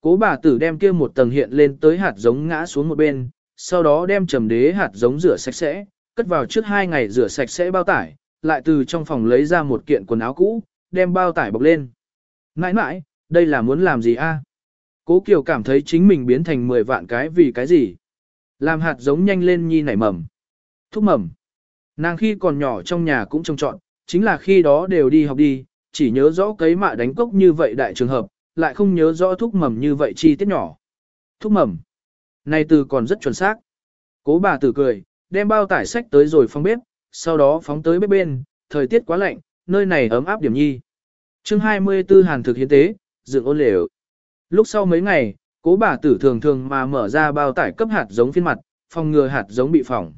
cố bà tử đem kia một tầng hiện lên tới hạt giống ngã xuống một bên, sau đó đem trầm đế hạt giống rửa sạch sẽ, cất vào trước hai ngày rửa sạch sẽ bao tải, lại từ trong phòng lấy ra một kiện quần áo cũ, đem bao tải bọc lên. Nãi nãi, đây là muốn làm gì a? Cố Kiều cảm thấy chính mình biến thành 10 vạn cái vì cái gì? Làm hạt giống nhanh lên nhi nảy mầm. Thúc mầm. Nàng khi còn nhỏ trong nhà cũng trông trọn, chính là khi đó đều đi học đi, chỉ nhớ rõ cấy mạ đánh cốc như vậy đại trường hợp, lại không nhớ rõ thúc mầm như vậy chi tiết nhỏ. Thúc mầm. Này từ còn rất chuẩn xác. Cố bà tử cười, đem bao tải sách tới rồi phong bếp, sau đó phóng tới bếp bên, thời tiết quá lạnh, nơi này ấm áp điểm nhi. chương 24 Hàn thực hiến tế, dựng ôn lều. Lúc sau mấy ngày, cố bà tử thường thường mà mở ra bao tải cấp hạt giống phiên mặt, phòng ngừa hạt giống bị phỏng.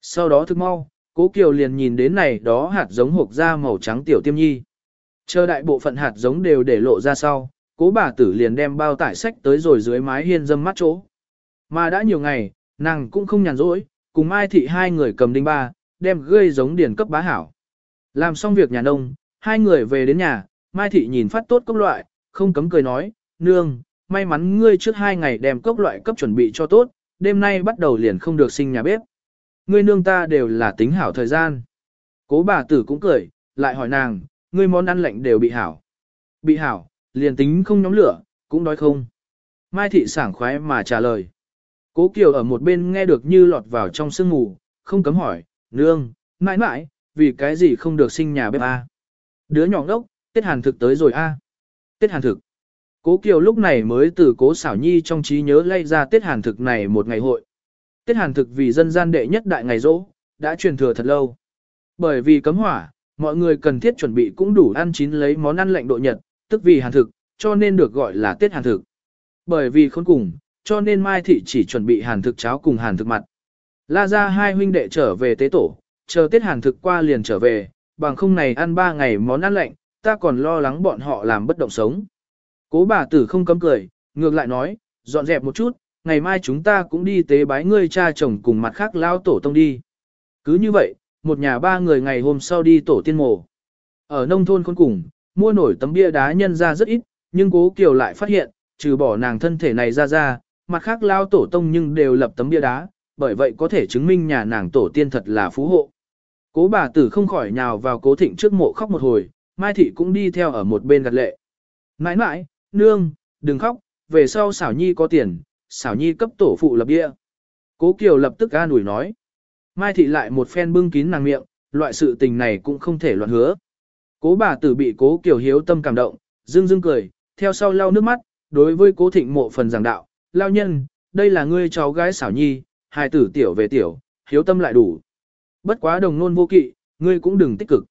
Sau đó thức mau, cố Kiều liền nhìn đến này đó hạt giống hộp ra màu trắng tiểu tiêm nhi. Chờ đại bộ phận hạt giống đều để lộ ra sau, cố bà tử liền đem bao tải sách tới rồi dưới mái hiên dâm mắt chỗ. Mà đã nhiều ngày, nàng cũng không nhàn rỗi, cùng Mai Thị hai người cầm đinh ba, đem gây giống điển cấp bá hảo. Làm xong việc nhà nông, hai người về đến nhà, Mai Thị nhìn phát tốt cốc loại, không cấm cười nói, nương, may mắn ngươi trước hai ngày đem cốc loại cấp chuẩn bị cho tốt, đêm nay bắt đầu liền không được sinh nhà bếp. Ngươi nương ta đều là tính hảo thời gian. Cố bà tử cũng cười, lại hỏi nàng, ngươi món ăn lạnh đều bị hảo. Bị hảo, liền tính không nhóm lửa, cũng đói không. Mai thị sảng khoái mà trả lời. Cố Kiều ở một bên nghe được như lọt vào trong sương mù, không cấm hỏi, nương, mãi mãi, vì cái gì không được sinh nhà bếp a? Đứa nhỏ ngốc, Tết Hàn thực tới rồi a. À? Tết Hàn thực. Cố Kiều lúc này mới từ cố xảo nhi trong trí nhớ lay ra Tết Hàn thực này một ngày hội. Tết Hàn thực vì dân gian đệ nhất đại ngày rỗ, đã truyền thừa thật lâu. Bởi vì cấm hỏa, mọi người cần thiết chuẩn bị cũng đủ ăn chín lấy món ăn lạnh độ nhật, tức vì Hàn thực, cho nên được gọi là Tết Hàn thực. Bởi vì khốn cùng, cho nên Mai Thị chỉ chuẩn bị Hàn thực cháo cùng Hàn thực mặt. La ra hai huynh đệ trở về tế tổ, chờ Tết Hàn thực qua liền trở về, bằng không này ăn ba ngày món ăn lạnh, ta còn lo lắng bọn họ làm bất động sống. Cố bà tử không cấm cười, ngược lại nói, dọn dẹp một chút, ngày mai chúng ta cũng đi tế bái ngươi cha chồng cùng mặt khác lao tổ tông đi. Cứ như vậy, một nhà ba người ngày hôm sau đi tổ tiên mộ. Ở nông thôn con cùng, mua nổi tấm bia đá nhân ra rất ít, nhưng cố Kiều lại phát hiện, trừ bỏ nàng thân thể này ra ra, mặt khác lao tổ tông nhưng đều lập tấm bia đá, bởi vậy có thể chứng minh nhà nàng tổ tiên thật là phú hộ. Cố bà tử không khỏi nhào vào cố thịnh trước mộ khóc một hồi, Mai Thị cũng đi theo ở một bên gật lệ. Nãi nãi, nương, đừng khóc, về sau xảo nhi có tiền, xảo nhi cấp tổ phụ lập địa. Cố Kiều lập tức an ủi nói. Mai Thị lại một phen bưng kín nàng miệng, loại sự tình này cũng không thể loạn hứa. Cố bà tử bị cố Kiều hiếu tâm cảm động, dương dương cười, theo sau lau nước mắt, đối với cố thịnh mộ phần giảng đạo, lao nhân, đây là ngươi cháu gái xảo nhi, hài tử tiểu về tiểu, hiếu tâm lại đủ. Bất quá đồng nôn vô kỵ, ngươi cũng đừng tích cực.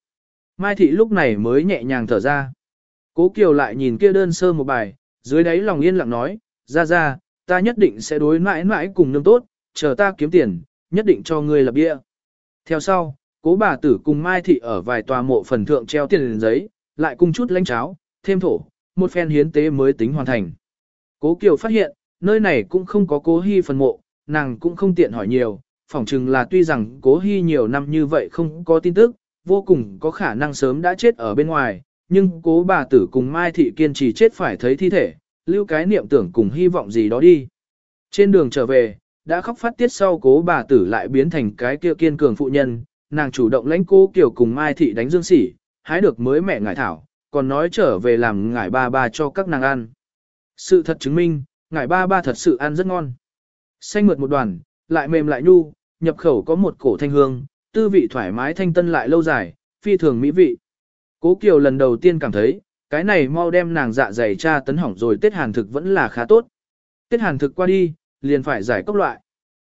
Mai thị lúc này mới nhẹ nhàng thở ra. Cố Kiều lại nhìn kia đơn sơ một bài, dưới đáy lòng yên lặng nói, ra ra, ta nhất định sẽ đối mãi mãi cùng nương tốt, chờ ta kiếm tiền, nhất định cho ngươi lập địa. Theo sau, cố bà tử cùng Mai thị ở vài tòa mộ phần thượng treo tiền giấy, lại cùng chút lanh cháo, thêm thổ, một phen hiến tế mới tính hoàn thành. Cố Kiều phát hiện, nơi này cũng không có cố hy phần mộ, nàng cũng không tiện hỏi nhiều, phỏng chừng là tuy rằng cố hy nhiều năm như vậy không có tin tức, vô cùng có khả năng sớm đã chết ở bên ngoài, nhưng cố bà tử cùng Mai Thị kiên trì chết phải thấy thi thể, lưu cái niệm tưởng cùng hy vọng gì đó đi. Trên đường trở về, đã khóc phát tiết sau cố bà tử lại biến thành cái kia kiên cường phụ nhân, nàng chủ động lãnh cô kiểu cùng Mai Thị đánh dương sỉ, hái được mới mẹ ngải thảo, còn nói trở về làm ngải ba ba cho các nàng ăn. Sự thật chứng minh, ngải ba ba thật sự ăn rất ngon. Xanh mượt một đoàn, lại mềm lại nhu, nhập khẩu có một cổ thanh hương, tư vị thoải mái thanh tân lại lâu dài, phi thường mỹ vị. Cố Kiều lần đầu tiên cảm thấy, cái này mau đem nàng dạ dày tra tấn hỏng rồi Tết Hàn thực vẫn là khá tốt. Tết Hàn thực qua đi, liền phải giải cốc loại.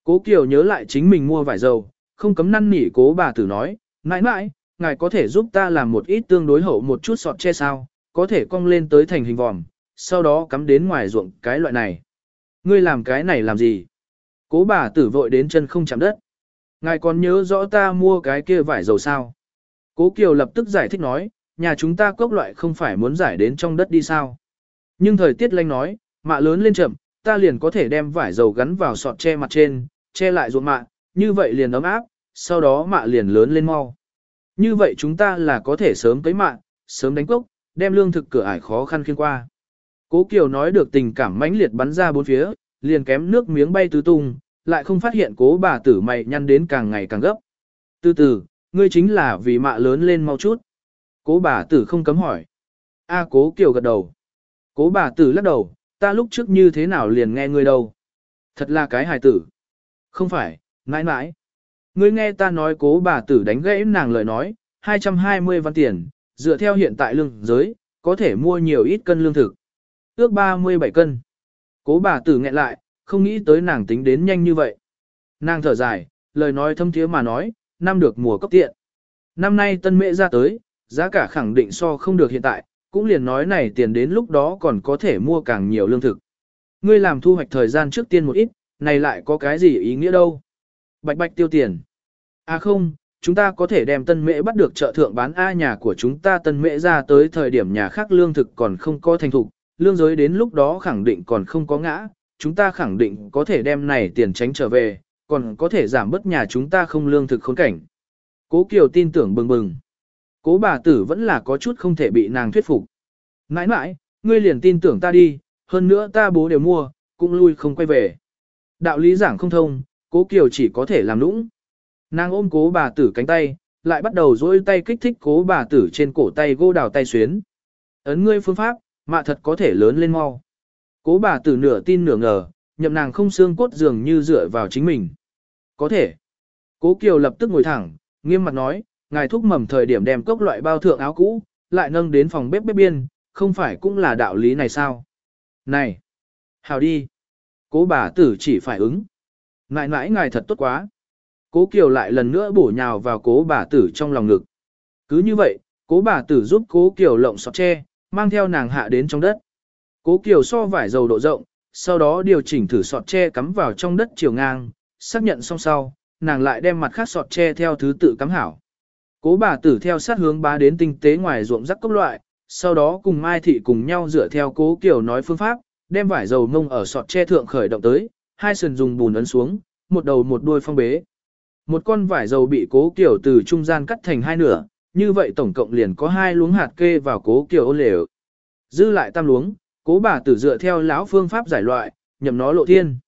Cố Kiều nhớ lại chính mình mua vải dầu, không cấm năn nỉ cố bà tử nói, mãi mãi, ngài có thể giúp ta làm một ít tương đối hậu một chút sọt che sao, có thể cong lên tới thành hình vòm, sau đó cắm đến ngoài ruộng cái loại này. Ngươi làm cái này làm gì? Cố bà tử vội đến chân không chạm đất. Ngài còn nhớ rõ ta mua cái kia vải dầu sao? Cố Kiều lập tức giải thích nói, nhà chúng ta cốc loại không phải muốn giải đến trong đất đi sao? Nhưng thời tiết lanh nói, mạ lớn lên chậm, ta liền có thể đem vải dầu gắn vào sọt che mặt trên, che lại ruộng mạ, như vậy liền ấm áp, sau đó mạ liền lớn lên mau. Như vậy chúng ta là có thể sớm cấy mạ, sớm đánh cốc, đem lương thực cửa ải khó khăn khiên qua. Cố Kiều nói được tình cảm mãnh liệt bắn ra bốn phía, liền kém nước miếng bay tứ tung, lại không phát hiện cố bà tử mày nhăn đến càng ngày càng gấp. Từ từ, ngươi chính là vì mạ lớn lên mau chút. Cố bà tử không cấm hỏi. A à, cố Kiều gật đầu. Cố bà tử lắc đầu, ta lúc trước như thế nào liền nghe ngươi đâu. Thật là cái hài tử. Không phải, Nãi nãi, Ngươi nghe ta nói cố bà tử đánh gãy nàng lời nói, 220 văn tiền, dựa theo hiện tại lương giới, có thể mua nhiều ít cân lương thực. Ước 37 cân. Cố bà tử nghẹn lại, không nghĩ tới nàng tính đến nhanh như vậy. Nàng thở dài, lời nói thâm thiế mà nói, năm được mùa cấp tiện. Năm nay tân mễ ra tới, giá cả khẳng định so không được hiện tại, cũng liền nói này tiền đến lúc đó còn có thể mua càng nhiều lương thực. Ngươi làm thu hoạch thời gian trước tiên một ít, này lại có cái gì ý nghĩa đâu. Bạch bạch tiêu tiền. À không, chúng ta có thể đem tân mễ bắt được chợ thượng bán A nhà của chúng ta tân mễ ra tới thời điểm nhà khác lương thực còn không có thành thục, lương giới đến lúc đó khẳng định còn không có ngã, chúng ta khẳng định có thể đem này tiền tránh trở về, còn có thể giảm bớt nhà chúng ta không lương thực khốn cảnh. Cố Kiều tin tưởng bừng bừng. Cố bà tử vẫn là có chút không thể bị nàng thuyết phục. Nãi nãi, ngươi liền tin tưởng ta đi, hơn nữa ta bố đều mua, cũng lui không quay về. Đạo lý giảng không thông, cố Kiều chỉ có thể làm nũng. Nàng ôm cố bà tử cánh tay, lại bắt đầu dỗi tay kích thích cố bà tử trên cổ tay gô đào tay xuyến. Ấn ngươi phương pháp, mạ thật có thể lớn lên mau. Cố bà tử nửa tin nửa ngờ, nhậm nàng không xương cốt dường như dựa vào chính mình. Có thể. Cố Kiều lập tức ngồi thẳng, nghiêm mặt nói, ngài thúc mầm thời điểm đem cốc loại bao thượng áo cũ, lại nâng đến phòng bếp bếp biên, không phải cũng là đạo lý này sao? Này! Hào đi! Cố bà tử chỉ phải ứng. Ngại ngại ngài thật tốt quá. Cố Kiều lại lần nữa bổ nhào vào cố bà tử trong lòng ngực. Cứ như vậy, cố bà tử giúp cố Kiều lộng sọt tre, mang theo nàng hạ đến trong đất. Cố Kiều so vải dầu độ rộng, sau đó điều chỉnh thử sọt tre cắm vào trong đất chiều ngang, xác nhận xong sau, nàng lại đem mặt khác sọt tre theo thứ tự cắm hảo. Cố bà tử theo sát hướng bá đến tinh tế ngoài ruộng rắc cốc loại, sau đó cùng Mai Thị cùng nhau dựa theo cố Kiều nói phương pháp, đem vải dầu mông ở sọt tre thượng khởi động tới, hai sườn dùng bùn ấn xuống, một đầu một đuôi phong bế. Một con vải dầu bị cố kiểu từ trung gian cắt thành hai nửa, như vậy tổng cộng liền có hai luống hạt kê vào cố kiểu ô lều. Dư lại tam luống, cố bà tử dựa theo lão phương pháp giải loại, nhậm nó lộ thiên.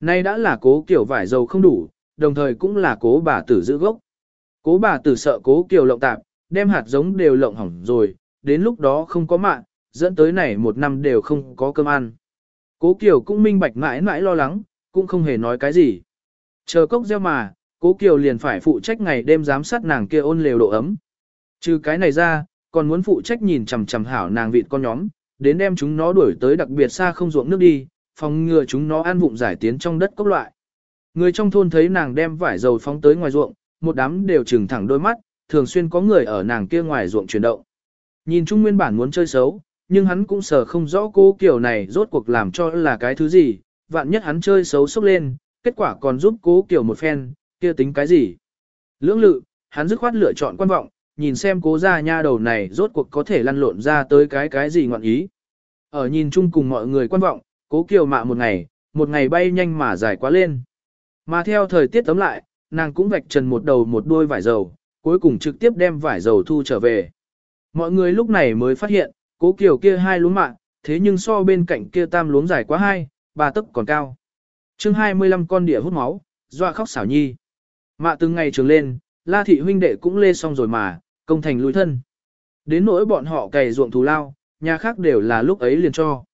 Nay đã là cố kiểu vải dầu không đủ, đồng thời cũng là cố bà tử giữ gốc. Cố bà tử sợ cố kiểu lộng tạp, đem hạt giống đều lộng hỏng rồi, đến lúc đó không có mạng, dẫn tới này một năm đều không có cơm ăn. Cố Kiều cũng minh bạch mãi mãi lo lắng, cũng không hề nói cái gì. Chờ cốc gieo mà, Cố Kiều liền phải phụ trách ngày đêm giám sát nàng kia ôn lều độ ấm. Trừ cái này ra, còn muốn phụ trách nhìn chằm chằm hảo nàng vịt con nhóm, đến đem chúng nó đuổi tới đặc biệt xa không ruộng nước đi, phòng ngừa chúng nó ăn vụng giải tiến trong đất cốc loại. Người trong thôn thấy nàng đem vải dầu phóng tới ngoài ruộng, một đám đều trừng thẳng đôi mắt, thường xuyên có người ở nàng kia ngoài ruộng chuyển động. Nhìn chung nguyên bản muốn chơi xấu, nhưng hắn cũng sợ không rõ cô kiểu này rốt cuộc làm cho là cái thứ gì, vạn nhất hắn chơi xấu sốc lên, kết quả còn giúp cố kiểu một phen, kia tính cái gì? Lưỡng lự, hắn dứt khoát lựa chọn quan vọng, nhìn xem cố gia nha đầu này rốt cuộc có thể lăn lộn ra tới cái cái gì ngoạn ý. Ở nhìn chung cùng mọi người quan vọng, cố kiều mạ một ngày, một ngày bay nhanh mà dài quá lên. Mà theo thời tiết tấm lại, nàng cũng vạch trần một đầu một đuôi vải dầu, cuối cùng trực tiếp đem vải dầu thu trở về. Mọi người lúc này mới phát hiện, cố kiều kia hai luống mạng, thế nhưng so bên cạnh kia tam luống dài quá hai, ba tức còn cao. chương 25 con địa hút máu, doa khóc xảo nhi. Mạ từng ngày trường lên, la thị huynh đệ cũng lê xong rồi mà, công thành lùi thân. Đến nỗi bọn họ cày ruộng thù lao, nhà khác đều là lúc ấy liền cho.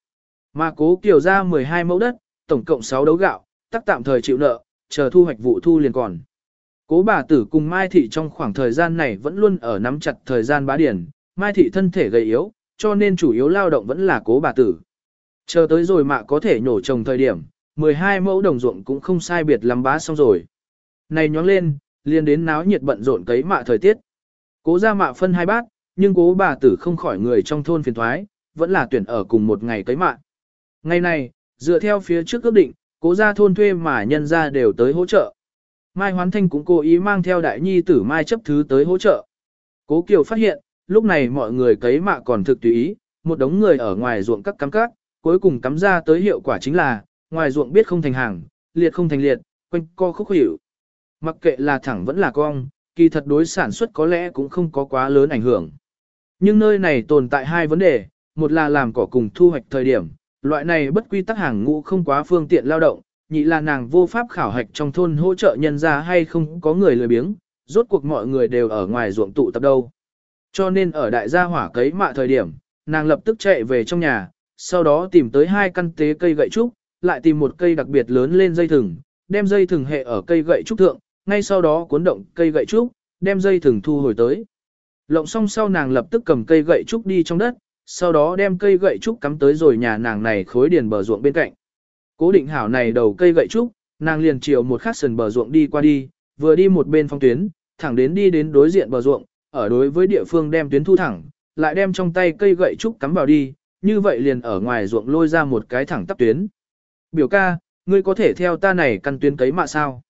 Mà cố kiểu ra 12 mẫu đất, tổng cộng 6 đấu gạo, tắc tạm thời chịu nợ, chờ thu hoạch vụ thu liền còn. Cố bà tử cùng Mai Thị trong khoảng thời gian này vẫn luôn ở nắm chặt thời gian bá điển, Mai Thị thân thể gầy yếu, cho nên chủ yếu lao động vẫn là cố bà tử. Chờ tới rồi mạ có thể nhổ trồng thời điểm, 12 mẫu đồng ruộng cũng không sai biệt lắm bá xong rồi. Này nhóng lên, liền đến náo nhiệt bận rộn cấy mạ thời tiết. Cố ra mạ phân hai bát, nhưng cố bà tử không khỏi người trong thôn phiền thoái, vẫn là tuyển ở cùng một ngày cấy mạ. Ngày này, dựa theo phía trước ước định, cố ra thôn thuê mà nhân ra đều tới hỗ trợ. Mai Hoán Thanh cũng cố ý mang theo đại nhi tử Mai chấp thứ tới hỗ trợ. Cố Kiều phát hiện, lúc này mọi người cấy mạ còn thực tùy ý, một đống người ở ngoài ruộng các cắm cát, cuối cùng cắm ra tới hiệu quả chính là, ngoài ruộng biết không thành hàng, liệt không thành liệt, quanh co khúc hiểu. Mặc kệ là thẳng vẫn là cong, kỳ thật đối sản xuất có lẽ cũng không có quá lớn ảnh hưởng. Nhưng nơi này tồn tại hai vấn đề, một là làm cỏ cùng thu hoạch thời điểm, loại này bất quy tắc hàng ngũ không quá phương tiện lao động, nhị là nàng vô pháp khảo hạch trong thôn hỗ trợ nhân ra hay không có người lười biếng, rốt cuộc mọi người đều ở ngoài ruộng tụ tập đâu. Cho nên ở đại gia hỏa cấy mạ thời điểm, nàng lập tức chạy về trong nhà, sau đó tìm tới hai căn tế cây gậy trúc, lại tìm một cây đặc biệt lớn lên dây thừng, đem dây thừng hệ ở cây gậy trúc thượng, ngay sau đó cuốn động cây gậy trúc, đem dây thừng thu hồi tới. Lộng xong sau nàng lập tức cầm cây gậy trúc đi trong đất, sau đó đem cây gậy trúc cắm tới rồi nhà nàng này khối điền bờ ruộng bên cạnh. Cố định hảo này đầu cây gậy trúc, nàng liền chiều một khắc sườn bờ ruộng đi qua đi, vừa đi một bên phong tuyến, thẳng đến đi đến đối diện bờ ruộng, ở đối với địa phương đem tuyến thu thẳng, lại đem trong tay cây gậy trúc cắm vào đi, như vậy liền ở ngoài ruộng lôi ra một cái thẳng tắp tuyến. Biểu ca, ngươi có thể theo ta này căn tuyến cấy mạ sao?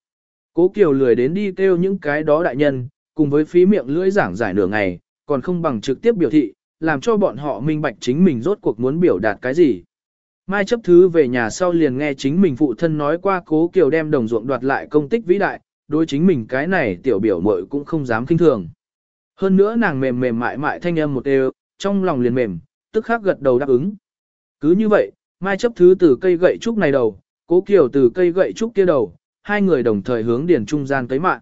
Cố Kiều lười đến đi kêu những cái đó đại nhân, cùng với phí miệng lưỡi giảng giải nửa ngày, còn không bằng trực tiếp biểu thị, làm cho bọn họ minh bạch chính mình rốt cuộc muốn biểu đạt cái gì. Mai chấp thứ về nhà sau liền nghe chính mình phụ thân nói qua cố Kiều đem đồng ruộng đoạt lại công tích vĩ đại, đối chính mình cái này tiểu biểu muội cũng không dám kinh thường. Hơn nữa nàng mềm mềm mại mại thanh âm một đều, trong lòng liền mềm, tức khắc gật đầu đáp ứng. Cứ như vậy, Mai chấp thứ từ cây gậy trúc này đầu, cố Kiều từ cây gậy trúc kia đầu, hai người đồng thời hướng điền trung gian tới mạng.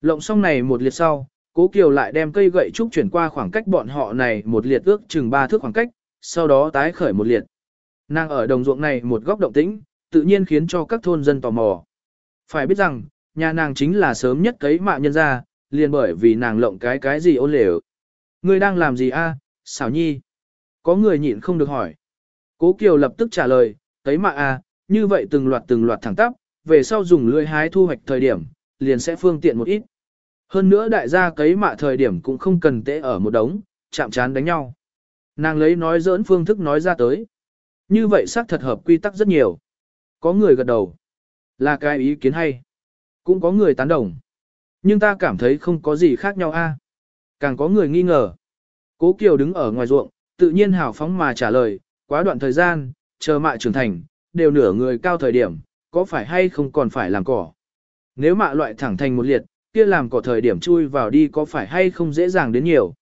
Lộng xong này một liệt sau, cố Kiều lại đem cây gậy trúc chuyển qua khoảng cách bọn họ này một liệt ước chừng ba thước khoảng cách, sau đó tái khởi một liệt. Nàng ở đồng ruộng này một góc động tĩnh, tự nhiên khiến cho các thôn dân tò mò. Phải biết rằng, nhà nàng chính là sớm nhất cấy mạ nhân ra, liền bởi vì nàng lộng cái cái gì ôn lều. Ngươi đang làm gì a, à? xảo nhi? Có người nhịn không được hỏi. Cố Kiều lập tức trả lời, tấy mạ a, à, như vậy từng loạt từng loạt thẳng tắp, về sau dùng lưỡi hái thu hoạch thời điểm, liền sẽ phương tiện một ít. Hơn nữa đại gia cấy mạ thời điểm cũng không cần tễ ở một đống, chạm chán đánh nhau. Nàng lấy nói dỡn phương thức nói ra tới. Như vậy xác thật hợp quy tắc rất nhiều. Có người gật đầu. Là cái ý kiến hay. Cũng có người tán đồng. Nhưng ta cảm thấy không có gì khác nhau a. Càng có người nghi ngờ. Cố Kiều đứng ở ngoài ruộng, tự nhiên hào phóng mà trả lời, quá đoạn thời gian, chờ mạ trưởng thành, đều nửa người cao thời điểm, có phải hay không còn phải làm cỏ. Nếu mạ loại thẳng thành một liệt, kia làm cỏ thời điểm chui vào đi có phải hay không dễ dàng đến nhiều.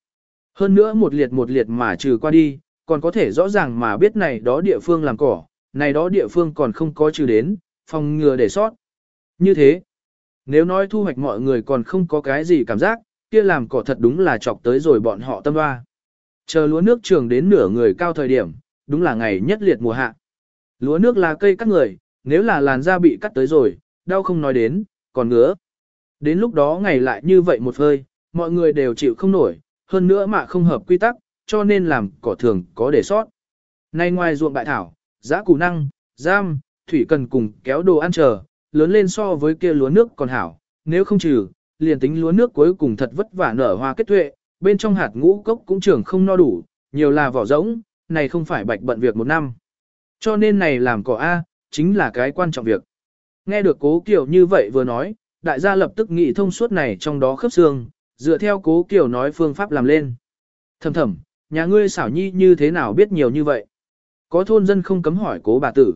Hơn nữa một liệt một liệt mà trừ qua đi, còn có thể rõ ràng mà biết này đó địa phương làm cỏ, này đó địa phương còn không có trừ đến, phòng ngừa để sót. Như thế, nếu nói thu hoạch mọi người còn không có cái gì cảm giác, kia làm cỏ thật đúng là chọc tới rồi bọn họ tâm hoa. Chờ lúa nước trường đến nửa người cao thời điểm, đúng là ngày nhất liệt mùa hạ. Lúa nước là cây cắt người, nếu là làn da bị cắt tới rồi, đau không nói đến, còn ngứa. Đến lúc đó ngày lại như vậy một hơi, mọi người đều chịu không nổi, hơn nữa mà không hợp quy tắc, cho nên làm cỏ thường có để sót. Nay ngoài ruộng bại thảo, giã củ năng, giam, thủy cần cùng kéo đồ ăn chờ, lớn lên so với kia lúa nước còn hảo, nếu không trừ, liền tính lúa nước cuối cùng thật vất vả nở hoa kết tuệ, bên trong hạt ngũ cốc cũng trưởng không no đủ, nhiều là vỏ rỗng, này không phải bạch bận việc một năm. Cho nên này làm cỏ A, chính là cái quan trọng việc. Nghe được cố kiểu như vậy vừa nói, đại gia lập tức nghĩ thông suốt này trong đó khớp xương, dựa theo cố kiểu nói phương pháp làm lên. Thầm thầm, nhà ngươi xảo nhi như thế nào biết nhiều như vậy? Có thôn dân không cấm hỏi cố bà tử.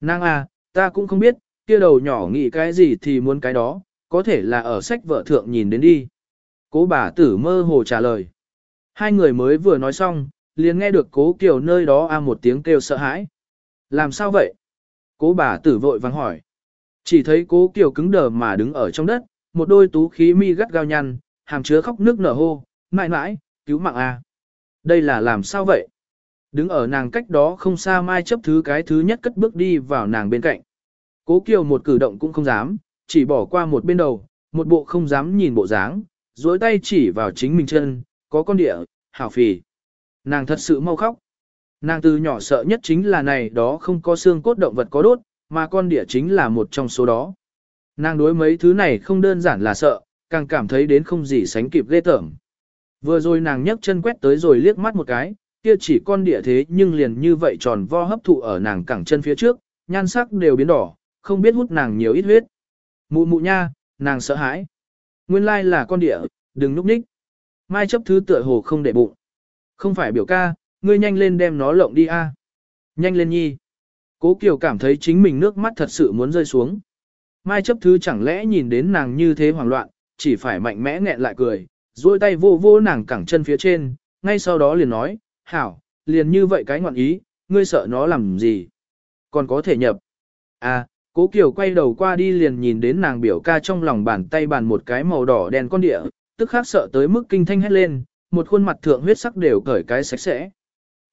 Nàng A, ta cũng không biết, kia đầu nhỏ nghĩ cái gì thì muốn cái đó, có thể là ở sách vợ thượng nhìn đến đi. Cố bà tử mơ hồ trả lời. Hai người mới vừa nói xong, liền nghe được cố kiều nơi đó a một tiếng kêu sợ hãi. Làm sao vậy? Cố bà tử vội vàng hỏi. Chỉ thấy cố kiều cứng đờ mà đứng ở trong đất, một đôi tú khí mi gắt gao nhăn, hàm chứa khóc nước nở hô, mãi mãi, cứu mạng a. Đây là làm sao vậy? Đứng ở nàng cách đó không xa mai chấp thứ cái thứ nhất cất bước đi vào nàng bên cạnh. Cố kiều một cử động cũng không dám, chỉ bỏ qua một bên đầu, một bộ không dám nhìn bộ dáng, duỗi tay chỉ vào chính mình chân, có con địa, hảo phì. Nàng thật sự mau khóc. Nàng từ nhỏ sợ nhất chính là này đó không có xương cốt động vật có đốt, mà con địa chính là một trong số đó. Nàng đối mấy thứ này không đơn giản là sợ, càng cảm thấy đến không gì sánh kịp ghê tởm. Vừa rồi nàng nhấc chân quét tới rồi liếc mắt một cái, kia chỉ con địa thế nhưng liền như vậy tròn vo hấp thụ ở nàng cẳng chân phía trước, nhan sắc đều biến đỏ, không biết hút nàng nhiều ít huyết. Mụ mụ nha, nàng sợ hãi. Nguyên lai là con địa, đừng núp ních. Mai chấp thứ tựa hồ không để bụng. Không phải biểu ca, ngươi nhanh lên đem nó lộng đi a. Nhanh lên nhi. Cố Kiều cảm thấy chính mình nước mắt thật sự muốn rơi xuống. Mai chấp thứ chẳng lẽ nhìn đến nàng như thế hoảng loạn, chỉ phải mạnh mẽ nghẹn lại cười, duỗi tay vô vô nàng cẳng chân phía trên, ngay sau đó liền nói, hảo, liền như vậy cái ngọn ý, ngươi sợ nó làm gì? Còn có thể nhập. À, cố Kiều quay đầu qua đi liền nhìn đến nàng biểu ca trong lòng bàn tay bàn một cái màu đỏ đen con địa, tức khắc sợ tới mức kinh thanh hét lên, một khuôn mặt thượng huyết sắc đều cởi cái sạch sẽ.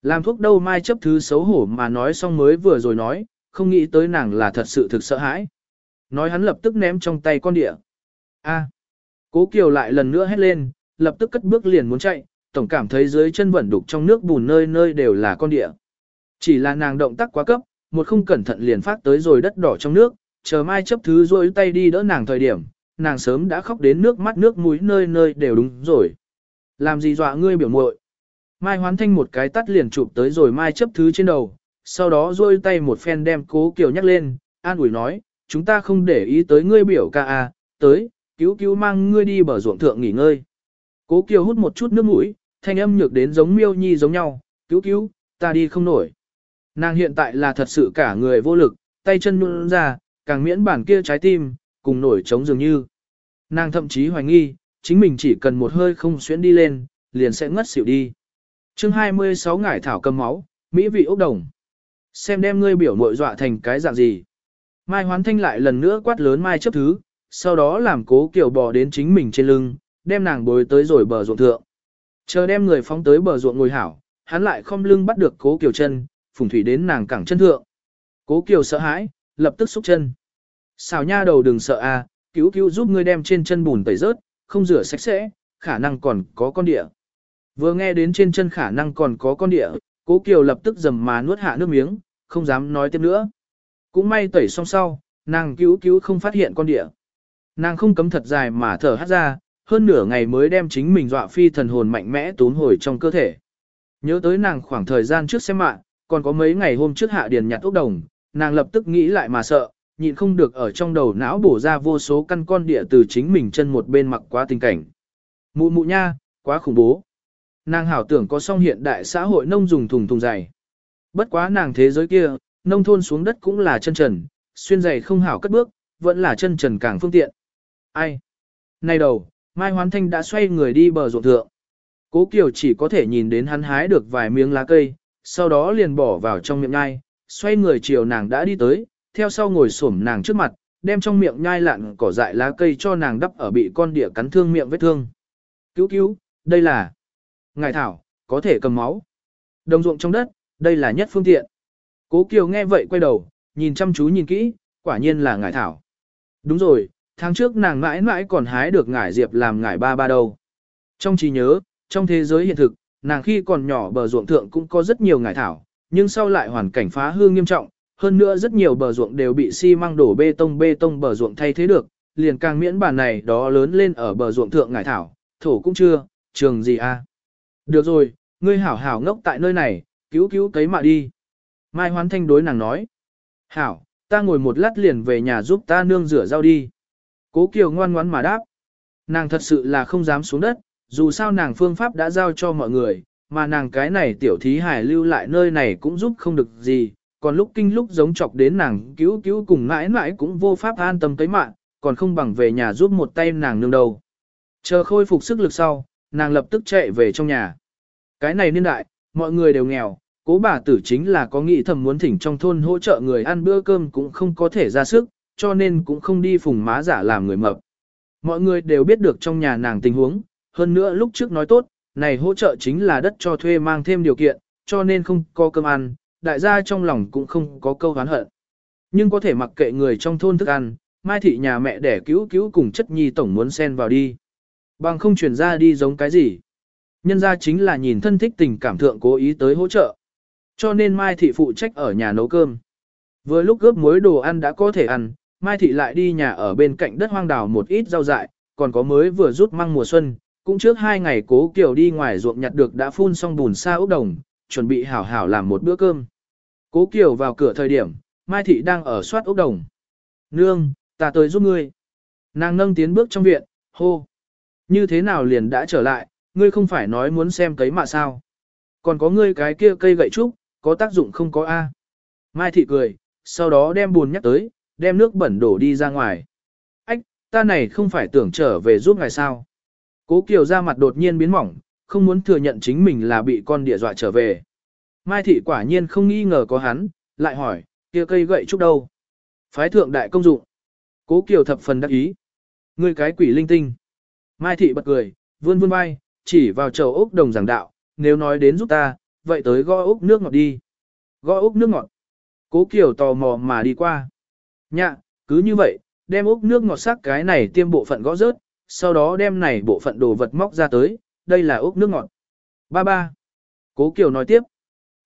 Làm thuốc đâu mai chấp thứ xấu hổ mà nói xong mới vừa rồi nói, không nghĩ tới nàng là thật sự thực sợ hãi. Nói hắn lập tức ném trong tay con địa. A. Cố Kiều lại lần nữa hét lên, lập tức cất bước liền muốn chạy, tổng cảm thấy dưới chân vẩn đục trong nước bùn nơi nơi đều là con địa. Chỉ là nàng động tác quá cấp, một không cẩn thận liền phát tới rồi đất đỏ trong nước, chờ mai chấp thứ rôi tay đi đỡ nàng thời điểm, nàng sớm đã khóc đến nước mắt nước mũi nơi nơi đều đúng rồi. Làm gì dọa ngươi biểu muội? Mai hoán thanh một cái tắt liền chụp tới rồi mai chấp thứ trên đầu, sau đó rôi tay một phen đem cố kiều nhắc lên, an ủi nói, chúng ta không để ý tới ngươi biểu ca à, tới, cứu cứu mang ngươi đi bờ ruộng thượng nghỉ ngơi. Cố kiều hút một chút nước mũi, thanh âm nhược đến giống miêu nhi giống nhau, cứu cứu, ta đi không nổi. Nàng hiện tại là thật sự cả người vô lực, tay chân nhún ra, càng miễn bản kia trái tim, cùng nổi trống dường như. Nàng thậm chí hoài nghi, chính mình chỉ cần một hơi không xuyến đi lên, liền sẽ ngất xỉu đi. chương 26 ngải thảo cầm máu, Mỹ vị ốc đồng. Xem đem ngươi biểu mội dọa thành cái dạng gì. Mai hoán thanh lại lần nữa quát lớn mai chấp thứ, sau đó làm cố kiểu bò đến chính mình trên lưng, đem nàng bồi tới rồi bờ ruộng thượng. Chờ đem người phóng tới bờ ruộng ngồi hảo, hắn lại không lưng bắt được cố kiểu chân, phùng thủy đến nàng cẳng chân thượng. Cố kiều sợ hãi, lập tức xúc chân. Xào nha đầu đừng sợ a, à, cứu cứu giúp ngươi đem trên chân bùn tẩy rớt, không rửa sạch sẽ, khả năng còn có con địa. Vừa nghe đến trên chân khả năng còn có con địa, cố kiều lập tức dầm mà nuốt hạ nước miếng, không dám nói tiếp nữa. Cũng may tẩy xong sau, nàng cứu cứu không phát hiện con địa. Nàng không cấm thật dài mà thở hát ra, hơn nửa ngày mới đem chính mình dọa phi thần hồn mạnh mẽ tốn hồi trong cơ thể. Nhớ tới nàng khoảng thời gian trước xem mạng, còn có mấy ngày hôm trước hạ điền nhặt ốc đồng, nàng lập tức nghĩ lại mà sợ, nhịn không được ở trong đầu não bổ ra vô số căn con địa từ chính mình chân một bên mặc quá tình cảnh. Mụ mụ nha, quá khủng bố. Nàng hảo tưởng có song hiện đại xã hội nông dùng thùng thùng dày. Bất quá nàng thế giới kia, nông thôn xuống đất cũng là chân trần, xuyên giày không hảo cất bước, vẫn là chân trần càng phương tiện. Ai? Nay đầu, Mai Hoán Thanh đã xoay người đi bờ ruộng thượng. Cố Kiều chỉ có thể nhìn đến hắn hái được vài miếng lá cây, sau đó liền bỏ vào trong miệng nhai, xoay người chiều nàng đã đi tới, theo sau ngồi xổm nàng trước mặt, đem trong miệng nhai lạn cỏ dại lá cây cho nàng đắp ở bị con địa cắn thương miệng vết thương. Cứu cứu, đây là ngài thảo, có thể cầm máu. Đồng ruộng trong đất, đây là nhất phương tiện. Cố Kiều nghe vậy quay đầu, nhìn chăm chú nhìn kỹ, quả nhiên là ngải thảo. Đúng rồi, tháng trước nàng mãi mãi còn hái được ngải diệp làm ngải ba ba đâu. Trong trí nhớ, trong thế giới hiện thực, nàng khi còn nhỏ bờ ruộng thượng cũng có rất nhiều ngải thảo, nhưng sau lại hoàn cảnh phá hư nghiêm trọng, hơn nữa rất nhiều bờ ruộng đều bị xi măng đổ bê tông bê tông bờ ruộng thay thế được, liền càng miễn bản này đó lớn lên ở bờ ruộng thượng ngải thảo, thổ cũng chưa, trường gì a? À? Được rồi, ngươi hảo hảo ngốc tại nơi này, cứu cứu cấy mạ đi. Mai Hoán Thanh đối nàng nói. Hảo, ta ngồi một lát liền về nhà giúp ta nương rửa rau đi. Cố Kiều ngoan ngoãn mà đáp. Nàng thật sự là không dám xuống đất, dù sao nàng phương pháp đã giao cho mọi người, mà nàng cái này tiểu thí hải lưu lại nơi này cũng giúp không được gì, còn lúc kinh lúc giống chọc đến nàng cứu cứu cùng mãi mãi cũng vô pháp an tâm tới mạng, còn không bằng về nhà giúp một tay nàng nương đầu. Chờ khôi phục sức lực sau, nàng lập tức chạy về trong nhà. Cái này niên đại, mọi người đều nghèo, cố bà tử chính là có nghĩ thầm muốn thỉnh trong thôn hỗ trợ người ăn bữa cơm cũng không có thể ra sức, cho nên cũng không đi phùng má giả làm người mập. Mọi người đều biết được trong nhà nàng tình huống, hơn nữa lúc trước nói tốt, này hỗ trợ chính là đất cho thuê mang thêm điều kiện, cho nên không có cơm ăn, đại gia trong lòng cũng không có câu hán hận. Nhưng có thể mặc kệ người trong thôn thức ăn, mai thị nhà mẹ đẻ cứu cứu cùng chất nhi tổng muốn xen vào đi. Bằng không chuyển ra đi giống cái gì. Nhân ra chính là nhìn thân thích tình cảm thượng cố ý tới hỗ trợ. Cho nên Mai Thị phụ trách ở nhà nấu cơm. Vừa lúc gớp muối đồ ăn đã có thể ăn, Mai Thị lại đi nhà ở bên cạnh đất hoang đảo một ít rau dại, còn có mới vừa rút măng mùa xuân, cũng trước hai ngày cố kiểu đi ngoài ruộng nhặt được đã phun xong bùn sa ốc đồng, chuẩn bị hảo hảo làm một bữa cơm. Cố Kiều vào cửa thời điểm, Mai Thị đang ở soát ốc đồng. Nương, ta tới giúp ngươi. Nàng nâng tiến bước trong viện, hô. Như thế nào liền đã trở lại, ngươi không phải nói muốn xem cấy mạ sao. Còn có ngươi cái kia cây gậy trúc, có tác dụng không có A. Mai Thị cười, sau đó đem buồn nhắc tới, đem nước bẩn đổ đi ra ngoài. Ách, ta này không phải tưởng trở về giúp ngài sao. Cố Kiều ra mặt đột nhiên biến mỏng, không muốn thừa nhận chính mình là bị con địa dọa trở về. Mai thị quả nhiên không nghi ngờ có hắn, lại hỏi, kia cây gậy trúc đâu? Phái thượng đại công dụng. Cố Kiều thập phần đắc ý. Ngươi cái quỷ linh tinh. Mai thị bật cười, vươn vươn vai, chỉ vào chầu ốc đồng giảng đạo, nếu nói đến giúp ta, vậy tới gõ ốc nước ngọt đi. Gõ ốc nước ngọt. Cố Kiều tò mò mà đi qua. Nhạ, cứ như vậy, đem ốc nước ngọt sắc cái này tiêm bộ phận gõ rớt, sau đó đem này bộ phận đồ vật móc ra tới, đây là ốc nước ngọt. Ba ba. Cố Kiều nói tiếp.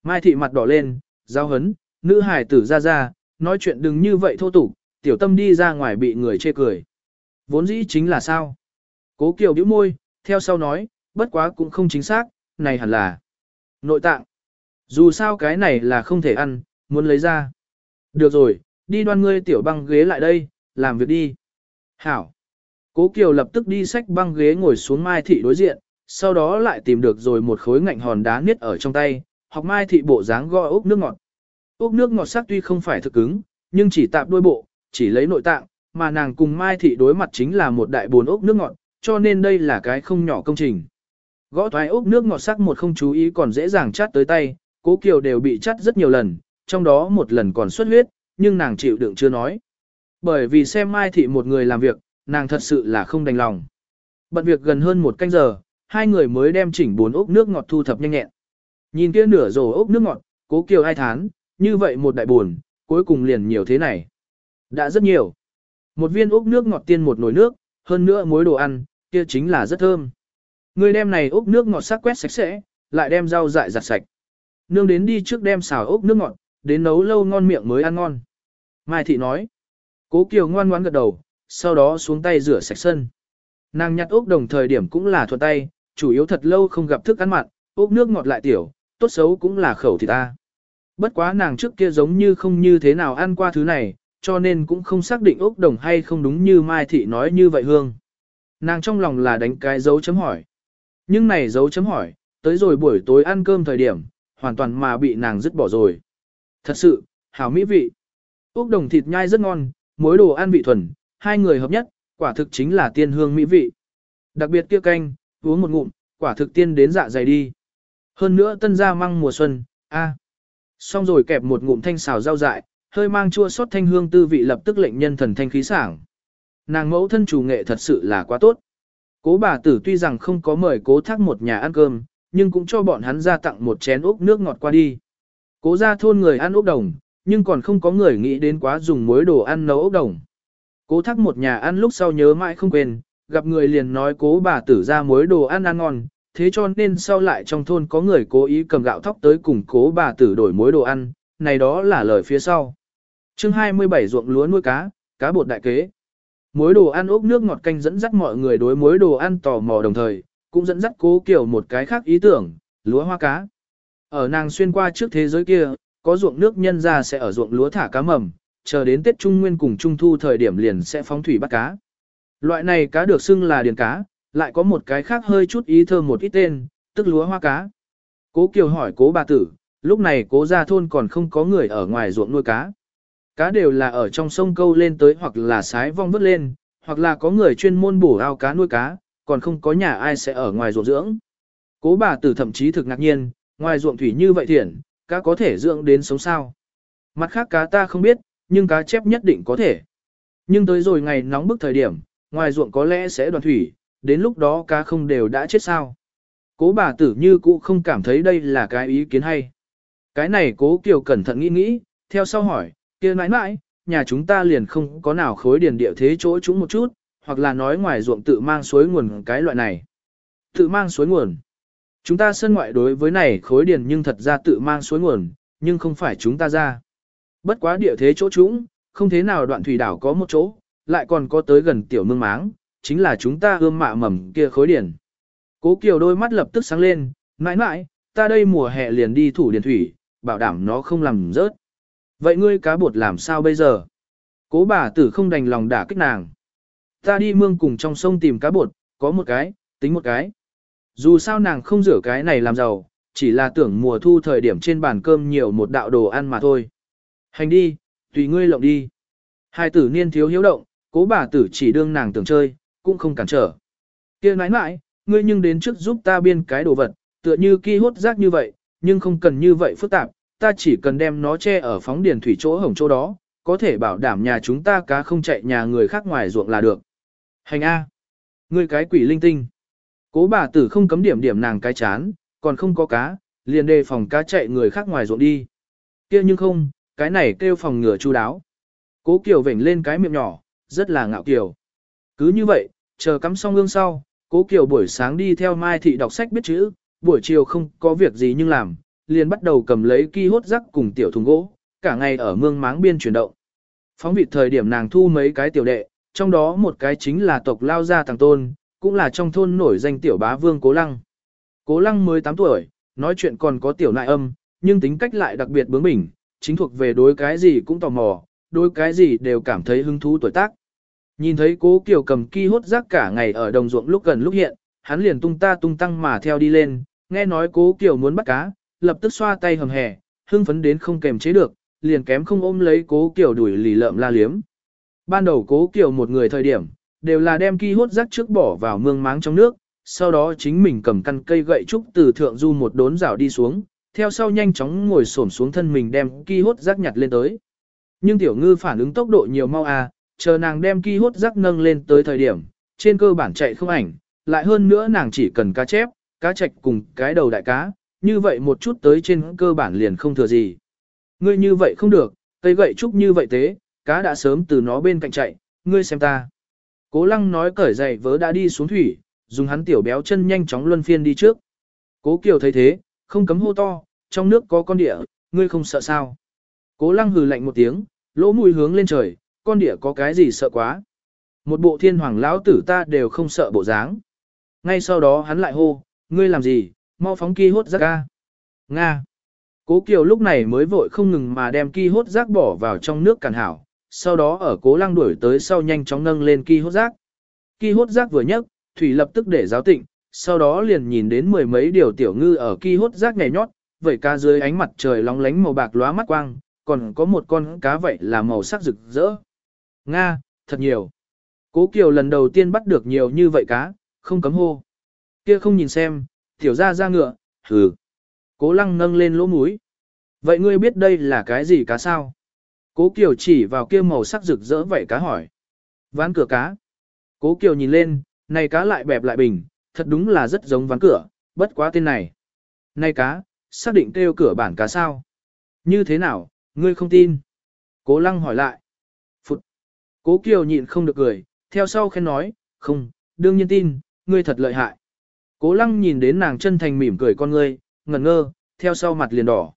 Mai thị mặt đỏ lên, giao hấn, nữ hải tử ra ra, nói chuyện đừng như vậy thô tục, tiểu tâm đi ra ngoài bị người chê cười. Vốn dĩ chính là sao? Cố Kiều bĩu môi, theo sau nói, bất quá cũng không chính xác, này hẳn là nội tạng. Dù sao cái này là không thể ăn, muốn lấy ra. Được rồi, đi đoan ngươi tiểu băng ghế lại đây, làm việc đi. Hảo. Cố Kiều lập tức đi xách băng ghế ngồi xuống Mai Thị đối diện, sau đó lại tìm được rồi một khối ngạnh hòn đá niết ở trong tay, học Mai Thị bộ dáng gõ ốc nước ngọt. Ốc nước ngọt sắc tuy không phải thực cứng, nhưng chỉ tạp đuôi bộ, chỉ lấy nội tạng, mà nàng cùng Mai Thị đối mặt chính là một đại bồn ốc nước ngọt, cho nên đây là cái không nhỏ công trình. Gõ thoái ốc nước ngọt sắc một không chú ý còn dễ dàng chát tới tay, cố kiều đều bị chát rất nhiều lần, trong đó một lần còn xuất huyết, nhưng nàng chịu đựng chưa nói. Bởi vì xem Mai Thị một người làm việc, nàng thật sự là không đành lòng. Bận việc gần hơn một canh giờ, hai người mới đem chỉnh bốn ốc nước ngọt thu thập nhanh nhẹn. Nhìn kia nửa rổ ốc nước ngọt, cố kiều hai thán, như vậy một đại buồn, cuối cùng liền nhiều thế này. Đã rất nhiều. Một viên ốc nước ngọt tiên một nồi nước, hơn nữa muối đồ ăn, kia chính là rất thơm. Người đem này ốc nước ngọt sắc quét sạch sẽ, lại đem rau dại giặt sạch. Nương đến đi trước đem xào ốc nước ngọt, đến nấu lâu ngon miệng mới ăn ngon. Mai thị nói. Cố Kiều ngoan ngoãn gật đầu, sau đó xuống tay rửa sạch sân. Nàng nhặt ốc đồng thời điểm cũng là thuận tay, chủ yếu thật lâu không gặp thức ăn mặn, ốc nước ngọt lại tiểu, tốt xấu cũng là khẩu thịt ta. Bất quá nàng trước kia giống như không như thế nào ăn qua thứ này, cho nên cũng không xác định ốc đồng hay không đúng như Mai Thị nói như vậy hương. Nàng trong lòng là đánh cái dấu chấm hỏi. Nhưng này dấu chấm hỏi, tới rồi buổi tối ăn cơm thời điểm, hoàn toàn mà bị nàng dứt bỏ rồi. Thật sự, hảo mỹ vị. Úc đồng thịt nhai rất ngon, mối đồ ăn vị thuần, hai người hợp nhất, quả thực chính là tiên hương mỹ vị. Đặc biệt kia canh, uống một ngụm, quả thực tiên đến dạ dày đi. Hơn nữa tân gia măng mùa xuân, a. Xong rồi kẹp một ngụm thanh xào rau dại, hơi mang chua sót thanh hương tư vị lập tức lệnh nhân thần thanh khí sảng. Nàng mẫu thân chủ nghệ thật sự là quá tốt. Cố bà tử tuy rằng không có mời cố thác một nhà ăn cơm, nhưng cũng cho bọn hắn ra tặng một chén ốc nước ngọt qua đi. Cố ra thôn người ăn ốc đồng, nhưng còn không có người nghĩ đến quá dùng muối đồ ăn nấu ốc đồng. Cố thác một nhà ăn lúc sau nhớ mãi không quên, gặp người liền nói cố bà tử ra muối đồ ăn ăn ngon, thế cho nên sau lại trong thôn có người cố ý cầm gạo thóc tới cùng cố bà tử đổi muối đồ ăn, này đó là lời phía sau. chương 27 ruộng lúa nuôi cá, cá bột đại kế. Muối đồ ăn ốc nước ngọt canh dẫn dắt mọi người đối muối đồ ăn tò mò đồng thời, cũng dẫn dắt cố kiểu một cái khác ý tưởng, lúa hoa cá. Ở nàng xuyên qua trước thế giới kia, có ruộng nước nhân ra sẽ ở ruộng lúa thả cá mầm, chờ đến Tết Trung Nguyên cùng Trung Thu thời điểm liền sẽ phóng thủy bắt cá. Loại này cá được xưng là điền cá, lại có một cái khác hơi chút ý thơm một ít tên, tức lúa hoa cá. Cố Kiều hỏi cố bà tử, lúc này cố gia thôn còn không có người ở ngoài ruộng nuôi cá. Cá đều là ở trong sông câu lên tới hoặc là sái vong vớt lên, hoặc là có người chuyên môn bổ ao cá nuôi cá, còn không có nhà ai sẽ ở ngoài ruộng dưỡng. Cố bà tử thậm chí thực ngạc nhiên, ngoài ruộng thủy như vậy thiện, cá có thể dưỡng đến sống sao. Mặt khác cá ta không biết, nhưng cá chép nhất định có thể. Nhưng tới rồi ngày nóng bức thời điểm, ngoài ruộng có lẽ sẽ đoàn thủy, đến lúc đó cá không đều đã chết sao. Cố bà tử như cũ không cảm thấy đây là cái ý kiến hay. Cái này cố kiều cẩn thận nghĩ nghĩ, theo sau hỏi, kia nãi nãi, nhà chúng ta liền không có nào khối điền địa thế chỗ chúng một chút, hoặc là nói ngoài ruộng tự mang suối nguồn cái loại này. Tự mang suối nguồn. Chúng ta sân ngoại đối với này khối điền nhưng thật ra tự mang suối nguồn, nhưng không phải chúng ta ra. Bất quá địa thế chỗ chúng, không thế nào đoạn thủy đảo có một chỗ, lại còn có tới gần tiểu mương máng, chính là chúng ta ươm mạ mầm kia khối điển. Cố Kiều đôi mắt lập tức sáng lên, mãi mãi, ta đây mùa hè liền đi thủ điển thủy, bảo đảm nó không làm rớt. Vậy ngươi cá bột làm sao bây giờ? Cố bà tử không đành lòng đả kích nàng. Ta đi mương cùng trong sông tìm cá bột, có một cái, tính một cái. Dù sao nàng không rửa cái này làm giàu, chỉ là tưởng mùa thu thời điểm trên bàn cơm nhiều một đạo đồ ăn mà thôi. Hành đi, tùy ngươi lộng đi. Hai tử niên thiếu hiếu động, cố bà tử chỉ đương nàng tưởng chơi, cũng không cản trở. kia nãi nãi, ngươi nhưng đến trước giúp ta biên cái đồ vật, tựa như ki hốt rác như vậy, nhưng không cần như vậy phức tạp, ta chỉ cần đem nó che ở phóng điền thủy chỗ hồng chỗ đó, có thể bảo đảm nhà chúng ta cá không chạy nhà người khác ngoài ruộng là được. Hành A. Ngươi cái quỷ linh tinh. Cố bà tử không cấm điểm điểm nàng cái chán, còn không có cá, liền đề phòng cá chạy người khác ngoài ruộng đi. kia nhưng không, cái này kêu phòng ngừa chu đáo. Cố Kiều vểnh lên cái miệng nhỏ, rất là ngạo kiều. Cứ như vậy, chờ cắm xong gương sau, Cố Kiều buổi sáng đi theo Mai Thị đọc sách biết chữ, buổi chiều không có việc gì nhưng làm, liền bắt đầu cầm lấy ki hốt rắc cùng tiểu thùng gỗ, cả ngày ở mương máng biên chuyển động. Phóng vịt thời điểm nàng thu mấy cái tiểu đệ, trong đó một cái chính là tộc lao gia thằng tôn, cũng là trong thôn nổi danh tiểu bá vương Cố Lăng. Cố Lăng 18 tuổi, nói chuyện còn có tiểu nại âm, nhưng tính cách lại đặc biệt bướng bỉnh, chính thuộc về đối cái gì cũng tò mò, đối cái gì đều cảm thấy hứng thú tuổi tác. Nhìn thấy cố Kiều cầm ki hốt rác cả ngày ở đồng ruộng lúc gần lúc hiện, hắn liền tung ta tung tăng mà theo đi lên, nghe nói cố Kiều muốn bắt cá, lập tức xoa tay hầm hè, hưng phấn đến không kềm chế được, liền kém không ôm lấy cố Kiều đuổi lì lợm la liếm. Ban đầu cố Kiều một người thời điểm, đều là đem ki hốt rác trước bỏ vào mương máng trong nước, sau đó chính mình cầm căn cây gậy trúc từ thượng du một đốn rào đi xuống, theo sau nhanh chóng ngồi xổm xuống thân mình đem ki hốt rác nhặt lên tới. Nhưng tiểu ngư phản ứng tốc độ nhiều mau à, chờ nàng đem ki hốt rác nâng lên tới thời điểm, trên cơ bản chạy không ảnh, lại hơn nữa nàng chỉ cần cá chép, cá chạch cùng cái đầu đại cá, như vậy một chút tới trên cơ bản liền không thừa gì. Ngươi như vậy không được, cây gậy trúc như vậy thế, cá đã sớm từ nó bên cạnh chạy, ngươi xem ta. Cố lăng nói cởi giày vớ đã đi xuống thủy, dùng hắn tiểu béo chân nhanh chóng luân phiên đi trước. Cố Kiều thấy thế, không cấm hô to, trong nước có con địa, ngươi không sợ sao. Cố lăng hừ lạnh một tiếng, lỗ mũi hướng lên trời, con địa có cái gì sợ quá. Một bộ thiên hoàng lão tử ta đều không sợ bộ dáng. Ngay sau đó hắn lại hô, ngươi làm gì, mau phóng ki hốt rác ca. Nga. Cố Kiều lúc này mới vội không ngừng mà đem ki hốt rác bỏ vào trong nước càn hảo, sau đó ở cố lăng đuổi tới sau nhanh chóng nâng lên ki hốt rác. Ki hốt rác vừa nhấc, thủy lập tức để giáo tịnh, sau đó liền nhìn đến mười mấy điều tiểu ngư ở ki hốt rác nhảy nhót, vậy cá dưới ánh mặt trời lóng lánh màu bạc lóa mắt quang, còn có một con cá vậy là màu sắc rực rỡ. Nga, thật nhiều. Cố Kiều lần đầu tiên bắt được nhiều như vậy cá, không cấm hô. Kia không nhìn xem, tiểu ra ra ngựa, hừ. Cố lăng nâng lên lỗ mũi. Vậy ngươi biết đây là cái gì cá sao? Cố Kiều chỉ vào kia màu sắc rực rỡ vậy cá hỏi. Ván cửa cá. Cố Kiều nhìn lên, này cá lại bẹp lại bình, thật đúng là rất giống ván cửa, bất quá tên này. Này cá, xác định kêu cửa bản cá sao? Như thế nào, ngươi không tin? Cố lăng hỏi lại. Phụt. Cố Kiều nhịn không được cười, theo sau khen nói, không, đương nhiên tin, ngươi thật lợi hại. Cố lăng nhìn đến nàng chân thành mỉm cười con ngươi, ngẩn ngơ, theo sau mặt liền đỏ.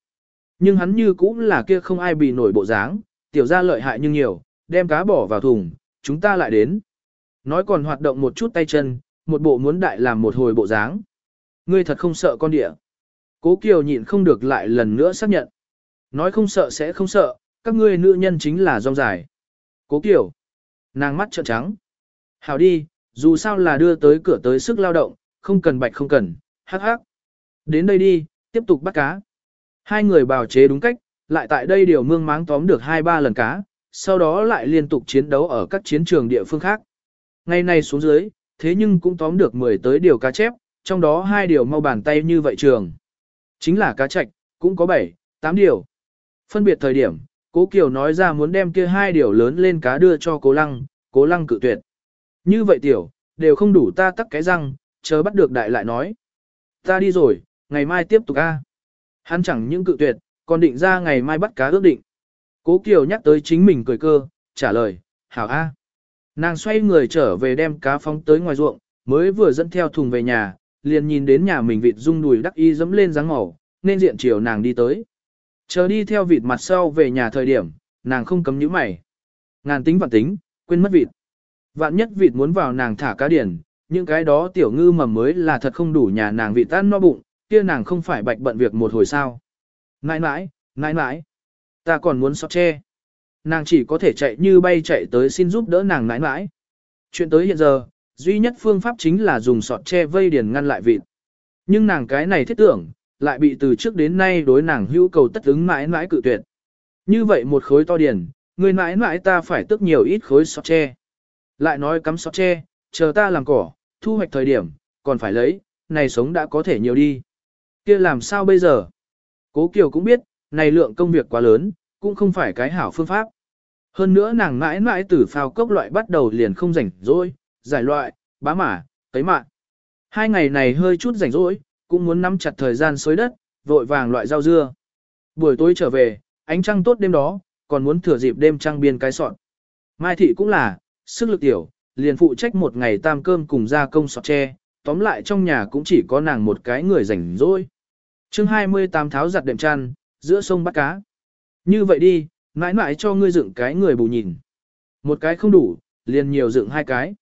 Nhưng hắn như cũng là kia không ai bị nổi bộ dáng, tiểu ra lợi hại nhưng nhiều, đem cá bỏ vào thùng, chúng ta lại đến. Nói còn hoạt động một chút tay chân, một bộ muốn đại làm một hồi bộ dáng. Ngươi thật không sợ con địa. Cố Kiều nhịn không được lại lần nữa xác nhận. Nói không sợ sẽ không sợ, các ngươi nữ nhân chính là rong dài. Cố Kiều. Nàng mắt trợn trắng. Hảo đi, dù sao là đưa tới cửa tới sức lao động, không cần bạch không cần, hắc hắc. Đến đây đi, tiếp tục bắt cá. Hai người bào chế đúng cách, lại tại đây điều mương máng tóm được hai ba lần cá, sau đó lại liên tục chiến đấu ở các chiến trường địa phương khác. Ngày nay xuống dưới, thế nhưng cũng tóm được 10 tới điều cá chép, trong đó hai điều mau bàn tay như vậy trường. Chính là cá trạch, cũng có 7, 8 điều. Phân biệt thời điểm, Cố Kiều nói ra muốn đem kia hai điều lớn lên cá đưa cho Cố Lăng, Cố Lăng cự tuyệt. Như vậy tiểu, đều không đủ ta tắc cái răng, chờ bắt được đại lại nói. Ta đi rồi, ngày mai tiếp tục a. Hắn chẳng những cự tuyệt, còn định ra ngày mai bắt cá ước định. Cố Kiều nhắc tới chính mình cười cơ, trả lời, hảo a. Nàng xoay người trở về đem cá phóng tới ngoài ruộng, mới vừa dẫn theo thùng về nhà, liền nhìn đến nhà mình vịt rung đùi đắc y dẫm lên dáng màu, nên diện chiều nàng đi tới. Chờ đi theo vịt mặt sau về nhà thời điểm, nàng không cấm nhíu mày. Ngàn tính vạn tính, quên mất vịt. Vạn nhất vịt muốn vào nàng thả cá điển, những cái đó tiểu ngư mầm mới là thật không đủ nhà nàng vịt tan no bụng, kia nàng không phải bạch bận việc một hồi sao. Nãi nãi, nãi nãi, ta còn muốn sọt che. Nàng chỉ có thể chạy như bay chạy tới xin giúp đỡ nàng nãi nãi. Chuyện tới hiện giờ, duy nhất phương pháp chính là dùng sọt che vây điền ngăn lại vịt. Nhưng nàng cái này thiết tưởng, lại bị từ trước đến nay đối nàng hữu cầu tất ứng mãi mãi cự tuyệt. Như vậy một khối to điền, người mãi mãi ta phải tức nhiều ít khối sọt tre. Lại nói cắm sọt tre, chờ ta làm cỏ, thu hoạch thời điểm, còn phải lấy, này sống đã có thể nhiều đi. kia làm sao bây giờ? Cố Kiều cũng biết, này lượng công việc quá lớn, cũng không phải cái hảo phương pháp. Hơn nữa nàng mãi mãi từ phao cốc loại bắt đầu liền không rảnh rỗi, giải loại, bá mả, tấy mạng. Hai ngày này hơi chút rảnh rỗi, cũng muốn nắm chặt thời gian xới đất, vội vàng loại rau dưa. Buổi tối trở về, ánh trăng tốt đêm đó, còn muốn thừa dịp đêm trăng biên cái sọt. Mai thị cũng là, sức lực tiểu, liền phụ trách một ngày tam cơm cùng gia công sọt tre, tóm lại trong nhà cũng chỉ có nàng một cái người rảnh rỗi. chương 28 tháo giặt đệm chăn, giữa sông bắt cá. Như vậy đi, mãi mãi cho ngươi dựng cái người bù nhìn. Một cái không đủ, liền nhiều dựng hai cái.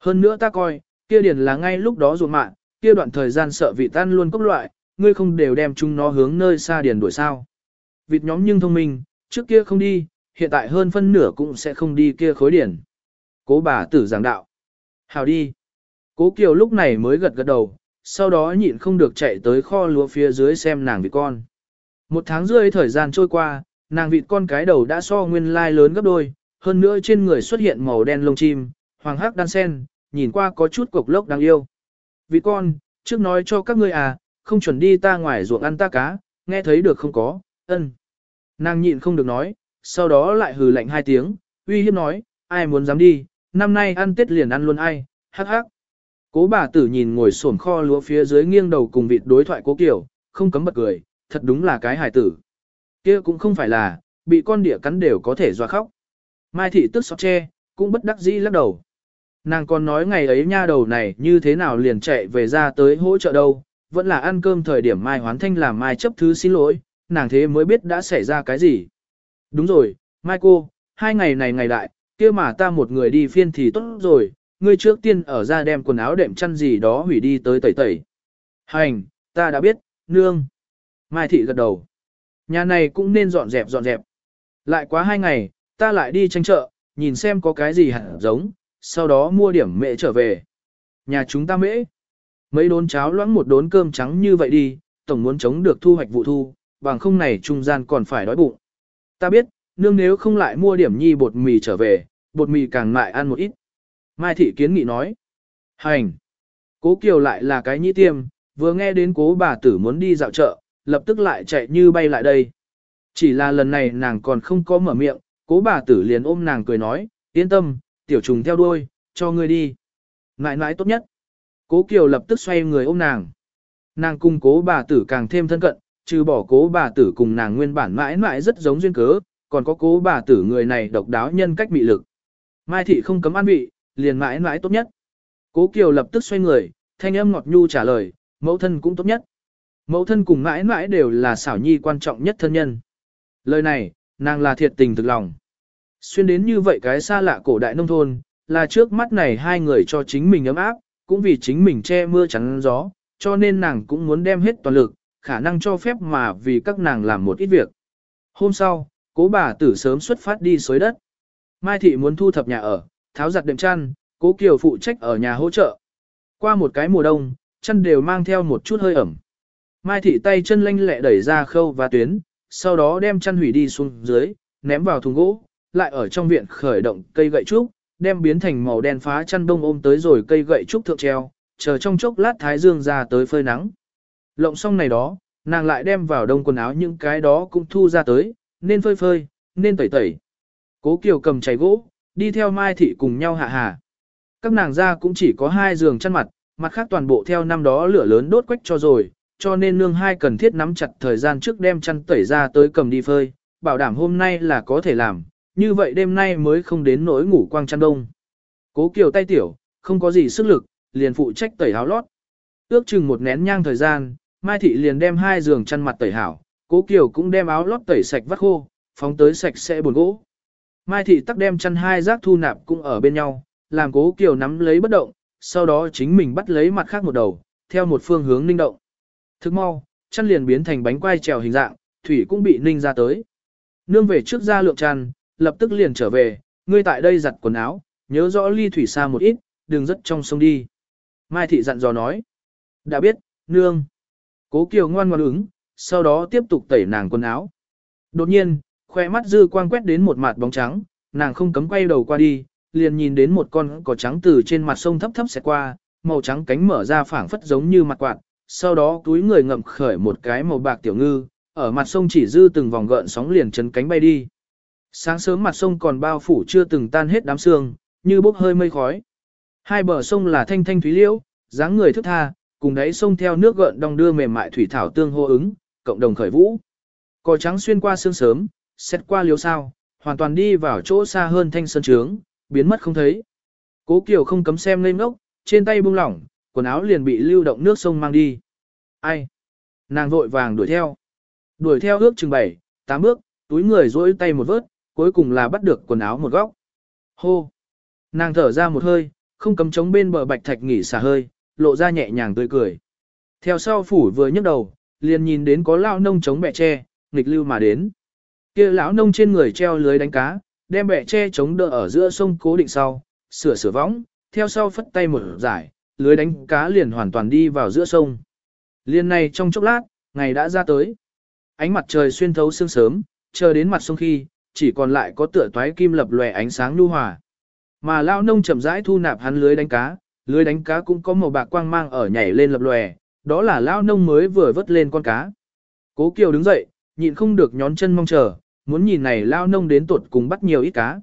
Hơn nữa ta coi, kia điền là ngay lúc đó ruột mạng, kia đoạn thời gian sợ vị tan luôn cốc loại, ngươi không đều đem chúng nó hướng nơi xa điền đuổi sao. Vịt nhóm nhưng thông minh, trước kia không đi, hiện tại hơn phân nửa cũng sẽ không đi kia khối điển. Cố bà tử giảng đạo. Hào đi. Cố Kiều lúc này mới gật gật đầu, sau đó nhịn không được chạy tới kho lúa phía dưới xem nàng vịt con. Một tháng rưỡi thời gian trôi qua, nàng vịt con cái đầu đã so nguyên lai lớn gấp đôi, hơn nữa trên người xuất hiện màu đen lông chim, hoàng hắc đan sen, nhìn qua có chút cục lốc đáng yêu. Vịt con, trước nói cho các ngươi à, không chuẩn đi ta ngoài ruộng ăn ta cá, nghe thấy được không có, ân. Nàng nhịn không được nói, sau đó lại hừ lạnh hai tiếng, uy hiếp nói, ai muốn dám đi, năm nay ăn tết liền ăn luôn ai, hắc hắc. Cố bà tử nhìn ngồi sổn kho lúa phía dưới nghiêng đầu cùng vịt đối thoại cố kiểu, không cấm bật cười, thật đúng là cái hài tử. kia cũng không phải là, bị con địa cắn đều có thể doa khóc. Mai thị tức sọt che, cũng bất đắc dĩ lắc đầu. Nàng còn nói ngày ấy nha đầu này như thế nào liền chạy về ra tới hỗ trợ đâu, vẫn là ăn cơm thời điểm Mai Hoán Thanh làm Mai chấp thứ xin lỗi, nàng thế mới biết đã xảy ra cái gì. Đúng rồi, Mai cô, hai ngày này ngày đại, kia mà ta một người đi phiên thì tốt rồi, ngươi trước tiên ở ra đem quần áo đệm chăn gì đó hủy đi tới tẩy tẩy. Hành, ta đã biết, nương. Mai thị gật đầu. Nhà này cũng nên dọn dẹp dọn dẹp. Lại quá hai ngày, ta lại đi tranh chợ, nhìn xem có cái gì hẳn giống, sau đó mua điểm mẹ trở về. Nhà chúng ta mễ. Mấy đốn cháo loãng một đốn cơm trắng như vậy đi, tổng muốn chống được thu hoạch vụ thu, bằng không này trung gian còn phải đói bụng. Ta biết, nương nếu không lại mua điểm nhi bột mì trở về, bột mì càng lại ăn một ít. Mai thị kiến nghị nói. Hành. Cố Kiều lại là cái nhĩ tiêm, vừa nghe đến cố bà tử muốn đi dạo chợ, lập tức lại chạy như bay lại đây. Chỉ là lần này nàng còn không có mở miệng, cố bà tử liền ôm nàng cười nói, yên tâm, tiểu trùng theo đuôi, cho ngươi đi. Ngại ngại tốt nhất. Cố Kiều lập tức xoay người ôm nàng. Nàng cùng cố bà tử càng thêm thân cận, trừ bỏ cố bà tử cùng nàng nguyên bản mãi mãi rất giống duyên cớ, còn có cố bà tử người này độc đáo nhân cách mị lực. Mai thị không cấm ăn vị, liền mãi mãi tốt nhất. Cố Kiều lập tức xoay người, thanh âm ngọt nhu trả lời, mẫu thân cũng tốt nhất. Mẫu thân cùng mãi mãi đều là xảo nhi quan trọng nhất thân nhân. Lời này, nàng là thiệt tình thực lòng. Xuyên đến như vậy cái xa lạ cổ đại nông thôn, là trước mắt này hai người cho chính mình ấm áp, cũng vì chính mình che mưa chắn gió, cho nên nàng cũng muốn đem hết toàn lực, khả năng cho phép mà vì các nàng làm một ít việc. Hôm sau, cố bà tử sớm xuất phát đi xới đất. Mai thị muốn thu thập nhà ở, tháo giặt đệm chăn, cố kiều phụ trách ở nhà hỗ trợ. Qua một cái mùa đông, chăn đều mang theo một chút hơi ẩm. Mai thị tay chân lanh lẹ đẩy ra khâu và tuyến, sau đó đem chăn hủy đi xuống dưới, ném vào thùng gỗ, lại ở trong viện khởi động cây gậy trúc, đem biến thành màu đen phá chăn đông ôm tới rồi cây gậy trúc thượng treo, chờ trong chốc lát thái dương ra tới phơi nắng. Lộng xong này đó, nàng lại đem vào đông quần áo những cái đó cũng thu ra tới, nên phơi phơi, nên tẩy tẩy. Cố Kiều cầm chày gỗ, đi theo Mai Thị cùng nhau hạ hà. Các nàng ra cũng chỉ có hai giường chăn mặt, mặt khác toàn bộ theo năm đó lửa lớn đốt quách cho rồi, cho nên nương hai cần thiết nắm chặt thời gian trước đem chăn tẩy ra tới cầm đi phơi, bảo đảm hôm nay là có thể làm, như vậy đêm nay mới không đến nỗi ngủ quang chăn đông. Cố Kiều tay tiểu, không có gì sức lực, liền phụ trách tẩy áo lót. Ước chừng một nén nhang thời gian, Mai Thị liền đem hai giường chăn mặt tẩy hảo, Cố Kiều cũng đem áo lót tẩy sạch vắt khô, phóng tới sạch sẽ buồn gỗ. Mai Thị tắc đem chăn hai rác thu nạp cũng ở bên nhau, làm Cố Kiều nắm lấy bất động, sau đó chính mình bắt lấy mặt khác một đầu, theo một phương hướng ninh động. Thức mau, chăn liền biến thành bánh quai trèo hình dạng, thủy cũng bị ninh ra tới. Nương về trước ra lượng chăn, lập tức liền trở về, ngươi tại đây giặt quần áo, nhớ rõ ly thủy xa một ít, đừng rất trong sông đi. Mai thị dặn dò nói. Đã biết, nương. Cố Kiều ngoan ngoan ứng, sau đó tiếp tục tẩy nàng quần áo. Đột nhiên, khoe mắt dư quang quét đến một mặt bóng trắng, nàng không cấm quay đầu qua đi, liền nhìn đến một con cỏ trắng từ trên mặt sông thấp thấp xẹt qua, màu trắng cánh mở ra phảng phất giống như mặt quạt, sau đó túi người ngậm khởi một cái màu bạc tiểu ngư, ở mặt sông chỉ dư từng vòng gợn sóng liền chấn cánh bay đi. Sáng sớm mặt sông còn bao phủ chưa từng tan hết đám sương, như bốc hơi mây khói. Hai bờ sông là thanh thanh thúy liễu, dáng người thức tha, cùng đáy sông theo nước gợn đong đưa mềm mại thủy thảo tương hô ứng, cộng đồng khởi vũ. Cò trắng xuyên qua sương sớm, xét qua liếu sao, hoàn toàn đi vào chỗ xa hơn thanh sơn trướng, biến mất không thấy. Cố Kiều không cấm xem lên ngốc, trên tay buông lỏng, quần áo liền bị lưu động nước sông mang đi. Ai? Nàng vội vàng đuổi theo. Đuổi theo ước chừng bảy, tám bước, túi người dỗi tay một vớt, cuối cùng là bắt được quần áo một góc. Hô! Nàng thở ra một hơi, không cấm chống bên bờ bạch thạch nghỉ xả hơi, lộ ra nhẹ nhàng tươi cười. Theo sau phủ vừa nhấc đầu, liền nhìn đến có lão nông chống bẹ tre, nghịch lưu mà đến. kia lão nông trên người treo lưới đánh cá, đem bẹ tre chống đỡ ở giữa sông cố định sau, sửa sửa võng, theo sau phất tay một giải, lưới đánh cá liền hoàn toàn đi vào giữa sông. Liên này trong chốc lát, ngày đã ra tới. Ánh mặt trời xuyên thấu sương sớm, chờ đến mặt sông khi, chỉ còn lại có tựa toái kim lập lòe ánh sáng nhu hòa. Mà lao nông chậm rãi thu nạp hắn lưới đánh cá, lưới đánh cá cũng có màu bạc quang mang ở nhảy lên lập lòe, đó là lao nông mới vừa vớt lên con cá. Cố Kiều đứng dậy, nhịn không được nhón chân mong chờ, muốn nhìn này lao nông đến tuột cùng bắt nhiều ít cá.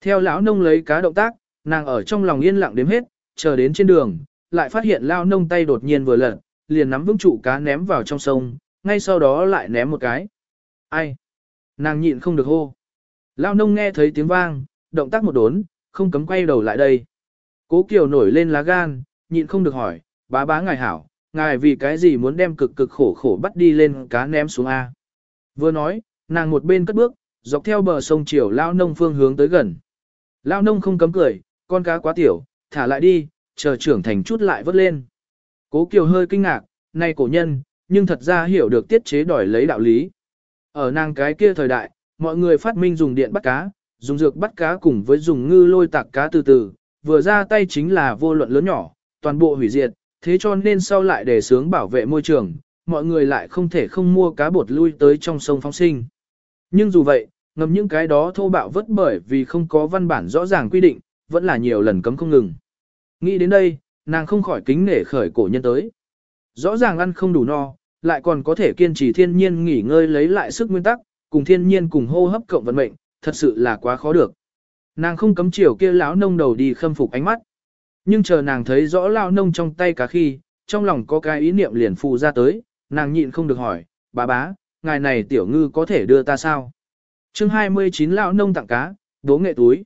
Theo lão nông lấy cá động tác, nàng ở trong lòng yên lặng đếm hết, chờ đến trên đường, lại phát hiện lao nông tay đột nhiên vừa lật, liền nắm vững trụ cá ném vào trong sông, ngay sau đó lại ném một cái. Ai? Nàng nhịn không được hô. Lao nông nghe thấy tiếng vang, động tác một đốn, không cấm quay đầu lại đây. Cố Kiều nổi lên lá gan, nhịn không được hỏi, bá bá ngài hảo, ngài vì cái gì muốn đem cực cực khổ khổ bắt đi lên cá ném xuống A. Vừa nói, nàng một bên cất bước, dọc theo bờ sông chiều lao nông phương hướng tới gần. Lao nông không cấm cười, con cá quá tiểu, thả lại đi, chờ trưởng thành chút lại vớt lên. Cố Kiều hơi kinh ngạc, nay cổ nhân, nhưng thật ra hiểu được tiết chế đòi lấy đạo lý. Ở nàng cái kia thời đại, mọi người phát minh dùng điện bắt cá, dùng dược bắt cá cùng với dùng ngư lôi tạc cá từ từ, vừa ra tay chính là vô luận lớn nhỏ, toàn bộ hủy diệt, thế cho nên sau lại để sướng bảo vệ môi trường, mọi người lại không thể không mua cá bột lui tới trong sông phóng sinh. Nhưng dù vậy, ngầm những cái đó thô bạo vất bởi vì không có văn bản rõ ràng quy định, vẫn là nhiều lần cấm không ngừng. Nghĩ đến đây, nàng không khỏi kính nể khởi cổ nhân tới. Rõ ràng ăn không đủ no, lại còn có thể kiên trì thiên nhiên nghỉ ngơi lấy lại sức nguyên tắc, cùng thiên nhiên cùng hô hấp cộng vận mệnh, thật sự là quá khó được. Nàng không cấm chiều kia lão nông đầu đi khâm phục ánh mắt. Nhưng chờ nàng thấy rõ lão nông trong tay cá khi, trong lòng có cái ý niệm liền phù ra tới, nàng nhịn không được hỏi, bà bá, ngài này tiểu ngư có thể đưa ta sao? chương 29 lão nông tặng cá, đố nghệ túi.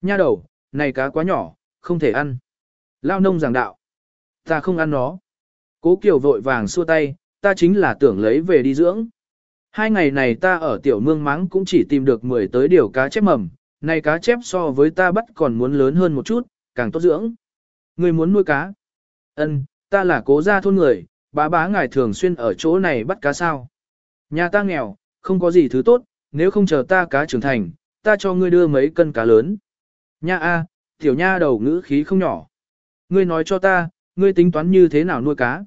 Nha đầu, này cá quá nhỏ, không thể ăn. Lão nông giảng đạo. Ta không ăn nó. Cố Kiều vội vàng xua tay, ta chính là tưởng lấy về đi dưỡng. Hai ngày này ta ở tiểu mương mắng cũng chỉ tìm được 10 tới điều cá chép mầm, này cá chép so với ta bắt còn muốn lớn hơn một chút, càng tốt dưỡng. Người muốn nuôi cá? Ân, ta là cố gia thôn người, bá bá ngài thường xuyên ở chỗ này bắt cá sao. Nhà ta nghèo, không có gì thứ tốt, nếu không chờ ta cá trưởng thành, ta cho ngươi đưa mấy cân cá lớn. Nha a, tiểu nha đầu ngữ khí không nhỏ. Ngươi nói cho ta, ngươi tính toán như thế nào nuôi cá?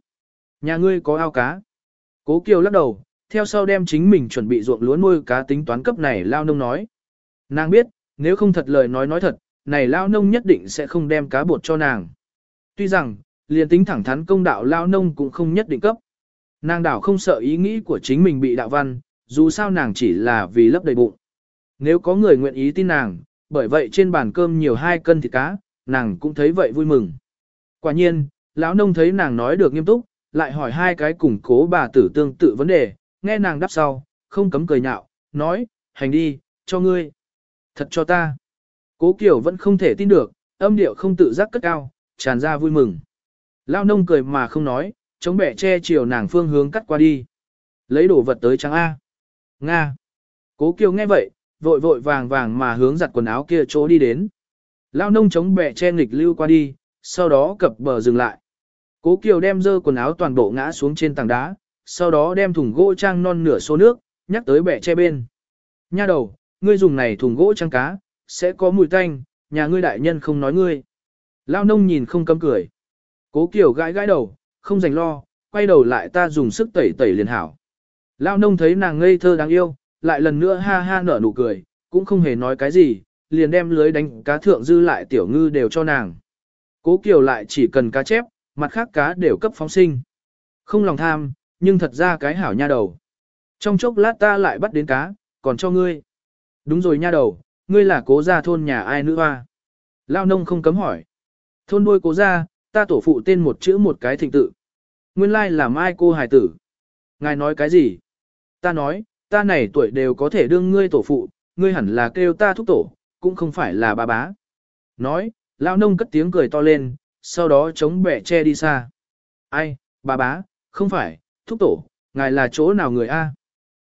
Nhà ngươi có ao cá? Cố Kiều lắc đầu, theo sau đem chính mình chuẩn bị ruộng lúa nuôi cá tính toán cấp này lao nông nói. Nàng biết, nếu không thật lời nói nói thật, này lao nông nhất định sẽ không đem cá bột cho nàng. Tuy rằng, liền tính thẳng thắn công đạo lao nông cũng không nhất định cấp. Nàng đảo không sợ ý nghĩ của chính mình bị đạo văn, dù sao nàng chỉ là vì lấp đầy bụng. Nếu có người nguyện ý tin nàng, bởi vậy trên bàn cơm nhiều hai cân thịt cá, nàng cũng thấy vậy vui mừng. Quả nhiên, lão nông thấy nàng nói được nghiêm túc, lại hỏi hai cái củng cố bà tử tương tự vấn đề, nghe nàng đáp sau, không cấm cười nhạo, nói, hành đi, cho ngươi. Thật cho ta. Cố Kiều vẫn không thể tin được, âm điệu không tự giác cất cao, tràn ra vui mừng. Lao nông cười mà không nói, chống bẻ che chiều nàng phương hướng cắt qua đi. Lấy đồ vật tới trắng A. Nga. Cố Kiều nghe vậy, vội vội vàng vàng mà hướng giặt quần áo kia chỗ đi đến. Lao nông chống bẻ che nghịch lưu qua đi, sau đó cập bờ dừng lại. Cố Kiều đem dơ quần áo toàn bộ ngã xuống trên tảng đá, sau đó đem thùng gỗ trang non nửa số nước, nhắc tới bẻ che bên. Nha đầu, ngươi dùng này thùng gỗ trang cá, sẽ có mùi tanh, nhà ngươi đại nhân không nói ngươi. Lao nông nhìn không cấm cười. Cố Kiều gãi gãi đầu, không dành lo, quay đầu lại ta dùng sức tẩy tẩy liền hảo. Lao nông thấy nàng ngây thơ đáng yêu, lại lần nữa ha ha nở nụ cười, cũng không hề nói cái gì, liền đem lưới đánh cá thượng dư lại tiểu ngư đều cho nàng. Cố Kiều lại chỉ cần cá chép, mặt khác cá đều cấp phóng sinh. Không lòng tham, nhưng thật ra cái hảo nha đầu. Trong chốc lát ta lại bắt đến cá, còn cho ngươi. Đúng rồi nha đầu, ngươi là cố gia thôn nhà ai nữ hoa? Lao nông không cấm hỏi. Thôn đuôi cố gia, ta tổ phụ tên một chữ một cái thịnh tự. Nguyên lai là mai cô hài tử. Ngài nói cái gì? Ta nói, ta này tuổi đều có thể đương ngươi tổ phụ, ngươi hẳn là kêu ta thúc tổ, cũng không phải là bà bá. Nói, lao nông cất tiếng cười to lên, sau đó chống bẻ che đi xa. Ai, bà bá, không phải, thúc tổ, ngài là chỗ nào người A?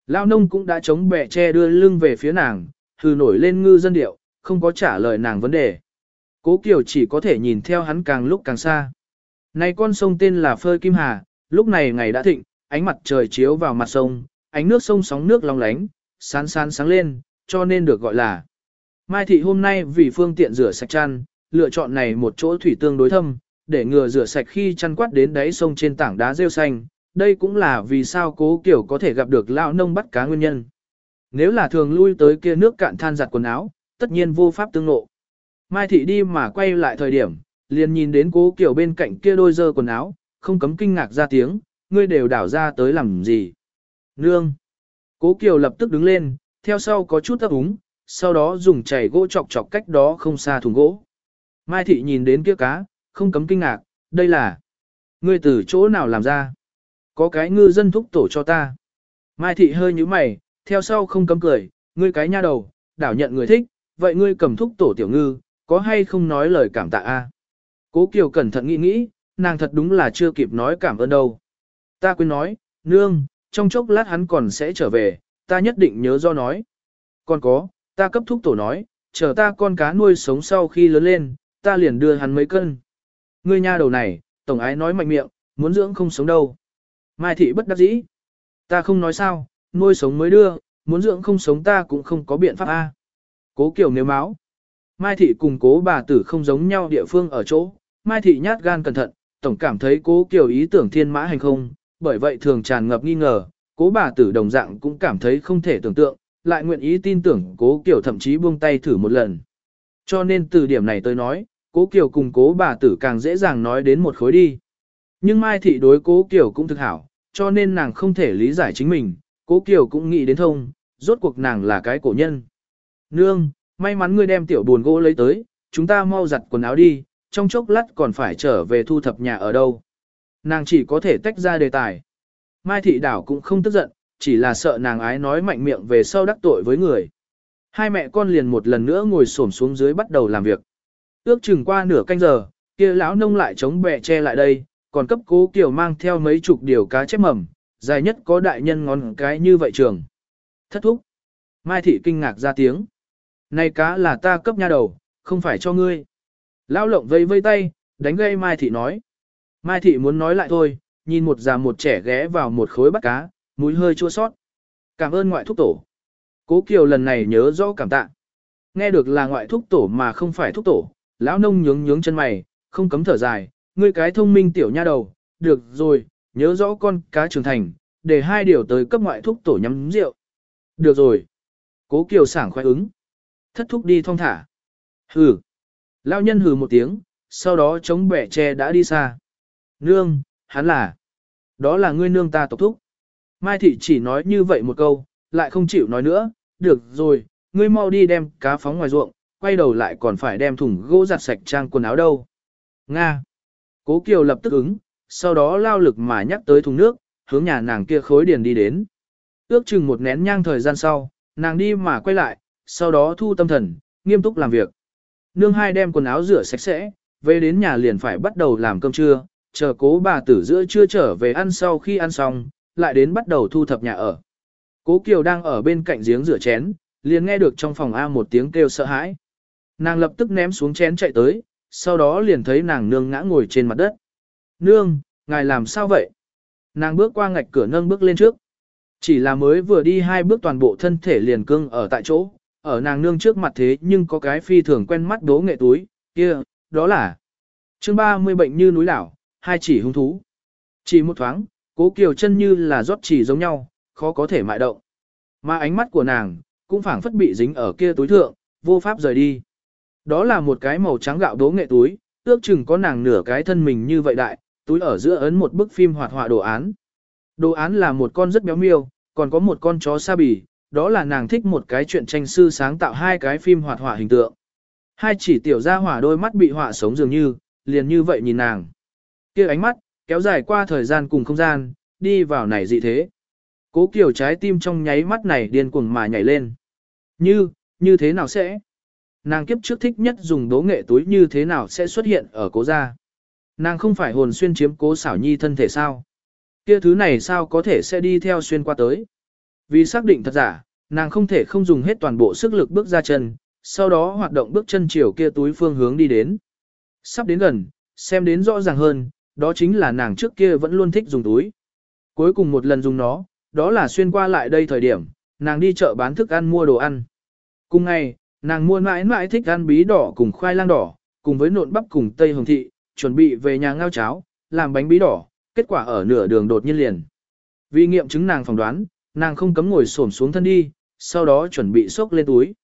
Lao nông cũng đã chống bẻ che đưa lưng về phía nàng, hừ nổi lên ngư dân điệu, không có trả lời nàng vấn đề. Cố Kiều chỉ có thể nhìn theo hắn càng lúc càng xa. Này con sông tên là Phơi Kim Hà, lúc này ngày đã thịnh, ánh mặt trời chiếu vào mặt sông, ánh nước sông sóng nước long lánh, sán sán sáng lên, cho nên được gọi là. Mai thị hôm nay vì phương tiện rửa sạch chăn, lựa chọn này một chỗ thủy tương đối thâm, để ngừa rửa sạch khi chăn quát đến đáy sông trên tảng đá rêu xanh. Đây cũng là vì sao cố kiểu có thể gặp được lão nông bắt cá nguyên nhân. Nếu là thường lui tới kia nước cạn than giặt quần áo, tất nhiên vô pháp tương nộ. Mai thị đi mà quay lại thời điểm, liền nhìn đến cố kiểu bên cạnh kia đôi dơ quần áo, không cấm kinh ngạc ra tiếng, ngươi đều đảo ra tới làm gì. Nương! Cố Kiều lập tức đứng lên, theo sau có chút ấp úng, sau đó dùng chảy gỗ chọc chọc cách đó không xa thùng gỗ. Mai thị nhìn đến kia cá, không cấm kinh ngạc, đây là ngươi từ chỗ nào làm ra? Có cái ngư dân thúc tổ cho ta. Mai thị hơi như mày, theo sau không cấm cười, ngươi cái nha đầu, đảo nhận người thích, vậy ngươi cầm thúc tổ tiểu ngư, có hay không nói lời cảm tạ a? À? Cố Kiều cẩn thận nghĩ nghĩ, nàng thật đúng là chưa kịp nói cảm ơn đâu. Ta quên nói, nương, trong chốc lát hắn còn sẽ trở về, ta nhất định nhớ do nói. Còn có, ta cấp thúc tổ nói, chờ ta con cá nuôi sống sau khi lớn lên, ta liền đưa hắn mấy cân. Ngươi nha đầu này, tổng ái nói mạnh miệng, muốn dưỡng không sống đâu. Mai thị bất đắc dĩ. Ta không nói sao, nuôi sống mới đưa, muốn dưỡng không sống ta cũng không có biện pháp a. Cố kiểu nếu máu. Mai thị cùng cố bà tử không giống nhau địa phương ở chỗ. Mai thị nhát gan cẩn thận, tổng cảm thấy cố kiểu ý tưởng thiên mã hành không, bởi vậy thường tràn ngập nghi ngờ, cố bà tử đồng dạng cũng cảm thấy không thể tưởng tượng, lại nguyện ý tin tưởng cố kiểu thậm chí buông tay thử một lần. Cho nên từ điểm này tôi nói, cố kiểu cùng cố bà tử càng dễ dàng nói đến một khối đi. Nhưng Mai Thị đối cố Kiều cũng thực hảo, cho nên nàng không thể lý giải chính mình, cố Kiều cũng nghĩ đến thông, rốt cuộc nàng là cái cổ nhân. Nương, may mắn ngươi đem tiểu buồn gỗ lấy tới, chúng ta mau giặt quần áo đi, trong chốc lát còn phải trở về thu thập nhà ở đâu. Nàng chỉ có thể tách ra đề tài. Mai thị đảo cũng không tức giận, chỉ là sợ nàng ái nói mạnh miệng về sau đắc tội với người. Hai mẹ con liền một lần nữa ngồi xổm xuống dưới bắt đầu làm việc. Ước chừng qua nửa canh giờ, kia lão nông lại chống bẹ che lại đây, còn cấp cố kiểu mang theo mấy chục điều cá chép mầm, dài nhất có đại nhân ngón cái như vậy trường. Thất thúc. Mai thị kinh ngạc ra tiếng. Này cá là ta cấp nha đầu, không phải cho ngươi. Lão lộng vây vây tay, đánh gây Mai thị nói. Mai thị muốn nói lại thôi, nhìn một già một trẻ ghé vào một khối bắt cá, mũi hơi chua sót. Cảm ơn ngoại thúc tổ. Cố Kiều lần này nhớ rõ cảm tạ. Nghe được là ngoại thúc tổ mà không phải thúc tổ, lão nông nhướng nhướng chân mày, không cấm thở dài, ngươi cái thông minh tiểu nha đầu, được rồi, nhớ rõ con cá trưởng thành, để hai điều tới cấp ngoại thúc tổ nhắm rượu. Được rồi. Cố Kiều sảng khoái ứng. Thất thúc đi thong thả. Hừ. Lão nhân hừ một tiếng, sau đó chống bẻ tre đã đi xa. Nương, hắn là. Đó là ngươi nương ta tộc thúc. Mai thị chỉ nói như vậy một câu, lại không chịu nói nữa, được rồi, ngươi mau đi đem cá phóng ngoài ruộng, quay đầu lại còn phải đem thùng gỗ giặt sạch trang quần áo đâu. Nga. Cố Kiều lập tức ứng, sau đó lao lực mà nhắc tới thùng nước, hướng nhà nàng kia khối điền đi đến. Ước chừng một nén nhang thời gian sau, nàng đi mà quay lại, sau đó thu tâm thần, nghiêm túc làm việc. Nương hai đem quần áo rửa sạch sẽ, về đến nhà liền phải bắt đầu làm cơm trưa, chờ cố bà tử giữa trưa trở về ăn sau khi ăn xong, lại đến bắt đầu thu thập nhà ở. Cố Kiều đang ở bên cạnh giếng rửa chén, liền nghe được trong phòng A một tiếng kêu sợ hãi. Nàng lập tức ném xuống chén chạy tới, sau đó liền thấy nàng nương ngã ngồi trên mặt đất. Nương, ngài làm sao vậy? Nàng bước qua ngạch cửa nâng bước lên trước. Chỉ là mới vừa đi hai bước toàn bộ thân thể liền cưng ở tại chỗ, ở nàng nương trước mặt thế nhưng có cái phi thường quen mắt đố nghệ túi, kia, đó là chương 30 bệnh như núi đảo, hai chỉ hung thú. Chỉ một thoáng, cố kiều chân như là rót chỉ giống nhau, khó có thể mại động. Mà ánh mắt của nàng, cũng phảng phất bị dính ở kia túi thượng, vô pháp rời đi. Đó là một cái màu trắng gạo đố nghệ túi, ước chừng có nàng nửa cái thân mình như vậy đại, túi ở giữa ấn một bức phim hoạt họa đồ án. Đồ án là một con rất béo miêu, còn có một con chó sa bì, đó là nàng thích một cái chuyện tranh sư sáng tạo hai cái phim hoạt họa hình tượng. Hai chỉ tiểu ra hỏa đôi mắt bị họa sống dường như, liền như vậy nhìn nàng. kia ánh mắt, kéo dài qua thời gian cùng không gian, đi vào này dị thế. Cố kiểu trái tim trong nháy mắt này điên cuồng mà nhảy lên. Như, như thế nào sẽ? Nàng kiếp trước thích nhất dùng đố nghệ túi như thế nào sẽ xuất hiện ở cố gia. Nàng không phải hồn xuyên chiếm cố xảo nhi thân thể sao? Kia thứ này sao có thể sẽ đi theo xuyên qua tới? Vì xác định thật giả, nàng không thể không dùng hết toàn bộ sức lực bước ra chân, sau đó hoạt động bước chân chiều kia túi phương hướng đi đến. Sắp đến gần, xem đến rõ ràng hơn, đó chính là nàng trước kia vẫn luôn thích dùng túi. Cuối cùng một lần dùng nó, đó là xuyên qua lại đây thời điểm, nàng đi chợ bán thức ăn mua đồ ăn. Cùng ngày, nàng mua mãi mãi thích ăn bí đỏ cùng khoai lang đỏ, cùng với nộn bắp cùng tây hồng thị, chuẩn bị về nhà ngao cháo, làm bánh bí đỏ, kết quả ở nửa đường đột nhiên liền. Vì nghiệm chứng nàng phỏng đoán, nàng không cấm ngồi xổm xuống thân đi, sau đó chuẩn bị xốc lên túi.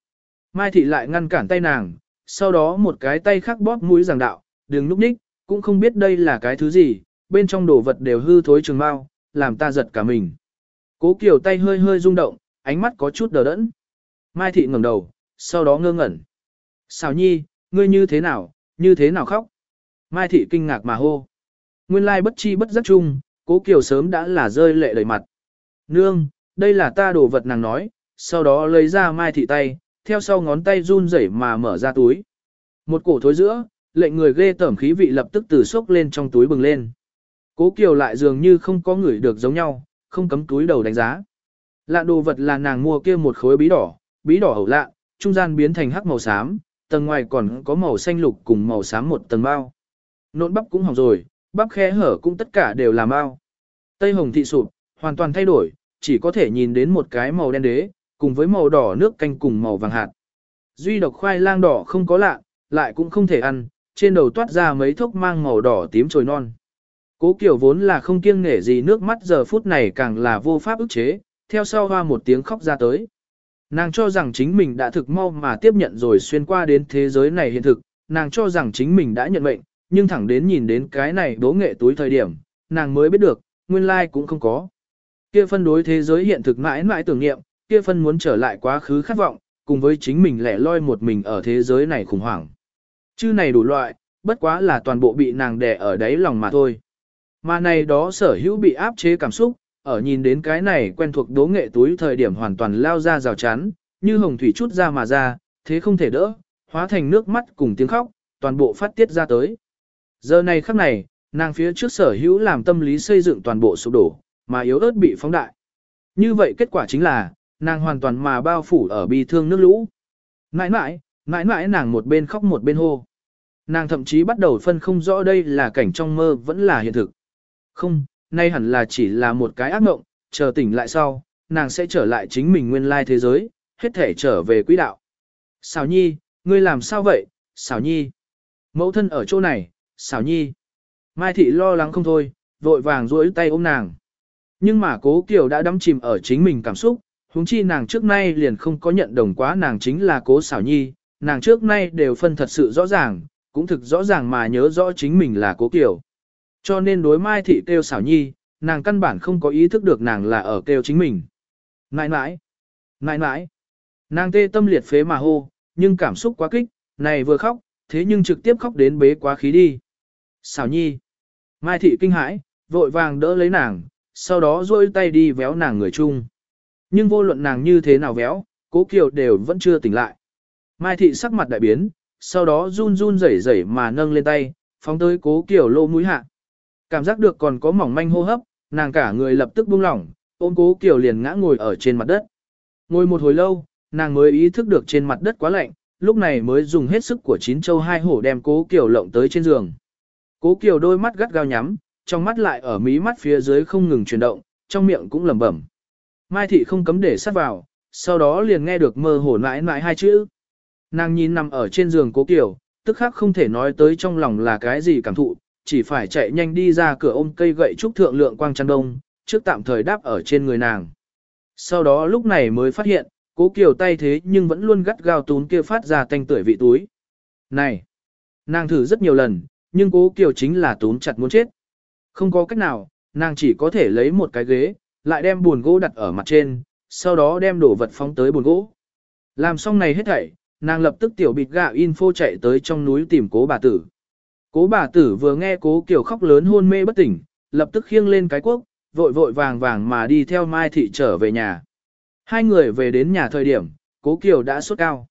Mai thị lại ngăn cản tay nàng, sau đó một cái tay khác bóp mũi giảng đạo, đừng núp ních, cũng không biết đây là cái thứ gì, bên trong đồ vật đều hư thối trường mau, làm ta giật cả mình. Cố Kiều tay hơi hơi rung động, ánh mắt có chút đờ đẫn. Mai thị ngẩng đầu, sau đó ngơ ngẩn. Xào nhi, ngươi như thế nào, như thế nào khóc? Mai thị kinh ngạc mà hô. Nguyên lai bất chi bất giác chung, cố Kiều sớm đã là rơi lệ đầy mặt. Nương, đây là ta đồ vật nàng nói, sau đó lấy ra Mai thị tay, theo sau ngón tay run rẩy mà mở ra túi. Một cổ thối giữa, lệnh người ghê tởm khí vị lập tức từ sốc lên trong túi bừng lên. Cố Kiều lại dường như không có người được giống nhau, không cấm túi đầu đánh giá. Lạ đồ vật là nàng mua kia một khối bí đỏ, bí đỏ hậu lạ, trung gian biến thành hắc màu xám, tầng ngoài còn có màu xanh lục cùng màu xám một tầng bao. Nộn bắp cũng hỏng rồi, bắp khe hở cũng tất cả đều là bao. Tây hồng thị sụp, hoàn toàn thay đổi, chỉ có thể nhìn đến một cái màu đen đế, cùng với màu đỏ nước canh cùng màu vàng hạt. Duy độc khoai lang đỏ không có lạ, lại cũng không thể ăn, trên đầu toát ra mấy thốc mang màu đỏ tím trồi non. Cố Kiều vốn là không kiêng nể gì nước mắt giờ phút này càng là vô pháp ức chế, theo sau hoa một tiếng khóc ra tới. Nàng cho rằng chính mình đã thực mau mà tiếp nhận rồi xuyên qua đến thế giới này hiện thực, nàng cho rằng chính mình đã nhận mệnh, nhưng thẳng đến nhìn đến cái này đố nghệ túi thời điểm, nàng mới biết được, nguyên lai cũng không có. Kia phân đối thế giới hiện thực mãi mãi tưởng niệm, kia phân muốn trở lại quá khứ khát vọng, cùng với chính mình lẻ loi một mình ở thế giới này khủng hoảng. Chư này đủ loại, bất quá là toàn bộ bị nàng đè ở đáy lòng mà thôi. Mà này đó sở hữu bị áp chế cảm xúc, ở nhìn đến cái này quen thuộc đố nghệ túi thời điểm hoàn toàn lao ra rào chắn, như hồng thủy chút ra mà ra, thế không thể đỡ, hóa thành nước mắt cùng tiếng khóc, toàn bộ phát tiết ra tới. Giờ này khắc này, nàng phía trước sở hữu làm tâm lý xây dựng toàn bộ sụp đổ, mà yếu ớt bị phóng đại. Như vậy kết quả chính là, nàng hoàn toàn mà bao phủ ở bi thương nước lũ. Mãi mãi, mãi mãi nàng một bên khóc một bên hô. Nàng thậm chí bắt đầu phân không rõ đây là cảnh trong mơ vẫn là hiện thực. Không, nay hẳn là chỉ là một cái ác mộng, chờ tỉnh lại sau, nàng sẽ trở lại chính mình nguyên lai thế giới, hết thể trở về quỹ đạo. Xảo nhi, ngươi làm sao vậy, xảo nhi. Mẫu thân ở chỗ này, xảo nhi. Mai thị lo lắng không thôi, vội vàng duỗi tay ôm nàng. Nhưng mà cố Kiều đã đắm chìm ở chính mình cảm xúc, huống chi nàng trước nay liền không có nhận đồng quá nàng chính là cố xảo nhi, nàng trước nay đều phân thật sự rõ ràng, cũng thực rõ ràng mà nhớ rõ chính mình là cố Kiều. Cho nên đối mai thị kêu xảo nhi, nàng căn bản không có ý thức được nàng là ở kêu chính mình. Nãi nãi, nãi nãi, nàng tê tâm liệt phế mà hô, nhưng cảm xúc quá kích, này vừa khóc, thế nhưng trực tiếp khóc đến bế quá khí đi. Xảo nhi, mai thị kinh hãi, vội vàng đỡ lấy nàng, sau đó duỗi tay đi véo nàng người chung. Nhưng vô luận nàng như thế nào véo, cố kiều đều vẫn chưa tỉnh lại. Mai thị sắc mặt đại biến, sau đó run run rẩy rẩy mà nâng lên tay, phóng tới cố kiều lô mũi hạ. Cảm giác được còn có mỏng manh hô hấp, nàng cả người lập tức buông lỏng, ôm cố kiều liền ngã ngồi ở trên mặt đất. Ngồi một hồi lâu, nàng mới ý thức được trên mặt đất quá lạnh, lúc này mới dùng hết sức của chín châu hai hổ đem cố kiều lộng tới trên giường. Cố kiều đôi mắt gắt gao nhắm, trong mắt lại ở mí mắt phía dưới không ngừng chuyển động, trong miệng cũng lẩm bẩm. Mai thị không cấm để sát vào, sau đó liền nghe được mơ hồ mãi mãi hai chữ. Nàng nhìn nằm ở trên giường cố kiều, tức khắc không thể nói tới trong lòng là cái gì cảm thụ, chỉ phải chạy nhanh đi ra cửa ôm cây gậy trúc thượng lượng quang chăn đông, trước tạm thời đáp ở trên người nàng. Sau đó lúc này mới phát hiện, cố kiều tay thế nhưng vẫn luôn gắt gao tún kia phát ra tanh tưởi vị túi. Này! Nàng thử rất nhiều lần, nhưng cố kiều chính là tún chặt muốn chết. Không có cách nào, nàng chỉ có thể lấy một cái ghế, lại đem buồn gỗ đặt ở mặt trên, sau đó đem đổ vật phóng tới buồn gỗ. Làm xong này hết thảy, nàng lập tức tiểu bịt gạo info chạy tới trong núi tìm cố bà tử. Cố bà tử vừa nghe cố kiểu khóc lớn hôn mê bất tỉnh, lập tức khiêng lên cái quốc, vội vội vàng vàng mà đi theo Mai Thị trở về nhà. Hai người về đến nhà thời điểm, cố Kiều đã sốt cao.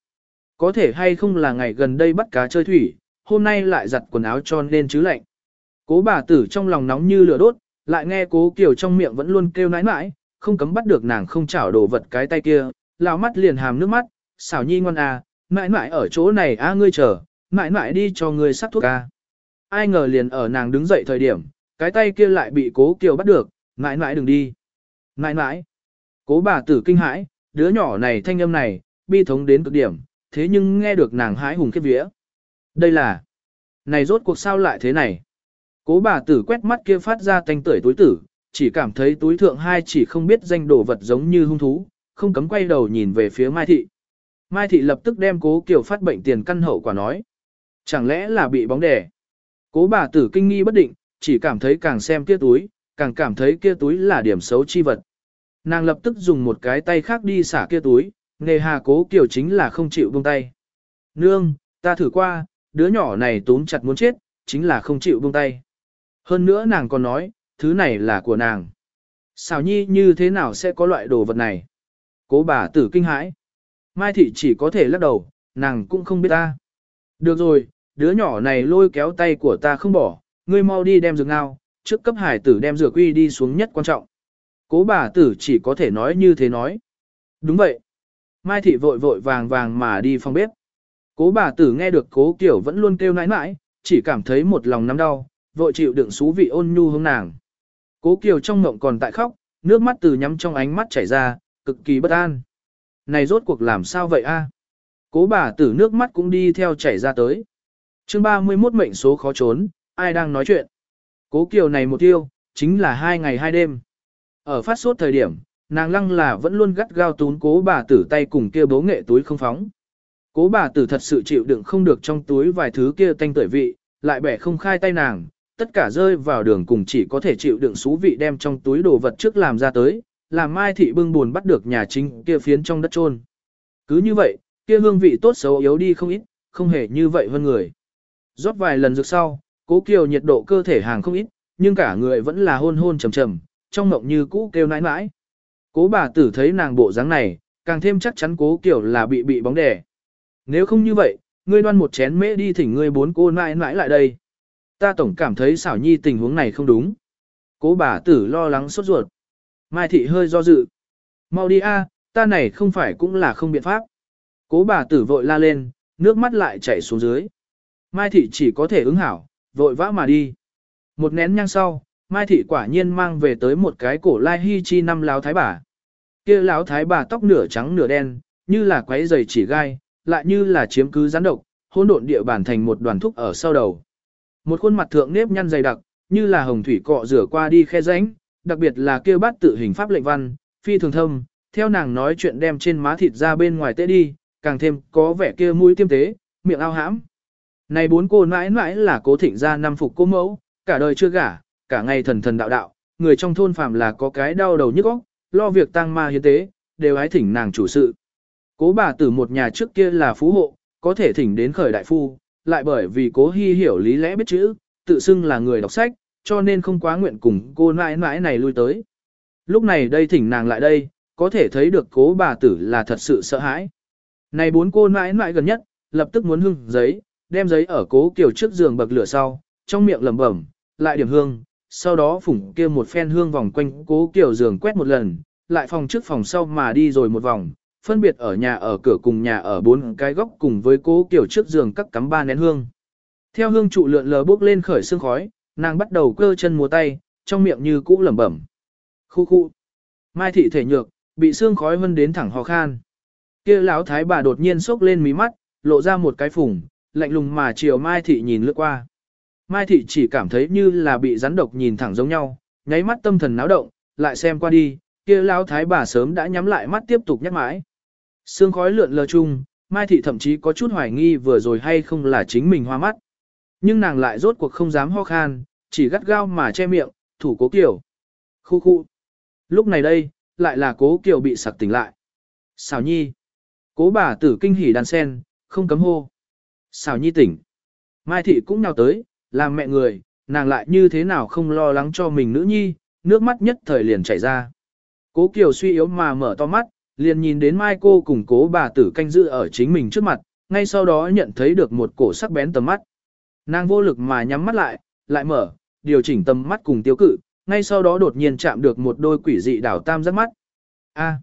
Có thể hay không là ngày gần đây bắt cá chơi thủy, hôm nay lại giặt quần áo tròn lên chứ lạnh. Cố bà tử trong lòng nóng như lửa đốt, lại nghe cố Kiều trong miệng vẫn luôn kêu nãi nãi, không cấm bắt được nàng không chảo đồ vật cái tay kia, lao mắt liền hàm nước mắt, xảo nhi ngon à, nãi nãi ở chỗ này a ngươi chờ, nãi nãi đi cho ngươi sắc thuốc a. Ai ngờ liền ở nàng đứng dậy thời điểm, cái tay kia lại bị cố Kiều bắt được, mãi mãi đừng đi. Mãi mãi. Cố bà tử kinh hãi, đứa nhỏ này thanh âm này, bi thống đến cực điểm, thế nhưng nghe được nàng hãi hùng kết vía. Đây là, này rốt cuộc sao lại thế này? Cố bà tử quét mắt kia phát ra thanh tưởi túi tử, chỉ cảm thấy túi thượng hai chỉ không biết danh đồ vật giống như hung thú, không cấm quay đầu nhìn về phía Mai Thị. Mai Thị lập tức đem cố Kiều phát bệnh tiền căn hậu quả nói. Chẳng lẽ là bị bóng đè? Cố bà tử kinh nghi bất định, chỉ cảm thấy càng xem kia túi, càng cảm thấy kia túi là điểm xấu chi vật. Nàng lập tức dùng một cái tay khác đi xả kia túi, nghề hà cố Kiều chính là không chịu buông tay. Nương, ta thử qua, đứa nhỏ này túm chặt muốn chết, chính là không chịu buông tay. Hơn nữa nàng còn nói, thứ này là của nàng. Xào nhi như thế nào sẽ có loại đồ vật này? Cố bà tử kinh hãi. Mai thị chỉ có thể lắc đầu, nàng cũng không biết ta. Được rồi, đứa nhỏ này lôi kéo tay của ta không bỏ, ngươi mau đi đem dược ngao, trước cấp hải tử đem dược uy đi xuống nhất quan trọng. Cố bà tử chỉ có thể nói như thế nói. Đúng vậy. Mai thị vội vội vàng vàng mà đi phòng bếp. Cố bà tử nghe được cố kiểu vẫn luôn kêu nãi nãi, chỉ cảm thấy một lòng nắm đau, vội chịu đựng xú vị ôn nhu hướng nàng. Cố kiều trong mộng còn tại khóc, nước mắt từ nhắm trong ánh mắt chảy ra, cực kỳ bất an. Này rốt cuộc làm sao vậy a? Cố bà tử nước mắt cũng đi theo chảy ra tới chương 31 mệnh số khó trốn, ai đang nói chuyện? Cố kiều này một tiêu, chính là hai ngày hai đêm. Ở phát sốt thời điểm, nàng lăng là vẫn luôn gắt gao tún cố bà tử tay cùng kia bố nghệ túi không phóng. Cố bà tử thật sự chịu đựng không được trong túi vài thứ kia tanh tuổi vị, lại bẻ không khai tay nàng, tất cả rơi vào đường cùng chỉ có thể chịu đựng xú vị đem trong túi đồ vật trước làm ra tới, làm Mai thị bưng buồn bắt được nhà chính kia phiến trong đất trôn. Cứ như vậy, kia hương vị tốt xấu yếu đi không ít, không hề như vậy hơn người. Rót vài lần dược sau, cố kiều nhiệt độ cơ thể hàng không ít, nhưng cả người vẫn là hôn hôn trầm trầm, trong mộng như cũ kêu nãi nãi. Cố bà tử thấy nàng bộ dáng này, càng thêm chắc chắn cố kiều là bị bị bóng đè. Nếu không như vậy, ngươi đoan một chén mễ đi thỉnh ngươi bốn cô nãi nãi lại đây. Ta tổng cảm thấy xảo nhi tình huống này không đúng. Cố bà tử lo lắng sốt ruột. Mai thị hơi do dự. Mau đi a, ta này không phải cũng là không biện pháp. Cố bà tử vội la lên, nước mắt lại chảy xuống dưới. Mai thị chỉ có thể ứng hảo, vội vã mà đi. Một nén nhang sau, Mai thị quả nhiên mang về tới một cái cổ lai hy chi năm láo thái bà. Kia láo thái bà tóc nửa trắng nửa đen, như là quấy giày chỉ gai, lại như là chiếm cứ gián độc, hỗn độn địa bản thành một đoàn thúc ở sau đầu. Một khuôn mặt thượng nếp nhăn dày đặc, như là hồng thủy cọ rửa qua đi khe rãnh, đặc biệt là kia bát tự hình pháp lệnh văn, phi thường thâm, theo nàng nói chuyện đem trên má thịt ra bên ngoài tê đi, càng thêm có vẻ kia mũi tiêm tế, miệng ao hãm. Này bốn cô mãi mãi là cố thịnh gia năm phục cô mẫu, cả đời chưa gả, cả ngày thần thần đạo đạo, người trong thôn phàm là có cái đau đầu nhức óc, lo việc tang ma hiến tế, đều ái thỉnh nàng chủ sự. Cố bà tử một nhà trước kia là phú hộ, có thể thỉnh đến khởi đại phu, lại bởi vì cố hy hiểu lý lẽ biết chữ, tự xưng là người đọc sách, cho nên không quá nguyện cùng cô nãi nãi này lui tới. Lúc này đây thỉnh nàng lại đây, có thể thấy được cố bà tử là thật sự sợ hãi. Này bốn cô nãi nãi gần nhất, lập tức muốn hưng giấy, đem giấy ở cố kiều trước giường bậc lửa sau, trong miệng lẩm bẩm, lại điểm hương, sau đó phủng kia một phen hương vòng quanh cố kiều giường quét một lần, lại phòng trước phòng sau mà đi rồi một vòng, phân biệt ở nhà ở cửa cùng nhà ở bốn cái góc cùng với cố kiểu trước giường cắt cắm ba nén hương. Theo hương trụ lượn lờ bốc lên khởi sương khói, nàng bắt đầu cơ chân múa tay, trong miệng như cũ lẩm bẩm. Khu khu. Mai thị thể nhược, bị sương khói vân đến thẳng ho khan. Kia lão thái bà đột nhiên sốc lên mí mắt, lộ ra một cái phủng, lạnh lùng mà chiều Mai thị nhìn lướt qua. Mai thị chỉ cảm thấy như là bị rắn độc nhìn thẳng giống nhau, nháy mắt tâm thần náo động, lại xem qua đi, kia lão thái bà sớm đã nhắm lại mắt tiếp tục nhắc mãi. Sương khói lượn lờ chung, Mai Thị thậm chí có chút hoài nghi vừa rồi hay không là chính mình hoa mắt. Nhưng nàng lại rốt cuộc không dám ho khan, chỉ gắt gao mà che miệng, thủ cố kiểu. Khu khu. Lúc này đây, lại là cố kiều bị sặc tỉnh lại. xào nhi. Cố bà tử kinh hỉ đàn sen, không cấm hô. Xào nhi tỉnh. Mai thị cũng nào tới, làm mẹ người, nàng lại như thế nào không lo lắng cho mình nữ nhi, nước mắt nhất thời liền chảy ra. Cố kiều suy yếu mà mở to mắt, liền nhìn đến Mai cô cùng cố bà tử canh giữ ở chính mình trước mặt, ngay sau đó nhận thấy được một cổ sắc bén tầm mắt. Nàng vô lực mà nhắm mắt lại, lại mở, điều chỉnh tầm mắt cùng tiêu cự, ngay sau đó đột nhiên chạm được một đôi quỷ dị đảo tam giác mắt. A.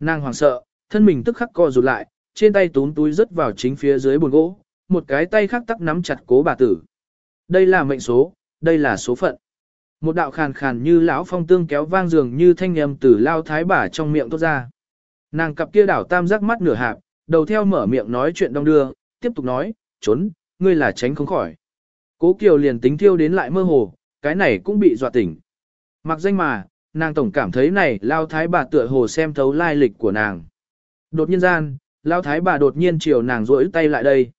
nàng hoảng sợ, thân mình tức khắc co rụt lại, trên tay túm túi rớt vào chính phía dưới bồn gỗ, một cái tay khác tắc nắm chặt cố bà tử. Đây là mệnh số, đây là số phận. Một đạo khàn khàn như lão phong tương kéo vang dường như thanh âm từ lao thái bà trong miệng tốt ra. Nàng cặp kia đảo tam giác mắt nửa hạp, đầu theo mở miệng nói chuyện đông đưa, tiếp tục nói, trốn, ngươi là tránh không khỏi. Cố Kiều liền tính thiêu đến lại mơ hồ, cái này cũng bị dọa tỉnh. Mặc danh mà, nàng tổng cảm thấy này lao thái bà tựa hồ xem thấu lai lịch của nàng. Đột nhiên gian, lao thái bà đột nhiên chiều nàng rỗi tay lại đây.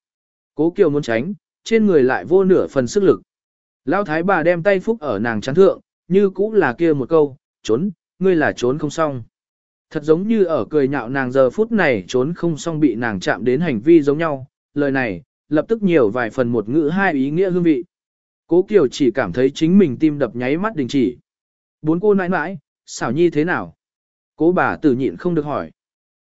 Cố Kiều muốn tránh, trên người lại vô nửa phần sức lực. Lão thái bà đem tay phúc ở nàng chán thượng, như cũng là kia một câu, trốn, ngươi là trốn không xong. Thật giống như ở cười nhạo nàng giờ phút này trốn không xong bị nàng chạm đến hành vi giống nhau, lời này, lập tức nhiều vài phần một ngữ hai ý nghĩa hương vị. Cố Kiều chỉ cảm thấy chính mình tim đập nháy mắt đình chỉ. Bốn cô nãi nãi, xảo nhi thế nào? Cố bà tử nhịn không được hỏi.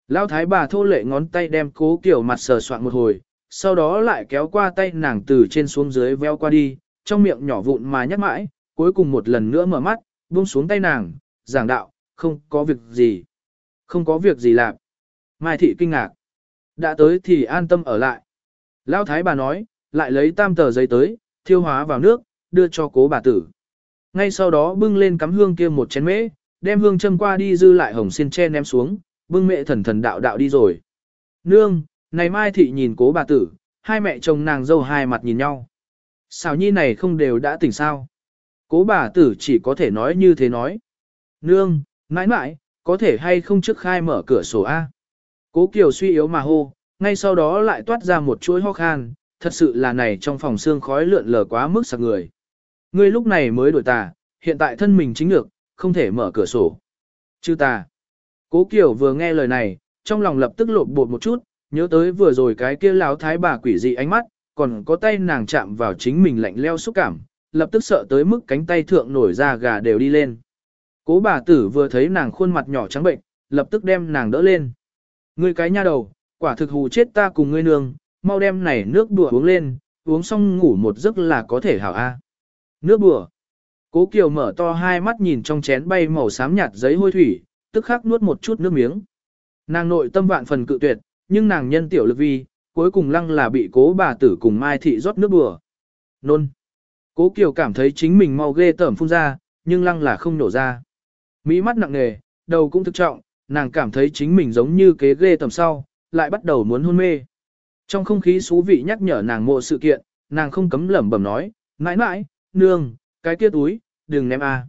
Lão thái bà thô lệ ngón tay đem cố Kiều mặt sờ soạn một hồi, sau đó lại kéo qua tay nàng từ trên xuống dưới veo qua đi, trong miệng nhỏ vụn mà nhắc mãi, cuối cùng một lần nữa mở mắt, buông xuống tay nàng, giảng đạo, không có việc gì. Không có việc gì làm. Mai thị kinh ngạc. Đã tới thì an tâm ở lại. Lão thái bà nói, lại lấy tam tờ giấy tới, thiêu hóa vào nước, đưa cho cố bà tử. Ngay sau đó bưng lên cắm hương kia một chén mễ, đem hương châm qua đi dư lại hồng xiên che ném xuống, bưng mẹ thần thần đạo đạo đi rồi. Nương, này mai thị nhìn cố bà tử, hai mẹ chồng nàng dâu hai mặt nhìn nhau. Xào nhi này không đều đã tỉnh sao. Cố bà tử chỉ có thể nói như thế nói. Nương, mãi mãi, có thể hay không trước khai mở cửa sổ A. Cố Kiều suy yếu mà hô, ngay sau đó lại toát ra một chuỗi ho khan, thật sự là này trong phòng xương khói lượn lờ quá mức sặc người. Ngươi lúc này mới đổi tà, hiện tại thân mình chính được, không thể mở cửa sổ. Chư tà. Cố Kiều vừa nghe lời này, trong lòng lập tức lộn bột một chút, nhớ tới vừa rồi cái kia láo thái bà quỷ dị ánh mắt, còn có tay nàng chạm vào chính mình lạnh leo xúc cảm, lập tức sợ tới mức cánh tay thượng nổi ra gà đều đi lên. Cố bà tử vừa thấy nàng khuôn mặt nhỏ trắng bệnh, lập tức đem nàng đỡ lên. Ngươi cái nha đầu, quả thực hù chết ta cùng ngươi nương, mau đem này nước đùa uống lên, uống xong ngủ một giấc là có thể hảo a. Nước đùa. Cố Kiều mở to hai mắt nhìn trong chén bay màu xám nhạt giấy hôi thủy, tức khắc nuốt một chút nước miếng. Nàng nội tâm vạn phần cự tuyệt, nhưng nàng nhân tiểu lực vi, cuối cùng lăng là bị cố bà tử cùng Mai Thị rót nước bừa. Nôn. Cố Kiều cảm thấy chính mình mau ghê tởm phun ra, nhưng lăng là không nổ ra. Mỹ mắt nặng nề, đầu cũng thực trọng, nàng cảm thấy chính mình giống như kế ghê tầm sau, lại bắt đầu muốn hôn mê. Trong không khí xú vị nhắc nhở nàng mộ sự kiện, nàng không cấm lẩm bẩm nói, mãi mãi, nương, cái kia túi, đừng ném a. À.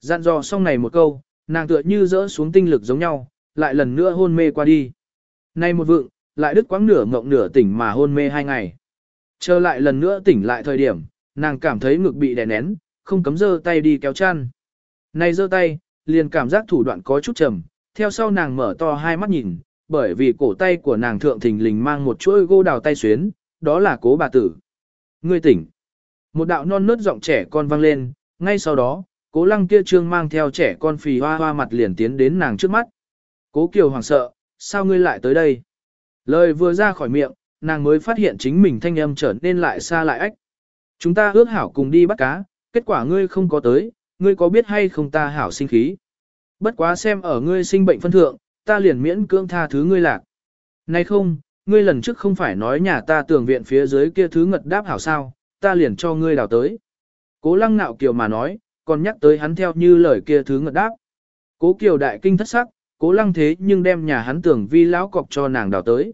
Dặn dò xong này một câu, nàng tựa như rỡ xuống tinh lực giống nhau, lại lần nữa hôn mê qua đi. Nay một vượng, lại đứt quãng nửa ngộng nửa tỉnh mà hôn mê hai ngày. Trở lại lần nữa tỉnh lại thời điểm, nàng cảm thấy ngực bị đè nén, không cấm giơ tay đi kéo chăn. nay giơ tay, liền cảm giác thủ đoạn có chút trầm, theo sau nàng mở to hai mắt nhìn, bởi vì cổ tay của nàng thượng thình lình mang một chuỗi gô đào tay xuyến, đó là cố bà tử. Ngươi tỉnh. Một đạo non nớt giọng trẻ con vang lên, ngay sau đó, cố lăng kia trương mang theo trẻ con phì hoa hoa mặt liền tiến đến nàng trước mắt. Cố kiều hoàng sợ, sao ngươi lại tới đây? Lời vừa ra khỏi miệng, nàng mới phát hiện chính mình thanh âm trở nên lại xa lại ách. Chúng ta ước hảo cùng đi bắt cá, kết quả ngươi không có tới, ngươi có biết hay không ta hảo sinh khí. Bất quá xem ở ngươi sinh bệnh phân thượng, ta liền miễn cưỡng tha thứ ngươi lạc. Này không, ngươi lần trước không phải nói nhà ta tưởng viện phía dưới kia thứ ngật đáp hảo sao, ta liền cho ngươi đào tới. Cố lăng nạo kiều mà nói, còn nhắc tới hắn theo như lời kia thứ ngật đáp. Cố kiều đại kinh thất sắc, cố lăng thế nhưng đem nhà hắn tưởng vi lão cọc cho nàng đào tới.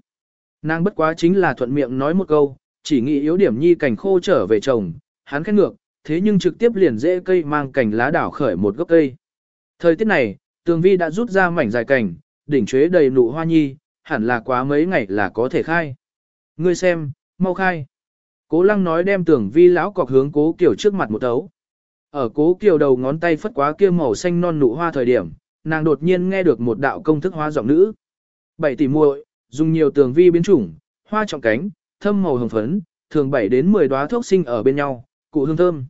Nàng bất quá chính là thuận miệng nói một câu, chỉ nghĩ yếu điểm nhi cảnh khô trở về chồng, hắn khét ngược, thế nhưng trực tiếp liền dễ cây mang cành lá đảo khởi một gốc cây. Thời tiết này, tường vi đã rút ra mảnh dài cành, đỉnh chuế đầy nụ hoa nhi, hẳn là quá mấy ngày là có thể khai. Ngươi xem, mau khai. Cố lăng nói đem Tưởng vi lão cọc hướng cố kiểu trước mặt một tấu. Ở cố kiểu đầu ngón tay phất quá kia màu xanh non nụ hoa thời điểm, nàng đột nhiên nghe được một đạo công thức hóa giọng nữ. Bảy tỷ muội, dùng nhiều tường vi biến chủng, hoa trọng cánh, thâm màu hồng phấn, thường 7 đến 10 đóa thuốc sinh ở bên nhau, cụ hương thơm.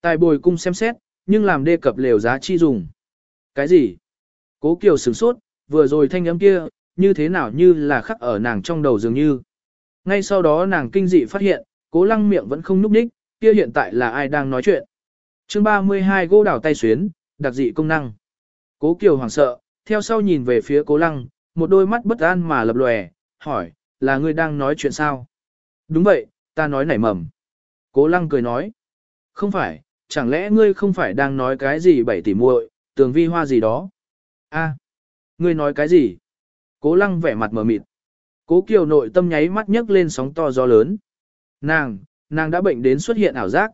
Tài bồi cung xem xét, nhưng làm đề cập lều giá chi dùng. Cái gì? Cố Kiều sửng sốt, vừa rồi thanh âm kia, như thế nào như là khắc ở nàng trong đầu dường như. Ngay sau đó nàng kinh dị phát hiện, cố lăng miệng vẫn không núp đích, kia hiện tại là ai đang nói chuyện. chương 32 gỗ đảo tay xuyến, đặc dị công năng. Cố Kiều hoảng sợ, theo sau nhìn về phía cố lăng, một đôi mắt bất an mà lập lòe, hỏi, là ngươi đang nói chuyện sao? Đúng vậy, ta nói nảy mầm. Cố lăng cười nói, không phải, chẳng lẽ ngươi không phải đang nói cái gì bảy tỷ muội, tường vi hoa gì đó? A, ngươi nói cái gì? Cố lăng vẻ mặt mờ mịt. Cố Kiều nội tâm nháy mắt nhấc lên sóng to gió lớn. Nàng, nàng đã bệnh đến xuất hiện ảo giác.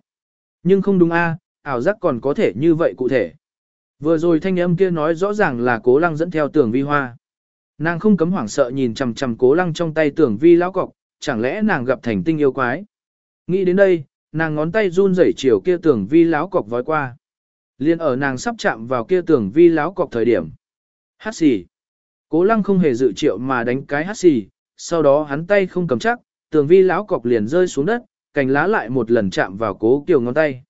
Nhưng không đúng a, ảo giác còn có thể như vậy cụ thể. Vừa rồi thanh âm kia nói rõ ràng là cố lăng dẫn theo tưởng vi hoa. Nàng không cấm hoảng sợ nhìn chằm chằm cố lăng trong tay tưởng vi lão cọc, chẳng lẽ nàng gặp thành tinh yêu quái. Nghĩ đến đây, nàng ngón tay run rẩy chiều kia tưởng vi lão cọc vói qua. Liên ở nàng sắp chạm vào kia tưởng vi lão cọc thời điểm. Hát xì. Cố lăng không hề dự triệu mà đánh cái hát xì, sau đó hắn tay không cầm chắc, tường vi lão cọc liền rơi xuống đất, cành lá lại một lần chạm vào cố kiều ngón tay.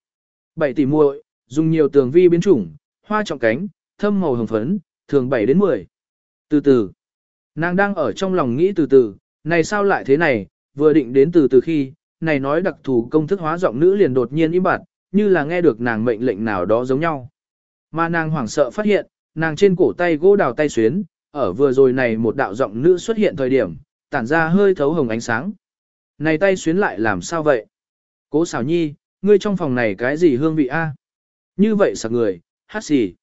Bảy tỷ muội, dùng nhiều tường vi biến chủng, hoa trọng cánh, thâm màu hồng phấn, thường 7 đến 10. Từ từ, nàng đang ở trong lòng nghĩ từ từ, này sao lại thế này, vừa định đến từ từ khi, này nói đặc thù công thức hóa giọng nữ liền đột nhiên im bặt, như là nghe được nàng mệnh lệnh nào đó giống nhau. Mà nàng hoảng sợ phát hiện, nàng trên cổ tay gỗ đào tay xuyến, ở vừa rồi này một đạo giọng nữ xuất hiện thời điểm, tản ra hơi thấu hồng ánh sáng. Này tay xuyến lại làm sao vậy? Cố xảo nhi, ngươi trong phòng này cái gì hương vị a? Như vậy sạc người, hát xì.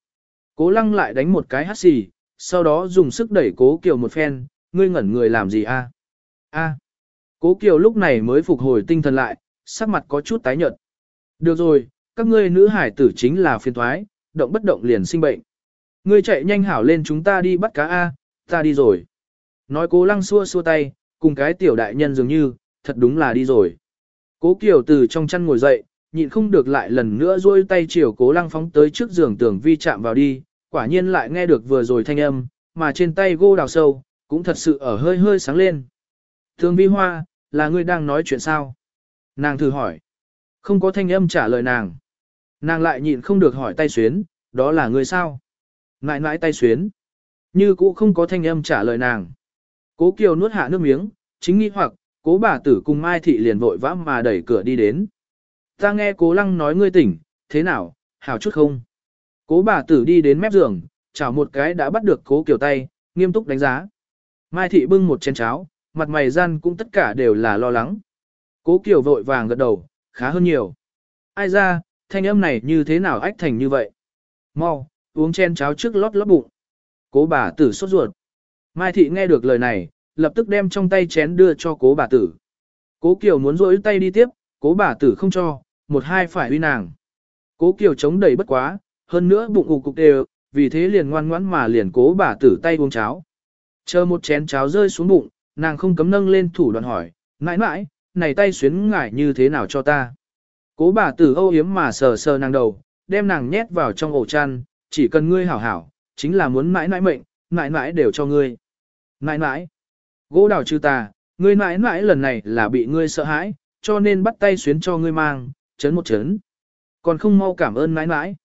Cố lăng lại đánh một cái hát xì, sau đó dùng sức đẩy cố kiều một phen, ngươi ngẩn người làm gì a? A. Cố kiều lúc này mới phục hồi tinh thần lại, sắc mặt có chút tái nhợt. Được rồi, các ngươi nữ hải tử chính là phiền thoái, động bất động liền sinh bệnh. Ngươi chạy nhanh hảo lên chúng ta đi bắt cá A, ta đi rồi. Nói cố lăng xua xua tay, cùng cái tiểu đại nhân dường như, thật đúng là đi rồi. Cố Kiều từ trong chăn ngồi dậy, nhịn không được lại lần nữa duỗi tay chiều cố lăng phóng tới trước giường tưởng vi chạm vào đi, quả nhiên lại nghe được vừa rồi thanh âm, mà trên tay gô đào sâu, cũng thật sự ở hơi hơi sáng lên. Thường vi hoa, là ngươi đang nói chuyện sao? Nàng thử hỏi. Không có thanh âm trả lời nàng. Nàng lại nhịn không được hỏi tay xuyến, đó là ngươi sao? Ngại ngại tay xuyến. Như cũ không có thanh âm trả lời nàng. Cố Kiều nuốt hạ nước miếng, chính nghĩ hoặc, cố bà tử cùng Mai Thị liền vội vã mà đẩy cửa đi đến. Ta nghe cố lăng nói ngươi tỉnh, thế nào, hảo chút không? Cố bà tử đi đến mép giường, chào một cái đã bắt được cố Kiều tay, nghiêm túc đánh giá. Mai Thị bưng một chén cháo, mặt mày gian cũng tất cả đều là lo lắng. Cố Kiều vội vàng gật đầu, khá hơn nhiều. Ai ra, thanh âm này như thế nào ách thành như vậy? Mau, uống chén cháo trước lót lót bụng. Cố bà tử sốt ruột. Mai thị nghe được lời này, lập tức đem trong tay chén đưa cho cố bà tử. Cố Kiều muốn rỗi tay đi tiếp, cố bà tử không cho, một hai phải uy nàng. Cố Kiều chống đẩy bất quá, hơn nữa bụng ục cục đều, vì thế liền ngoan ngoãn mà liền cố bà tử tay uống cháo. Chờ một chén cháo rơi xuống bụng, nàng không cấm nâng lên thủ đoạn hỏi, mãi mãi, này tay xuyến ngải như thế nào cho ta. Cố bà tử âu yếm mà sờ sờ nàng đầu, đem nàng nhét vào trong ổ chăn, chỉ cần ngươi hảo hảo, chính là muốn mãi mãi mệnh, mãi mãi đều cho ngươi. Mãi mãi, gỗ đào trừ ta, ngươi mãi mãi lần này là bị ngươi sợ hãi, cho nên bắt tay xuyến cho ngươi mang, chấn một chấn. Còn không mau cảm ơn mãi mãi.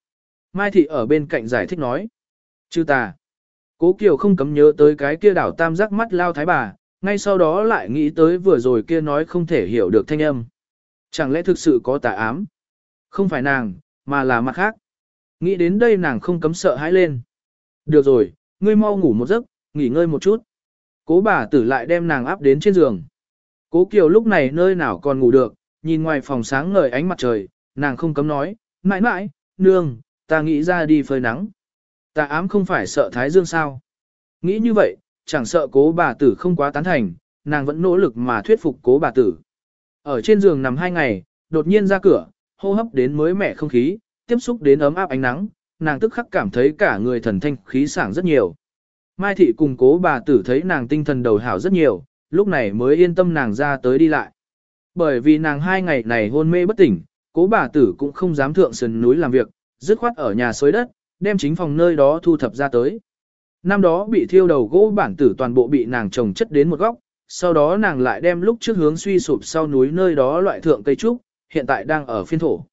Mai thị ở bên cạnh giải thích nói. Chư ta. Cố Kiều không cấm nhớ tới cái kia đảo tam giác mắt lao thái bà, ngay sau đó lại nghĩ tới vừa rồi kia nói không thể hiểu được thanh âm. Chẳng lẽ thực sự có tà ám? Không phải nàng, mà là mặt khác. Nghĩ đến đây nàng không cấm sợ hãi lên. Được rồi, ngươi mau ngủ một giấc, nghỉ ngơi một chút. Cố bà tử lại đem nàng áp đến trên giường. Cố Kiều lúc này nơi nào còn ngủ được, nhìn ngoài phòng sáng ngời ánh mặt trời, nàng không cấm nói, mãi mãi, nương, ta nghĩ ra đi phơi nắng. Ta ám không phải sợ thái dương sao. Nghĩ như vậy, chẳng sợ cố bà tử không quá tán thành, nàng vẫn nỗ lực mà thuyết phục cố bà tử. Ở trên giường nằm hai ngày, đột nhiên ra cửa, hô hấp đến mới mẻ không khí, tiếp xúc đến ấm áp ánh nắng, nàng tức khắc cảm thấy cả người thần thanh khí sảng rất nhiều. Mai thị cùng cố bà tử thấy nàng tinh thần đầu hảo rất nhiều, lúc này mới yên tâm nàng ra tới đi lại. Bởi vì nàng hai ngày này hôn mê bất tỉnh, cố bà tử cũng không dám thượng sườn núi làm việc, dứt khoát ở nhà xới đất, đem chính phòng nơi đó thu thập ra tới. Năm đó bị thiêu đầu gỗ bản tử toàn bộ bị nàng trồng chất đến một góc, sau đó nàng lại đem lúc trước hướng suy sụp sau núi nơi đó loại thượng cây trúc, hiện tại đang ở phiên thổ.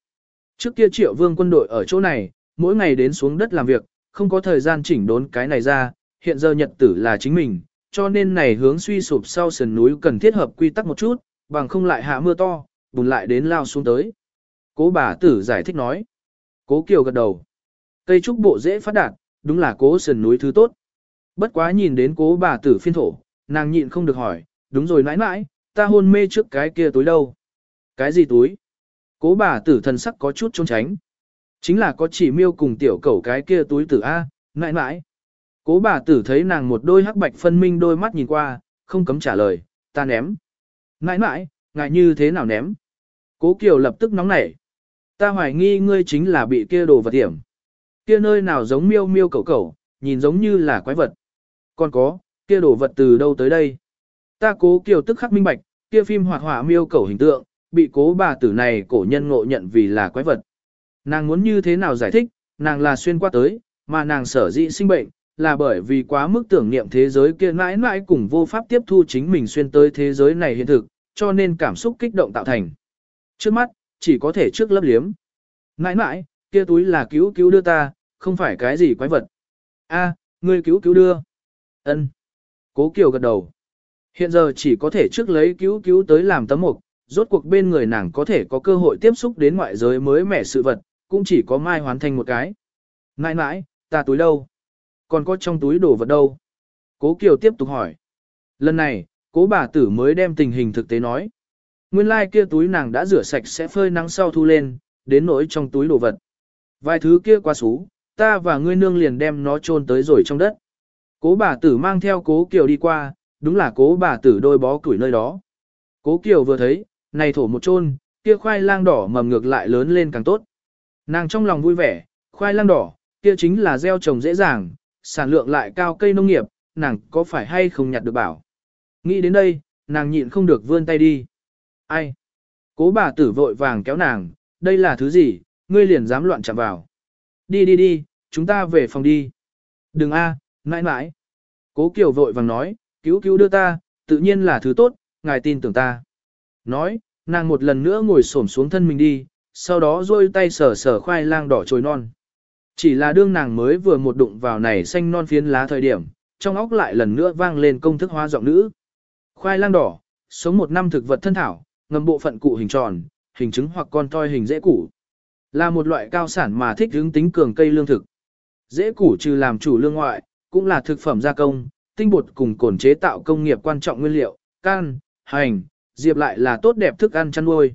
Trước kia triệu vương quân đội ở chỗ này, mỗi ngày đến xuống đất làm việc, không có thời gian chỉnh đốn cái này ra, hiện giờ nhật tử là chính mình, cho nên này hướng suy sụp sau sườn núi cần thiết hợp quy tắc một chút, bằng không lại hạ mưa to, bùn lại đến lao xuống tới. Cố bà tử giải thích nói. Cố Kiều gật đầu. Cây trúc bộ dễ phát đạt, đúng là cố sườn núi thứ tốt. Bất quá nhìn đến cố bà tử phiên thổ, nàng nhịn không được hỏi, đúng rồi nãi nãi, ta hôn mê trước cái kia túi đâu. Cái gì túi? Cố bà tử thần sắc có chút trốn tránh. Chính là có chỉ miêu cùng tiểu cẩu cái kia túi tử A, nãi nãi. Cố bà tử thấy nàng một đôi hắc bạch phân minh đôi mắt nhìn qua, không cấm trả lời, ta ném. Nãi nãi, ngại như thế nào ném? Cố Kiều lập tức nóng nảy. Ta hoài nghi ngươi chính là bị kia đồ vật hiểm. Kia nơi nào giống miêu miêu cẩu cẩu, nhìn giống như là quái vật. Còn có, kia đồ vật từ đâu tới đây? Ta cố Kiều tức khắc minh bạch, kia phim hoạt họa miêu cẩu hình tượng, bị cố bà tử này cổ nhân ngộ nhận vì là quái vật. Nàng muốn như thế nào giải thích, nàng là xuyên qua tới, mà nàng sở dĩ sinh bệnh, là bởi vì quá mức tưởng niệm thế giới kia mãi mãi cùng vô pháp tiếp thu chính mình xuyên tới thế giới này hiện thực, cho nên cảm xúc kích động tạo thành. Trước mắt, chỉ có thể trước lấp liếm. Nãi mãi, kia túi là cứu cứu đưa ta, không phải cái gì quái vật. A, ngươi cứu cứu đưa. Ân. Cố Kiều gật đầu. Hiện giờ chỉ có thể trước lấy cứu cứu tới làm tấm mục, rốt cuộc bên người nàng có thể có cơ hội tiếp xúc đến ngoại giới mới mẻ sự vật, cũng chỉ có mai hoàn thành một cái. Nãi nãi, ta túi đâu? Còn có trong túi đồ vật đâu? Cố Kiều tiếp tục hỏi. Lần này, cố bà tử mới đem tình hình thực tế nói. Nguyên lai like kia túi nàng đã rửa sạch sẽ phơi nắng sau thu lên, đến nỗi trong túi đồ vật. Vài thứ kia qua xú, ta và ngươi nương liền đem nó chôn tới rồi trong đất. Cố bà tử mang theo cố Kiều đi qua, đúng là cố bà tử đôi bó củi nơi đó. Cố Kiều vừa thấy, này thổ một chôn, kia khoai lang đỏ mầm ngược lại lớn lên càng tốt. Nàng trong lòng vui vẻ, khoai lang đỏ, kia chính là gieo trồng dễ dàng, sản lượng lại cao cây nông nghiệp, nàng có phải hay không nhặt được bảo. Nghĩ đến đây, nàng nhịn không được vươn tay đi. Ai? Cố bà tử vội vàng kéo nàng, đây là thứ gì, ngươi liền dám loạn chạm vào. Đi đi đi, chúng ta về phòng đi. Đừng a, à, mãi mãi. Cố Kiều vội vàng nói, cứu cứu đưa ta, tự nhiên là thứ tốt, ngài tin tưởng ta. Nói, nàng một lần nữa ngồi xổm xuống thân mình đi, sau đó rôi tay sờ sờ khoai lang đỏ trồi non. Chỉ là đương nàng mới vừa một đụng vào này xanh non phiến lá thời điểm, trong óc lại lần nữa vang lên công thức hóa giọng nữ. Khoai lang đỏ, sống một năm thực vật thân thảo, ngầm bộ phận cụ hình tròn, hình trứng hoặc con toi hình dễ củ. Là một loại cao sản mà thích hướng tính cường cây lương thực. Dễ củ trừ làm chủ lương ngoại, cũng là thực phẩm gia công, tinh bột cùng cồn chế tạo công nghiệp quan trọng nguyên liệu, can, hành, diệp lại là tốt đẹp thức ăn chăn nuôi.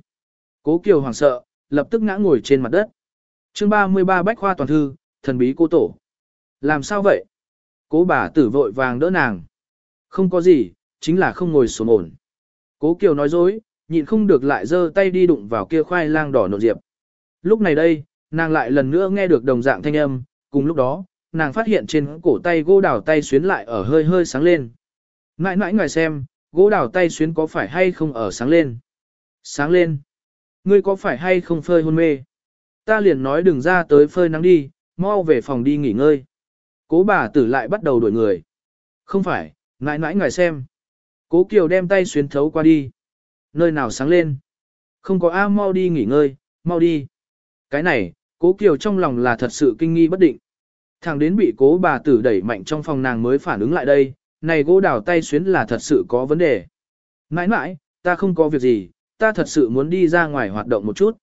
Cố Kiều hoảng sợ, lập tức ngã ngồi trên mặt đất. Chương 33 Bách Khoa Toàn Thư, thần bí cô tổ. Làm sao vậy? Cố bà tử vội vàng đỡ nàng. Không có gì, chính là không ngồi xuống ổn. Cố Kiều nói dối, nhịn không được lại giơ tay đi đụng vào kia khoai lang đỏ nộn diệp. Lúc này đây, nàng lại lần nữa nghe được đồng dạng thanh âm, cùng lúc đó, nàng phát hiện trên cổ tay gỗ đào tay xuyến lại ở hơi hơi sáng lên. Ngại ngại ngài xem, gỗ đào tay xuyến có phải hay không ở sáng lên? Sáng lên. Ngươi có phải hay không phơi hôn mê? Ta liền nói đừng ra tới phơi nắng đi, mau về phòng đi nghỉ ngơi. Cố bà tử lại bắt đầu đuổi người. Không phải, ngại ngại ngài xem. Cố Kiều đem tay xuyến thấu qua đi. Nơi nào sáng lên? Không có A mau đi nghỉ ngơi, mau đi. Cái này, cố Kiều trong lòng là thật sự kinh nghi bất định. Thằng đến bị cố bà tử đẩy mạnh trong phòng nàng mới phản ứng lại đây, này gỗ đào tay xuyến là thật sự có vấn đề. Mãi mãi, ta không có việc gì, ta thật sự muốn đi ra ngoài hoạt động một chút.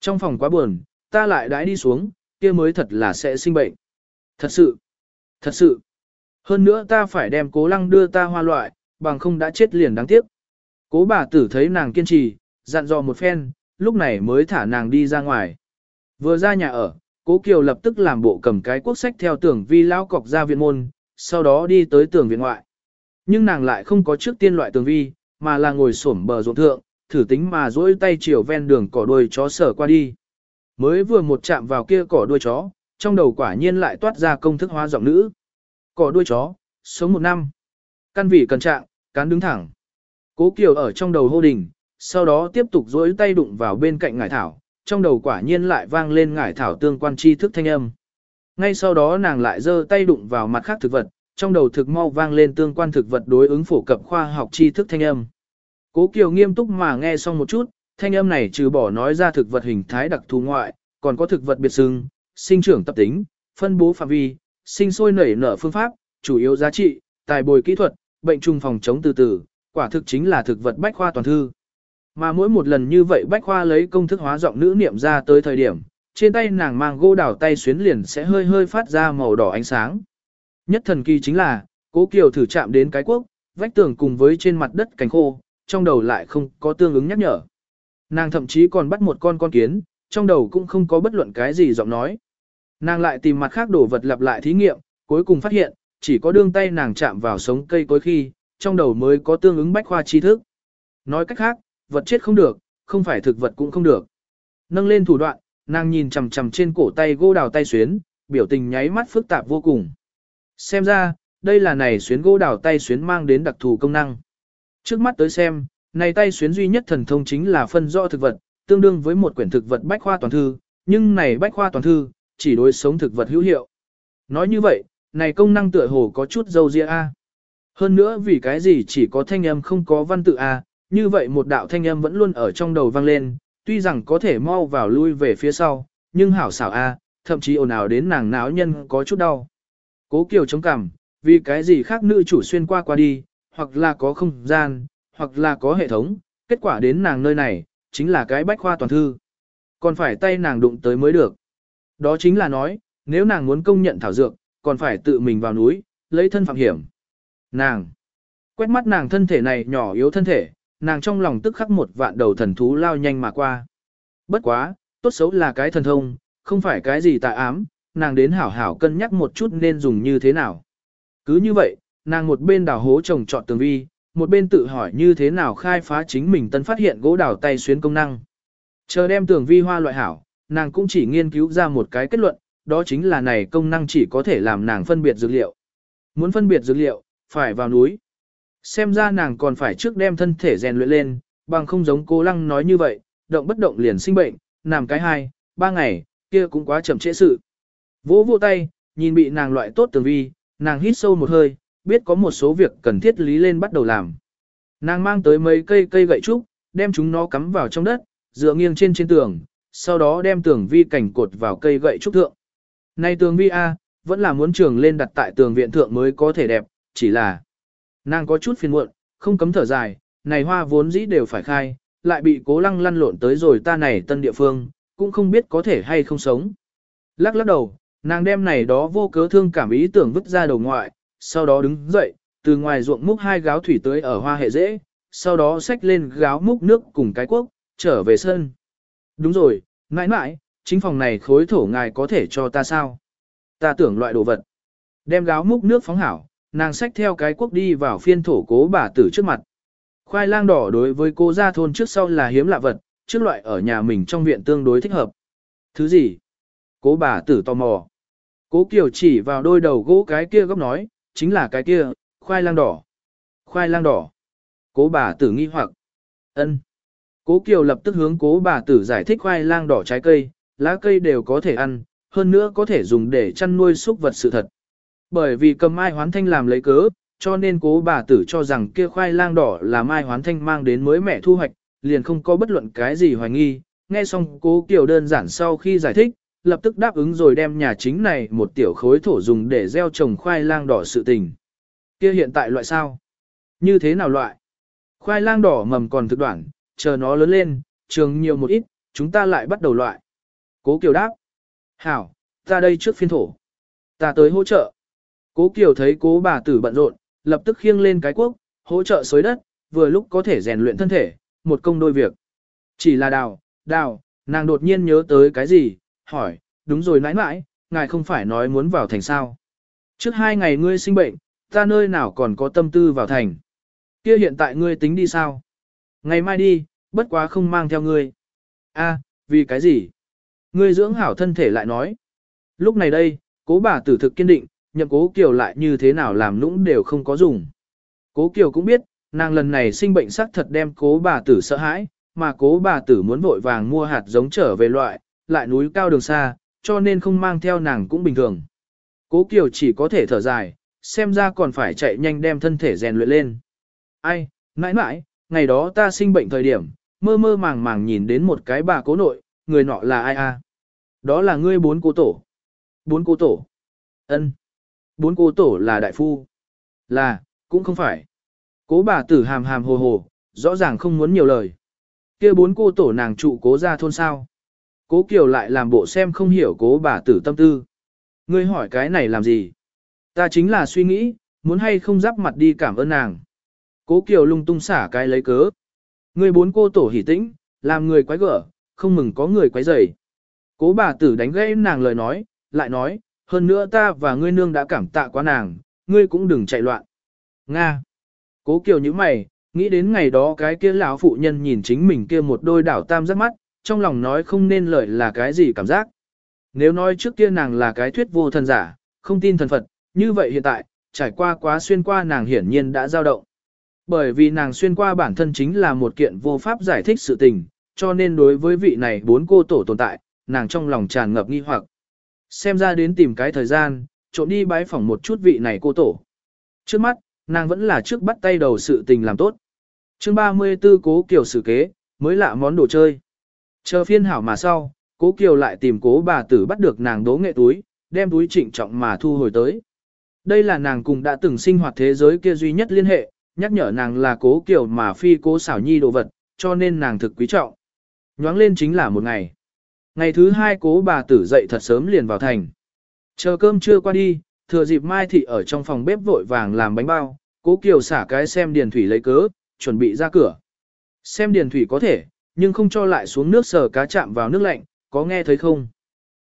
Trong phòng quá buồn, ta lại đãi đi xuống, kia mới thật là sẽ sinh bệnh. Thật sự, thật sự. Hơn nữa ta phải đem cố lăng đưa ta hoa loại, bằng không đã chết liền đáng tiếc. Cố bà tử thấy nàng kiên trì, dặn dò một phen, lúc này mới thả nàng đi ra ngoài. Vừa ra nhà ở, cố Kiều lập tức làm bộ cầm cái quốc sách theo tưởng vi lão cọc ra viện môn, sau đó đi tới tường viện ngoại. Nhưng nàng lại không có trước tiên loại tường vi, mà là ngồi xổm bờ ruộng thượng, thử tính mà duỗi tay chiều ven đường cỏ đuôi chó sở qua đi. Mới vừa một chạm vào kia cỏ đuôi chó, trong đầu quả nhiên lại toát ra công thức hóa giọng nữ. Cỏ đuôi chó, sống một năm. Căn vị cần trạng, cán đứng thẳng. Cố Kiều ở trong đầu hô đình, sau đó tiếp tục duỗi tay đụng vào bên cạnh ngải thảo, trong đầu quả nhiên lại vang lên ngải thảo tương quan tri thức thanh âm. Ngay sau đó nàng lại giơ tay đụng vào mặt khác thực vật, trong đầu thực mau vang lên tương quan thực vật đối ứng phổ cập khoa học tri thức thanh âm. Cố Kiều nghiêm túc mà nghe xong một chút, thanh âm này trừ bỏ nói ra thực vật hình thái đặc thù ngoại, còn có thực vật biệt xưng, sinh trưởng tập tính, phân bố phạm vi, sinh sôi nảy nở phương pháp, chủ yếu giá trị, tài bồi kỹ thuật, bệnh trùng phòng chống từ từ, quả thực chính là thực vật bách khoa toàn thư. Mà mỗi một lần như vậy bách khoa lấy công thức hóa giọng nữ niệm ra tới thời điểm, trên tay nàng mang gỗ đào tay xuyến liền sẽ hơi hơi phát ra màu đỏ ánh sáng. Nhất thần kỳ chính là, cố kiều thử chạm đến cái quốc, vách tường cùng với trên mặt đất cánh khô, trong đầu lại không có tương ứng nhắc nhở. Nàng thậm chí còn bắt một con con kiến, trong đầu cũng không có bất luận cái gì giọng nói. Nàng lại tìm mặt khác đổ vật lặp lại thí nghiệm, cuối cùng phát hiện, chỉ có đương tay nàng chạm vào sống cây cối khi, trong đầu mới có tương ứng bách khoa tri thức. Nói cách khác, vật chết không được, không phải thực vật cũng không được. Nâng lên thủ đoạn, nàng nhìn chằm chằm trên cổ tay gỗ đào tay xuyến, biểu tình nháy mắt phức tạp vô cùng. Xem ra, đây là này xuyến gỗ đào tay xuyến mang đến đặc thù công năng. Trước mắt tới xem, này tay xuyến duy nhất thần thông chính là phân rõ thực vật, tương đương với một quyển thực vật bách khoa toàn thư, nhưng này bách khoa toàn thư, chỉ đối sống thực vật hữu hiệu. Nói như vậy, này công năng tựa hồ có chút dâu ria a. Hơn nữa vì cái gì chỉ có thanh âm không có văn tự a, như vậy một đạo thanh âm vẫn luôn ở trong đầu vang lên, tuy rằng có thể mau vào lui về phía sau, nhưng hảo xảo a, thậm chí ồn ào đến nàng náo nhân có chút đau. Cố Kiều chống cằm, vì cái gì khác nữ chủ xuyên qua qua đi, hoặc là có không gian, hoặc là có hệ thống, kết quả đến nàng nơi này, chính là cái bách khoa toàn thư. Còn phải tay nàng đụng tới mới được. Đó chính là nói, nếu nàng muốn công nhận thảo dược, còn phải tự mình vào núi, lấy thân phạm hiểm. Nàng, quét mắt nàng thân thể này nhỏ yếu thân thể, nàng trong lòng tức khắc một vạn đầu thần thú lao nhanh mà qua. Bất quá, tốt xấu là cái thần thông, không phải cái gì tà ám, nàng đến hảo hảo cân nhắc một chút nên dùng như thế nào. Cứ như vậy, nàng một bên đào hố trồng trọt tường vi, một bên tự hỏi như thế nào khai phá chính mình tân phát hiện gỗ đào tay xuyến công năng. Chờ đem tường vi hoa loại hảo, nàng cũng chỉ nghiên cứu ra một cái kết luận, đó chính là này công năng chỉ có thể làm nàng phân biệt dược liệu. Muốn phân biệt dược liệu, phải vào núi. Xem ra nàng còn phải trước đem thân thể rèn luyện lên, bằng không giống cô lăng nói như vậy, động bất động liền sinh bệnh, nằm cái hai, ba ngày, kia cũng quá chậm trễ sự. Vỗ vỗ tay, nhìn bị nàng loại tốt tường vi, nàng hít sâu một hơi, biết có một số việc cần thiết lý lên bắt đầu làm. Nàng mang tới mấy cây cây gậy trúc, đem chúng nó cắm vào trong đất, dựa nghiêng trên trên tường, sau đó đem tường vi cảnh cột vào cây gậy trúc thượng. Này tường vi A, vẫn là muốn trường lên đặt tại tường viện thượng mới có thể đẹp, chỉ là nàng có chút phiền muộn, không cấm thở dài, này hoa vốn dĩ đều phải khai, lại bị cố lăng lăn lộn tới rồi ta này tân địa phương, cũng không biết có thể hay không sống. Lắc lắc đầu, nàng đem này đó vô cớ thương cảm ý tưởng vứt ra đầu ngoại, sau đó đứng dậy, từ ngoài ruộng múc hai gáo thủy tới ở hoa hệ dễ, sau đó xách lên gáo múc nước cùng cái quốc, trở về sân. Đúng rồi, mãi mãi, chính phòng này khối thổ ngài có thể cho ta sao? Ta tưởng loại đồ vật. Đem gáo múc nước phóng hảo, nàng xách theo cái quốc đi vào phiên thổ cố bà tử trước mặt. Khoai lang đỏ đối với cô gia thôn trước sau là hiếm lạ vật, trước loại ở nhà mình trong viện tương đối thích hợp. Thứ gì? Cố bà tử tò mò. Cố Kiều chỉ vào đôi đầu gỗ cái kia góc nói, chính là cái kia, khoai lang đỏ. Khoai lang đỏ. Cố bà tử nghi hoặc. ân. Cố Kiều lập tức hướng cố bà tử giải thích khoai lang đỏ trái cây, lá cây đều có thể ăn, hơn nữa có thể dùng để chăn nuôi súc vật sự thật. Bởi vì cầm mai hoán thanh làm lấy cớ, cho nên cố bà tử cho rằng kia khoai lang đỏ là mai hoán thanh mang đến mới mẹ thu hoạch, liền không có bất luận cái gì hoài nghi. Nghe xong cố Kiều đơn giản sau khi giải thích, lập tức đáp ứng rồi đem nhà chính này một tiểu khối thổ dùng để gieo trồng khoai lang đỏ sự tình. Kia hiện tại loại sao? Như thế nào loại? Khoai lang đỏ mầm còn thực đoạn, chờ nó lớn lên, trường nhiều một ít, chúng ta lại bắt đầu loại. Cố Kiều đáp. Hảo, ta đây trước phiên thổ. Ta tới hỗ trợ. Cố Kiều thấy cố bà tử bận rộn, lập tức khiêng lên cái quốc, hỗ trợ xới đất, vừa lúc có thể rèn luyện thân thể, một công đôi việc. Chỉ là đào, đào, nàng đột nhiên nhớ tới cái gì, hỏi, đúng rồi nãi nãi, ngài không phải nói muốn vào thành sao. Trước hai ngày ngươi sinh bệnh, ta nơi nào còn có tâm tư vào thành. Kia hiện tại ngươi tính đi sao? Ngày mai đi, bất quá không mang theo ngươi. A, vì cái gì? Ngươi dưỡng hảo thân thể lại nói. Lúc này đây, cố bà tử thực kiên định, nhậm cố Kiều lại như thế nào làm nũng đều không có dùng. Cố Kiều cũng biết, nàng lần này sinh bệnh sắc thật đem cố bà tử sợ hãi, mà cố bà tử muốn vội vàng mua hạt giống trở về loại, lại núi cao đường xa, cho nên không mang theo nàng cũng bình thường. Cố Kiều chỉ có thể thở dài, xem ra còn phải chạy nhanh đem thân thể rèn luyện lên. Ai, mãi mãi, ngày đó ta sinh bệnh thời điểm, mơ mơ màng màng nhìn đến một cái bà cố nội, người nọ là ai a? Đó là ngươi bốn cô tổ. Bốn cô tổ. ân Bốn cô tổ là đại phu. Là, cũng không phải. Cố bà tử hàm hàm hồ hồ, rõ ràng không muốn nhiều lời. kia bốn cô tổ nàng trụ cố ra thôn sao. Cố Kiều lại làm bộ xem không hiểu cố bà tử tâm tư. Ngươi hỏi cái này làm gì? Ta chính là suy nghĩ, muốn hay không giáp mặt đi cảm ơn nàng. Cố Kiều lung tung xả cái lấy cớ. Ngươi bốn cô tổ hỉ tĩnh, làm người quái gở, không mừng có người quấy rầy. Cố bà tử đánh gãy nàng lời nói, lại nói, hơn nữa ta và ngươi nương đã cảm tạ quá nàng, ngươi cũng đừng chạy loạn. Nga. Cố Kiều như mày, nghĩ đến ngày đó cái kia lão phụ nhân nhìn chính mình kia một đôi đảo tam giác mắt, trong lòng nói không nên lời là cái gì cảm giác. Nếu nói trước kia nàng là cái thuyết vô thần giả, không tin thần Phật, như vậy hiện tại, trải qua quá xuyên qua nàng hiển nhiên đã dao động. Bởi vì nàng xuyên qua bản thân chính là một kiện vô pháp giải thích sự tình, cho nên đối với vị này bốn cô tổ tồn tại, nàng trong lòng tràn ngập nghi hoặc. Xem ra đến tìm cái thời gian, trộm đi bái phỏng một chút vị này cô tổ. Trước mắt, nàng vẫn là trước bắt tay đầu sự tình làm tốt. chương 34 cố kiểu sử kế, mới lạ món đồ chơi. Chờ phiên hảo mà sau, cố kiều lại tìm cố bà tử bắt được nàng đố nghệ túi, đem túi trịnh trọng mà thu hồi tới. Đây là nàng cùng đã từng sinh hoạt thế giới kia duy nhất liên hệ, nhắc nhở nàng là cố kiều mà phi cố xảo nhi đồ vật, cho nên nàng thực quý trọng. Nhoáng lên chính là một ngày. Ngày thứ hai cố bà tử dậy thật sớm liền vào thành. Chờ cơm trưa qua đi, thừa dịp Mai Thị ở trong phòng bếp vội vàng làm bánh bao, cố kiều xả cái xem điền thủy lấy cớ, chuẩn bị ra cửa. Xem điền thủy có thể, nhưng không cho lại xuống nước sờ cá chạm vào nước lạnh, có nghe thấy không?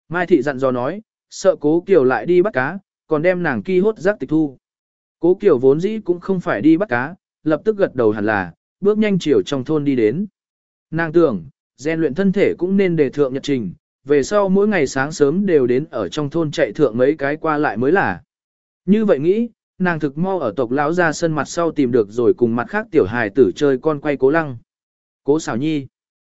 Mai Thị dặn dò nói, sợ cố kiều lại đi bắt cá, còn đem nàng ki hốt rác tịch thu. Cố kiều vốn dĩ cũng không phải đi bắt cá, lập tức gật đầu hẳn là, bước nhanh chiều trong thôn đi đến. Nàng tưởng, rèn luyện thân thể cũng nên đề thượng nhật trình, về sau mỗi ngày sáng sớm đều đến ở trong thôn chạy thượng mấy cái qua lại mới là. Như vậy nghĩ, nàng thực mau ở tộc lão ra sân mặt sau tìm được rồi cùng mặt khác tiểu hài tử chơi con quay cố lăng. Cố xảo nhi.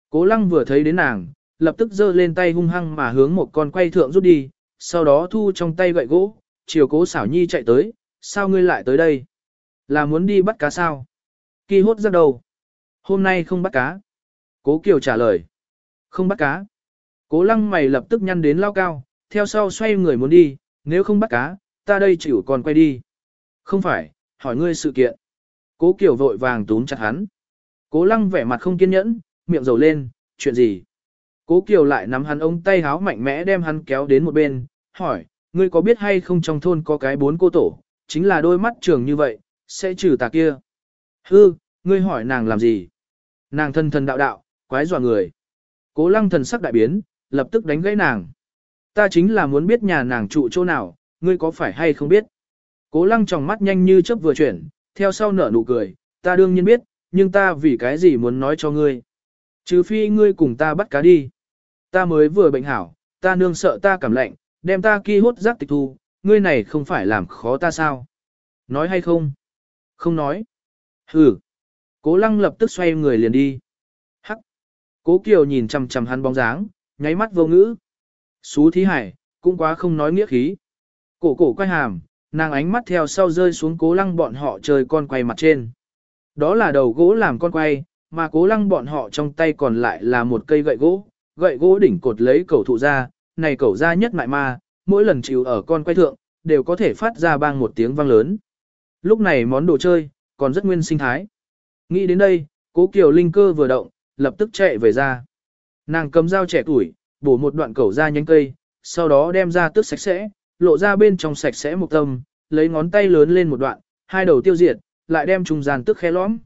Cố lăng vừa thấy đến nàng, lập tức giơ lên tay hung hăng mà hướng một con quay thượng rút đi, sau đó thu trong tay gậy gỗ, chiều cố xảo nhi chạy tới, sao ngươi lại tới đây? Là muốn đi bắt cá sao? Kỳ hốt ra đầu. Hôm nay không bắt cá. Cố Kiều trả lời. Không bắt cá. Cố lăng mày lập tức nhăn đến lao cao, theo sau xoay người muốn đi, nếu không bắt cá, ta đây chịu còn quay đi. Không phải, hỏi ngươi sự kiện. Cố Kiều vội vàng túm chặt hắn. Cố lăng vẻ mặt không kiên nhẫn, miệng dầu lên, chuyện gì? Cố Kiều lại nắm hắn ống tay háo mạnh mẽ đem hắn kéo đến một bên, hỏi, ngươi có biết hay không trong thôn có cái bốn cô tổ, chính là đôi mắt trường như vậy, sẽ trừ tà kia. Hư, ngươi hỏi nàng làm gì? Nàng thân thân đạo đạo, quái dọa người. Cố lăng thần sắc đại biến, lập tức đánh gãy nàng. Ta chính là muốn biết nhà nàng trụ chỗ nào, ngươi có phải hay không biết? Cố lăng tròng mắt nhanh như chớp vừa chuyển, theo sau nở nụ cười, ta đương nhiên biết, nhưng ta vì cái gì muốn nói cho ngươi. Trừ phi ngươi cùng ta bắt cá đi. Ta mới vừa bệnh hảo, ta nương sợ ta cảm lạnh, đem ta ki hốt giác tịch thu, ngươi này không phải làm khó ta sao? Nói hay không? Không nói. Hừ. Cố lăng lập tức xoay người liền đi. Cố Kiều nhìn chằm chằm hắn bóng dáng, nháy mắt vô ngữ. Xú thí hải, cũng quá không nói nghĩa khí. Cổ cổ quay hàm, nàng ánh mắt theo sau rơi xuống cố lăng bọn họ chơi con quay mặt trên. Đó là đầu gỗ làm con quay, mà cố lăng bọn họ trong tay còn lại là một cây gậy gỗ, gậy gỗ đỉnh cột lấy cầu thụ ra, này cầu ra nhất mại ma, mỗi lần chịu ở con quay thượng, đều có thể phát ra bang một tiếng vang lớn. Lúc này món đồ chơi, còn rất nguyên sinh thái. Nghĩ đến đây, cố kiều linh cơ vừa động, lập tức chạy về ra. Nàng cầm dao trẻ tuổi, bổ một đoạn cẩu ra nhánh cây, sau đó đem ra tước sạch sẽ, lộ ra bên trong sạch sẽ một tâm, lấy ngón tay lớn lên một đoạn, hai đầu tiêu diệt, lại đem trung gian tước khe lõm.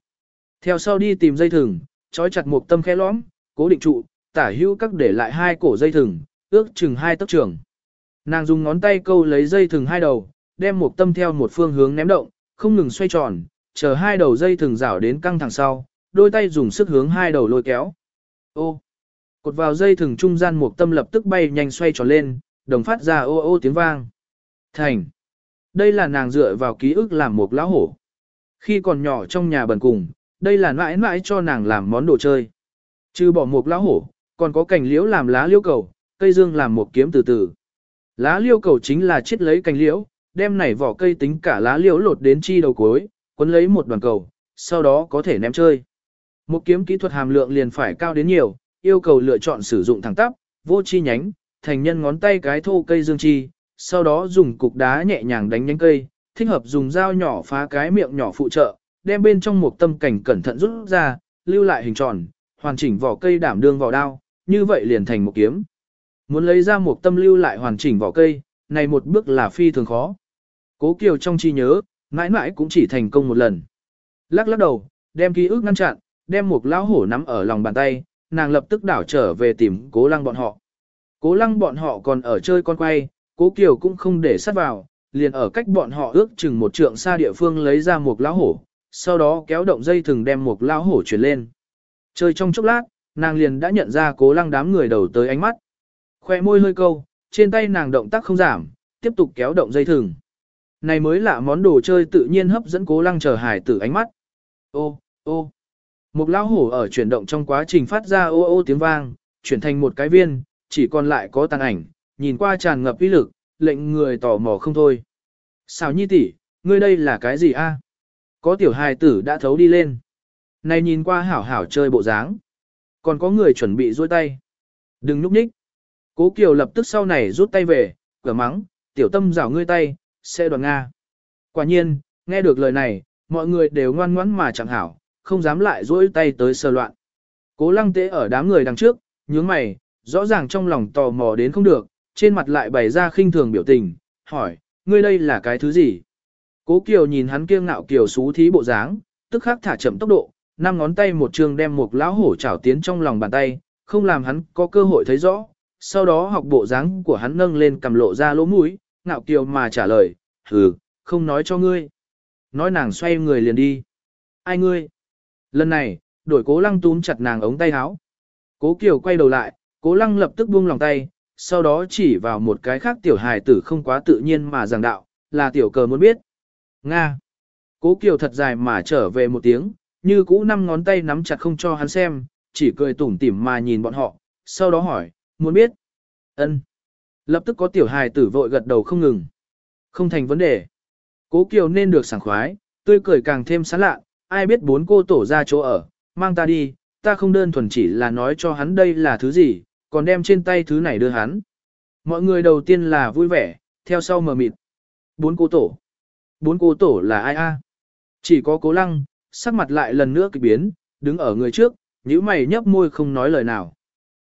Theo sau đi tìm dây thừng, trói chặt một tâm khe lõm, cố định trụ, tả hữu các để lại hai cổ dây thừng, ước chừng hai tấc trường. Nàng dùng ngón tay câu lấy dây thừng hai đầu, đem một tâm theo một phương hướng ném động, không ngừng xoay tròn, chờ hai đầu dây thừng rảo đến căng thẳng sau, đôi tay dùng sức hướng hai đầu lôi kéo. Ô! Cột vào dây thừng trung gian một tâm lập tức bay nhanh xoay tròn lên, đồng phát ra ô ô tiếng vang. Thành! Đây là nàng dựa vào ký ức làm một lão hổ. Khi còn nhỏ trong nhà bần cùng, đây là mãi mãi cho nàng làm món đồ chơi. Trừ bỏ một lão hổ, còn có cành liễu làm lá liễu cầu, cây dương làm một kiếm từ từ. Lá liêu cầu chính là chiết lấy cành liễu, đem nảy vỏ cây tính cả lá liễu lột đến chi đầu cuối, quấn lấy một đoàn cầu, sau đó có thể ném chơi. Một kiếm kỹ thuật hàm lượng liền phải cao đến nhiều, yêu cầu lựa chọn sử dụng thẳng tắp, vô chi nhánh, thành nhân ngón tay cái thô cây dương chi, sau đó dùng cục đá nhẹ nhàng đánh nhánh cây, thích hợp dùng dao nhỏ phá cái miệng nhỏ phụ trợ, đem bên trong một tâm cảnh cẩn thận rút ra, lưu lại hình tròn, hoàn chỉnh vỏ cây đảm đương vỏ đao, như vậy liền thành một kiếm. Muốn lấy ra một tâm lưu lại hoàn chỉnh vỏ cây, này một bước là phi thường khó. Cố Kiều trong chi nhớ, mãi mãi cũng chỉ thành công một lần. Lắc lắc đầu, đem ký ức ngăn chặn, đem một lão hổ nắm ở lòng bàn tay, nàng lập tức đảo trở về tìm cố lăng bọn họ. Cố lăng bọn họ còn ở chơi con quay, cố Kiều cũng không để sát vào, liền ở cách bọn họ ước chừng một trượng xa địa phương lấy ra một lão hổ, sau đó kéo động dây thừng đem một lão hổ chuyển lên. Chơi trong chốc lát, nàng liền đã nhận ra cố lăng đám người đầu tới ánh mắt. Khoe môi hơi câu, trên tay nàng động tác không giảm, tiếp tục kéo động dây thừng. Này mới là món đồ chơi tự nhiên hấp dẫn cố lăng chờ hải tử ánh mắt. Ô, ô. Một lão hổ ở chuyển động trong quá trình phát ra ô ô tiếng vang, chuyển thành một cái viên, chỉ còn lại có tàn ảnh, nhìn qua tràn ngập uy lực, lệnh người tò mò không thôi. Sao nhi tỷ, ngươi đây là cái gì a? Có tiểu hài tử đã thấu đi lên. Này nhìn qua hảo hảo chơi bộ dáng. Còn có người chuẩn bị rôi tay. Đừng núp nhích. Cố Kiều lập tức sau này rút tay về, cửa mắng, tiểu tâm rảo ngươi tay, sẽ đoàn Nga. Quả nhiên, nghe được lời này, mọi người đều ngoan ngoãn mà chẳng hảo, không dám lại dỗi tay tới sờ loạn. Cố lăng tế ở đám người đằng trước, nhướng mày, rõ ràng trong lòng tò mò đến không được, trên mặt lại bày ra khinh thường biểu tình, hỏi, ngươi đây là cái thứ gì? Cố Kiều nhìn hắn kiêng ngạo kiều xú thí bộ dáng, tức khắc thả chậm tốc độ, năm ngón tay một trường đem một lão hổ chảo tiến trong lòng bàn tay, không làm hắn có cơ hội thấy rõ. Sau đó học bộ dáng của hắn nâng lên cầm lộ ra lỗ mũi, ngạo kiều mà trả lời, hừ, không nói cho ngươi. Nói nàng xoay người liền đi. Ai ngươi? Lần này, đổi cố lăng túm chặt nàng ống tay áo. Cố Kiều quay đầu lại, cố lăng lập tức buông lòng tay, sau đó chỉ vào một cái khác tiểu hài tử không quá tự nhiên mà giảng đạo, là tiểu cờ muốn biết. Nga. Cố Kiều thật dài mà trở về một tiếng, như cũ năm ngón tay nắm chặt không cho hắn xem, chỉ cười tủm tỉm mà nhìn bọn họ, sau đó hỏi, muốn biết. ân Lập tức có tiểu hài tử vội gật đầu không ngừng. Không thành vấn đề. Cố Kiều nên được sảng khoái, tươi cười càng thêm sán lạ, ai biết bốn cô tổ ra chỗ ở, mang ta đi, ta không đơn thuần chỉ là nói cho hắn đây là thứ gì, còn đem trên tay thứ này đưa hắn. Mọi người đầu tiên là vui vẻ, theo sau mờ mịt. Bốn cô tổ. Bốn cô tổ là ai a? Chỉ có cố lăng, sắc mặt lại lần nữa kịch biến, đứng ở người trước, nhíu mày nhấp môi không nói lời nào.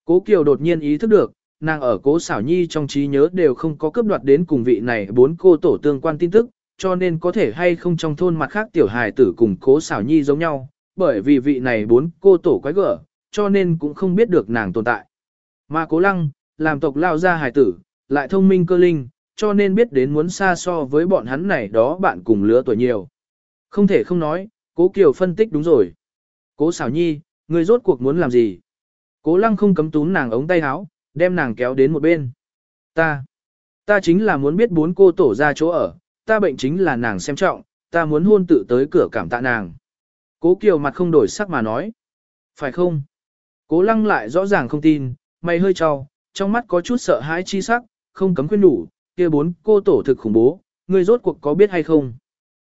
Cố Kiều đột nhiên ý thức được, nàng ở cố xảo nhi trong trí nhớ đều không có cướp đoạt đến cùng vị này bốn cô tổ tương quan tin tức, cho nên có thể hay không trong thôn mặt khác tiểu hài tử cùng cố xảo nhi giống nhau, bởi vì vị này bốn cô tổ quái gở, cho nên cũng không biết được nàng tồn tại. Mà cố lăng, làm tộc lao ra hài tử, lại thông minh cơ linh, cho nên biết đến muốn xa so với bọn hắn này đó bạn cùng lứa tuổi nhiều. Không thể không nói, cố Kiều phân tích đúng rồi. Cố xảo nhi, người rốt cuộc muốn làm gì? Cố lăng không cấm tún nàng ống tay áo, đem nàng kéo đến một bên. Ta, ta chính là muốn biết bốn cô tổ ra chỗ ở, ta bệnh chính là nàng xem trọng, ta muốn hôn tự tới cửa cảm tạ nàng. Cố Kiều mặt không đổi sắc mà nói. Phải không? Cố lăng lại rõ ràng không tin, mày hơi trao, trong mắt có chút sợ hãi chi sắc, không cấm khuyên đủ, kia bốn cô tổ thực khủng bố, ngươi rốt cuộc có biết hay không?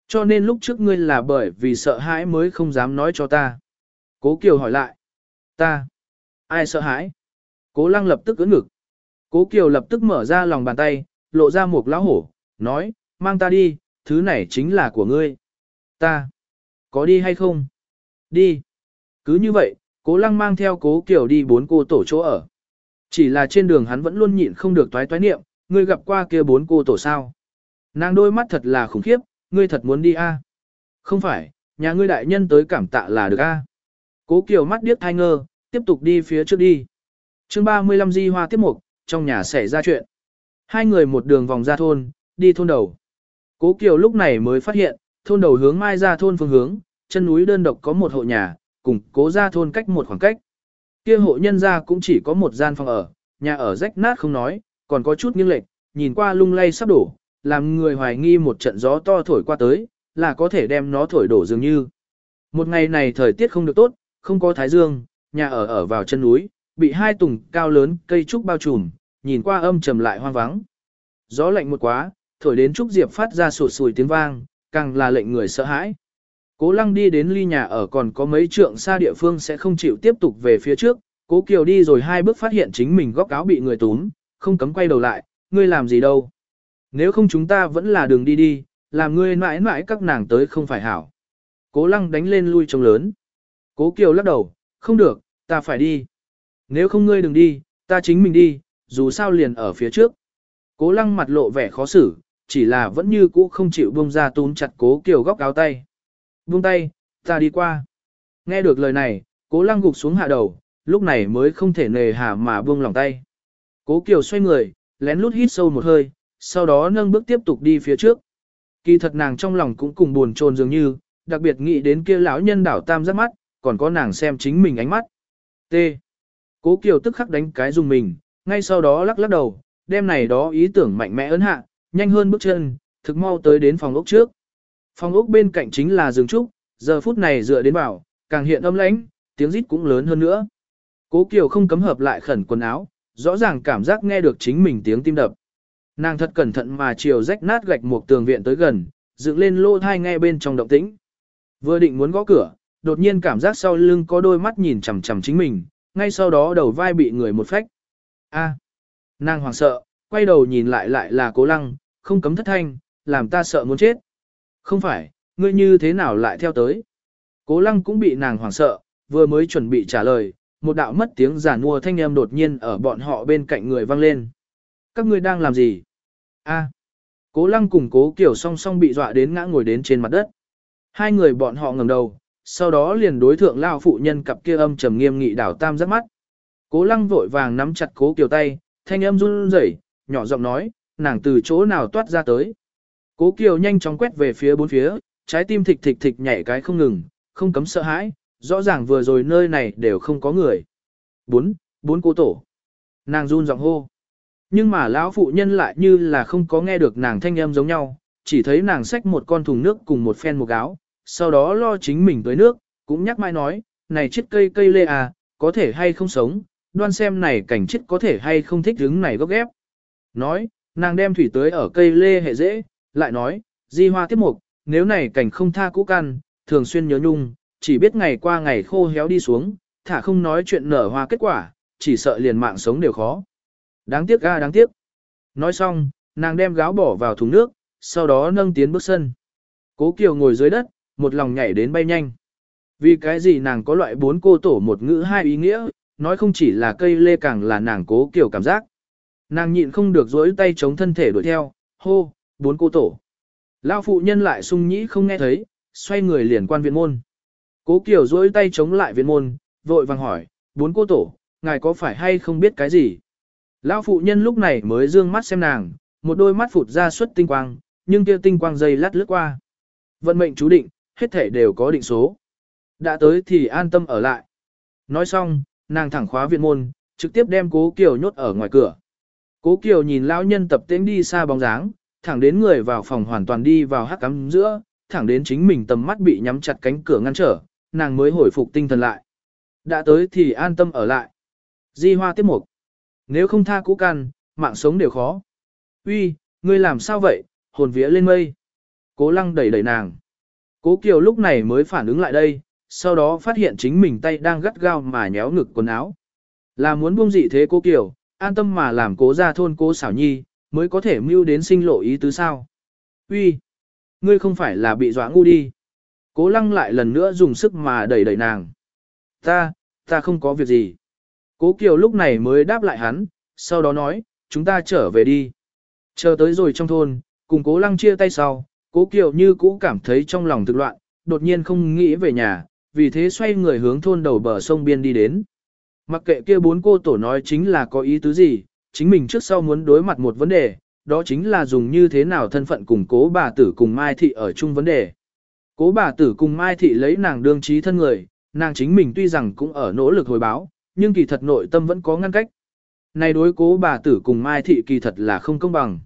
Cho nên lúc trước ngươi là bởi vì sợ hãi mới không dám nói cho ta. Cố Kiều hỏi lại. Ta. Ai sợ hãi? Cố lăng lập tức ưỡn ngực. Cố Kiều lập tức mở ra lòng bàn tay, lộ ra một lão hổ, nói, mang ta đi, thứ này chính là của ngươi. Ta. Có đi hay không? Đi. Cứ như vậy, cố lăng mang theo cố Kiều đi bốn cô tổ chỗ ở. Chỉ là trên đường hắn vẫn luôn nhịn không được toái toái niệm, ngươi gặp qua kia bốn cô tổ sao. Nàng đôi mắt thật là khủng khiếp, ngươi thật muốn đi a? À? Không phải, nhà ngươi đại nhân tới cảm tạ là được a. À? Cố Kiều mắt điếc thai ngơ, tiếp tục đi phía trước đi. chương 35 di hoa tiếp mục, trong nhà xảy ra chuyện. Hai người một đường vòng ra thôn, đi thôn đầu. Cố Kiều lúc này mới phát hiện, thôn đầu hướng mai ra thôn phương hướng, chân núi đơn độc có một hộ nhà, cùng cố ra thôn cách một khoảng cách. Kia hộ nhân ra cũng chỉ có một gian phòng ở, nhà ở rách nát không nói, còn có chút nghiêng lệch, nhìn qua lung lay sắp đổ, làm người hoài nghi một trận gió to thổi qua tới, là có thể đem nó thổi đổ dường như. Một ngày này thời tiết không được tốt, không có thái dương, nhà ở ở vào chân núi, bị hai tùng cao lớn cây trúc bao trùm, nhìn qua âm trầm lại hoang vắng. Gió lạnh một quá, thổi đến Trúc Diệp phát ra sụt sùi tiếng vang, càng là lệnh người sợ hãi. Cố lăng đi đến ly nhà ở còn có mấy trượng xa địa phương sẽ không chịu tiếp tục về phía trước, cố kiều đi rồi hai bước phát hiện chính mình góc áo bị người túm, không cấm quay đầu lại, ngươi làm gì đâu. Nếu không chúng ta vẫn là đường đi đi, làm ngươi mãi mãi các nàng tới không phải hảo. Cố lăng đánh lên lui trông lớn. Cố kiều lắc đầu, không được, ta phải đi. Nếu không ngươi đừng đi, ta chính mình đi, dù sao liền ở phía trước. Cố lăng mặt lộ vẻ khó xử, chỉ là vẫn như cũ không chịu buông ra túm chặt cố kiều góc áo tay. Buông tay, ta đi qua. Nghe được lời này, cố lăng gục xuống hạ đầu, lúc này mới không thể nề hà mà buông lòng tay. Cố kiều xoay người, lén lút hít sâu một hơi, sau đó nâng bước tiếp tục đi phía trước. Kỳ thật nàng trong lòng cũng cùng buồn chồn dường như, đặc biệt nghĩ đến kia lão nhân đảo tam giác mắt, còn có nàng xem chính mình ánh mắt. T. Cố Kiều tức khắc đánh cái dùng mình, ngay sau đó lắc lắc đầu, đêm này đó ý tưởng mạnh mẽ ấn hạ, nhanh hơn bước chân, thực mau tới đến phòng ốc trước. Phòng ốc bên cạnh chính là rừng trúc, giờ phút này dựa đến bảo, càng hiện âm lãnh, tiếng rít cũng lớn hơn nữa. Cố Kiều không cấm hợp lại khẩn quần áo, rõ ràng cảm giác nghe được chính mình tiếng tim đập. Nàng thật cẩn thận mà chiều rách nát gạch một tường viện tới gần, dựng lên lô thai nghe bên trong động tĩnh. Vừa định muốn gõ cửa, đột nhiên cảm giác sau lưng có đôi mắt nhìn chằm chằm chính mình, ngay sau đó đầu vai bị người một phách. A, nàng hoảng sợ, quay đầu nhìn lại lại là cố lăng, không cấm thất thanh, làm ta sợ muốn chết. Không phải, ngươi như thế nào lại theo tới? Cố lăng cũng bị nàng hoảng sợ, vừa mới chuẩn bị trả lời, một đạo mất tiếng giả mua thanh âm đột nhiên ở bọn họ bên cạnh người vang lên. Các ngươi đang làm gì? A. Cố lăng cùng cố kiểu song song bị dọa đến ngã ngồi đến trên mặt đất. Hai người bọn họ ngẩng đầu, sau đó liền đối thượng lao phụ nhân cặp kia âm trầm nghiêm nghị đảo tam giác mắt. Cố lăng vội vàng nắm chặt cố kiểu tay, thanh âm run rẩy, nhỏ giọng nói, nàng từ chỗ nào toát ra tới. Cố kiều nhanh chóng quét về phía bốn phía, trái tim thịch thịch thịch nhảy cái không ngừng, không cấm sợ hãi, rõ ràng vừa rồi nơi này đều không có người. Bốn, bốn cô tổ. Nàng run giọng hô. Nhưng mà lão phụ nhân lại như là không có nghe được nàng thanh âm giống nhau, chỉ thấy nàng xách một con thùng nước cùng một phen một áo, sau đó lo chính mình tới nước, cũng nhắc mai nói, này chết cây cây lê à, có thể hay không sống, đoan xem này cảnh chết có thể hay không thích đứng này gốc ghép. Nói, nàng đem thủy tới ở cây lê hệ dễ, lại nói, di hoa tiếp mục, nếu này cảnh không tha cũ căn, thường xuyên nhớ nhung, chỉ biết ngày qua ngày khô héo đi xuống, thả không nói chuyện nở hoa kết quả, chỉ sợ liền mạng sống đều khó. Đáng tiếc ga đáng tiếc. Nói xong, nàng đem gáo bỏ vào thùng nước, sau đó nâng tiến bước sân. Cố Kiều ngồi dưới đất, một lòng nhảy đến bay nhanh. Vì cái gì nàng có loại bốn cô tổ một ngữ hai ý nghĩa, nói không chỉ là cây lê càng là nàng cố Kiều cảm giác. Nàng nhịn không được dối tay chống thân thể đuổi theo, hô, bốn cô tổ. Lao phụ nhân lại sung nhĩ không nghe thấy, xoay người liền quan viện môn. Cố Kiều dối tay chống lại viện môn, vội vàng hỏi, bốn cô tổ, ngài có phải hay không biết cái gì? Lão phụ nhân lúc này mới dương mắt xem nàng, một đôi mắt phụt ra suốt tinh quang, nhưng kia tinh quang dây lát lướt qua. Vận mệnh chú định, hết thể đều có định số. Đã tới thì an tâm ở lại. Nói xong, nàng thẳng khóa viện môn, trực tiếp đem cố Kiều nhốt ở ngoài cửa. Cố Kiều nhìn lão nhân tập tễnh đi xa bóng dáng, thẳng đến người vào phòng hoàn toàn đi vào hắc cắm giữa, thẳng đến chính mình tầm mắt bị nhắm chặt cánh cửa ngăn trở, nàng mới hồi phục tinh thần lại. Đã tới thì an tâm ở lại. Di hoa tiếp mục. Nếu không tha cũ căn, mạng sống đều khó. Uy, ngươi làm sao vậy, hồn vía lên mây. Cố lăng đẩy đẩy nàng. Cố Kiều lúc này mới phản ứng lại đây, sau đó phát hiện chính mình tay đang gắt gao mà nhéo ngực quần áo. Là muốn buông dị thế cố Kiều, an tâm mà làm cố ra thôn cố xảo nhi, mới có thể mưu đến sinh lộ ý tứ sao. Uy, ngươi không phải là bị dọa ngu đi. Cố lăng lại lần nữa dùng sức mà đẩy đẩy nàng. Ta, ta không có việc gì. Cố Kiều lúc này mới đáp lại hắn, sau đó nói, chúng ta trở về đi. Chờ tới rồi trong thôn, cùng cố lăng chia tay sau, cố Kiều như cũ cảm thấy trong lòng thực loạn, đột nhiên không nghĩ về nhà, vì thế xoay người hướng thôn đầu bờ sông biên đi đến. Mặc kệ kia bốn cô tổ nói chính là có ý tứ gì, chính mình trước sau muốn đối mặt một vấn đề, đó chính là dùng như thế nào thân phận cùng cố bà tử cùng Mai Thị ở chung vấn đề. Cố bà tử cùng Mai Thị lấy nàng đương trí thân người, nàng chính mình tuy rằng cũng ở nỗ lực hồi báo, nhưng kỳ thật nội tâm vẫn có ngăn cách. Này đối cố bà tử cùng Mai Thị kỳ thật là không công bằng.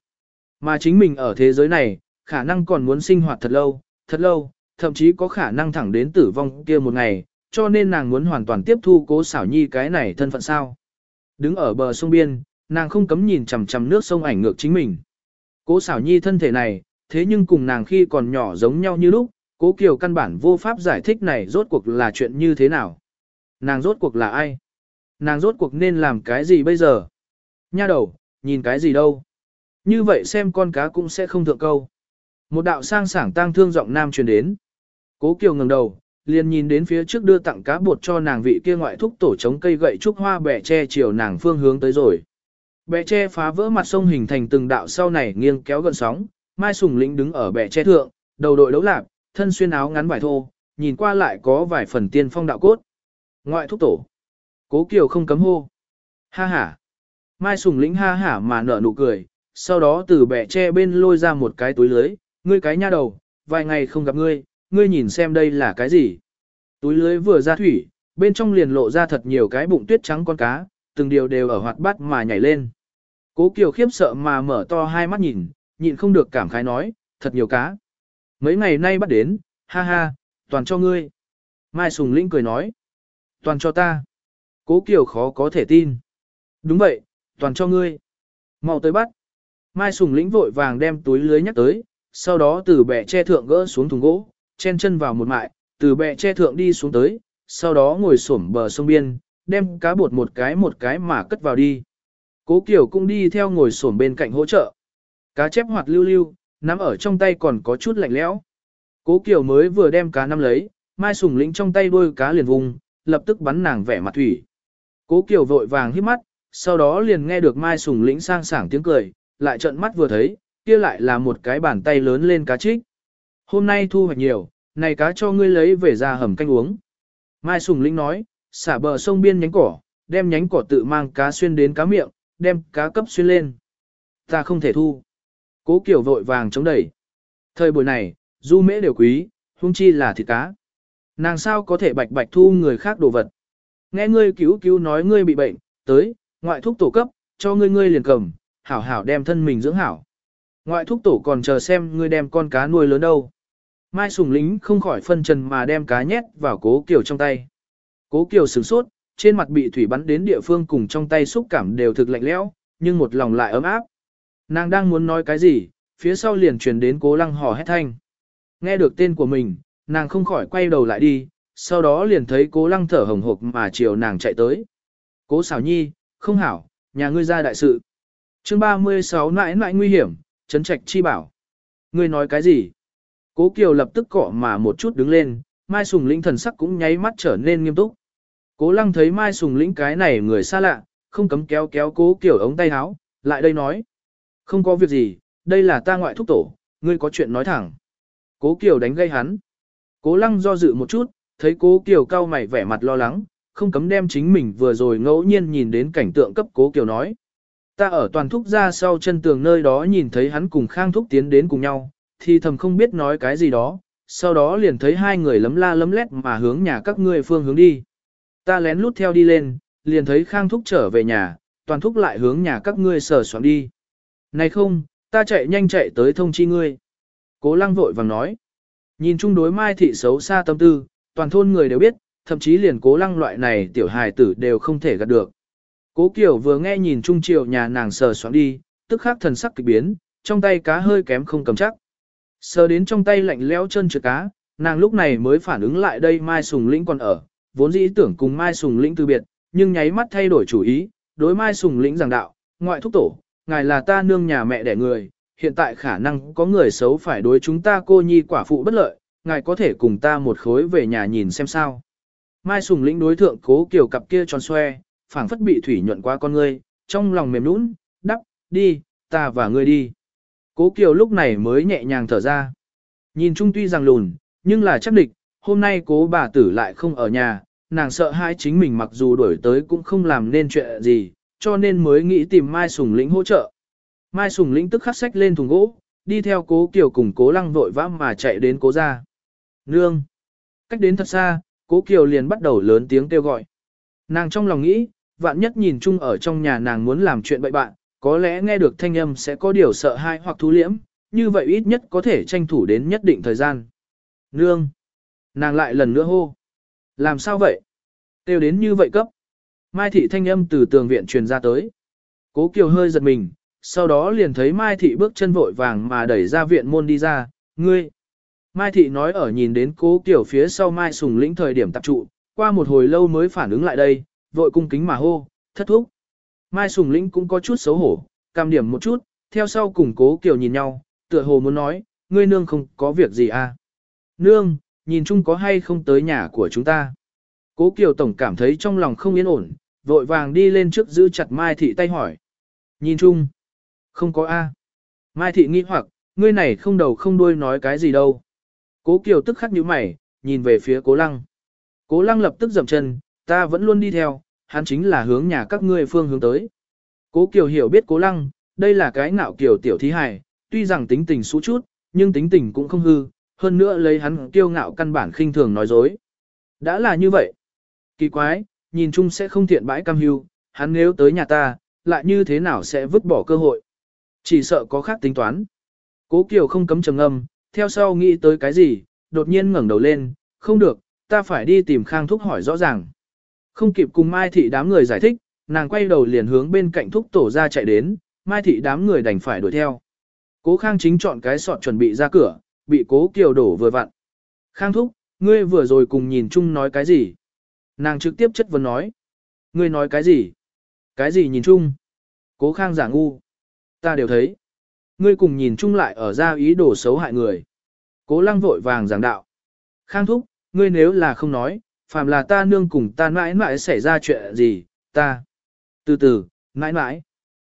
Mà chính mình ở thế giới này, khả năng còn muốn sinh hoạt thật lâu, thật lâu, thậm chí có khả năng thẳng đến tử vong kia một ngày, cho nên nàng muốn hoàn toàn tiếp thu cố xảo nhi cái này thân phận sao. Đứng ở bờ sông biên, Nàng không cấm nhìn chằm chằm nước sông ảnh ngược chính mình. Cố xảo nhi thân thể này, thế nhưng cùng nàng khi còn nhỏ giống nhau như lúc, cố kiều căn bản vô pháp giải thích này rốt cuộc là chuyện như thế nào. Nàng rốt cuộc là ai? Nàng rốt cuộc nên làm cái gì bây giờ? Nha đầu, nhìn cái gì đâu? Như vậy xem con cá cũng sẽ không thượng câu. Một đạo sang sảng tang thương giọng nam truyền đến. Cố Kiều ngẩng đầu, liền nhìn đến phía trước đưa tặng cá bột cho nàng vị kia ngoại thúc tổ chống cây gậy trúc hoa bẻ tre chiều nàng phương hướng tới rồi. Bẻ tre phá vỡ mặt sông hình thành từng đạo sau này nghiêng kéo gần sóng, Mai Sùng Lĩnh đứng ở bẻ tre thượng, đầu đội đấu lạp, thân xuyên áo ngắn vải thô, nhìn qua lại có vài phần tiên phong đạo cốt. Ngoại thúc tổ. Cố Kiều không cấm hô. Ha ha. Mai Sùng Lĩnh ha hả mà nở nụ cười, sau đó từ bẻ tre bên lôi ra một cái túi lưới, ngươi cái nha đầu, vài ngày không gặp ngươi, ngươi nhìn xem đây là cái gì. Túi lưới vừa ra thủy, bên trong liền lộ ra thật nhiều cái bụng tuyết trắng con cá, từng điều đều ở hoạt bát mà nhảy lên. Cố Kiều khiếp sợ mà mở to hai mắt nhìn, nhịn không được cảm khái nói, thật nhiều cá. Mấy ngày nay bắt đến, ha ha, toàn cho ngươi. Mai Sùng Linh cười nói, toàn cho ta. Cố Kiều khó có thể tin. Đúng vậy, toàn cho ngươi. mau tới bắt. Mai Sùng Lĩnh vội vàng đem túi lưới nhắc tới, sau đó từ bẻ che thượng gỡ xuống thùng gỗ, chen chân vào một mại, từ bè che thượng đi xuống tới, sau đó ngồi xổm bờ sông biên, đem cá bột một cái một cái mà cất vào đi. Cố Kiều cũng đi theo ngồi xổm bên cạnh hỗ trợ. Cá chép hoạt lưu lưu, nắm ở trong tay còn có chút lạnh lẽo. Cố Kiều mới vừa đem cá nắm lấy, Mai Sùng Lĩnh trong tay đôi cá liền vùng, lập tức bắn nàng vẻ mặt thủy. Cố Kiều vội vàng hít mắt, sau đó liền nghe được Mai Sùng Lĩnh sang sảng tiếng cười, lại trợn mắt vừa thấy, kia lại là một cái bàn tay lớn lên cá trích. Hôm nay thu hoạch nhiều, này cá cho ngươi lấy về ra hầm canh uống. Mai Sùng linh nói, xả bờ sông biên nhánh cỏ, đem nhánh cỏ tự mang cá xuyên đến cá miệng, đem cá cấp xuyên lên. Ta không thể thu. Cố Kiều vội vàng chống đẩy. Thời buổi này, du mễ đều quý, hung chi là thịt cá. Nàng sao có thể bạch bạch thu người khác đồ vật. Nghe ngươi cứu cứu nói ngươi bị bệnh, tới, ngoại thuốc tổ cấp, cho ngươi ngươi liền cầm, hảo hảo đem thân mình dưỡng hảo. Ngoại thuốc tổ còn chờ xem ngươi đem con cá nuôi lớn đâu. Mai Sùng Lính không khỏi phân trần mà đem cá nhét vào cố kiều trong tay. Cố kiều sửng sốt, trên mặt bị thủy bắn đến địa phương cùng trong tay xúc cảm đều thực lạnh lẽo, nhưng một lòng lại ấm áp. Nàng đang muốn nói cái gì, phía sau liền truyền đến cố lăng hò hét thanh. Nghe được tên của mình, nàng không khỏi quay đầu lại đi, sau đó liền thấy cố lăng thở hồng hộc mà chiều nàng chạy tới. Cố xảo nhi, không hảo, nhà ngươi ra đại sự. chương 36 nãi nãi nguy hiểm, chấn trạch chi bảo. Ngươi nói cái gì? Cố Kiều lập tức cọ mà một chút đứng lên, Mai Sùng Lĩnh thần sắc cũng nháy mắt trở nên nghiêm túc. Cố Lăng thấy Mai Sùng Lĩnh cái này người xa lạ, không cấm kéo kéo Cố Kiều ống tay áo, lại đây nói. Không có việc gì, đây là ta ngoại thúc tổ, ngươi có chuyện nói thẳng. Cố Kiều đánh gây hắn. Cố Lăng do dự một chút, thấy Cố Kiều cao mày vẻ mặt lo lắng, không cấm đem chính mình vừa rồi ngẫu nhiên nhìn đến cảnh tượng cấp Cố Kiều nói. Ta ở toàn thúc ra sau chân tường nơi đó nhìn thấy hắn cùng Khang Thúc tiến đến cùng nhau, thì thầm không biết nói cái gì đó, sau đó liền thấy hai người lấm la lấm lét mà hướng nhà các ngươi phương hướng đi. Ta lén lút theo đi lên, liền thấy Khang Thúc trở về nhà, toàn thúc lại hướng nhà các ngươi sờ soạn đi. Này không, ta chạy nhanh chạy tới thông chi ngươi. Cố lăng vội vàng nói. Nhìn chung đối mai thị xấu xa tâm tư, toàn thôn người đều biết, thậm chí liền cố lăng loại này tiểu hài tử đều không thể gạt được. Cố Kiều vừa nghe nhìn Trung Triều nhà nàng sờ soạn đi, tức khắc thần sắc kỳ biến, trong tay cá hơi kém không cầm chắc. Sờ đến trong tay lạnh lẽo chân trượt cá, nàng lúc này mới phản ứng lại đây Mai Sùng Lĩnh còn ở, vốn dĩ tưởng cùng Mai Sùng Lĩnh từ biệt, nhưng nháy mắt thay đổi chủ ý, đối Mai Sùng Lĩnh giảng đạo, ngoại thúc tổ, ngài là ta nương nhà mẹ đẻ người, hiện tại khả năng có người xấu phải đối chúng ta cô nhi quả phụ bất lợi, ngài có thể cùng ta một khối về nhà nhìn xem sao. Mai Sùng Lĩnh đối thượng cố kiểu cặp kia tròn xoe, phảng phất bị thủy nhuận qua con ngươi, trong lòng mềm nũng, đắp, đi, ta và ngươi đi. Cố Kiều lúc này mới nhẹ nhàng thở ra. Nhìn chung tuy rằng lùn, nhưng là chắc địch, hôm nay cố bà tử lại không ở nhà, nàng sợ hai chính mình mặc dù đổi tới cũng không làm nên chuyện gì, cho nên mới nghĩ tìm Mai Sùng Lĩnh hỗ trợ. Mai Sùng Lĩnh tức khắc sách lên thùng gỗ, đi theo cố Kiều cùng cố lăng vội vã mà chạy đến cố ra. Nương! Cách đến thật xa, cố Kiều liền bắt đầu lớn tiếng kêu gọi. Nàng trong lòng nghĩ, vạn nhất nhìn chung ở trong nhà nàng muốn làm chuyện bậy bạn, có lẽ nghe được thanh âm sẽ có điều sợ hãi hoặc thú liễm, như vậy ít nhất có thể tranh thủ đến nhất định thời gian. Nương! Nàng lại lần nữa hô. Làm sao vậy? Tiêu đến như vậy cấp. Mai thị thanh âm từ tường viện truyền ra tới. Cố Kiều hơi giật mình, sau đó liền thấy Mai Thị bước chân vội vàng mà đẩy ra viện môn đi ra, ngươi. Mai Thị nói ở nhìn đến Cố Kiều phía sau Mai Sùng lĩnh thời điểm tập trụ, qua một hồi lâu mới phản ứng lại đây, vội cung kính mà hô, thất thúc. Mai Sùng lĩnh cũng có chút xấu hổ, cam điểm một chút, theo sau cùng Cố kiểu nhìn nhau, tựa hồ muốn nói, ngươi nương không có việc gì à. Nương, nhìn chung có hay không tới nhà của chúng ta. Cố Kiều Tổng cảm thấy trong lòng không yên ổn, vội vàng đi lên trước giữ chặt Mai Thị tay hỏi. Nhìn chung, không có A. Mai Thị nghi hoặc, ngươi này không đầu không đuôi nói cái gì đâu. Cố Kiều tức khắc nhíu mày, nhìn về phía Cố Lăng. Cố Lăng lập tức dậm chân, ta vẫn luôn đi theo, hắn chính là hướng nhà các ngươi phương hướng tới. Cố Kiều hiểu biết Cố Lăng, đây là cái ngạo kiều tiểu thí hài, tuy rằng tính tình xú chút, nhưng tính tình cũng không hư, hơn nữa lấy hắn kiêu ngạo căn bản khinh thường nói dối. Đã là như vậy. Kỳ quái, nhìn chung sẽ không thiện bãi cam hưu, hắn nếu tới nhà ta, lại như thế nào sẽ vứt bỏ cơ hội. Chỉ sợ có khác tính toán. Cố Kiều không cấm trầm âm, theo sau nghĩ tới cái gì, đột nhiên ngẩng đầu lên, không được, ta phải đi tìm Khang Thúc hỏi rõ ràng. Không kịp cùng Mai Thị đám người giải thích, nàng quay đầu liền hướng bên cạnh Thúc Tổ ra chạy đến, Mai Thị đám người đành phải đuổi theo. Cố Khang chính chọn cái sọt chuẩn bị ra cửa, bị Cố Kiều đổ vừa vặn. Khang Thúc, ngươi vừa rồi cùng nhìn chung nói cái gì? Nàng trực tiếp chất vấn nói. Ngươi nói cái gì? Cái gì nhìn chung? Cố Khang giả ngu. Ta đều thấy. Ngươi cùng nhìn chung lại ở ra ý đồ xấu hại người. Cố lăng vội vàng giảng đạo. Khang thúc, ngươi nếu là không nói, phàm là ta nương cùng ta mãi mãi xảy ra chuyện gì, ta. Từ từ, mãi mãi.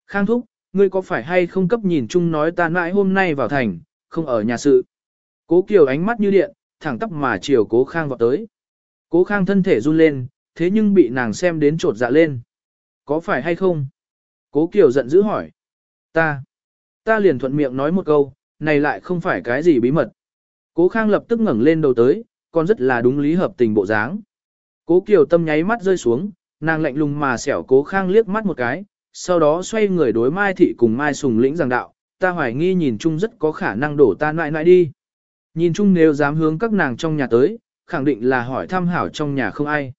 Khang thúc, ngươi có phải hay không cấp nhìn chung nói ta mãi hôm nay vào thành, không ở nhà sự. Cố Kiều ánh mắt như điện, thẳng tắp mà chiều cố Khang vào tới. Cố Khang thân thể run lên, thế nhưng bị nàng xem đến trột dạ lên. Có phải hay không? Cố Kiều giận dữ hỏi. Ta. Ta liền thuận miệng nói một câu, này lại không phải cái gì bí mật. Cố Khang lập tức ngẩng lên đầu tới, còn rất là đúng lý hợp tình bộ dáng. Cố Kiều tâm nháy mắt rơi xuống, nàng lạnh lùng mà xẻo Cố Khang liếc mắt một cái, sau đó xoay người đối Mai Thị cùng Mai Sùng lĩnh giảng đạo, ta hoài nghi nhìn chung rất có khả năng đổ ta nại nại đi. Nhìn chung nếu dám hướng các nàng trong nhà tới, khẳng định là hỏi thăm hảo trong nhà không ai.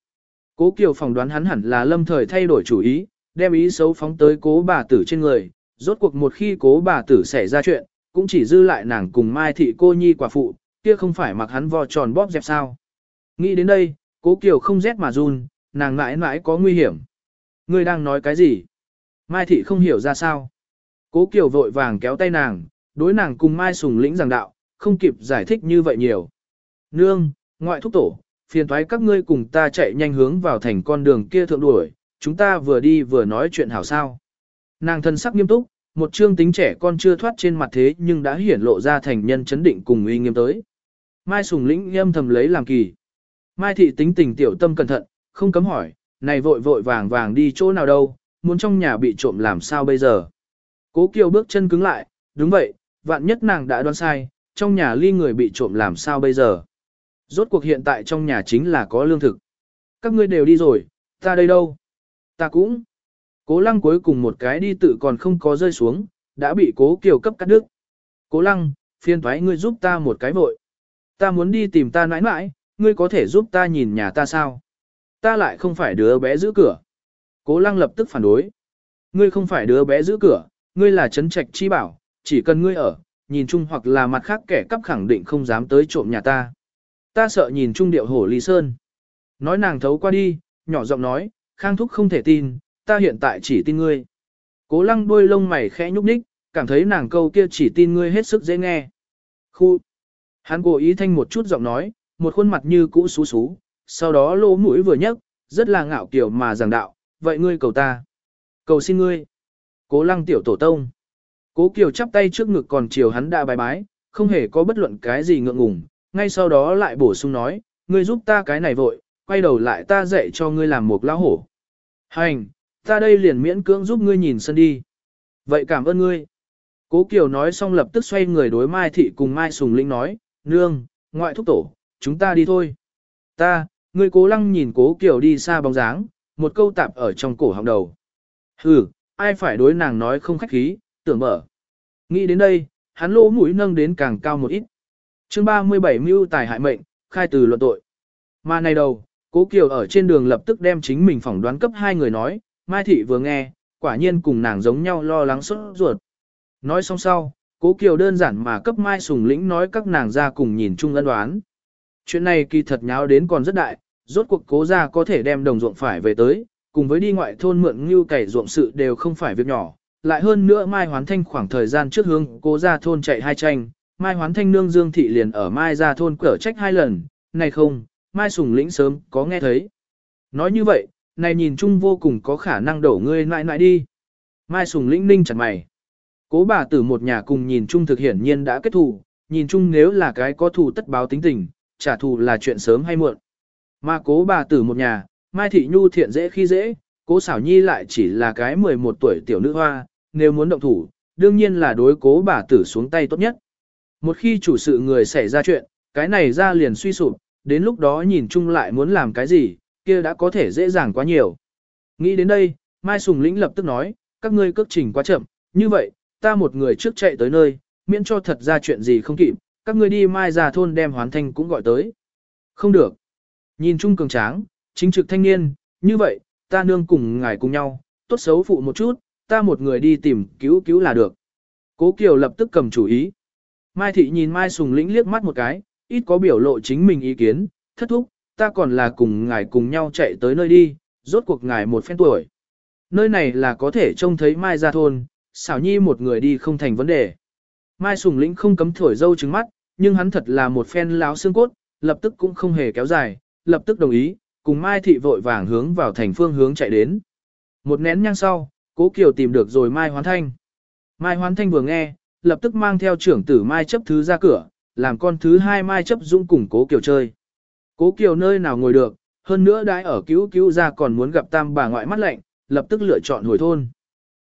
Cố Kiều phỏng đoán hắn hẳn là lâm thời thay đổi chủ ý, đem ý xấu phóng tới cố bà tử trên người, rốt cuộc một khi cố bà tử xảy ra chuyện, cũng chỉ dư lại nàng cùng Mai Thị cô nhi quả phụ, kia không phải mặc hắn vo tròn bóp dẹp sao. Nghĩ đến đây, cố Kiều không rét mà run, nàng mãi mãi có nguy hiểm. Ngươi đang nói cái gì? Mai Thị không hiểu ra sao. Cố Kiều vội vàng kéo tay nàng, đối nàng cùng Mai Sùng lĩnh giảng đạo, không kịp giải thích như vậy nhiều. Nương, ngoại thúc tổ, phiền thoái các ngươi cùng ta chạy nhanh hướng vào thành con đường kia thượng đuổi, chúng ta vừa đi vừa nói chuyện hảo sao. Nàng thân sắc nghiêm túc, một trương tính trẻ con chưa thoát trên mặt thế nhưng đã hiển lộ ra thành nhân chấn định cùng uy nghiêm tới. Mai Sùng Lĩnh âm thầm lấy làm kỳ. Mai Thị tính tình tiểu tâm cẩn thận, không cấm hỏi, này vội vội vàng vàng đi chỗ nào đâu, muốn trong nhà bị trộm làm sao bây giờ. Cố Kiều bước chân cứng lại, đúng vậy, vạn nhất nàng đã đoán sai, trong nhà ly người bị trộm làm sao bây giờ. Rốt cuộc hiện tại trong nhà chính là có lương thực. Các ngươi đều đi rồi, ta đây đâu? Ta cũng. Cố lăng cuối cùng một cái đi tự còn không có rơi xuống, đã bị cố kiều cấp cắt đứt. Cố lăng, phiên thoái ngươi giúp ta một cái vội. Ta muốn đi tìm ta nãi nãi, ngươi có thể giúp ta nhìn nhà ta sao? Ta lại không phải đứa bé giữ cửa. Cố lăng lập tức phản đối. Ngươi không phải đứa bé giữ cửa, ngươi là trấn trạch chi bảo, chỉ cần ngươi ở, nhìn chung hoặc là mặt khác kẻ cắp khẳng định không dám tới trộm nhà ta. Ta sợ nhìn chung điệu hổ ly sơn. Nói nàng thấu qua đi, nhỏ giọng nói, khang thúc không thể tin, ta hiện tại chỉ tin ngươi. Cố lăng đuôi lông mày khẽ nhúc nhích, cảm thấy nàng câu kia chỉ tin ngươi hết sức dễ nghe. Khu. Hắn cố ý thanh một chút giọng nói, một khuôn mặt như cũ xú xú, sau đó lỗ mũi vừa nhấc, rất là ngạo kiểu mà giảng đạo, vậy ngươi cầu ta. Cầu xin ngươi. Cố lăng tiểu tổ tông. Cố Kiều chắp tay trước ngực còn chiều hắn đã bài bái, không hề có bất luận cái gì ngượng ngùng, ngay sau đó lại bổ sung nói, ngươi giúp ta cái này vội, quay đầu lại ta dạy cho ngươi làm một lão hổ. Hành, ta đây liền miễn cưỡng giúp ngươi nhìn sân đi. Vậy cảm ơn ngươi. Cố Kiều nói xong lập tức xoay người đối Mai Thị cùng Mai Sùng Linh nói, nương, ngoại thúc tổ, chúng ta đi thôi. Ta, ngươi cố lăng nhìn cố Kiều đi xa bóng dáng, một câu tạp ở trong cổ họng đầu. Hừ, ai phải đối nàng nói không khách khí, tưởng mở. Nghĩ đến đây, hắn lỗ mũi nâng đến càng cao một ít. chương 37 mưu tài hại mệnh, khai từ luận tội. Mà này đầu, cố Kiều ở trên đường lập tức đem chính mình phỏng đoán cấp hai người nói, Mai Thị vừa nghe, quả nhiên cùng nàng giống nhau lo lắng sốt ruột. Nói xong sau, cố kiều đơn giản mà cấp mai sùng lĩnh nói các nàng ra cùng nhìn chung ân đoán. Chuyện này kỳ thật nháo đến còn rất đại, rốt cuộc cố ra có thể đem đồng ruộng phải về tới, cùng với đi ngoại thôn mượn ngưu cày ruộng sự đều không phải việc nhỏ. Lại hơn nữa Mai Hoán Thanh khoảng thời gian trước hướng cố ra thôn chạy hai tranh, Mai Hoán Thanh nương Dương Thị liền ở Mai ra thôn cở trách hai lần, này không, Mai Sùng Lĩnh sớm có nghe thấy. Nói như vậy, này nhìn chung vô cùng có khả năng đổ ngươi nại nại đi. Mai Sùng Lĩnh ninh chặt mày. Cố bà tử một nhà cùng nhìn chung thực hiển nhiên đã kết thù, nhìn chung nếu là cái có thù tất báo tính tình, trả thù là chuyện sớm hay muộn. Mà cố bà tử một nhà, Mai Thị Nhu thiện dễ khi dễ, cố xảo nhi lại chỉ là cái 11 tuổi tiểu nữ hoa, nếu muốn động thủ, đương nhiên là đối cố bà tử xuống tay tốt nhất. Một khi chủ sự người xảy ra chuyện, cái này ra liền suy sụp, đến lúc đó nhìn chung lại muốn làm cái gì, kia đã có thể dễ dàng quá nhiều. Nghĩ đến đây, Mai Sùng Lĩnh lập tức nói, các ngươi cước trình quá chậm, như vậy, ta một người trước chạy tới nơi, miễn cho thật ra chuyện gì không kịp, các ngươi đi Mai ra thôn đem hoán thanh cũng gọi tới. Không được. Nhìn chung cường tráng, chính trực thanh niên, như vậy, ta nương cùng ngài cùng nhau, tốt xấu phụ một chút, ta một người đi tìm cứu cứu là được. Cố Kiều lập tức cầm chủ ý. Mai Thị nhìn Mai Sùng Lĩnh liếc mắt một cái, ít có biểu lộ chính mình ý kiến, thất thúc, ta còn là cùng ngài cùng nhau chạy tới nơi đi, rốt cuộc ngài một phen tuổi. Nơi này là có thể trông thấy Mai ra thôn, xảo nhi một người đi không thành vấn đề. Mai Sùng Lĩnh không cấm thổi dâu trứng mắt, nhưng hắn thật là một phen láo xương cốt, lập tức cũng không hề kéo dài, lập tức đồng ý, cùng Mai Thị vội vàng hướng vào thành phương hướng chạy đến. Một nén nhang sau, Cố Kiều tìm được rồi Mai Hoán Thanh. Mai Hoán Thanh vừa nghe, lập tức mang theo trưởng tử Mai chấp thứ ra cửa, làm con thứ hai Mai chấp dũng cùng Cố Kiều chơi. Cố Kiều nơi nào ngồi được, hơn nữa đãi ở cứu cứu ra còn muốn gặp tam bà ngoại mắt lạnh, lập tức lựa chọn hồi thôn.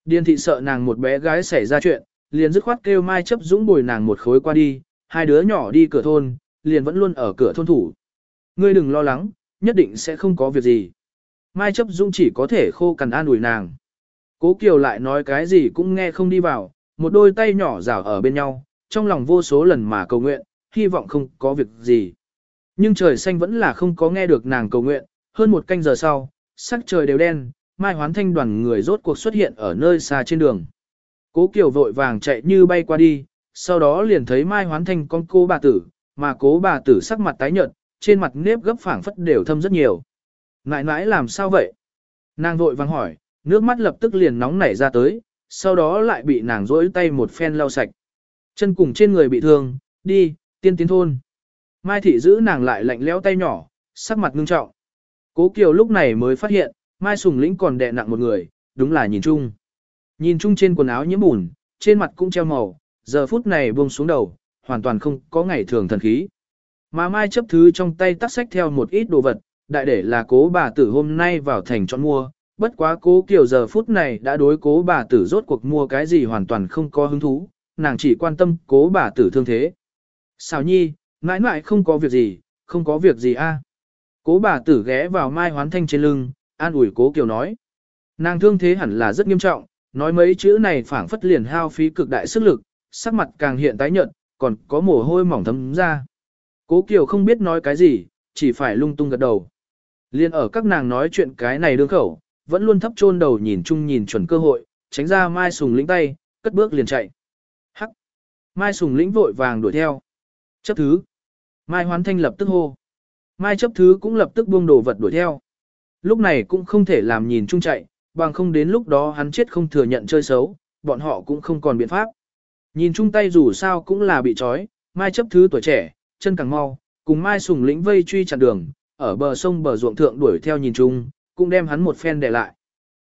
Điền thị sợ nàng một bé gái xảy ra chuyện, liền dứt khoát kêu Mai chấp dũng bồi nàng một khối qua đi, hai đứa nhỏ đi cửa thôn, liền vẫn luôn ở cửa thôn thủ. Ngươi đừng lo lắng, nhất định sẽ không có việc gì. Mai chấp dũng chỉ có thể khô cằn an ủi nàng. Cố Kiều lại nói cái gì cũng nghe không đi vào, một đôi tay nhỏ rảo ở bên nhau, trong lòng vô số lần mà cầu nguyện, hy vọng không có việc gì. Nhưng trời xanh vẫn là không có nghe được nàng cầu nguyện, hơn một canh giờ sau, sắc trời đều đen, Mai Hoán Thanh đoàn người rốt cuộc xuất hiện ở nơi xa trên đường. Cố Kiều vội vàng chạy như bay qua đi, sau đó liền thấy Mai Hoán Thanh con cô bà tử, mà cố bà tử sắc mặt tái nhợt, trên mặt nếp gấp phảng phất đều thâm rất nhiều. Ngại nãi làm sao vậy? Nàng vội vàng hỏi, nước mắt lập tức liền nóng nảy ra tới, sau đó lại bị nàng rỗi tay một phen lau sạch. Chân cùng trên người bị thương, đi, tiên tiến thôn. Mai thị giữ nàng lại lạnh lẽo tay nhỏ, sắc mặt ngưng trọng. Cố Kiều lúc này mới phát hiện, Mai Sùng Lĩnh còn đè nặng một người, đúng là nhìn chung. Nhìn chung trên quần áo nhiễm bùn, trên mặt cũng treo màu, giờ phút này buông xuống đầu, hoàn toàn không có ngày thường thần khí. Mà Mai chấp thứ trong tay tắt sách theo một ít đồ vật, đại để là cố bà tử hôm nay vào thành chọn mua, bất quá cố kiểu giờ phút này đã đối cố bà tử rốt cuộc mua cái gì hoàn toàn không có hứng thú, nàng chỉ quan tâm cố bà tử thương thế. Xào nhi, mãi mãi không có việc gì, không có việc gì a. Cố bà tử ghé vào Mai Hoán Thanh trên lưng, an ủi cố Kiều nói. Nàng thương thế hẳn là rất nghiêm trọng, nói mấy chữ này phảng phất liền hao phí cực đại sức lực, sắc mặt càng hiện tái nhợt, còn có mồ hôi mỏng thấm ra. Cố Kiều không biết nói cái gì, chỉ phải lung tung gật đầu. Liên ở các nàng nói chuyện cái này đương khẩu, vẫn luôn thấp chôn đầu nhìn chung nhìn chuẩn cơ hội, tránh ra Mai Sùng lĩnh tay, cất bước liền chạy. Hắc! Mai Sùng lĩnh vội vàng đuổi theo. Chấp thứ! Mai Hoán Thanh lập tức hô. Mai chấp thứ cũng lập tức buông đồ vật đuổi theo. Lúc này cũng không thể làm nhìn chung chạy, bằng không đến lúc đó hắn chết không thừa nhận chơi xấu, bọn họ cũng không còn biện pháp. Nhìn chung tay dù sao cũng là bị trói, Mai chấp thứ tuổi trẻ, chân càng mau, cùng Mai Sùng lĩnh vây truy chặn đường, ở bờ sông bờ ruộng thượng đuổi theo nhìn chung, cũng đem hắn một phen để lại.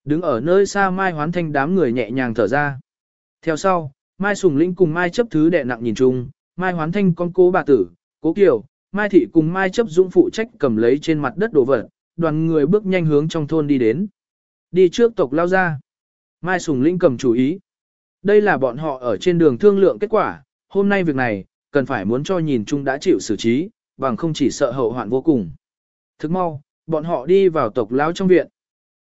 Đứng ở nơi xa Mai Hoán Thanh đám người nhẹ nhàng thở ra. Theo sau, Mai Sùng Lĩnh cùng Mai chấp thứ đệ nặng nhìn chung, Mai Hoán Thanh con cố bà tử, cố kiều, Mai Thị cùng Mai chấp dũng phụ trách cầm lấy trên mặt đất đồ vật, đoàn người bước nhanh hướng trong thôn đi đến. Đi trước tộc lao ra. Mai Sùng Lĩnh cầm chủ ý. Đây là bọn họ ở trên đường thương lượng kết quả, hôm nay việc này, cần phải muốn cho nhìn chung đã chịu xử trí, bằng không chỉ sợ hậu hoạn vô cùng. Thức mau, bọn họ đi vào tộc lao trong viện.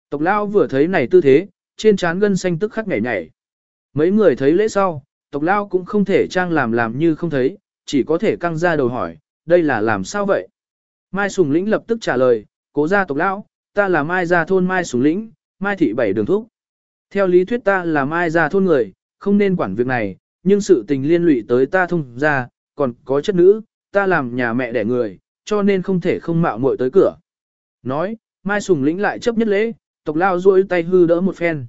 Tộc lao vừa thấy này tư thế, trên trán gân xanh tức khắc nhảy nhảy. Mấy người thấy lễ sau, tộc lao cũng không thể trang làm làm như không thấy, chỉ có thể căng ra đầu hỏi, đây là làm sao vậy? Mai Sùng Lĩnh lập tức trả lời, cố gia tộc lão, ta là Mai gia thôn Mai Sùng Lĩnh, Mai thị bảy đường thúc. Theo lý thuyết ta là mai gia thôn người, không nên quản việc này, nhưng sự tình liên lụy tới ta thông gia, còn có chất nữ, ta làm nhà mẹ đẻ người, cho nên không thể không mạo muội tới cửa. Nói, Mai Sùng Lĩnh lại chấp nhất lễ, tộc lao duỗi tay hư đỡ một phen.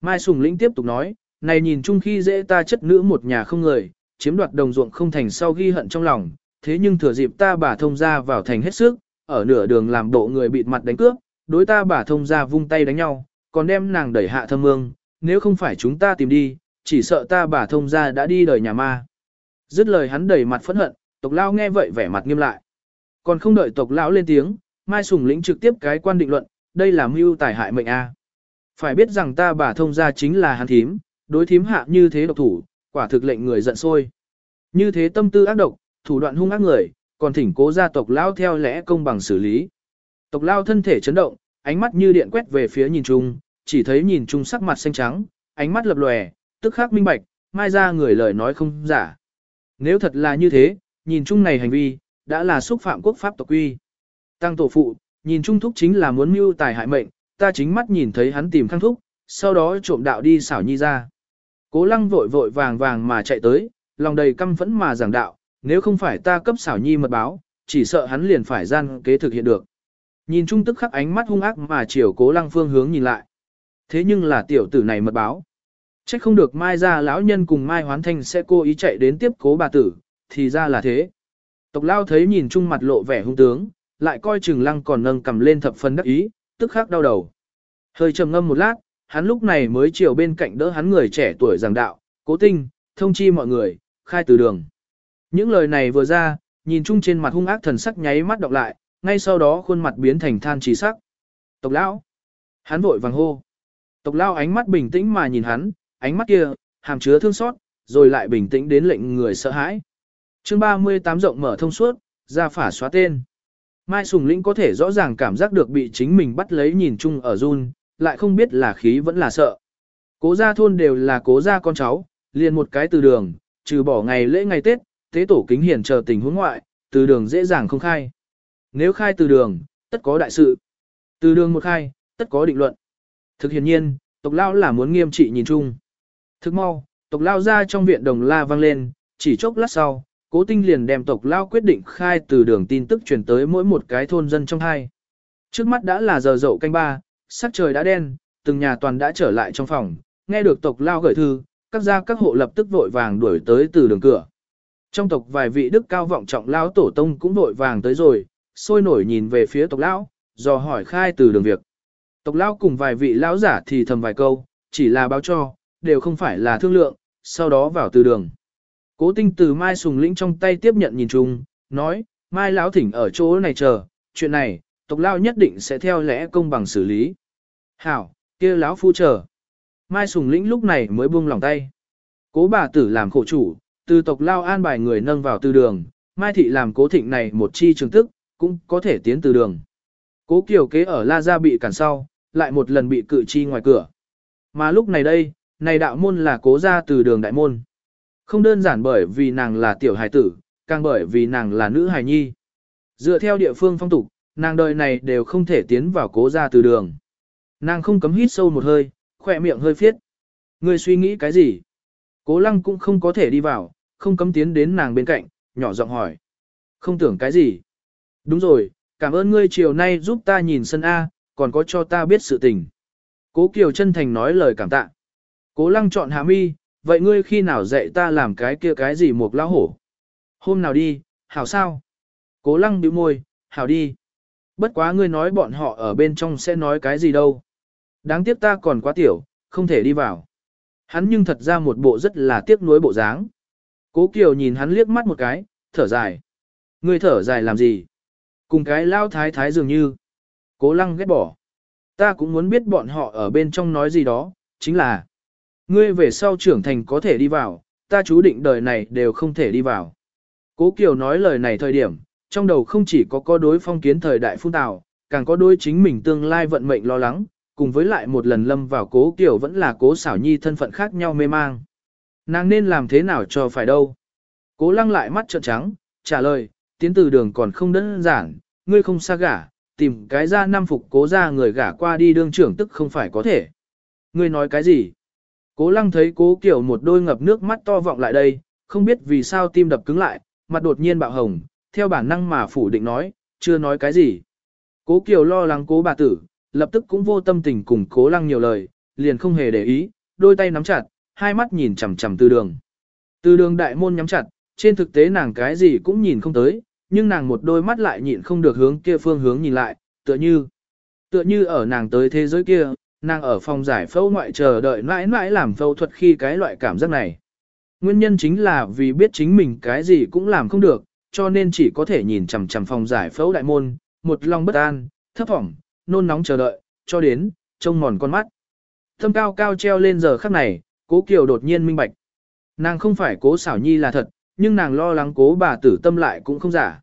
Mai Sùng Lĩnh tiếp tục nói, này nhìn chung khi dễ ta chất nữ một nhà không người, chiếm đoạt đồng ruộng không thành sau ghi hận trong lòng, thế nhưng thừa dịp ta bà thông ra vào thành hết sức, ở nửa đường làm bộ người bịt mặt đánh cướp, đối ta bà thông ra vung tay đánh nhau, còn đem nàng đẩy hạ thâm mương, nếu không phải chúng ta tìm đi, chỉ sợ ta bà thông ra đã đi đời nhà ma. Dứt lời hắn đẩy mặt phẫn hận, tộc lao nghe vậy vẻ mặt nghiêm lại. Còn không đợi tộc lão lên tiếng, Mai Sùng Lĩnh trực tiếp cái quan định luận, đây là mưu tài hại mệnh a. Phải biết rằng ta bà thông gia chính là hắn thím, đối thím hạ như thế độc thủ, quả thực lệnh người giận sôi. Như thế tâm tư ác độc, thủ đoạn hung ác người, còn thỉnh cố gia tộc lão theo lẽ công bằng xử lý. Tộc lao thân thể chấn động, ánh mắt như điện quét về phía nhìn trung, chỉ thấy nhìn trung sắc mặt xanh trắng, ánh mắt lập lòe, tức khắc minh bạch, mai ra người lời nói không giả. Nếu thật là như thế, nhìn chung này hành vi, đã là xúc phạm quốc pháp tộc quy. Tăng tổ phụ, nhìn trung thúc chính là muốn mưu tài hại mệnh, ta chính mắt nhìn thấy hắn tìm khang thúc, sau đó trộm đạo đi xảo nhi ra. Cố lăng vội vội vàng vàng mà chạy tới, lòng đầy căm phẫn mà giảng đạo, nếu không phải ta cấp xảo nhi mật báo, chỉ sợ hắn liền phải gian kế thực hiện được. Nhìn trung tức khắc ánh mắt hung ác mà chiều cố lăng phương hướng nhìn lại. Thế nhưng là tiểu tử này mật báo. chắc không được mai ra lão nhân cùng mai hoán thanh sẽ cố ý chạy đến tiếp cố bà tử, thì ra là thế. Tộc lao thấy nhìn trung mặt lộ vẻ hung tướng, lại coi chừng lăng còn nâng cầm lên thập phân đắc ý, tức khắc đau đầu. Hơi trầm ngâm một lát, hắn lúc này mới chiều bên cạnh đỡ hắn người trẻ tuổi giảng đạo, cố tinh, thông chi mọi người, khai từ đường. Những lời này vừa ra, nhìn chung trên mặt hung ác thần sắc nháy mắt đọc lại, ngay sau đó khuôn mặt biến thành than trì sắc. Tộc lão, hắn vội vàng hô. Tộc lão ánh mắt bình tĩnh mà nhìn hắn, ánh mắt kia, hàm chứa thương xót, rồi lại bình tĩnh đến lệnh người sợ hãi. Chương 38 rộng mở thông suốt, ra phả xóa tên. Mai Sùng Lĩnh có thể rõ ràng cảm giác được bị chính mình bắt lấy nhìn chung ở run, lại không biết là khí vẫn là sợ. Cố gia thôn đều là cố gia con cháu, liền một cái từ đường, trừ bỏ ngày lễ ngày Tết, tế tổ kính hiển chờ tình huống ngoại, từ đường dễ dàng không khai. Nếu khai từ đường, tất có đại sự. Từ đường một khai, tất có định luận. Thực hiện nhiên, tộc lao là muốn nghiêm trị nhìn chung. Thực mau, tộc lao ra trong viện đồng la vang lên, chỉ chốc lát sau, cố tinh liền đem tộc lao quyết định khai từ đường tin tức truyền tới mỗi một cái thôn dân trong hai. Trước mắt đã là giờ dậu canh ba, sắc trời đã đen, từng nhà toàn đã trở lại trong phòng, nghe được tộc lao gửi thư, các gia các hộ lập tức vội vàng đuổi tới từ đường cửa. Trong tộc vài vị đức cao vọng trọng lao tổ tông cũng vội vàng tới rồi, sôi nổi nhìn về phía tộc lão, dò hỏi khai từ đường việc. Tộc lão cùng vài vị lão giả thì thầm vài câu, chỉ là báo cho, đều không phải là thương lượng, sau đó vào từ đường. Cố tinh từ Mai Sùng Lĩnh trong tay tiếp nhận nhìn chung, nói, Mai lão thỉnh ở chỗ này chờ, chuyện này, tộc lão nhất định sẽ theo lẽ công bằng xử lý. Hảo, kia lão phu chờ. Mai Sùng Lĩnh lúc này mới buông lòng tay. Cố bà tử làm khổ chủ, từ tộc lao an bài người nâng vào tư đường, Mai Thị làm cố thịnh này một chi trường tức, cũng có thể tiến từ đường. Cố Kiều kế ở La Gia bị cản sau, lại một lần bị cự chi ngoài cửa. Mà lúc này đây, này đạo môn là cố ra từ đường đại môn. Không đơn giản bởi vì nàng là tiểu hài tử, càng bởi vì nàng là nữ hài nhi. Dựa theo địa phương phong tục, nàng đời này đều không thể tiến vào cố ra từ đường. Nàng không cấm hít sâu một hơi, khỏe miệng hơi phiết. Người suy nghĩ cái gì? Cố lăng cũng không có thể đi vào, không cấm tiến đến nàng bên cạnh, nhỏ giọng hỏi. Không tưởng cái gì? Đúng rồi, cảm ơn ngươi chiều nay giúp ta nhìn sân A, còn có cho ta biết sự tình. Cố Kiều chân thành nói lời cảm tạ. Cố lăng chọn hạ mi, vậy ngươi khi nào dạy ta làm cái kia cái gì một lão hổ? Hôm nào đi, hảo sao? Cố lăng bĩu môi, hảo đi. Bất quá ngươi nói bọn họ ở bên trong sẽ nói cái gì đâu. Đáng tiếc ta còn quá tiểu, không thể đi vào. Hắn nhưng thật ra một bộ rất là tiếc nuối bộ dáng. Cố Kiều nhìn hắn liếc mắt một cái, thở dài. Ngươi thở dài làm gì? Cùng cái lao thái thái dường như. Cố lăng ghét bỏ. Ta cũng muốn biết bọn họ ở bên trong nói gì đó, chính là. Ngươi về sau trưởng thành có thể đi vào, ta chú định đời này đều không thể đi vào. Cố Kiều nói lời này thời điểm, trong đầu không chỉ có có đối phong kiến thời đại phun tào, càng có đối chính mình tương lai vận mệnh lo lắng, cùng với lại một lần lâm vào cố kiểu vẫn là cố xảo nhi thân phận khác nhau mê mang. Nàng nên làm thế nào cho phải đâu? Cố lăng lại mắt trợn trắng, trả lời, tiến từ đường còn không đơn giản, ngươi không xa gả, tìm cái ra năm phục cố ra người gả qua đi đương trưởng tức không phải có thể. Ngươi nói cái gì? Cố lăng thấy cố kiểu một đôi ngập nước mắt to vọng lại đây, không biết vì sao tim đập cứng lại, mặt đột nhiên bạo hồng, theo bản năng mà phủ định nói, chưa nói cái gì. Cố kiểu lo lắng cố bà tử, lập tức cũng vô tâm tình cùng cố lăng nhiều lời, liền không hề để ý, đôi tay nắm chặt, hai mắt nhìn chằm chằm từ đường. Từ đường đại môn nhắm chặt, trên thực tế nàng cái gì cũng nhìn không tới, nhưng nàng một đôi mắt lại nhịn không được hướng kia phương hướng nhìn lại, tựa như, tựa như ở nàng tới thế giới kia, nàng ở phòng giải phẫu ngoại chờ đợi mãi mãi làm phẫu thuật khi cái loại cảm giác này. Nguyên nhân chính là vì biết chính mình cái gì cũng làm không được, cho nên chỉ có thể nhìn chằm chằm phòng giải phẫu đại môn, một lòng bất an, thấp thỏm, nôn nóng chờ đợi, cho đến, trông mòn con mắt. Thâm cao cao treo lên giờ khắc này, cố kiều đột nhiên minh bạch. Nàng không phải cố xảo nhi là thật, nhưng nàng lo lắng cố bà tử tâm lại cũng không giả.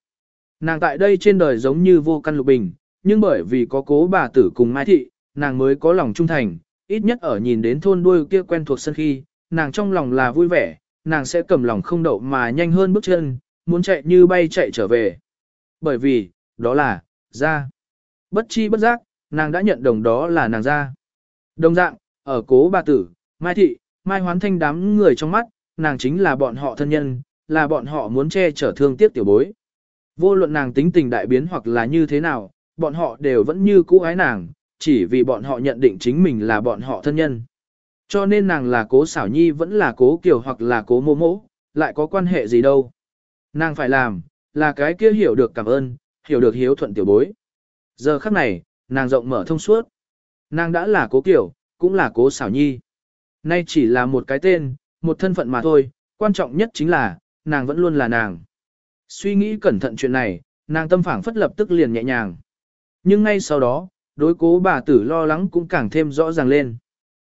Nàng tại đây trên đời giống như vô căn lục bình, nhưng bởi vì có cố bà tử cùng Mai Thị, nàng mới có lòng trung thành, ít nhất ở nhìn đến thôn đuôi kia quen thuộc sân khi, nàng trong lòng là vui vẻ, nàng sẽ cầm lòng không đậu mà nhanh hơn bước chân, muốn chạy như bay chạy trở về. Bởi vì, đó là, ra. Bất chi bất giác, nàng đã nhận đồng đó là nàng ra. Đồng dạng, ở cố bà tử, Mai Thị, Mai Hoán Thanh đám người trong mắt, nàng chính là bọn họ thân nhân, là bọn họ muốn che chở thương tiếc tiểu bối. Vô luận nàng tính tình đại biến hoặc là như thế nào, bọn họ đều vẫn như cũ ái nàng, chỉ vì bọn họ nhận định chính mình là bọn họ thân nhân. Cho nên nàng là cố xảo nhi vẫn là cố kiều hoặc là cố mô mỗ, lại có quan hệ gì đâu. Nàng phải làm, là cái kia hiểu được cảm ơn, hiểu được hiếu thuận tiểu bối. Giờ khắc này, nàng rộng mở thông suốt. Nàng đã là cố kiều, cũng là cố xảo nhi. Nay chỉ là một cái tên, một thân phận mà thôi, quan trọng nhất chính là, nàng vẫn luôn là nàng. Suy nghĩ cẩn thận chuyện này, nàng tâm phảng phất lập tức liền nhẹ nhàng. Nhưng ngay sau đó, đối cố bà tử lo lắng cũng càng thêm rõ ràng lên.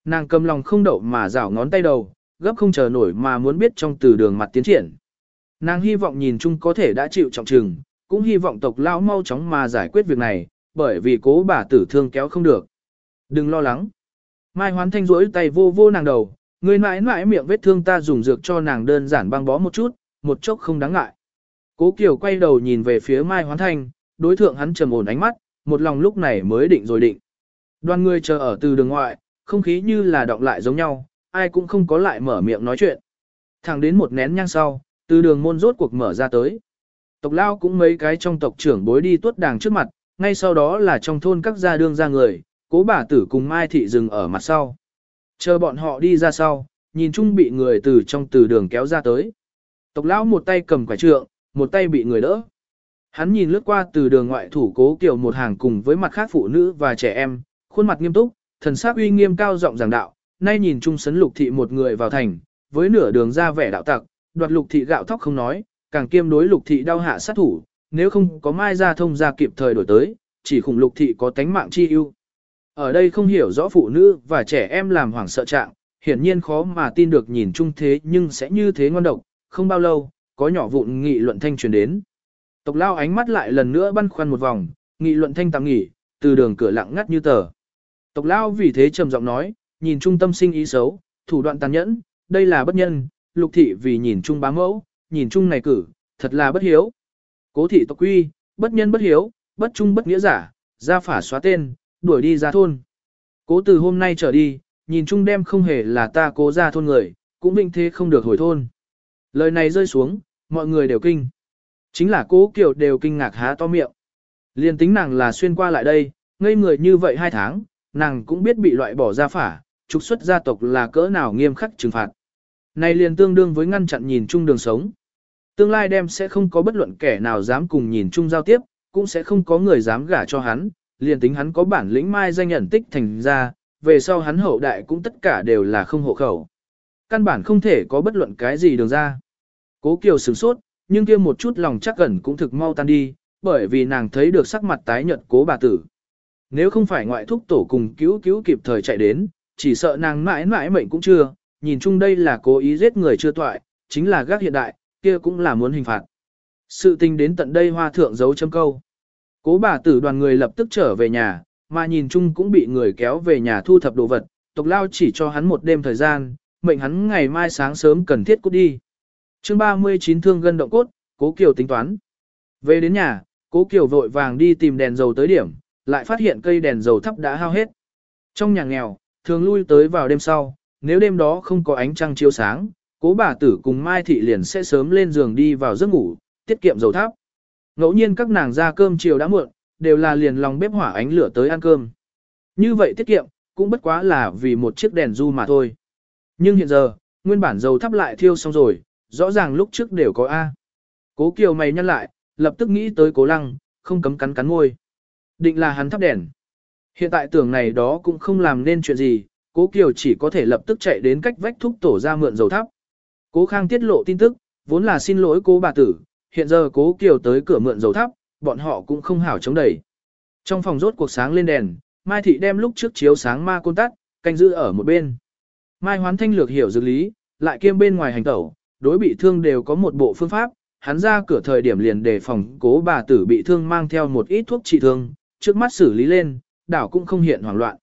Nàng cầm lòng không đậu mà rảo ngón tay đầu, gấp không chờ nổi mà muốn biết trong từ đường mặt tiến triển. Nàng hy vọng nhìn chung có thể đã chịu trọng trừng, cũng hy vọng tộc lão mau chóng mà giải quyết việc này, bởi vì cố bà tử thương kéo không được. Đừng lo lắng. Mai hoán thanh rỗi tay vô vô nàng đầu, người mãi mãi miệng vết thương ta dùng dược cho nàng đơn giản băng bó một chút, một chốc không đáng ngại. Cố Kiều quay đầu nhìn về phía Mai hoán thanh, đối thượng hắn trầm ổn ánh mắt, một lòng lúc này mới định rồi định. Đoàn người chờ ở từ đường ngoại, không khí như là động lại giống nhau, ai cũng không có lại mở miệng nói chuyện. Thẳng đến một nén nhang sau, từ đường môn rốt cuộc mở ra tới. Tộc lao cũng mấy cái trong tộc trưởng bối đi tuốt đàng trước mặt, ngay sau đó là trong thôn các gia đương ra người, cố bà tử cùng Mai Thị dừng ở mặt sau. Chờ bọn họ đi ra sau, nhìn chung bị người từ trong từ đường kéo ra tới. Tộc lão một tay cầm quả trượng, một tay bị người đỡ. Hắn nhìn lướt qua từ đường ngoại thủ cố kiểu một hàng cùng với mặt khác phụ nữ và trẻ em, khuôn mặt nghiêm túc, thần sắc uy nghiêm cao rộng giảng đạo, nay nhìn chung sấn lục thị một người vào thành, với nửa đường ra vẻ đạo tặc, đoạt lục thị gạo thóc không nói, càng kiêm đối lục thị đau hạ sát thủ, nếu không có mai ra thông ra kịp thời đổi tới, chỉ khủng lục thị có tánh mạng chi ưu. Ở đây không hiểu rõ phụ nữ và trẻ em làm hoảng sợ trạng, hiển nhiên khó mà tin được nhìn chung thế nhưng sẽ như thế ngon độc, không bao lâu, có nhỏ vụn nghị luận thanh truyền đến. Tộc lao ánh mắt lại lần nữa băn khoăn một vòng, nghị luận thanh tạm nghỉ, từ đường cửa lặng ngắt như tờ. Tộc lao vì thế trầm giọng nói, nhìn trung tâm sinh ý xấu, thủ đoạn tàn nhẫn, đây là bất nhân, lục thị vì nhìn trung bá mẫu, nhìn trung này cử, thật là bất hiếu. Cố thị tộc quy, bất nhân bất hiếu, bất trung bất nghĩa giả, ra phả xóa tên, đuổi đi ra thôn. Cố từ hôm nay trở đi, nhìn chung đem không hề là ta cố ra thôn người, cũng vinh thế không được hồi thôn. Lời này rơi xuống, mọi người đều kinh. Chính là cố kiểu đều kinh ngạc há to miệng. Liên tính nàng là xuyên qua lại đây, ngây người như vậy hai tháng, nàng cũng biết bị loại bỏ ra phả, trục xuất gia tộc là cỡ nào nghiêm khắc trừng phạt. Này liền tương đương với ngăn chặn nhìn chung đường sống. Tương lai đem sẽ không có bất luận kẻ nào dám cùng nhìn chung giao tiếp, cũng sẽ không có người dám gả cho hắn, liền tính hắn có bản lĩnh mai danh nhận tích thành ra, về sau hắn hậu đại cũng tất cả đều là không hộ khẩu. Căn bản không thể có bất luận cái gì đường ra. Cố Kiều sửng sốt, nhưng kia một chút lòng chắc gần cũng thực mau tan đi, bởi vì nàng thấy được sắc mặt tái nhợt cố bà tử. Nếu không phải ngoại thúc tổ cùng cứu cứu kịp thời chạy đến, chỉ sợ nàng mãi mãi mệnh cũng chưa, nhìn chung đây là cố ý giết người chưa toại, chính là gác hiện đại, kia cũng là muốn hình phạt. Sự tình đến tận đây hoa thượng dấu chấm câu. Cố bà tử đoàn người lập tức trở về nhà, mà nhìn chung cũng bị người kéo về nhà thu thập đồ vật, tộc lao chỉ cho hắn một đêm thời gian, mệnh hắn ngày mai sáng sớm cần thiết cút đi. chương 39 thương gân động cốt, cố kiều tính toán. Về đến nhà, cố kiều vội vàng đi tìm đèn dầu tới điểm, lại phát hiện cây đèn dầu thắp đã hao hết. Trong nhà nghèo, thường lui tới vào đêm sau, nếu đêm đó không có ánh trăng chiếu sáng, cố bà tử cùng Mai Thị liền sẽ sớm lên giường đi vào giấc ngủ, tiết kiệm dầu tháp. Ngẫu nhiên các nàng ra cơm chiều đã muộn, đều là liền lòng bếp hỏa ánh lửa tới ăn cơm. Như vậy tiết kiệm, cũng bất quá là vì một chiếc đèn du mà thôi. Nhưng hiện giờ, nguyên bản dầu thắp lại thiêu xong rồi, rõ ràng lúc trước đều có A. Cố Kiều mày nhăn lại, lập tức nghĩ tới cố lăng, không cấm cắn cắn môi. Định là hắn thắp đèn. Hiện tại tưởng này đó cũng không làm nên chuyện gì, cố Kiều chỉ có thể lập tức chạy đến cách vách thúc tổ ra mượn dầu thắp. Cố Khang tiết lộ tin tức, vốn là xin lỗi cố bà tử, hiện giờ cố Kiều tới cửa mượn dầu thắp, bọn họ cũng không hảo chống đẩy. Trong phòng rốt cuộc sáng lên đèn, Mai Thị đem lúc trước chiếu sáng ma côn tắt, canh giữ ở một bên. Mai Hoán Thanh lược hiểu dược lý, lại kiêm bên ngoài hành tẩu, đối bị thương đều có một bộ phương pháp, hắn ra cửa thời điểm liền đề phòng cố bà tử bị thương mang theo một ít thuốc trị thương, trước mắt xử lý lên, đảo cũng không hiện hoảng loạn.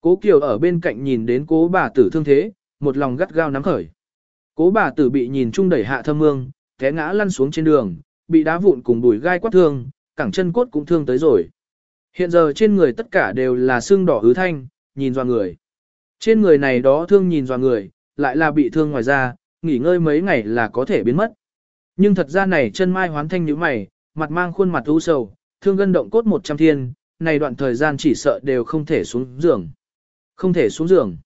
Cố Kiều ở bên cạnh nhìn đến cố bà tử thương thế, một lòng gắt gao nắm khởi. Cố bà tử bị nhìn chung đẩy hạ thâm mương, té ngã lăn xuống trên đường, bị đá vụn cùng đùi gai quát thương, cẳng chân cốt cũng thương tới rồi. Hiện giờ trên người tất cả đều là xương đỏ hứ thanh, nhìn doa người. Trên người này đó thương nhìn doa người, lại là bị thương ngoài da, nghỉ ngơi mấy ngày là có thể biến mất. Nhưng thật ra này chân mai hoán thanh như mày, mặt mang khuôn mặt u sầu, thương gân động cốt một trăm thiên, này đoạn thời gian chỉ sợ đều không thể xuống giường. Không thể xuống giường.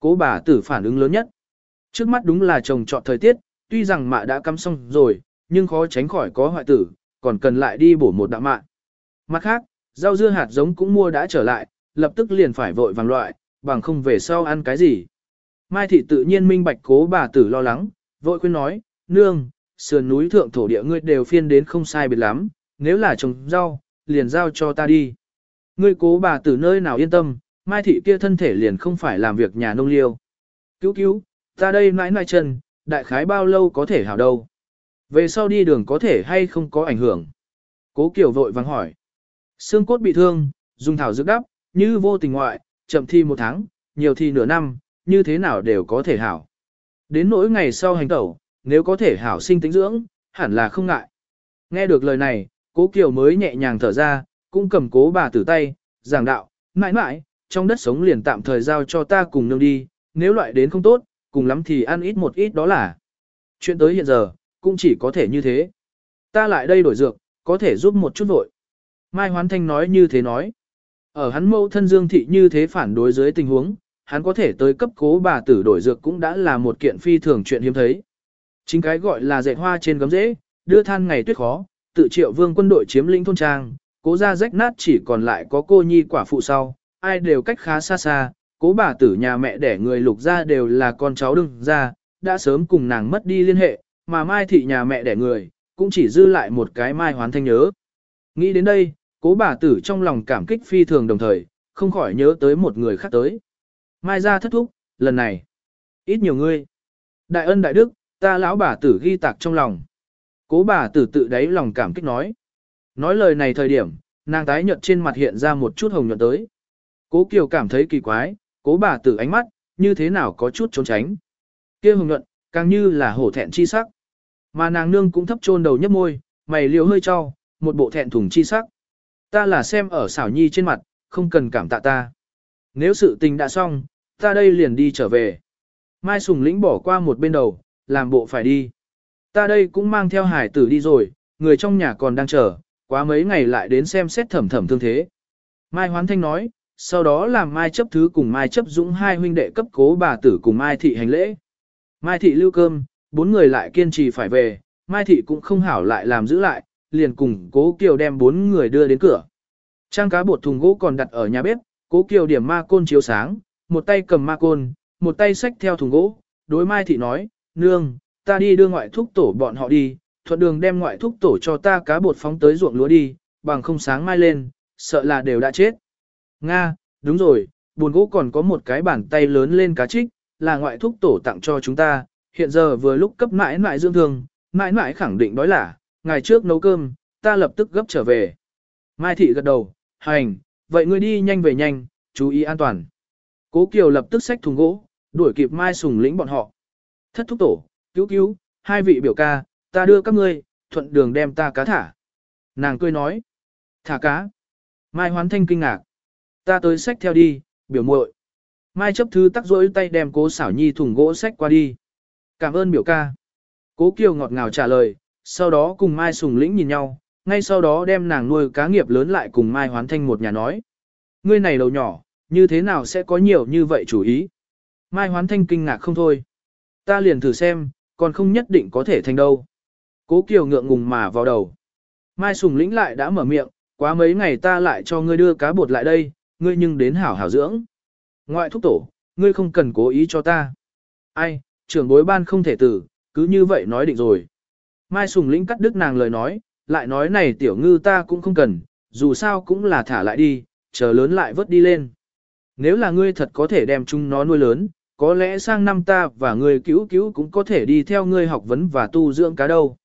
Cố bà tử phản ứng lớn nhất. Trước mắt đúng là chồng chọn thời tiết, tuy rằng mạ đã cắm xong rồi, nhưng khó tránh khỏi có hoại tử, còn cần lại đi bổ một đạo mạ. Mặt khác, rau dưa hạt giống cũng mua đã trở lại, lập tức liền phải vội vàng loại, bằng không về sau ăn cái gì. Mai thị tự nhiên minh bạch cố bà tử lo lắng, vội khuyên nói, nương, sườn núi thượng thổ địa ngươi đều phiên đến không sai biệt lắm, nếu là trồng rau, liền giao cho ta đi. Ngươi cố bà tử nơi nào yên tâm, mai thị kia thân thể liền không phải làm việc nhà nông liêu. Cứu cứu, ta đây nãi nãi chân, đại khái bao lâu có thể hảo đâu. Về sau đi đường có thể hay không có ảnh hưởng. Cố Kiều vội vàng hỏi. Xương cốt bị thương, dùng thảo dược đắp, như vô tình ngoại, chậm thi một tháng, nhiều thi nửa năm, như thế nào đều có thể hảo. Đến nỗi ngày sau hành tẩu, nếu có thể hảo sinh tính dưỡng, hẳn là không ngại. Nghe được lời này, cố Kiều mới nhẹ nhàng thở ra, cũng cầm cố bà tử tay, giảng đạo, mãi mãi, trong đất sống liền tạm thời giao cho ta cùng nương đi, nếu loại đến không tốt, cùng lắm thì ăn ít một ít đó là. Chuyện tới hiện giờ, cũng chỉ có thể như thế. Ta lại đây đổi dược, có thể giúp một chút vội. Mai Hoán Thanh nói như thế nói. Ở hắn mâu thân Dương Thị như thế phản đối dưới tình huống, hắn có thể tới cấp cố bà tử đổi dược cũng đã là một kiện phi thường chuyện hiếm thấy. Chính cái gọi là dạy hoa trên gấm rễ, đưa than ngày tuyết khó, tự triệu vương quân đội chiếm lĩnh thôn trang, cố ra rách nát chỉ còn lại có cô nhi quả phụ sau, ai đều cách khá xa xa, cố bà tử nhà mẹ đẻ người lục ra đều là con cháu đừng ra, đã sớm cùng nàng mất đi liên hệ, mà mai thị nhà mẹ đẻ người, cũng chỉ dư lại một cái mai hoán thanh nhớ. Nghĩ đến đây, cố bà tử trong lòng cảm kích phi thường đồng thời, không khỏi nhớ tới một người khác tới. Mai ra thất thúc, lần này, ít nhiều ngươi. Đại ân đại đức, ta lão bà tử ghi tạc trong lòng. Cố bà tử tự đáy lòng cảm kích nói. Nói lời này thời điểm, nàng tái nhợt trên mặt hiện ra một chút hồng nhuận tới. Cố Kiều cảm thấy kỳ quái, cố bà tử ánh mắt, như thế nào có chút trốn tránh. kia hồng nhuận, càng như là hổ thẹn chi sắc. Mà nàng nương cũng thấp chôn đầu nhấp môi, mày liều hơi cho, một bộ thẹn thùng chi sắc. Ta là xem ở xảo nhi trên mặt, không cần cảm tạ ta. Nếu sự tình đã xong, ta đây liền đi trở về. Mai Sùng lĩnh bỏ qua một bên đầu, làm bộ phải đi. Ta đây cũng mang theo hải tử đi rồi, người trong nhà còn đang chờ, quá mấy ngày lại đến xem xét thẩm thẩm thương thế. Mai Hoán Thanh nói, sau đó làm Mai chấp thứ cùng Mai chấp dũng hai huynh đệ cấp cố bà tử cùng Mai thị hành lễ. Mai thị lưu cơm, bốn người lại kiên trì phải về, Mai thị cũng không hảo lại làm giữ lại, liền cùng cố Kiều đem bốn người đưa đến cửa. Trang cá bột thùng gỗ còn đặt ở nhà bếp, cố Kiều điểm ma côn chiếu sáng, một tay cầm ma côn, một tay xách theo thùng gỗ, đối Mai thị nói, nương, ta đi đưa ngoại thúc tổ bọn họ đi, thuận đường đem ngoại thúc tổ cho ta cá bột phóng tới ruộng lúa đi, bằng không sáng mai lên, sợ là đều đã chết. Nga, đúng rồi, buồn gỗ còn có một cái bàn tay lớn lên cá trích, là ngoại thúc tổ tặng cho chúng ta, hiện giờ vừa lúc cấp mãi mãi dưỡng thương, mãi mãi khẳng định đói là, ngày trước nấu cơm, ta lập tức gấp trở về. Mai thị gật đầu, hành, vậy ngươi đi nhanh về nhanh, chú ý an toàn. Cố Kiều lập tức xách thùng gỗ, đuổi kịp Mai Sùng lĩnh bọn họ. Thất thúc tổ, cứu cứu, hai vị biểu ca, ta đưa các ngươi, thuận đường đem ta cá thả. Nàng cười nói, thả cá. Mai Hoán Thanh kinh ngạc. Ta tới sách theo đi, biểu muội. Mai chấp thứ tắc rỗi tay đem cố xảo nhi thùng gỗ sách qua đi. Cảm ơn biểu ca. Cố Kiều ngọt ngào trả lời, sau đó cùng Mai Sùng Lĩnh nhìn nhau, ngay sau đó đem nàng nuôi cá nghiệp lớn lại cùng Mai Hoán Thanh một nhà nói. Ngươi này đầu nhỏ, như thế nào sẽ có nhiều như vậy chủ ý? Mai Hoán Thanh kinh ngạc không thôi. Ta liền thử xem, còn không nhất định có thể thành đâu. Cố Kiều ngượng ngùng mà vào đầu. Mai Sùng Lĩnh lại đã mở miệng, quá mấy ngày ta lại cho ngươi đưa cá bột lại đây, ngươi nhưng đến hảo hảo dưỡng. Ngoại thúc tổ, ngươi không cần cố ý cho ta. Ai, trưởng bối ban không thể tử, cứ như vậy nói định rồi. Mai Sùng Lĩnh cắt đứt nàng lời nói, lại nói này tiểu ngư ta cũng không cần, dù sao cũng là thả lại đi, chờ lớn lại vớt đi lên. Nếu là ngươi thật có thể đem chúng nó nuôi lớn, có lẽ sang năm ta và ngươi cứu cứu cũng có thể đi theo ngươi học vấn và tu dưỡng cá đâu.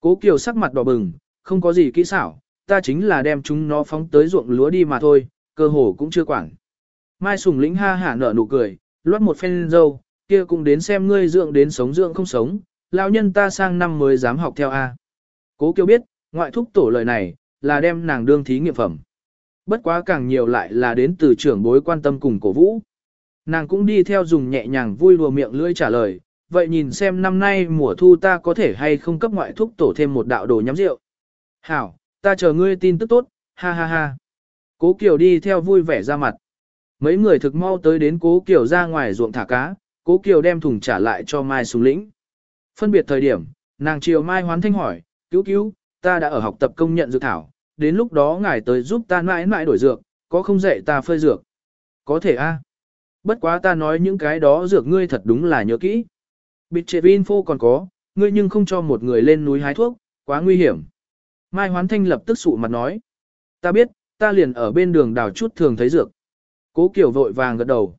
Cố Kiều sắc mặt đỏ bừng, không có gì kỹ xảo, ta chính là đem chúng nó phóng tới ruộng lúa đi mà thôi, cơ hồ cũng chưa quản. Mai Sùng Lĩnh ha hả nở nụ cười, loát một phen dâu, kia cũng đến xem ngươi dưỡng đến sống dưỡng không sống, lão nhân ta sang năm mới dám học theo A. Cố Kiều biết, ngoại thúc tổ lời này, là đem nàng đương thí nghiệm phẩm. Bất quá càng nhiều lại là đến từ trưởng bối quan tâm cùng cổ vũ. Nàng cũng đi theo dùng nhẹ nhàng vui đùa miệng lưỡi trả lời, vậy nhìn xem năm nay mùa thu ta có thể hay không cấp ngoại thúc tổ thêm một đạo đồ nhắm rượu. Hảo, ta chờ ngươi tin tức tốt, ha ha ha. Cố Kiều đi theo vui vẻ ra mặt. Mấy người thực mau tới đến Cố Kiều ra ngoài ruộng thả cá, Cố Kiều đem thùng trả lại cho Mai Sùng Lĩnh. Phân biệt thời điểm, nàng chiều Mai hoán thanh hỏi, cứu cứu, ta đã ở học tập công nhận dược thảo, đến lúc đó ngài tới giúp ta mãi mãi đổi dược, có không dạy ta phơi dược? Có thể a. Bất quá ta nói những cái đó dược ngươi thật đúng là nhớ kỹ. Bịt trệ info còn có, ngươi nhưng không cho một người lên núi hái thuốc, quá nguy hiểm. Mai Hoán Thanh lập tức sụ mặt nói. Ta biết, ta liền ở bên đường đào chút thường thấy dược. Cố Kiều vội vàng gật đầu.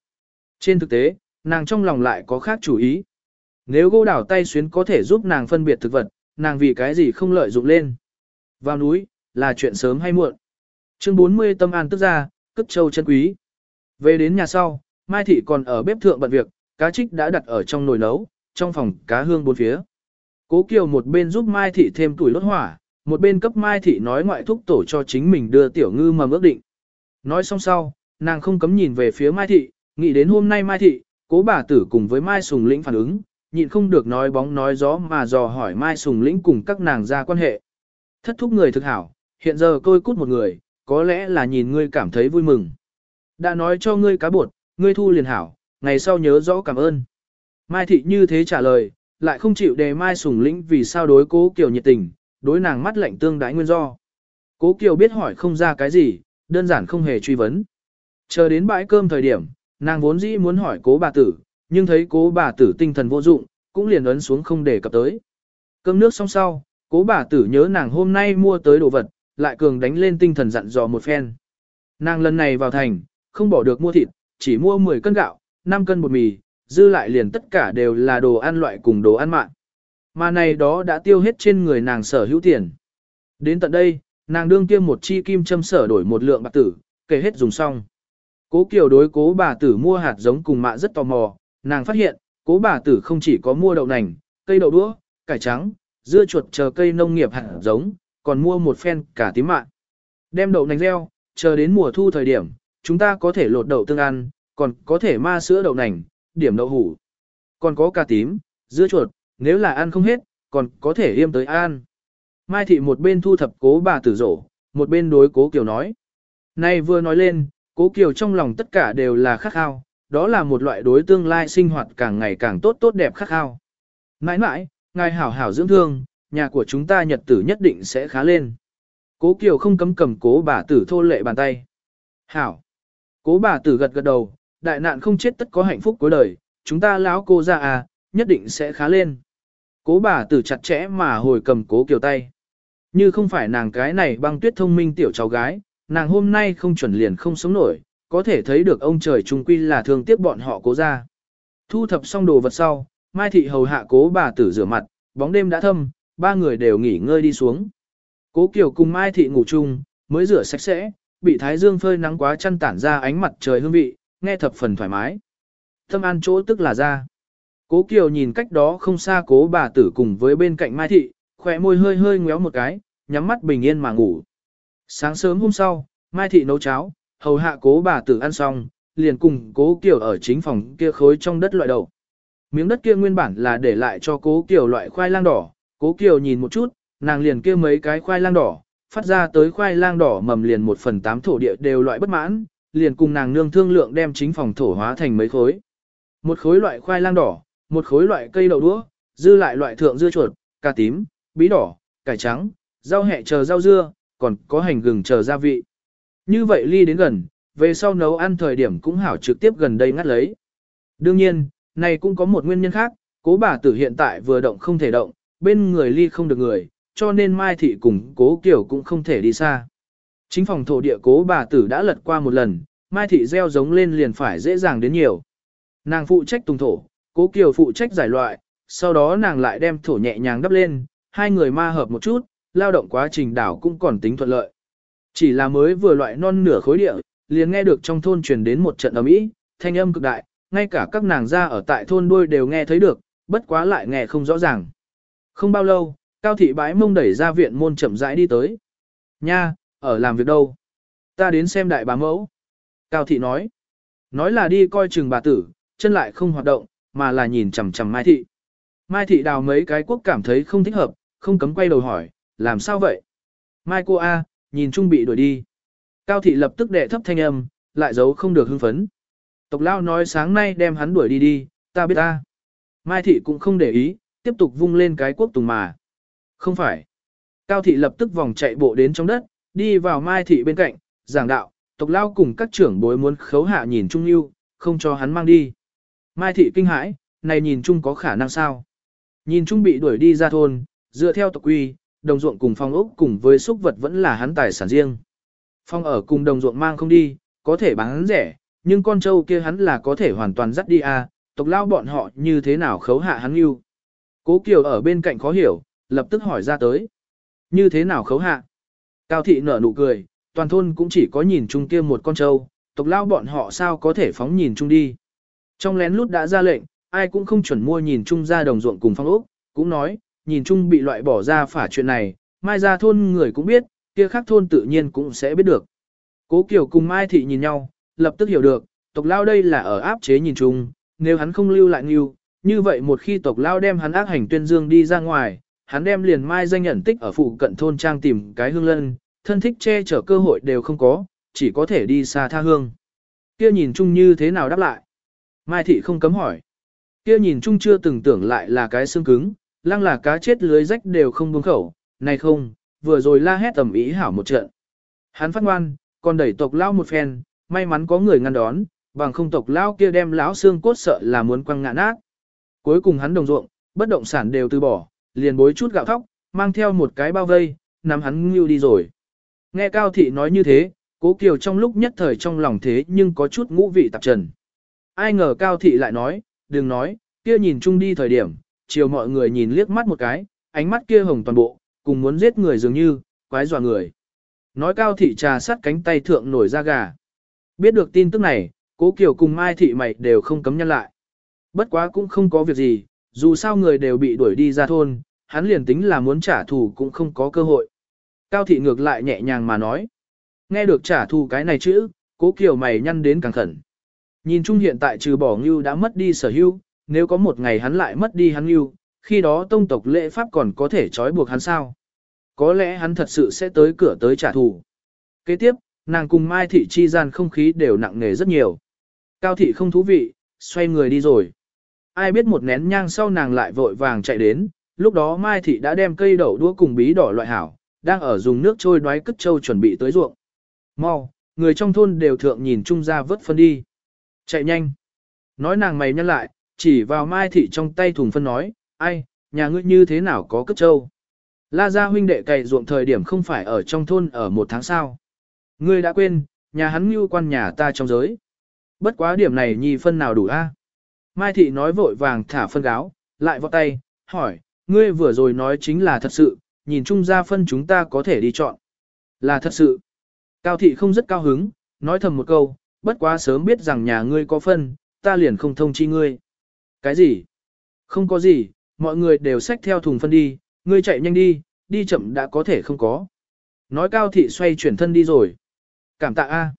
Trên thực tế, nàng trong lòng lại có khác chủ ý. Nếu gỗ đào tay xuyến có thể giúp nàng phân biệt thực vật, nàng vì cái gì không lợi dụng lên. Vào núi, là chuyện sớm hay muộn. Chương 40 tâm an tức ra, cất châu chân quý. Về đến nhà sau, Mai Thị còn ở bếp thượng bận việc, cá trích đã đặt ở trong nồi nấu, trong phòng cá hương bốn phía. Cố Kiều một bên giúp Mai Thị thêm tuổi lốt hỏa, một bên cấp Mai Thị nói ngoại thúc tổ cho chính mình đưa tiểu ngư mầm ước định. Nói xong sau, nàng không cấm nhìn về phía Mai Thị, nghĩ đến hôm nay Mai Thị, cố bà tử cùng với Mai Sùng Lĩnh phản ứng, nhịn không được nói bóng nói gió mà dò hỏi Mai Sùng Lĩnh cùng các nàng ra quan hệ. Thất thúc người thực hảo, hiện giờ tôi cút một người, có lẽ là nhìn ngươi cảm thấy vui mừng. Đã nói cho ngươi cá bột, ngươi thu liền hảo, ngày sau nhớ rõ cảm ơn. Mai thị như thế trả lời, lại không chịu đề Mai Sùng Lĩnh vì sao đối cố kiểu nhiệt tình, đối nàng mắt lạnh tương đái nguyên do. Cố Kiều biết hỏi không ra cái gì, đơn giản không hề truy vấn. Chờ đến bãi cơm thời điểm, nàng vốn dĩ muốn hỏi cố bà tử, nhưng thấy cố bà tử tinh thần vô dụng, cũng liền ấn xuống không để cập tới. Cơm nước xong sau, cố bà tử nhớ nàng hôm nay mua tới đồ vật, lại cường đánh lên tinh thần dặn dò một phen. Nàng lần này vào thành, không bỏ được mua thịt, chỉ mua 10 cân gạo, 5 cân bột mì, dư lại liền tất cả đều là đồ ăn loại cùng đồ ăn mặn. Mà này đó đã tiêu hết trên người nàng sở hữu tiền. Đến tận đây, nàng đương kia một chi kim châm sở đổi một lượng bạc tử, kể hết dùng xong. Cố Kiều đối cố bà tử mua hạt giống cùng mạ rất tò mò, nàng phát hiện, cố bà tử không chỉ có mua đậu nành, cây đậu đũa, cải trắng, dưa chuột chờ cây nông nghiệp hạt giống, còn mua một phen cả tím mạ. Đem đậu nành gieo, chờ đến mùa thu thời điểm, chúng ta có thể lột đậu tương ăn, còn có thể ma sữa đậu nành, điểm đậu hủ. Còn có cà tím, dưa chuột, nếu là ăn không hết, còn có thể yêm tới ăn. Mai thị một bên thu thập cố bà tử rổ, một bên đối cố Kiều nói. Nay vừa nói lên, cố Kiều trong lòng tất cả đều là khắc khao, đó là một loại đối tương lai sinh hoạt càng ngày càng tốt tốt đẹp khắc khao. Mãi mãi, ngài hảo hảo dưỡng thương, nhà của chúng ta nhật tử nhất định sẽ khá lên. Cố Kiều không cấm cầm cố bà tử thô lệ bàn tay. Hảo. Cố bà tử gật gật đầu, đại nạn không chết tất có hạnh phúc cuối đời, chúng ta lão cô ra à, nhất định sẽ khá lên. Cố bà tử chặt chẽ mà hồi cầm cố kiều tay. Như không phải nàng cái này băng tuyết thông minh tiểu cháu gái, nàng hôm nay không chuẩn liền không sống nổi, có thể thấy được ông trời trung quy là thương tiếc bọn họ cố ra. Thu thập xong đồ vật sau, Mai Thị hầu hạ cố bà tử rửa mặt, bóng đêm đã thâm, ba người đều nghỉ ngơi đi xuống. Cố Kiều cùng Mai Thị ngủ chung, mới rửa sạch sẽ, bị thái dương phơi nắng quá chăn tản ra ánh mặt trời hương vị, nghe thập phần thoải mái. Thâm an chỗ tức là ra. Cố Kiều nhìn cách đó không xa cố bà tử cùng với bên cạnh Mai Thị, khỏe môi hơi hơi ngéo một cái, nhắm mắt bình yên mà ngủ. Sáng sớm hôm sau, Mai Thị nấu cháo, hầu hạ cố bà tử ăn xong, liền cùng cố Kiều ở chính phòng kia khối trong đất loại đầu. Miếng đất kia nguyên bản là để lại cho cố Kiều loại khoai lang đỏ, cố Kiều nhìn một chút, nàng liền kia mấy cái khoai lang đỏ, phát ra tới khoai lang đỏ mầm liền một phần tám thổ địa đều loại bất mãn, liền cùng nàng nương thương lượng đem chính phòng thổ hóa thành mấy khối. Một khối loại khoai lang đỏ, một khối loại cây đậu đũa, dư lại loại thượng dưa chuột, cà tím, bí đỏ, cải trắng, rau hẹ chờ rau dưa, còn có hành gừng chờ gia vị. Như vậy ly đến gần, về sau nấu ăn thời điểm cũng hảo trực tiếp gần đây ngắt lấy. Đương nhiên, này cũng có một nguyên nhân khác, cố bà tử hiện tại vừa động không thể động, bên người ly không được người, cho nên Mai Thị cùng cố kiểu cũng không thể đi xa. Chính phòng thổ địa cố bà tử đã lật qua một lần, Mai Thị gieo giống lên liền phải dễ dàng đến nhiều. Nàng phụ trách tùng thổ, cố kiều phụ trách giải loại, sau đó nàng lại đem thổ nhẹ nhàng đắp lên, hai người ma hợp một chút, lao động quá trình đảo cũng còn tính thuận lợi. Chỉ là mới vừa loại non nửa khối địa, liền nghe được trong thôn truyền đến một trận ầm ĩ, thanh âm cực đại, ngay cả các nàng ra ở tại thôn đuôi đều nghe thấy được, bất quá lại nghe không rõ ràng. Không bao lâu, Cao thị bái mông đẩy ra viện môn chậm rãi đi tới. Nha, ở làm việc đâu? Ta đến xem đại bá mẫu. Cao thị nói. Nói là đi coi chừng bà tử, chân lại không hoạt động, mà là nhìn chằm chằm Mai thị. Mai thị đào mấy cái quốc cảm thấy không thích hợp, không cấm quay đầu hỏi, làm sao vậy? Mai cô A, nhìn Trung bị đuổi đi. Cao thị lập tức đệ thấp thanh âm, lại giấu không được hưng phấn. Tộc lao nói sáng nay đem hắn đuổi đi đi, ta biết ta. Mai thị cũng không để ý, tiếp tục vung lên cái quốc tùng mà. Không phải. Cao thị lập tức vòng chạy bộ đến trong đất, đi vào Mai thị bên cạnh, giảng đạo, tộc lao cùng các trưởng bối muốn khấu hạ nhìn Trung Yêu, không cho hắn mang đi. Mai thị kinh hãi, này nhìn Trung có khả năng sao? Nhìn Trung bị đuổi đi ra thôn, dựa theo tộc quy, đồng ruộng cùng phong ốc cùng với xúc vật vẫn là hắn tài sản riêng. Phong ở cùng đồng ruộng mang không đi, có thể bán rẻ, nhưng con trâu kia hắn là có thể hoàn toàn dắt đi à, tộc lao bọn họ như thế nào khấu hạ hắn yêu. Cố Kiều ở bên cạnh khó hiểu, lập tức hỏi ra tới. Như thế nào khấu hạ? Cao thị nở nụ cười, toàn thôn cũng chỉ có nhìn chung kia một con trâu, tộc lao bọn họ sao có thể phóng nhìn chung đi. Trong lén lút đã ra lệnh, ai cũng không chuẩn mua nhìn chung ra đồng ruộng cùng phong ốc, cũng nói, nhìn chung bị loại bỏ ra phả chuyện này, mai ra thôn người cũng biết, kia khác thôn tự nhiên cũng sẽ biết được. Cố Kiều cùng Mai Thị nhìn nhau, lập tức hiểu được, tộc lao đây là ở áp chế nhìn chung, nếu hắn không lưu lại nghiêu, như vậy một khi tộc lao đem hắn ác hành tuyên dương đi ra ngoài, hắn đem liền mai danh nhận tích ở phụ cận thôn trang tìm cái hương lân, thân thích che chở cơ hội đều không có, chỉ có thể đi xa tha hương. Kia nhìn chung như thế nào đáp lại? Mai thị không cấm hỏi. Kia nhìn chung chưa từng tưởng lại là cái xương cứng, lăng là cá chết lưới rách đều không buông khẩu, này không, vừa rồi la hét tầm ý hảo một trận. Hắn phát ngoan, còn đẩy tộc lao một phen, may mắn có người ngăn đón, bằng không tộc lao kia đem lão xương cốt sợ là muốn quăng ngã nát. Cuối cùng hắn đồng ruộng, bất động sản đều từ bỏ, liền bối chút gạo thóc, mang theo một cái bao vây, nắm hắn ngưu đi rồi. Nghe Cao Thị nói như thế, Cố Kiều trong lúc nhất thời trong lòng thế nhưng có chút ngũ vị tạp trần. Ai ngờ Cao Thị lại nói, đừng nói, kia nhìn chung đi thời điểm, chiều mọi người nhìn liếc mắt một cái, ánh mắt kia hồng toàn bộ, cùng muốn giết người dường như, quái dọa người. Nói Cao Thị trà sắt cánh tay thượng nổi ra gà. Biết được tin tức này, Cố Kiều cùng Mai Thị mày đều không cấm nhân lại. Bất quá cũng không có việc gì, dù sao người đều bị đuổi đi ra thôn, hắn liền tính là muốn trả thù cũng không có cơ hội. Cao thị ngược lại nhẹ nhàng mà nói. Nghe được trả thù cái này chữ, cố kiều mày nhăn đến càng khẩn. Nhìn chung hiện tại trừ bỏ ngưu đã mất đi sở hữu, nếu có một ngày hắn lại mất đi hắn ngưu, khi đó tông tộc lễ pháp còn có thể trói buộc hắn sao. Có lẽ hắn thật sự sẽ tới cửa tới trả thù. Kế tiếp, nàng cùng Mai Thị chi gian không khí đều nặng nề rất nhiều. Cao Thị không thú vị, xoay người đi rồi ai biết một nén nhang sau nàng lại vội vàng chạy đến, lúc đó Mai Thị đã đem cây đậu đũa cùng bí đỏ loại hảo, đang ở dùng nước trôi đoái cất châu chuẩn bị tới ruộng. Mau, người trong thôn đều thượng nhìn chung ra vớt phân đi. Chạy nhanh. Nói nàng mày nhăn lại, chỉ vào Mai Thị trong tay thùng phân nói, ai, nhà ngươi như thế nào có cất châu. La gia huynh đệ cày ruộng thời điểm không phải ở trong thôn ở một tháng sau. Ngươi đã quên, nhà hắn như quan nhà ta trong giới. Bất quá điểm này nhi phân nào đủ a? Mai thị nói vội vàng thả phân gáo, lại vọt tay, hỏi, ngươi vừa rồi nói chính là thật sự, nhìn chung ra phân chúng ta có thể đi chọn. Là thật sự. Cao thị không rất cao hứng, nói thầm một câu, bất quá sớm biết rằng nhà ngươi có phân, ta liền không thông chi ngươi. Cái gì? Không có gì, mọi người đều xách theo thùng phân đi, ngươi chạy nhanh đi, đi chậm đã có thể không có. Nói cao thị xoay chuyển thân đi rồi. Cảm tạ A.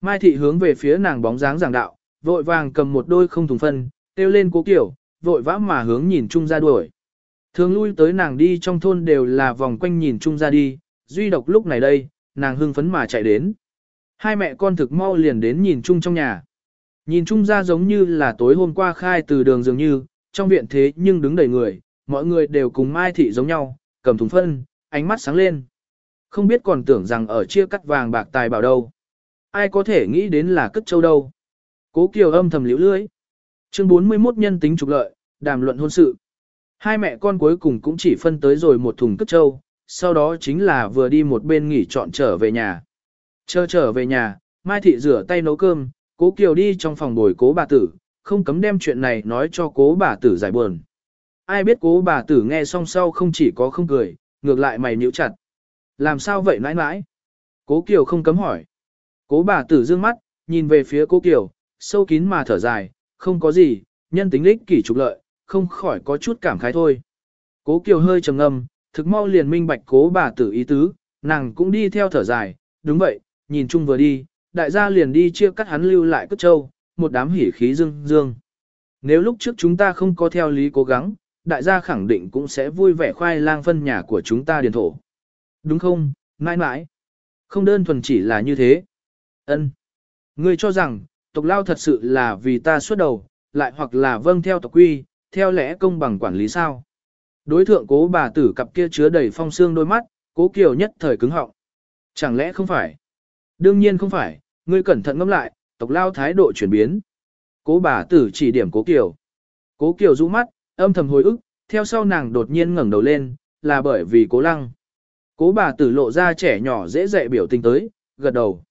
Mai thị hướng về phía nàng bóng dáng giảng đạo, vội vàng cầm một đôi không thùng phân, tiêu lên cố kiểu, vội vã mà hướng nhìn chung ra đuổi. Thường lui tới nàng đi trong thôn đều là vòng quanh nhìn chung ra đi, duy độc lúc này đây, nàng hưng phấn mà chạy đến. Hai mẹ con thực mau liền đến nhìn chung trong nhà. Nhìn chung ra giống như là tối hôm qua khai từ đường dường như, trong viện thế nhưng đứng đầy người, mọi người đều cùng Mai Thị giống nhau, cầm thùng phân, ánh mắt sáng lên. Không biết còn tưởng rằng ở chia cắt vàng bạc tài bảo đâu. Ai có thể nghĩ đến là cất châu đâu. Cố Kiều âm thầm liễu lưới. Chương 41 nhân tính trục lợi, đàm luận hôn sự. Hai mẹ con cuối cùng cũng chỉ phân tới rồi một thùng cất châu, sau đó chính là vừa đi một bên nghỉ trọn trở về nhà. Chờ trở về nhà, Mai Thị rửa tay nấu cơm, cố Kiều đi trong phòng bồi cố bà tử, không cấm đem chuyện này nói cho cố bà tử giải buồn. Ai biết cố bà tử nghe xong sau không chỉ có không cười, ngược lại mày nhíu chặt. Làm sao vậy nãi nãi? Cố Kiều không cấm hỏi. Cố bà tử dương mắt, nhìn về phía cố Kiều, sâu kín mà thở dài, không có gì, nhân tính lích kỷ trục lợi, không khỏi có chút cảm khái thôi. Cố Kiều hơi trầm ngâm, thực mau liền minh bạch cố bà tử ý tứ, nàng cũng đi theo thở dài, đúng vậy, nhìn chung vừa đi, đại gia liền đi chia cắt hắn lưu lại cất châu, một đám hỉ khí dương dương. Nếu lúc trước chúng ta không có theo lý cố gắng, đại gia khẳng định cũng sẽ vui vẻ khoai lang phân nhà của chúng ta điền thổ. Đúng không, mãi mãi. Không đơn thuần chỉ là như thế. ân Ngươi cho rằng, tộc lao thật sự là vì ta xuất đầu, lại hoặc là vâng theo tộc quy, theo lẽ công bằng quản lý sao. Đối thượng cố bà tử cặp kia chứa đầy phong xương đôi mắt, cố kiều nhất thời cứng họng. Chẳng lẽ không phải? Đương nhiên không phải, ngươi cẩn thận ngẫm lại, tộc lao thái độ chuyển biến. Cố bà tử chỉ điểm cố kiều. Cố kiều rũ mắt, âm thầm hồi ức, theo sau nàng đột nhiên ngẩng đầu lên, là bởi vì cố lăng. Cố bà tử lộ ra trẻ nhỏ dễ dạy biểu tình tới, gật đầu.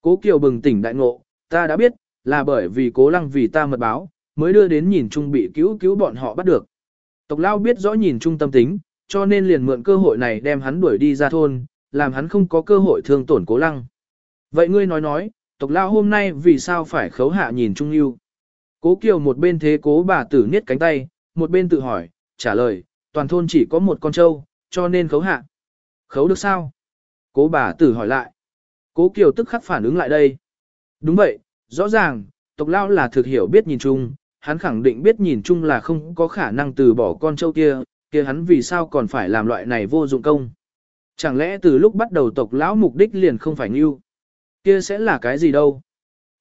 Cố kiều bừng tỉnh đại ngộ, ta đã biết, là bởi vì cố lăng vì ta mật báo, mới đưa đến nhìn chung bị cứu cứu bọn họ bắt được. Tộc lao biết rõ nhìn chung tâm tính, cho nên liền mượn cơ hội này đem hắn đuổi đi ra thôn, làm hắn không có cơ hội thương tổn cố lăng. Vậy ngươi nói nói, tộc lao hôm nay vì sao phải khấu hạ nhìn trung yêu? Cố Kiều một bên thế cố bà tử niết cánh tay, một bên tự hỏi, trả lời, toàn thôn chỉ có một con trâu, cho nên khấu hạ. Khấu được sao? Cố bà tử hỏi lại. Cố Kiều tức khắc phản ứng lại đây. Đúng vậy, rõ ràng, tộc lao là thực hiểu biết nhìn chung, hắn khẳng định biết nhìn chung là không có khả năng từ bỏ con trâu kia, kia hắn vì sao còn phải làm loại này vô dụng công. Chẳng lẽ từ lúc bắt đầu tộc lão mục đích liền không phải ngưu? Kia sẽ là cái gì đâu?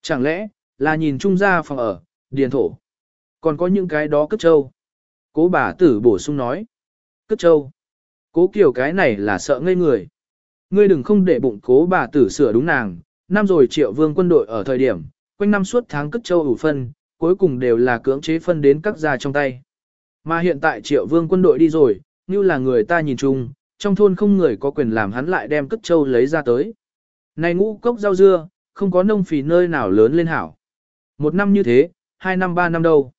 Chẳng lẽ, là nhìn chung ra phòng ở, điền thổ. Còn có những cái đó cất trâu. Cố bà tử bổ sung nói. Cất trâu. Cố kiểu cái này là sợ ngây người. Ngươi đừng không để bụng cố bà tử sửa đúng nàng. Năm rồi triệu vương quân đội ở thời điểm, quanh năm suốt tháng cất châu ủ phân, cuối cùng đều là cưỡng chế phân đến các gia trong tay. Mà hiện tại triệu vương quân đội đi rồi, như là người ta nhìn chung, trong thôn không người có quyền làm hắn lại đem cất châu lấy ra tới. Này ngũ cốc rau dưa, không có nông phì nơi nào lớn lên hảo. Một năm như thế, hai năm ba năm đâu.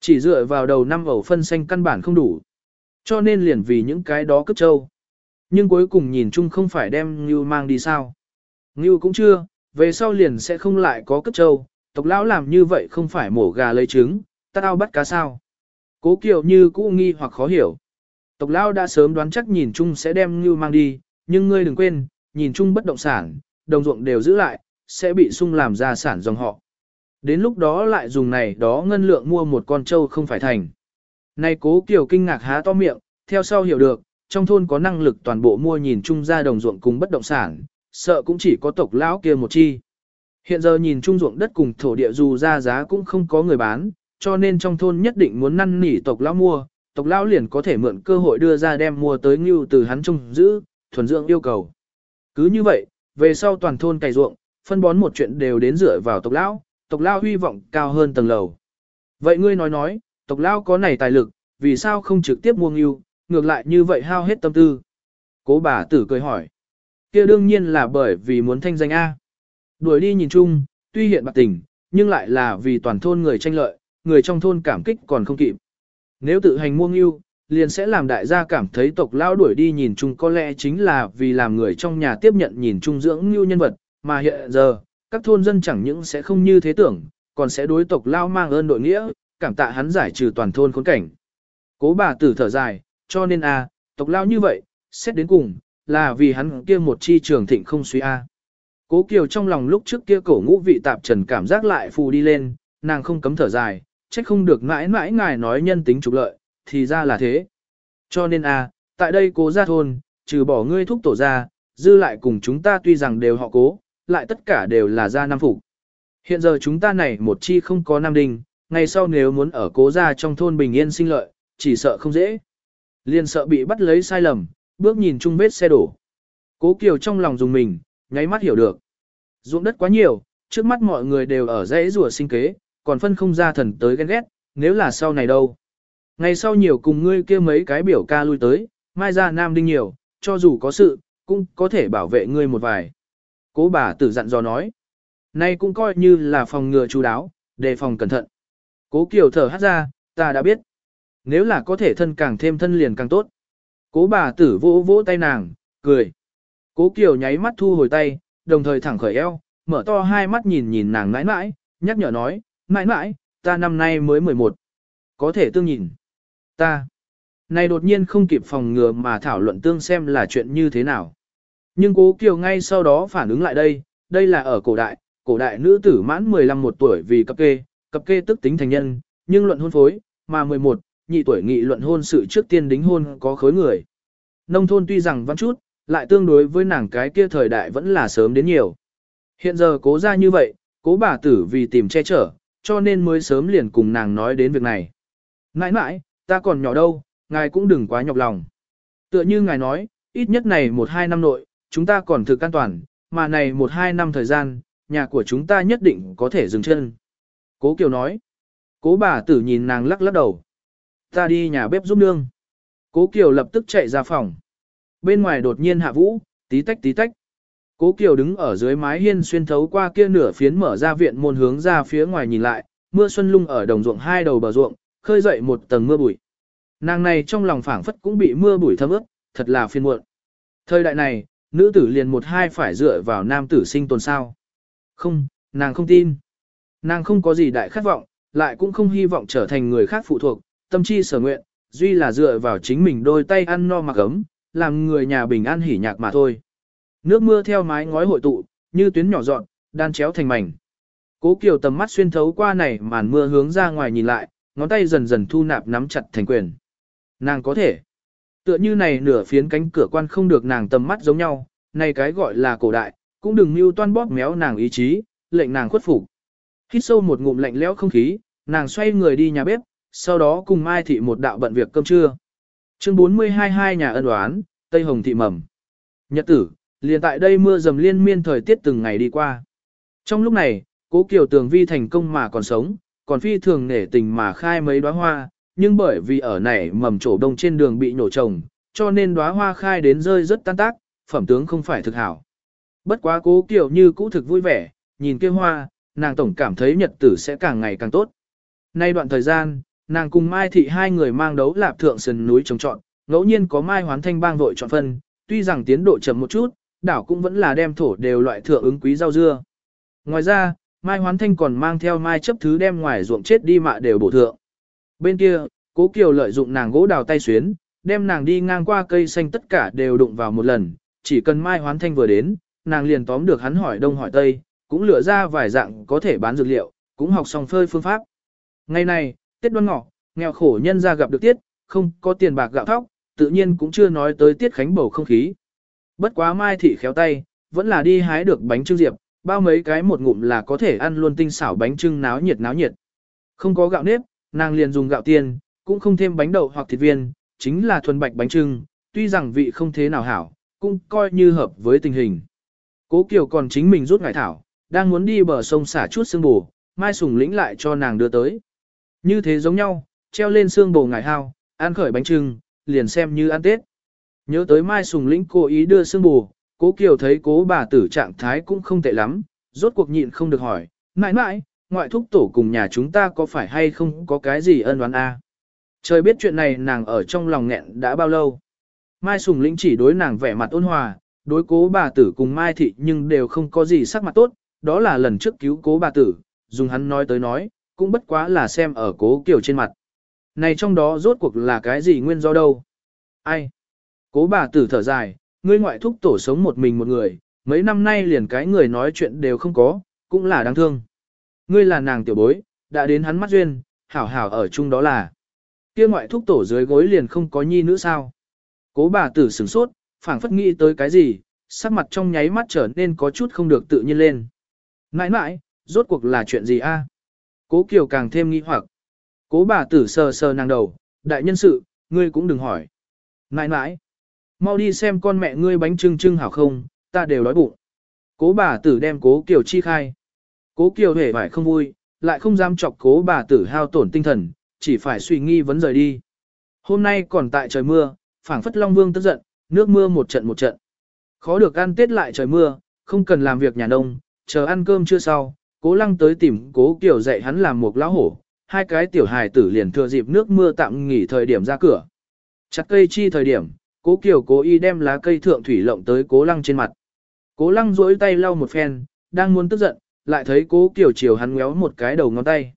Chỉ dựa vào đầu năm ẩu phân xanh căn bản không đủ. Cho nên liền vì những cái đó cất trâu. Nhưng cuối cùng nhìn chung không phải đem Ngưu mang đi sao. Ngưu cũng chưa, về sau liền sẽ không lại có cất trâu. Tộc lão làm như vậy không phải mổ gà lấy trứng, ta ao bắt cá sao. Cố kiều như cũ nghi hoặc khó hiểu. Tộc lão đã sớm đoán chắc nhìn chung sẽ đem Ngưu mang đi, nhưng ngươi đừng quên, nhìn chung bất động sản, đồng ruộng đều giữ lại, sẽ bị sung làm gia sản dòng họ. Đến lúc đó lại dùng này đó ngân lượng mua một con trâu không phải thành. nay cố kiểu kinh ngạc há to miệng, theo sau hiểu được, trong thôn có năng lực toàn bộ mua nhìn chung ra đồng ruộng cùng bất động sản, sợ cũng chỉ có tộc lão kia một chi. Hiện giờ nhìn chung ruộng đất cùng thổ địa dù ra giá cũng không có người bán, cho nên trong thôn nhất định muốn năn nỉ tộc lão mua, tộc lão liền có thể mượn cơ hội đưa ra đem mua tới ngưu từ hắn trông giữ, thuần dưỡng yêu cầu. Cứ như vậy, về sau toàn thôn cày ruộng, phân bón một chuyện đều đến dựa vào tộc lão, tộc lao hy vọng cao hơn tầng lầu. Vậy ngươi nói nói, tộc lao có này tài lực, vì sao không trực tiếp mua ngưu, ngược lại như vậy hao hết tâm tư. Cố bà tử cười hỏi. kia đương nhiên là bởi vì muốn thanh danh A. Đuổi đi nhìn chung, tuy hiện bạc tình, nhưng lại là vì toàn thôn người tranh lợi, người trong thôn cảm kích còn không kịp. Nếu tự hành mua ngưu, liền sẽ làm đại gia cảm thấy tộc lao đuổi đi nhìn chung có lẽ chính là vì làm người trong nhà tiếp nhận nhìn chung dưỡng như nhân vật, mà hiện giờ, các thôn dân chẳng những sẽ không như thế tưởng, còn sẽ đối tộc lao mang ơn đội nghĩa, cảm tạ hắn giải trừ toàn thôn khốn cảnh. Cố bà tử thở dài, cho nên a, tộc lao như vậy, xét đến cùng, là vì hắn kia một chi trường thịnh không suy a. Cố Kiều trong lòng lúc trước kia cổ ngũ vị tạp trần cảm giác lại phù đi lên, nàng không cấm thở dài, trách không được mãi mãi ngài nói nhân tính trục lợi, thì ra là thế. Cho nên a, à, tại đây cố gia thôn, trừ bỏ ngươi thúc tổ ra, dư lại cùng chúng ta tuy rằng đều họ cố, lại tất cả đều là gia nam phục. Hiện giờ chúng ta này một chi không có nam đình, ngày sau nếu muốn ở cố gia trong thôn bình yên sinh lợi, chỉ sợ không dễ. Liên sợ bị bắt lấy sai lầm, bước nhìn chung vết xe đổ. Cố Kiều trong lòng dùng mình, nháy mắt hiểu được. Ruộng đất quá nhiều, trước mắt mọi người đều ở dãy rùa sinh kế, còn phân không ra thần tới ghen ghét, nếu là sau này đâu. Ngày sau nhiều cùng ngươi kia mấy cái biểu ca lui tới, mai ra nam đinh nhiều, cho dù có sự, cũng có thể bảo vệ ngươi một vài. Cố bà tử dặn dò nói. Nay cũng coi như là phòng ngừa chú đáo, đề phòng cẩn thận. Cố Kiều thở hát ra, ta đã biết. Nếu là có thể thân càng thêm thân liền càng tốt. Cố bà tử vỗ vỗ tay nàng, cười. Cố Kiều nháy mắt thu hồi tay, đồng thời thẳng khởi eo, mở to hai mắt nhìn nhìn nàng mãi mãi, nhắc nhở nói, mãi mãi, ta năm nay mới 11. Có thể tương nhìn. Ta. Này đột nhiên không kịp phòng ngừa mà thảo luận tương xem là chuyện như thế nào. Nhưng cố Kiều ngay sau đó phản ứng lại đây, đây là ở cổ đại, cổ đại nữ tử mãn 15 một tuổi vì cập kê, cập kê tức tính thành nhân, nhưng luận hôn phối, mà 11, nhị tuổi nghị luận hôn sự trước tiên đính hôn có khối người. Nông thôn tuy rằng văn chút, lại tương đối với nàng cái kia thời đại vẫn là sớm đến nhiều. Hiện giờ cố ra như vậy, cố bà tử vì tìm che chở, cho nên mới sớm liền cùng nàng nói đến việc này. Nãi nãi, ta còn nhỏ đâu, ngài cũng đừng quá nhọc lòng. Tựa như ngài nói, ít nhất này một hai năm nội, chúng ta còn thực an toàn, mà này một hai năm thời gian, nhà của chúng ta nhất định có thể dừng chân. Cố Kiều nói. Cố bà tử nhìn nàng lắc lắc đầu. Ta đi nhà bếp giúp nương. Cố Kiều lập tức chạy ra phòng. Bên ngoài đột nhiên hạ vũ, tí tách tí tách. Cố Kiều đứng ở dưới mái hiên xuyên thấu qua kia nửa phiến mở ra viện môn hướng ra phía ngoài nhìn lại, mưa xuân lung ở đồng ruộng hai đầu bờ ruộng, khơi dậy một tầng mưa bụi. Nàng này trong lòng phảng phất cũng bị mưa bụi thấm ướt, thật là phiền muộn. Thời đại này, nữ tử liền một hai phải dựa vào nam tử sinh tồn sao. Không, nàng không tin. Nàng không có gì đại khát vọng, lại cũng không hy vọng trở thành người khác phụ thuộc, tâm chi sở nguyện, duy là dựa vào chính mình đôi tay ăn no mặc ấm, làm người nhà bình an hỉ nhạc mà thôi. Nước mưa theo mái ngói hội tụ, như tuyến nhỏ dọn, đan chéo thành mảnh. Cố Kiều tầm mắt xuyên thấu qua này màn mưa hướng ra ngoài nhìn lại, ngón tay dần dần thu nạp nắm chặt thành quyền. Nàng có thể. Tựa như này nửa phiến cánh cửa quan không được nàng tầm mắt giống nhau, này cái gọi là cổ đại, cũng đừng mưu toan bóp méo nàng ý chí, lệnh nàng khuất phục. Hít sâu một ngụm lạnh lẽo không khí, nàng xoay người đi nhà bếp, sau đó cùng Mai Thị một đạo bận việc cơm trưa. Chương 42 hai nhà ân đoán, Tây Hồng Thị mầm. Nhật tử, liền tại đây mưa dầm liên miên thời tiết từng ngày đi qua. Trong lúc này, cố Kiều Tường Vi thành công mà còn sống, còn phi thường nể tình mà khai mấy đóa hoa, nhưng bởi vì ở này mầm trổ đông trên đường bị nổ trồng, cho nên đóa hoa khai đến rơi rất tan tác, phẩm tướng không phải thực hảo. Bất quá cố Kiều như cũ thực vui vẻ, nhìn kia hoa, nàng tổng cảm thấy nhật tử sẽ càng ngày càng tốt. Nay đoạn thời gian, nàng cùng Mai Thị hai người mang đấu lạp thượng sườn núi trồng trọn, ngẫu nhiên có Mai Hoán Thanh bang vội chọn phân, tuy rằng tiến độ chậm một chút, đảo cũng vẫn là đem thổ đều loại thượng ứng quý rau dưa. Ngoài ra, Mai Hoán Thanh còn mang theo Mai chấp thứ đem ngoài ruộng chết đi mạ đều bổ thượng. Bên kia, Cố Kiều lợi dụng nàng gỗ đào tay xuyến, đem nàng đi ngang qua cây xanh tất cả đều đụng vào một lần, chỉ cần Mai Hoán Thanh vừa đến, nàng liền tóm được hắn hỏi đông hỏi tây, cũng lựa ra vài dạng có thể bán dược liệu, cũng học xong phơi phương pháp. Ngày này, Tết đoan ngọ, nghèo khổ nhân ra gặp được tiết, không có tiền bạc gạo thóc, tự nhiên cũng chưa nói tới tiết khánh bầu không khí. Bất quá mai thị khéo tay, vẫn là đi hái được bánh trưng diệp, bao mấy cái một ngụm là có thể ăn luôn tinh xảo bánh trưng náo nhiệt náo nhiệt. Không có gạo nếp, nàng liền dùng gạo tiên, cũng không thêm bánh đậu hoặc thịt viên, chính là thuần bạch bánh trưng, tuy rằng vị không thế nào hảo, cũng coi như hợp với tình hình. Cố Kiều còn chính mình rút ngải thảo, đang muốn đi bờ sông xả chút xương bù, Mai Sùng lĩnh lại cho nàng đưa tới. Như thế giống nhau, treo lên xương bồ ngải hao, ăn khởi bánh trưng, liền xem như ăn Tết. Nhớ tới Mai Sùng lĩnh cố ý đưa xương bù, cố Kiều thấy cố bà tử trạng thái cũng không tệ lắm, rốt cuộc nhịn không được hỏi, mãi mãi, ngoại thúc tổ cùng nhà chúng ta có phải hay không có cái gì ân oán a? Trời biết chuyện này nàng ở trong lòng nghẹn đã bao lâu. Mai Sùng lĩnh chỉ đối nàng vẻ mặt ôn hòa, đối cố bà tử cùng Mai Thị nhưng đều không có gì sắc mặt tốt, đó là lần trước cứu cố bà tử, dùng hắn nói tới nói, cũng bất quá là xem ở cố Kiều trên mặt. Này trong đó rốt cuộc là cái gì nguyên do đâu? Ai? Cố bà tử thở dài, ngươi ngoại thúc tổ sống một mình một người, mấy năm nay liền cái người nói chuyện đều không có, cũng là đáng thương. Ngươi là nàng tiểu bối, đã đến hắn mắt duyên, hảo hảo ở chung đó là. Kia ngoại thúc tổ dưới gối liền không có nhi nữ sao. Cố bà tử sửng sốt, phảng phất nghĩ tới cái gì, sắc mặt trong nháy mắt trở nên có chút không được tự nhiên lên. Nãi nãi, rốt cuộc là chuyện gì a? Cố Kiều càng thêm nghi hoặc. Cố bà tử sờ sờ nàng đầu, đại nhân sự, ngươi cũng đừng hỏi. Nãi nãi, mau đi xem con mẹ ngươi bánh trưng trưng hảo không, ta đều đói bụng. Cố bà tử đem cố Kiều chi khai. Cố Kiều hề phải không vui, lại không dám chọc cố bà tử hao tổn tinh thần, chỉ phải suy nghi vấn rời đi. Hôm nay còn tại trời mưa, phảng phất Long Vương tức giận, nước mưa một trận một trận. Khó được ăn tết lại trời mưa, không cần làm việc nhà nông, chờ ăn cơm chưa sau, cố lăng tới tìm cố kiều dạy hắn làm một lão hổ, hai cái tiểu hài tử liền thừa dịp nước mưa tạm nghỉ thời điểm ra cửa. Chặt cây chi thời điểm, cố kiểu cố y đem lá cây thượng thủy lộng tới cố lăng trên mặt. Cố lăng duỗi tay lau một phen, đang muốn tức giận, lại thấy cố kiểu chiều hắn ngéo một cái đầu ngón tay.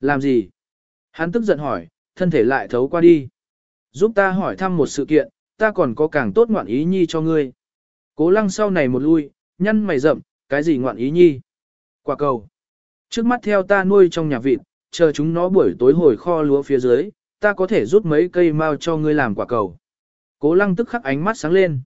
Làm gì? Hắn tức giận hỏi, thân thể lại thấu qua đi. Giúp ta hỏi thăm một sự kiện, ta còn có càng tốt ngoạn ý nhi cho ngươi. Cố lăng sau này một lui, nhăn mày rậm, cái gì ngoạn ý nhi? Quả cầu. Trước mắt theo ta nuôi trong nhà vịt, chờ chúng nó buổi tối hồi kho lúa phía dưới, ta có thể rút mấy cây mao cho ngươi làm quả cầu. Cố lăng tức khắc ánh mắt sáng lên.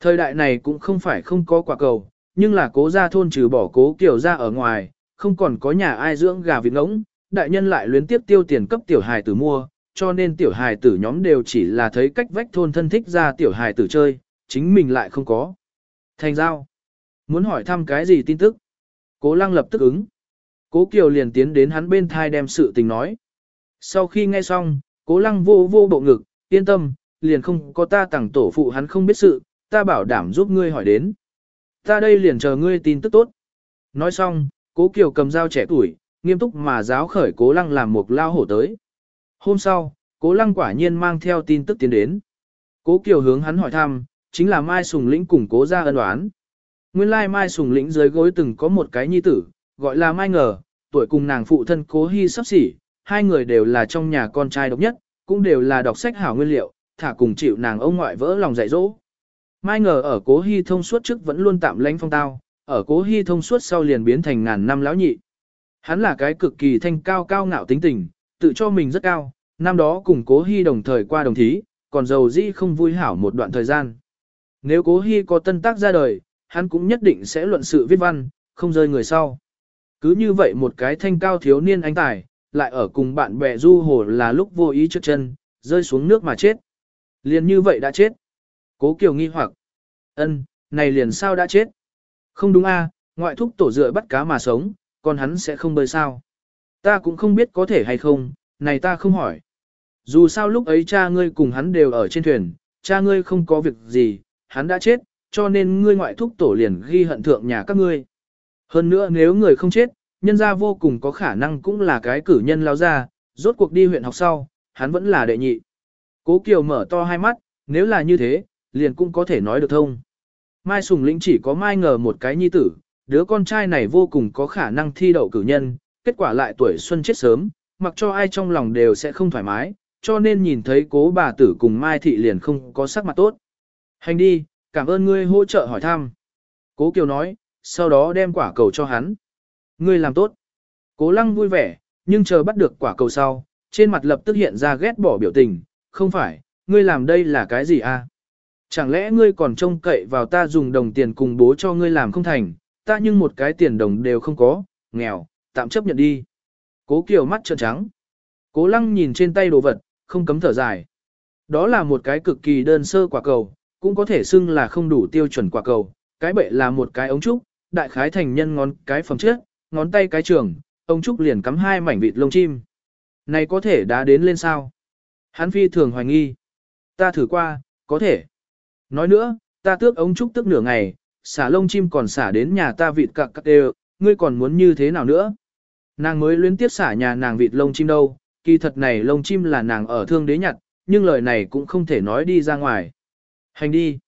Thời đại này cũng không phải không có quả cầu, nhưng là cố gia thôn trừ bỏ cố kiểu ra ở ngoài, không còn có nhà ai dưỡng gà vịt ngỗng, đại nhân lại luyến tiếp tiêu tiền cấp tiểu hài tử mua, cho nên tiểu hài tử nhóm đều chỉ là thấy cách vách thôn thân thích ra tiểu hài tử chơi, chính mình lại không có. Thành giao. Muốn hỏi thăm cái gì tin tức? Cố lăng lập tức ứng. Cố Kiều liền tiến đến hắn bên thai đem sự tình nói. Sau khi nghe xong, cố lăng vô vô bộ ngực, yên tâm, liền không có ta tặng tổ phụ hắn không biết sự, ta bảo đảm giúp ngươi hỏi đến. Ta đây liền chờ ngươi tin tức tốt. Nói xong, cố Kiều cầm dao trẻ tuổi, nghiêm túc mà giáo khởi cố lăng làm một lao hổ tới. Hôm sau, cố lăng quả nhiên mang theo tin tức tiến đến. Cố Kiều hướng hắn hỏi thăm, chính là Mai Sùng Lĩnh cùng cố ra ân đoán. Nguyên lai Mai Sùng Lĩnh dưới gối từng có một cái nhi tử, gọi là Mai Ngờ, tuổi cùng nàng phụ thân cố hy sắp xỉ, hai người đều là trong nhà con trai độc nhất, cũng đều là đọc sách hảo nguyên liệu, thả cùng chịu nàng ông ngoại vỡ lòng dạy dỗ. Mai Ngờ ở cố hy thông suốt trước vẫn luôn tạm lãnh phong tao, ở cố hy thông suốt sau liền biến thành ngàn năm lão nhị. Hắn là cái cực kỳ thanh cao cao ngạo tính tình, tự cho mình rất cao, năm đó cùng cố hy đồng thời qua đồng thí, còn giàu dĩ không vui hảo một đoạn thời gian. Nếu cố hy có tân tác ra đời, hắn cũng nhất định sẽ luận sự viết văn, không rơi người sau. Cứ như vậy một cái thanh cao thiếu niên anh tài, lại ở cùng bạn bè du hồ là lúc vô ý trước chân, rơi xuống nước mà chết. Liền như vậy đã chết. Cố Kiều nghi hoặc, ân, này liền sao đã chết? Không đúng a, ngoại thúc tổ dựa bắt cá mà sống, còn hắn sẽ không bơi sao? Ta cũng không biết có thể hay không, này ta không hỏi. Dù sao lúc ấy cha ngươi cùng hắn đều ở trên thuyền, cha ngươi không có việc gì, hắn đã chết, cho nên ngươi ngoại thúc tổ liền ghi hận thượng nhà các ngươi. Hơn nữa nếu người không chết, nhân gia vô cùng có khả năng cũng là cái cử nhân lao ra, rốt cuộc đi huyện học sau, hắn vẫn là đệ nhị. Cố Kiều mở to hai mắt, nếu là như thế, liền cũng có thể nói được thông. Mai Sùng Lĩnh chỉ có Mai ngờ một cái nhi tử, đứa con trai này vô cùng có khả năng thi đậu cử nhân, kết quả lại tuổi xuân chết sớm, mặc cho ai trong lòng đều sẽ không thoải mái, cho nên nhìn thấy cố bà tử cùng Mai Thị liền không có sắc mặt tốt. Hành đi, cảm ơn ngươi hỗ trợ hỏi thăm. Cố Kiều nói, sau đó đem quả cầu cho hắn. Ngươi làm tốt. Cố lăng vui vẻ, nhưng chờ bắt được quả cầu sau, trên mặt lập tức hiện ra ghét bỏ biểu tình, không phải, ngươi làm đây là cái gì à? Chẳng lẽ ngươi còn trông cậy vào ta dùng đồng tiền cùng bố cho ngươi làm không thành, ta nhưng một cái tiền đồng đều không có, nghèo, tạm chấp nhận đi. Cố Kiều mắt trợn trắng. Cố lăng nhìn trên tay đồ vật, không cấm thở dài. Đó là một cái cực kỳ đơn sơ quả cầu, cũng có thể xưng là không đủ tiêu chuẩn quả cầu. Cái bệ là một cái ống trúc, đại khái thành nhân ngón cái phẩm trước, ngón tay cái trường, ống trúc liền cắm hai mảnh vịt lông chim. Này có thể đã đến lên sao? Hắn phi thường hoài nghi. Ta thử qua, có thể. Nói nữa, ta tước ống trúc tức nửa ngày, xả lông chim còn xả đến nhà ta vịt cặc cặc đều, ngươi còn muốn như thế nào nữa? Nàng mới luyến tiếp xả nhà nàng vịt lông chim đâu, kỳ thật này lông chim là nàng ở thương đế nhặt, nhưng lời này cũng không thể nói đi ra ngoài. Hành đi.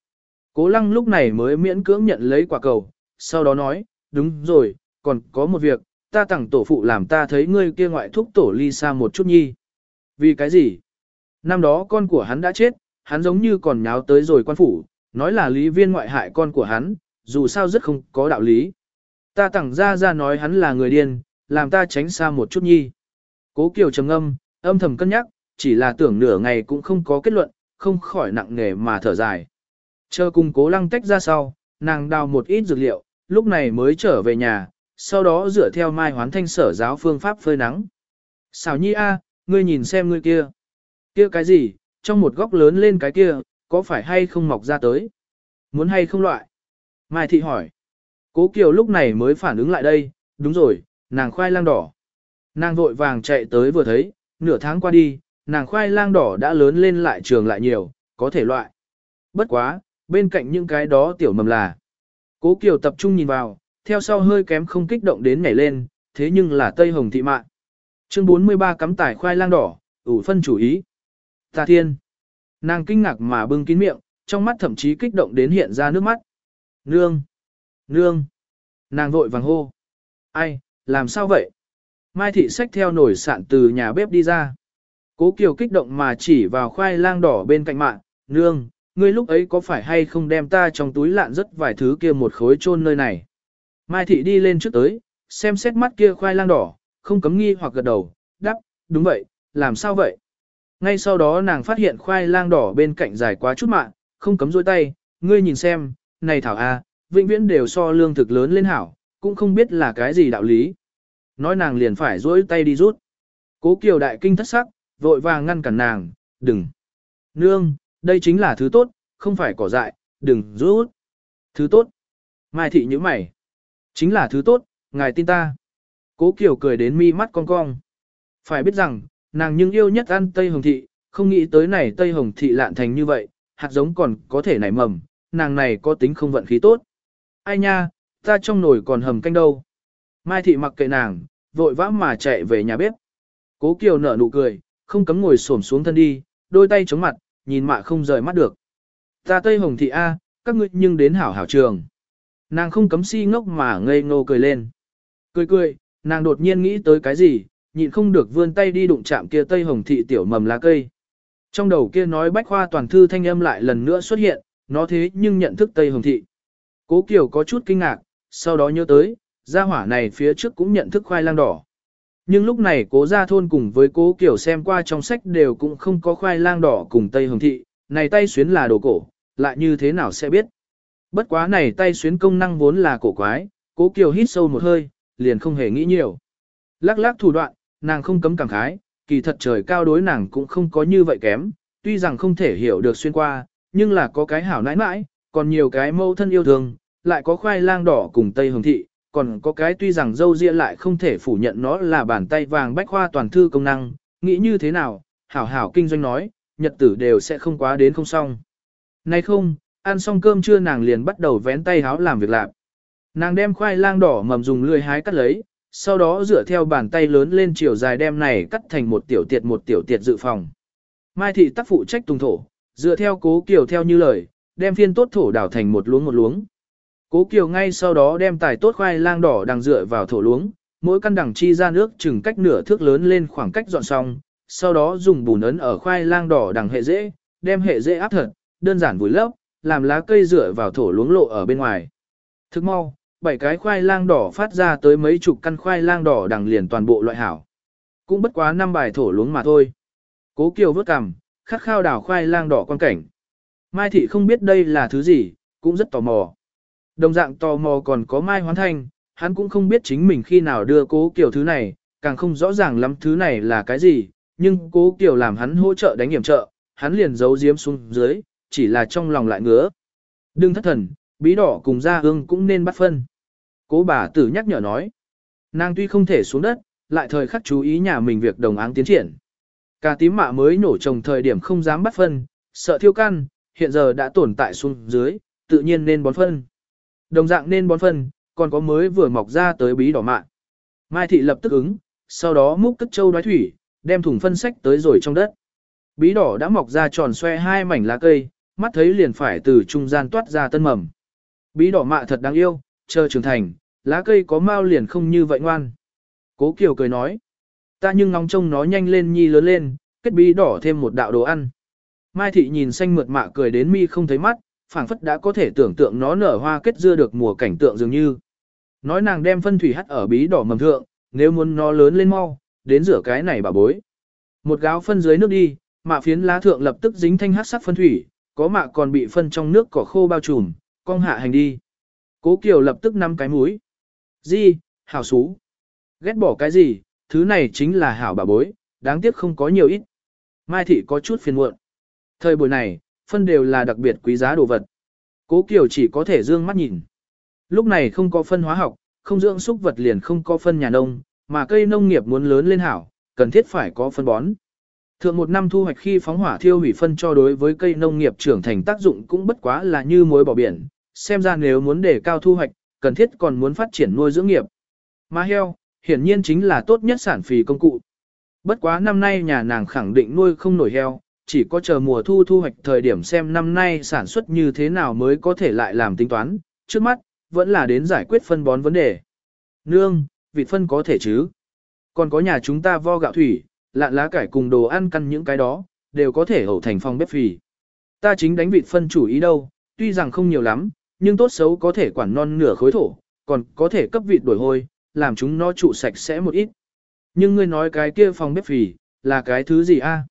Cố lăng lúc này mới miễn cưỡng nhận lấy quả cầu, sau đó nói, đúng rồi, còn có một việc, ta tặng tổ phụ làm ta thấy ngươi kia ngoại thúc tổ ly xa một chút nhi. Vì cái gì? Năm đó con của hắn đã chết, hắn giống như còn nháo tới rồi quan phủ, nói là lý viên ngoại hại con của hắn, dù sao rất không có đạo lý. Ta tẳng ra ra nói hắn là người điên, làm ta tránh xa một chút nhi. Cố Kiều trầm âm, âm thầm cân nhắc, chỉ là tưởng nửa ngày cũng không có kết luận, không khỏi nặng nề mà thở dài. Chờ cùng cố lăng tách ra sau, nàng đào một ít dược liệu, lúc này mới trở về nhà, sau đó dựa theo mai hoán thanh sở giáo phương pháp phơi nắng. Xào nhi a, ngươi nhìn xem ngươi kia. Kia cái gì, trong một góc lớn lên cái kia, có phải hay không mọc ra tới? Muốn hay không loại? Mai thị hỏi. Cố Kiều lúc này mới phản ứng lại đây, đúng rồi, nàng khoai lang đỏ. Nàng vội vàng chạy tới vừa thấy, nửa tháng qua đi, nàng khoai lang đỏ đã lớn lên lại trường lại nhiều, có thể loại. Bất quá, bên cạnh những cái đó tiểu mầm là. Cố Kiều tập trung nhìn vào, theo sau hơi kém không kích động đến nhảy lên, thế nhưng là Tây Hồng Thị Mạn. Chương 43 cắm tải khoai lang đỏ, ủ phân chủ ý. Ta thiên. Nàng kinh ngạc mà bưng kín miệng, trong mắt thậm chí kích động đến hiện ra nước mắt. Nương! Nương! Nàng vội vàng hô. Ai, làm sao vậy? Mai thị xách theo nổi sạn từ nhà bếp đi ra. Cố Kiều kích động mà chỉ vào khoai lang đỏ bên cạnh mạng. Nương, ngươi lúc ấy có phải hay không đem ta trong túi lạn rất vài thứ kia một khối chôn nơi này? Mai thị đi lên trước tới, xem xét mắt kia khoai lang đỏ, không cấm nghi hoặc gật đầu, đáp, đúng vậy, làm sao vậy? Ngay sau đó nàng phát hiện khoai lang đỏ bên cạnh dài quá chút mạng, không cấm dôi tay, ngươi nhìn xem, này thảo a, vĩnh viễn đều so lương thực lớn lên hảo, cũng không biết là cái gì đạo lý. Nói nàng liền phải dối tay đi rút. Cố Kiều đại kinh thất sắc, vội vàng ngăn cản nàng, đừng. Nương, đây chính là thứ tốt, không phải cỏ dại, đừng rút. Thứ tốt. Mai thị như mày. Chính là thứ tốt, ngài tin ta. Cố Kiều cười đến mi mắt cong cong. Phải biết rằng, nàng nhưng yêu nhất ăn Tây Hồng Thị, không nghĩ tới này Tây Hồng Thị lạn thành như vậy, hạt giống còn có thể nảy mầm, nàng này có tính không vận khí tốt. Ai nha, ta trong nồi còn hầm canh đâu. Mai Thị mặc kệ nàng, vội vã mà chạy về nhà bếp. Cố Kiều nở nụ cười, không cấm ngồi xổm xuống thân đi, đôi tay chống mặt, nhìn mạ không rời mắt được. Ta Tây Hồng Thị A, các ngươi nhưng đến hảo hảo trường. Nàng không cấm si ngốc mà ngây ngô cười lên. Cười cười, nàng đột nhiên nghĩ tới cái gì, nhịn không được vươn tay đi đụng chạm kia Tây Hồng Thị tiểu mầm lá cây. Trong đầu kia nói bách khoa toàn thư thanh âm lại lần nữa xuất hiện, nó thế nhưng nhận thức Tây Hồng Thị. Cố Kiều có chút kinh ngạc, sau đó nhớ tới, gia hỏa này phía trước cũng nhận thức khoai lang đỏ. Nhưng lúc này cố gia thôn cùng với cố Kiều xem qua trong sách đều cũng không có khoai lang đỏ cùng Tây Hồng Thị, này tay xuyến là đồ cổ, lại như thế nào sẽ biết. Bất quá này tay xuyến công năng vốn là cổ quái, cố Kiều hít sâu một hơi, liền không hề nghĩ nhiều. Lắc lắc thủ đoạn, nàng không cấm cảm khái, kỳ thật trời cao đối nàng cũng không có như vậy kém, tuy rằng không thể hiểu được xuyên qua, nhưng là có cái hảo nãi nãi, còn nhiều cái mâu thân yêu thương, lại có khoai lang đỏ cùng tây hồng thị, còn có cái tuy rằng dâu ria lại không thể phủ nhận nó là bàn tay vàng bách khoa toàn thư công năng, nghĩ như thế nào, hảo hảo kinh doanh nói, nhật tử đều sẽ không quá đến không xong. Nay không, ăn xong cơm trưa nàng liền bắt đầu vén tay háo làm việc lạc. Nàng đem khoai lang đỏ mầm dùng lươi hái cắt lấy, sau đó dựa theo bàn tay lớn lên chiều dài đem này cắt thành một tiểu tiệt một tiểu tiệt dự phòng. Mai thị tác phụ trách tùng thổ, dựa theo cố kiều theo như lời, đem phiên tốt thổ đào thành một luống một luống. Cố kiều ngay sau đó đem tài tốt khoai lang đỏ đằng dựa vào thổ luống, mỗi căn đằng chi ra nước chừng cách nửa thước lớn lên khoảng cách dọn xong, sau đó dùng bùn ấn ở khoai lang đỏ đằng hệ dễ, đem hệ dễ áp thật, đơn giản vùi lấp, làm lá cây dựa vào thổ luống lộ ở bên ngoài. Thức mau, bảy cái khoai lang đỏ phát ra tới mấy chục căn khoai lang đỏ đằng liền toàn bộ loại hảo. Cũng bất quá năm bài thổ luống mà thôi. Cố Kiều vớt cằm, khát khao đảo khoai lang đỏ quan cảnh. Mai Thị không biết đây là thứ gì, cũng rất tò mò. Đồng dạng tò mò còn có Mai Hoán Thanh, hắn cũng không biết chính mình khi nào đưa Cố Kiều thứ này, càng không rõ ràng lắm thứ này là cái gì, nhưng Cố Kiều làm hắn hỗ trợ đánh hiểm trợ, hắn liền giấu giếm xuống dưới, chỉ là trong lòng lại ngứa. Đừng thất thần, bí đỏ cùng ra hương cũng nên bắt phân. Cố bà tử nhắc nhở nói. Nàng tuy không thể xuống đất, lại thời khắc chú ý nhà mình việc đồng áng tiến triển. Cà tím mạ mới nổ trồng thời điểm không dám bắt phân, sợ thiêu căn, hiện giờ đã tồn tại xuống dưới, tự nhiên nên bón phân. Đồng dạng nên bón phân, còn có mới vừa mọc ra tới bí đỏ mạ. Mai thị lập tức ứng, sau đó múc cất châu đoái thủy, đem thùng phân sách tới rồi trong đất. Bí đỏ đã mọc ra tròn xoe hai mảnh lá cây, mắt thấy liền phải từ trung gian toát ra tân mầm. Bí đỏ mạ thật đáng yêu, chờ trưởng thành, lá cây có mau liền không như vậy ngoan. Cố Kiều cười nói, ta nhưng ngóng trông nó nhanh lên nhi lớn lên, kết bí đỏ thêm một đạo đồ ăn. Mai thị nhìn xanh mượt mạ cười đến mi không thấy mắt, phảng phất đã có thể tưởng tượng nó nở hoa kết dưa được mùa cảnh tượng dường như. Nói nàng đem phân thủy hắt ở bí đỏ mầm thượng, nếu muốn nó lớn lên mau, đến rửa cái này bà bối. Một gáo phân dưới nước đi, mạ phiến lá thượng lập tức dính thanh hát sắc phân thủy, có mạ còn bị phân trong nước cỏ khô bao trùm, con hạ hành đi. Cố Kiều lập tức nắm cái mũi. Di, hảo xú. Ghét bỏ cái gì, thứ này chính là hảo bà bối, đáng tiếc không có nhiều ít. Mai thị có chút phiền muộn. Thời buổi này, phân đều là đặc biệt quý giá đồ vật. Cố Kiều chỉ có thể dương mắt nhìn. Lúc này không có phân hóa học, không dưỡng súc vật liền không có phân nhà nông, mà cây nông nghiệp muốn lớn lên hảo, cần thiết phải có phân bón. Thượng một năm thu hoạch khi phóng hỏa thiêu hủy phân cho đối với cây nông nghiệp trưởng thành tác dụng cũng bất quá là như muối bỏ biển, xem ra nếu muốn để cao thu hoạch, cần thiết còn muốn phát triển nuôi dưỡng nghiệp. Mà heo, hiển nhiên chính là tốt nhất sản phì công cụ. Bất quá năm nay nhà nàng khẳng định nuôi không nổi heo, chỉ có chờ mùa thu thu hoạch thời điểm xem năm nay sản xuất như thế nào mới có thể lại làm tính toán, trước mắt, vẫn là đến giải quyết phân bón vấn đề. Nương, vịt phân có thể chứ? Còn có nhà chúng ta vo gạo thủy, lạn lá cải cùng đồ ăn căn những cái đó, đều có thể hậu thành phong bếp phì. Ta chính đánh vịt phân chủ ý đâu, tuy rằng không nhiều lắm, nhưng tốt xấu có thể quản non nửa khối thổ, còn có thể cấp vịt đổi hôi, làm chúng nó trụ sạch sẽ một ít. Nhưng ngươi nói cái kia phòng bếp phì, là cái thứ gì a?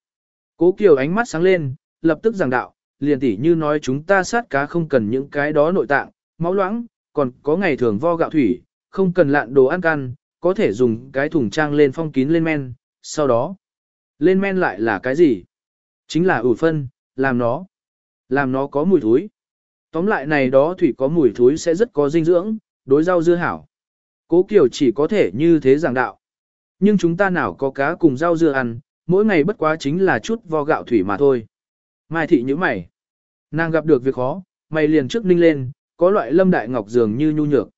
Cố Kiều ánh mắt sáng lên, lập tức giảng đạo, liền tỉ như nói chúng ta sát cá không cần những cái đó nội tạng, máu loãng, còn có ngày thường vo gạo thủy, không cần lạn đồ ăn can, có thể dùng cái thùng trang lên phong kín lên men, sau đó, lên men lại là cái gì? Chính là ủ phân, làm nó, làm nó có mùi thúi. Tóm lại này đó thủy có mùi thối sẽ rất có dinh dưỡng, đối rau dưa hảo. Cố Kiều chỉ có thể như thế giảng đạo. Nhưng chúng ta nào có cá cùng rau dưa ăn, mỗi ngày bất quá chính là chút vo gạo thủy mà thôi. Mai thị như mày. Nàng gặp được việc khó, mày liền trước ninh lên, có loại lâm đại ngọc dường như nhu nhược.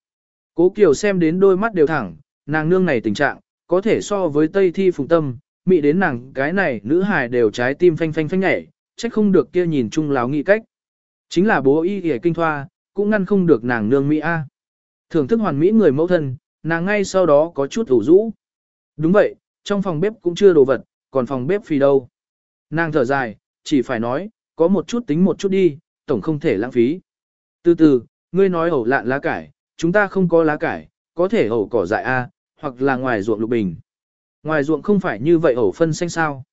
Cố Kiều xem đến đôi mắt đều thẳng, nàng nương này tình trạng, có thể so với Tây Thi Phùng Tâm, mị đến nàng cái này nữ hài đều trái tim phanh phanh phanh nhảy, trách không được kia nhìn chung láo nghị cách. Chính là bố y hề kinh thoa, cũng ngăn không được nàng nương Mỹ A. Thưởng thức hoàn mỹ người mẫu thân, nàng ngay sau đó có chút ủ rũ. Đúng vậy, trong phòng bếp cũng chưa đồ vật, còn phòng bếp phi đâu. Nàng thở dài, chỉ phải nói, có một chút tính một chút đi, tổng không thể lãng phí. Từ từ, ngươi nói ẩu lạn lá cải, chúng ta không có lá cải, có thể ẩu cỏ dại A, hoặc là ngoài ruộng lục bình. Ngoài ruộng không phải như vậy ẩu phân xanh sao.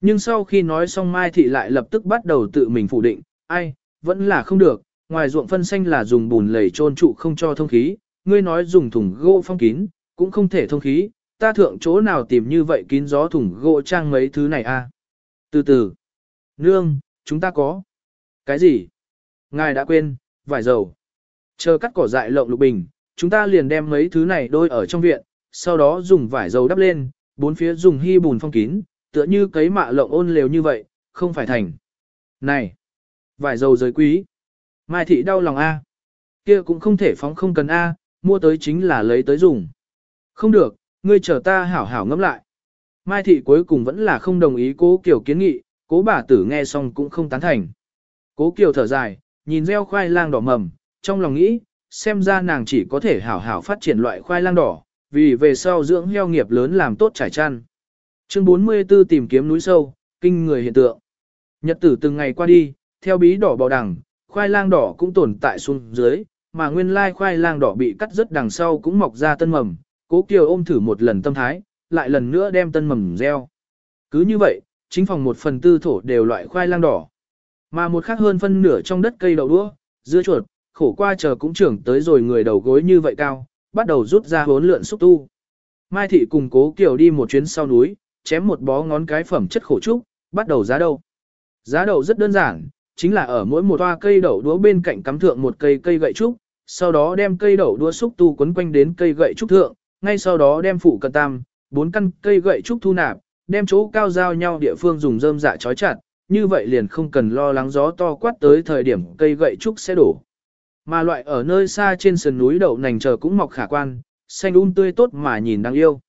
Nhưng sau khi nói xong Mai Thị lại lập tức bắt đầu tự mình phủ định, ai, vẫn là không được, ngoài ruộng phân xanh là dùng bùn lầy trôn trụ không cho thông khí, ngươi nói dùng thùng gỗ phong kín, cũng không thể thông khí, ta thượng chỗ nào tìm như vậy kín gió thùng gỗ trang mấy thứ này a? Từ từ. Nương, chúng ta có. Cái gì? Ngài đã quên, vải dầu. Chờ cắt cỏ dại lộng lục bình, chúng ta liền đem mấy thứ này đôi ở trong viện, sau đó dùng vải dầu đắp lên, bốn phía dùng hy bùn phong kín, tựa như cấy mạ lộng ôn lều như vậy, không phải thành. Này! Vải dầu giới quý. Mai thị đau lòng A. Kia cũng không thể phóng không cần A, mua tới chính là lấy tới dùng. Không được, ngươi chờ ta hảo hảo ngẫm lại. Mai thị cuối cùng vẫn là không đồng ý cố Kiều kiến nghị, cố bà tử nghe xong cũng không tán thành. Cố Kiều thở dài, nhìn gieo khoai lang đỏ mầm, trong lòng nghĩ, xem ra nàng chỉ có thể hảo hảo phát triển loại khoai lang đỏ, vì về sau dưỡng heo nghiệp lớn làm tốt trải chăn. Chương 44 tìm kiếm núi sâu, kinh người hiện tượng. Nhật tử từng ngày qua đi, theo bí đỏ bò đằng, khoai lang đỏ cũng tồn tại xuống dưới, mà nguyên lai khoai lang đỏ bị cắt rất đằng sau cũng mọc ra tân mầm, cố kiều ôm thử một lần tâm thái, lại lần nữa đem tân mầm gieo. Cứ như vậy, chính phòng một phần tư thổ đều loại khoai lang đỏ. Mà một khác hơn phân nửa trong đất cây đậu đũa, dưa chuột, khổ qua chờ cũng trưởng tới rồi người đầu gối như vậy cao, bắt đầu rút ra hốn lượn xúc tu. Mai thị cùng cố kiều đi một chuyến sau núi, chém một bó ngón cái phẩm chất khổ trúc, bắt đầu giá đậu. Giá đậu rất đơn giản, chính là ở mỗi một toa cây đậu đũa bên cạnh cắm thượng một cây cây gậy trúc, sau đó đem cây đậu đũa xúc tu quấn quanh đến cây gậy trúc thượng, ngay sau đó đem phụ cận tam, bốn căn cây gậy trúc thu nạp, đem chỗ cao giao nhau địa phương dùng rơm dạ trói chặt, như vậy liền không cần lo lắng gió to quát tới thời điểm cây gậy trúc sẽ đổ. Mà loại ở nơi xa trên sườn núi đậu nành chờ cũng mọc khả quan, xanh um tươi tốt mà nhìn đáng yêu.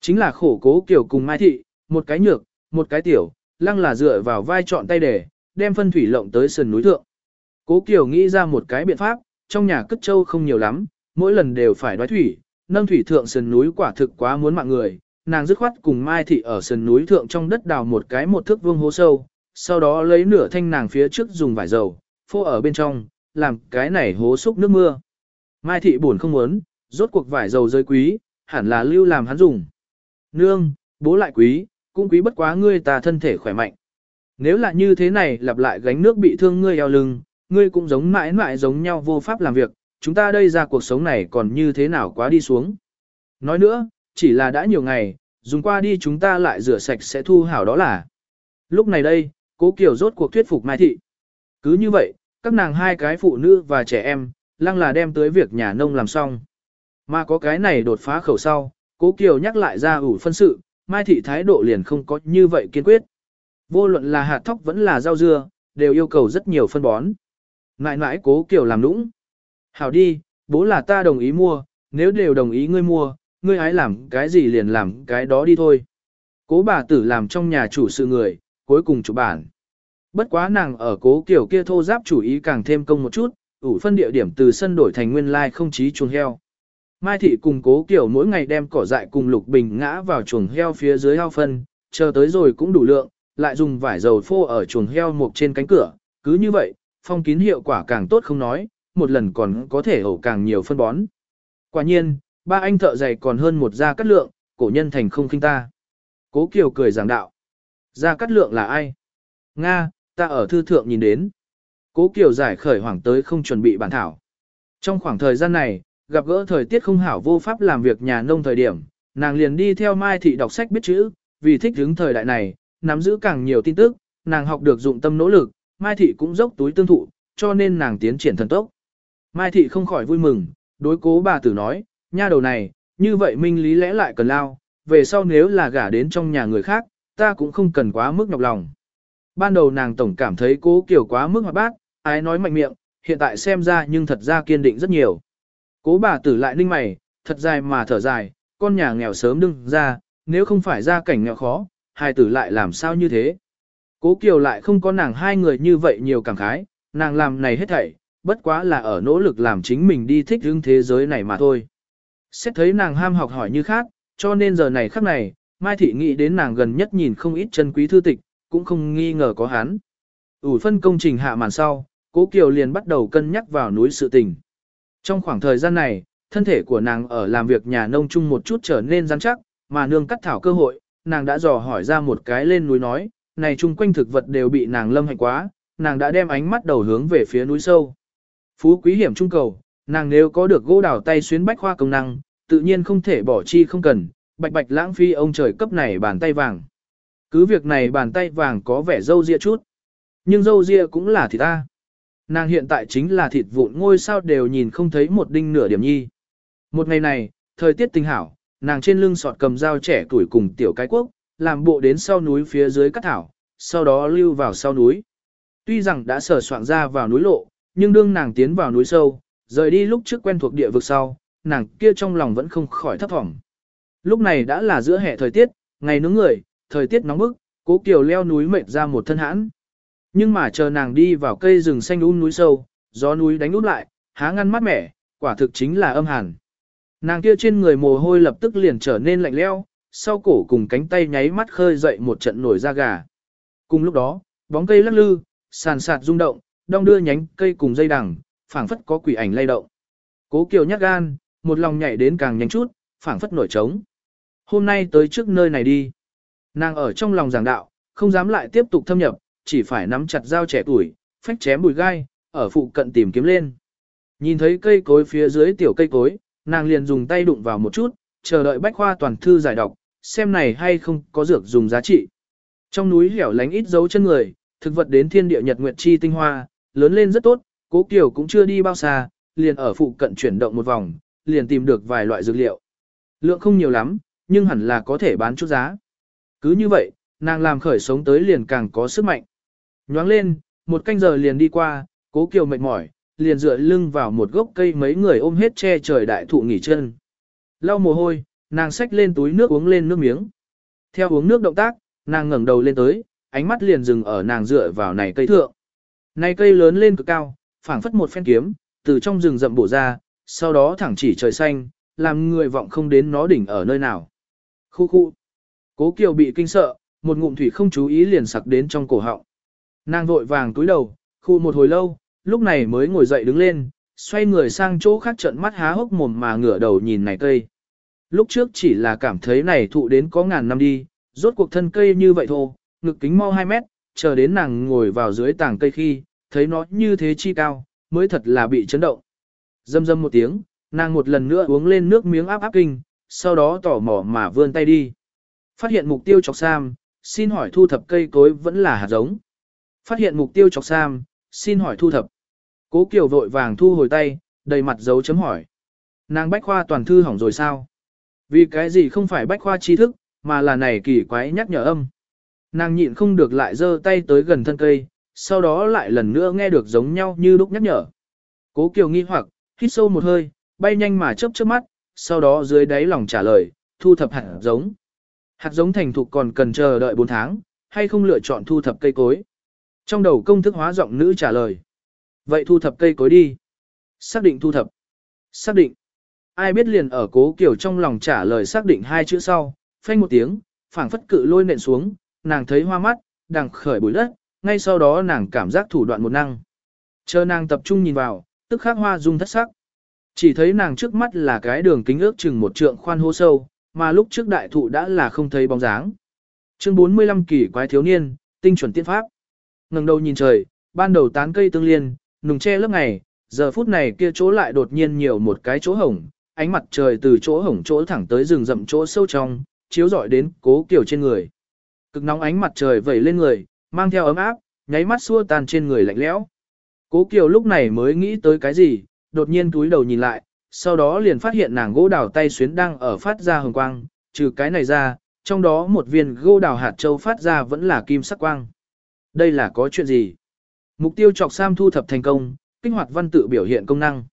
Chính là khổ cố kiểu cùng Mai Thị, một cái nhược, một cái tiểu, lăng là dựa vào vai trọn tay để, đem phân thủy lộng tới sườn núi thượng. Cố Kiều nghĩ ra một cái biện pháp, trong nhà cất châu không nhiều lắm, mỗi lần đều phải đoái thủy, nâng thủy thượng sườn núi quả thực quá muốn mạng người, nàng dứt khoát cùng Mai Thị ở sườn núi thượng trong đất đào một cái một thước vương hố sâu, sau đó lấy nửa thanh nàng phía trước dùng vải dầu, phô ở bên trong, làm cái này hố xúc nước mưa. Mai thị buồn không muốn, rốt cuộc vải dầu rơi quý, hẳn là lưu làm hắn dùng. Nương, bố lại quý, cũng quý bất quá ngươi ta thân thể khỏe mạnh. Nếu là như thế này lặp lại gánh nước bị thương ngươi eo lưng, ngươi cũng giống mãi mãi giống nhau vô pháp làm việc, chúng ta đây ra cuộc sống này còn như thế nào quá đi xuống. Nói nữa, chỉ là đã nhiều ngày, dùng qua đi chúng ta lại rửa sạch sẽ thu hảo đó là. Lúc này đây, cố Kiều rốt cuộc thuyết phục Mai Thị. Cứ như vậy, các nàng hai cái phụ nữ và trẻ em, lăng là đem tới việc nhà nông làm xong. Mà có cái này đột phá khẩu sau, cố Kiều nhắc lại ra ủ phân sự, Mai Thị thái độ liền không có như vậy kiên quyết. Vô luận là hạt thóc vẫn là rau dưa, đều yêu cầu rất nhiều phân bón. Ngại ngại cố kiểu làm nũng. Hảo đi, bố là ta đồng ý mua, nếu đều đồng ý ngươi mua, ngươi hãy làm cái gì liền làm cái đó đi thôi. Cố bà tử làm trong nhà chủ sự người, cuối cùng chủ bản. Bất quá nàng ở cố kiểu kia thô giáp chủ ý càng thêm công một chút, ủ phân địa điểm từ sân đổi thành nguyên lai không chí chuồng heo. Mai thị cùng cố kiểu mỗi ngày đem cỏ dại cùng lục bình ngã vào chuồng heo phía dưới heo phân, chờ tới rồi cũng đủ lượng, lại dùng vải dầu phô ở chuồng heo mục trên cánh cửa, cứ như vậy, phong kín hiệu quả càng tốt không nói, một lần còn có thể ổ càng nhiều phân bón. Quả nhiên, ba anh thợ giày còn hơn một gia cắt lượng, cổ nhân thành không khinh ta. Cố Kiều cười giảng đạo. Gia cắt lượng là ai? Nga, ta ở thư thượng nhìn đến. Cố Kiều giải khởi hoảng tới không chuẩn bị bản thảo. Trong khoảng thời gian này, gặp gỡ thời tiết không hảo vô pháp làm việc nhà nông thời điểm, nàng liền đi theo Mai Thị đọc sách biết chữ, vì thích hướng thời đại này, nắm giữ càng nhiều tin tức, nàng học được dụng tâm nỗ lực, Mai Thị cũng dốc túi tương thụ, cho nên nàng tiến triển thần tốc. Mai Thị không khỏi vui mừng, đối cố bà tử nói, nha đầu này, như vậy minh lý lẽ lại cần lao, về sau nếu là gả đến trong nhà người khác, ta cũng không cần quá mức nhọc lòng. Ban đầu nàng tổng cảm thấy cố kiểu quá mức hoạt bát, ái nói mạnh miệng, hiện tại xem ra nhưng thật ra kiên định rất nhiều. Cố bà tử lại ninh mày, thật dài mà thở dài, con nhà nghèo sớm đừng ra, nếu không phải ra cảnh nghèo khó, hai tử lại làm sao như thế. Cố Kiều lại không có nàng hai người như vậy nhiều cảm khái, nàng làm này hết thảy, bất quá là ở nỗ lực làm chính mình đi thích hướng thế giới này mà thôi. Xét thấy nàng ham học hỏi như khác, cho nên giờ này khắc này, Mai Thị nghĩ đến nàng gần nhất nhìn không ít chân quý thư tịch, cũng không nghi ngờ có hắn. ủ phân công trình hạ màn sau, Cố Kiều liền bắt đầu cân nhắc vào núi sự tình. Trong khoảng thời gian này, thân thể của nàng ở làm việc nhà nông chung một chút trở nên rắn chắc, mà nương cắt thảo cơ hội, nàng đã dò hỏi ra một cái lên núi nói, này chung quanh thực vật đều bị nàng lâm hạnh quá, nàng đã đem ánh mắt đầu hướng về phía núi sâu. Phú quý hiểm trung cầu, nàng nếu có được gỗ đào tay xuyến bách khoa công năng, tự nhiên không thể bỏ chi không cần, bạch bạch lãng phi ông trời cấp này bàn tay vàng. Cứ việc này bàn tay vàng có vẻ dâu ria chút, nhưng dâu ria cũng là thịt ta. Nàng hiện tại chính là thịt vụn ngôi sao đều nhìn không thấy một đinh nửa điểm nhi. Một ngày này, thời tiết tinh hảo, nàng trên lưng sọt cầm dao trẻ tuổi cùng tiểu cái quốc, làm bộ đến sau núi phía dưới cắt thảo, sau đó lưu vào sau núi. Tuy rằng đã sở soạn ra vào núi lộ, nhưng đương nàng tiến vào núi sâu, rời đi lúc trước quen thuộc địa vực sau, nàng kia trong lòng vẫn không khỏi thấp thỏm. Lúc này đã là giữa hè thời tiết, ngày nướng người, thời tiết nóng bức, cố kiều leo núi mệt ra một thân hãn. Nhưng mà chờ nàng đi vào cây rừng xanh um núi sâu, gió núi đánh út lại, há ngăn mát mẻ, quả thực chính là âm hàn. Nàng kia trên người mồ hôi lập tức liền trở nên lạnh leo, sau cổ cùng cánh tay nháy mắt khơi dậy một trận nổi da gà. Cùng lúc đó, bóng cây lắc lư, sàn sạt rung động, đong đưa nhánh cây cùng dây đằng, phảng phất có quỷ ảnh lay động. Cố Kiều nhát gan, một lòng nhảy đến càng nhanh chút, phảng phất nổi trống. Hôm nay tới trước nơi này đi. Nàng ở trong lòng giảng đạo, không dám lại tiếp tục thâm nhập, chỉ phải nắm chặt dao trẻ tuổi, phách chém bùi gai, ở phụ cận tìm kiếm lên. Nhìn thấy cây cối phía dưới tiểu cây cối, nàng liền dùng tay đụng vào một chút, chờ đợi bách khoa toàn thư giải đọc, xem này hay không có dược dùng giá trị. Trong núi hẻo lánh ít dấu chân người, thực vật đến thiên địa nhật nguyệt chi tinh hoa, lớn lên rất tốt, cố kiều cũng chưa đi bao xa, liền ở phụ cận chuyển động một vòng, liền tìm được vài loại dược liệu. Lượng không nhiều lắm, nhưng hẳn là có thể bán chút giá. Cứ như vậy, nàng làm khởi sống tới liền càng có sức mạnh. Nhoáng lên, một canh giờ liền đi qua, cố kiều mệt mỏi, liền dựa lưng vào một gốc cây mấy người ôm hết che trời đại thụ nghỉ chân. Lau mồ hôi, nàng xách lên túi nước uống lên nước miếng. Theo uống nước động tác, nàng ngẩng đầu lên tới, ánh mắt liền dừng ở nàng dựa vào này cây thượng. Này cây lớn lên cực cao, phảng phất một phen kiếm, từ trong rừng rậm bổ ra, sau đó thẳng chỉ trời xanh, làm người vọng không đến nó đỉnh ở nơi nào. Khu khu. Cố Kiều bị kinh sợ, một ngụm thủy không chú ý liền sặc đến trong cổ họng. Nàng vội vàng túi đầu, khu một hồi lâu, lúc này mới ngồi dậy đứng lên, xoay người sang chỗ khác trận mắt há hốc mồm mà ngửa đầu nhìn này cây. Lúc trước chỉ là cảm thấy này thụ đến có ngàn năm đi, rốt cuộc thân cây như vậy thôi, ngực kính mau 2 mét, chờ đến nàng ngồi vào dưới tảng cây khi, thấy nó như thế chi cao, mới thật là bị chấn động. Dâm dâm một tiếng, nàng một lần nữa uống lên nước miếng áp áp kinh, sau đó tỏ mỏ mà vươn tay đi. Phát hiện mục tiêu chọc sam, xin hỏi thu thập cây cối vẫn là hạt giống. Phát hiện mục tiêu chọc sam, xin hỏi thu thập. Cố Kiều vội vàng thu hồi tay, đầy mặt dấu chấm hỏi. Nàng bách khoa toàn thư hỏng rồi sao? Vì cái gì không phải bách khoa tri thức, mà là này kỳ quái nhắc nhở âm. Nàng nhịn không được lại giơ tay tới gần thân cây, sau đó lại lần nữa nghe được giống nhau như lúc nhắc nhở. Cố Kiều nghi hoặc, hít sâu một hơi, bay nhanh mà chớp chớp mắt, sau đó dưới đáy lòng trả lời, thu thập hạt giống. Hạt giống thành thục còn cần chờ đợi 4 tháng, hay không lựa chọn thu thập cây cối. Trong đầu công thức hóa giọng nữ trả lời. Vậy thu thập cây cối đi. Xác định thu thập. Xác định. Ai biết liền ở cố kiểu trong lòng trả lời xác định hai chữ sau, phanh một tiếng, phảng phất cự lôi nện xuống, nàng thấy hoa mắt, đang khởi bụi đất, ngay sau đó nàng cảm giác thủ đoạn một năng. Chờ nàng tập trung nhìn vào, tức khắc hoa dung thất sắc. Chỉ thấy nàng trước mắt là cái đường kính ước chừng một trượng khoan hô sâu, mà lúc trước đại thụ đã là không thấy bóng dáng. Chương 45 kỳ quái thiếu niên, tinh chuẩn tiên pháp ngẩng đầu nhìn trời, ban đầu tán cây tương liên, nùng che lớp ngày, giờ phút này kia chỗ lại đột nhiên nhiều một cái chỗ hổng, ánh mặt trời từ chỗ hổng chỗ thẳng tới rừng rậm chỗ sâu trong, chiếu rọi đến cố kiểu trên người. Cực nóng ánh mặt trời vẩy lên người, mang theo ấm áp, nháy mắt xua tan trên người lạnh lẽo. Cố Kiều lúc này mới nghĩ tới cái gì, đột nhiên túi đầu nhìn lại, sau đó liền phát hiện nàng gỗ đào tay xuyến đang ở phát ra hồng quang, trừ cái này ra, trong đó một viên gỗ đào hạt châu phát ra vẫn là kim sắc quang. Đây là có chuyện gì? Mục tiêu chọc sam thu thập thành công, kích hoạt văn tự biểu hiện công năng.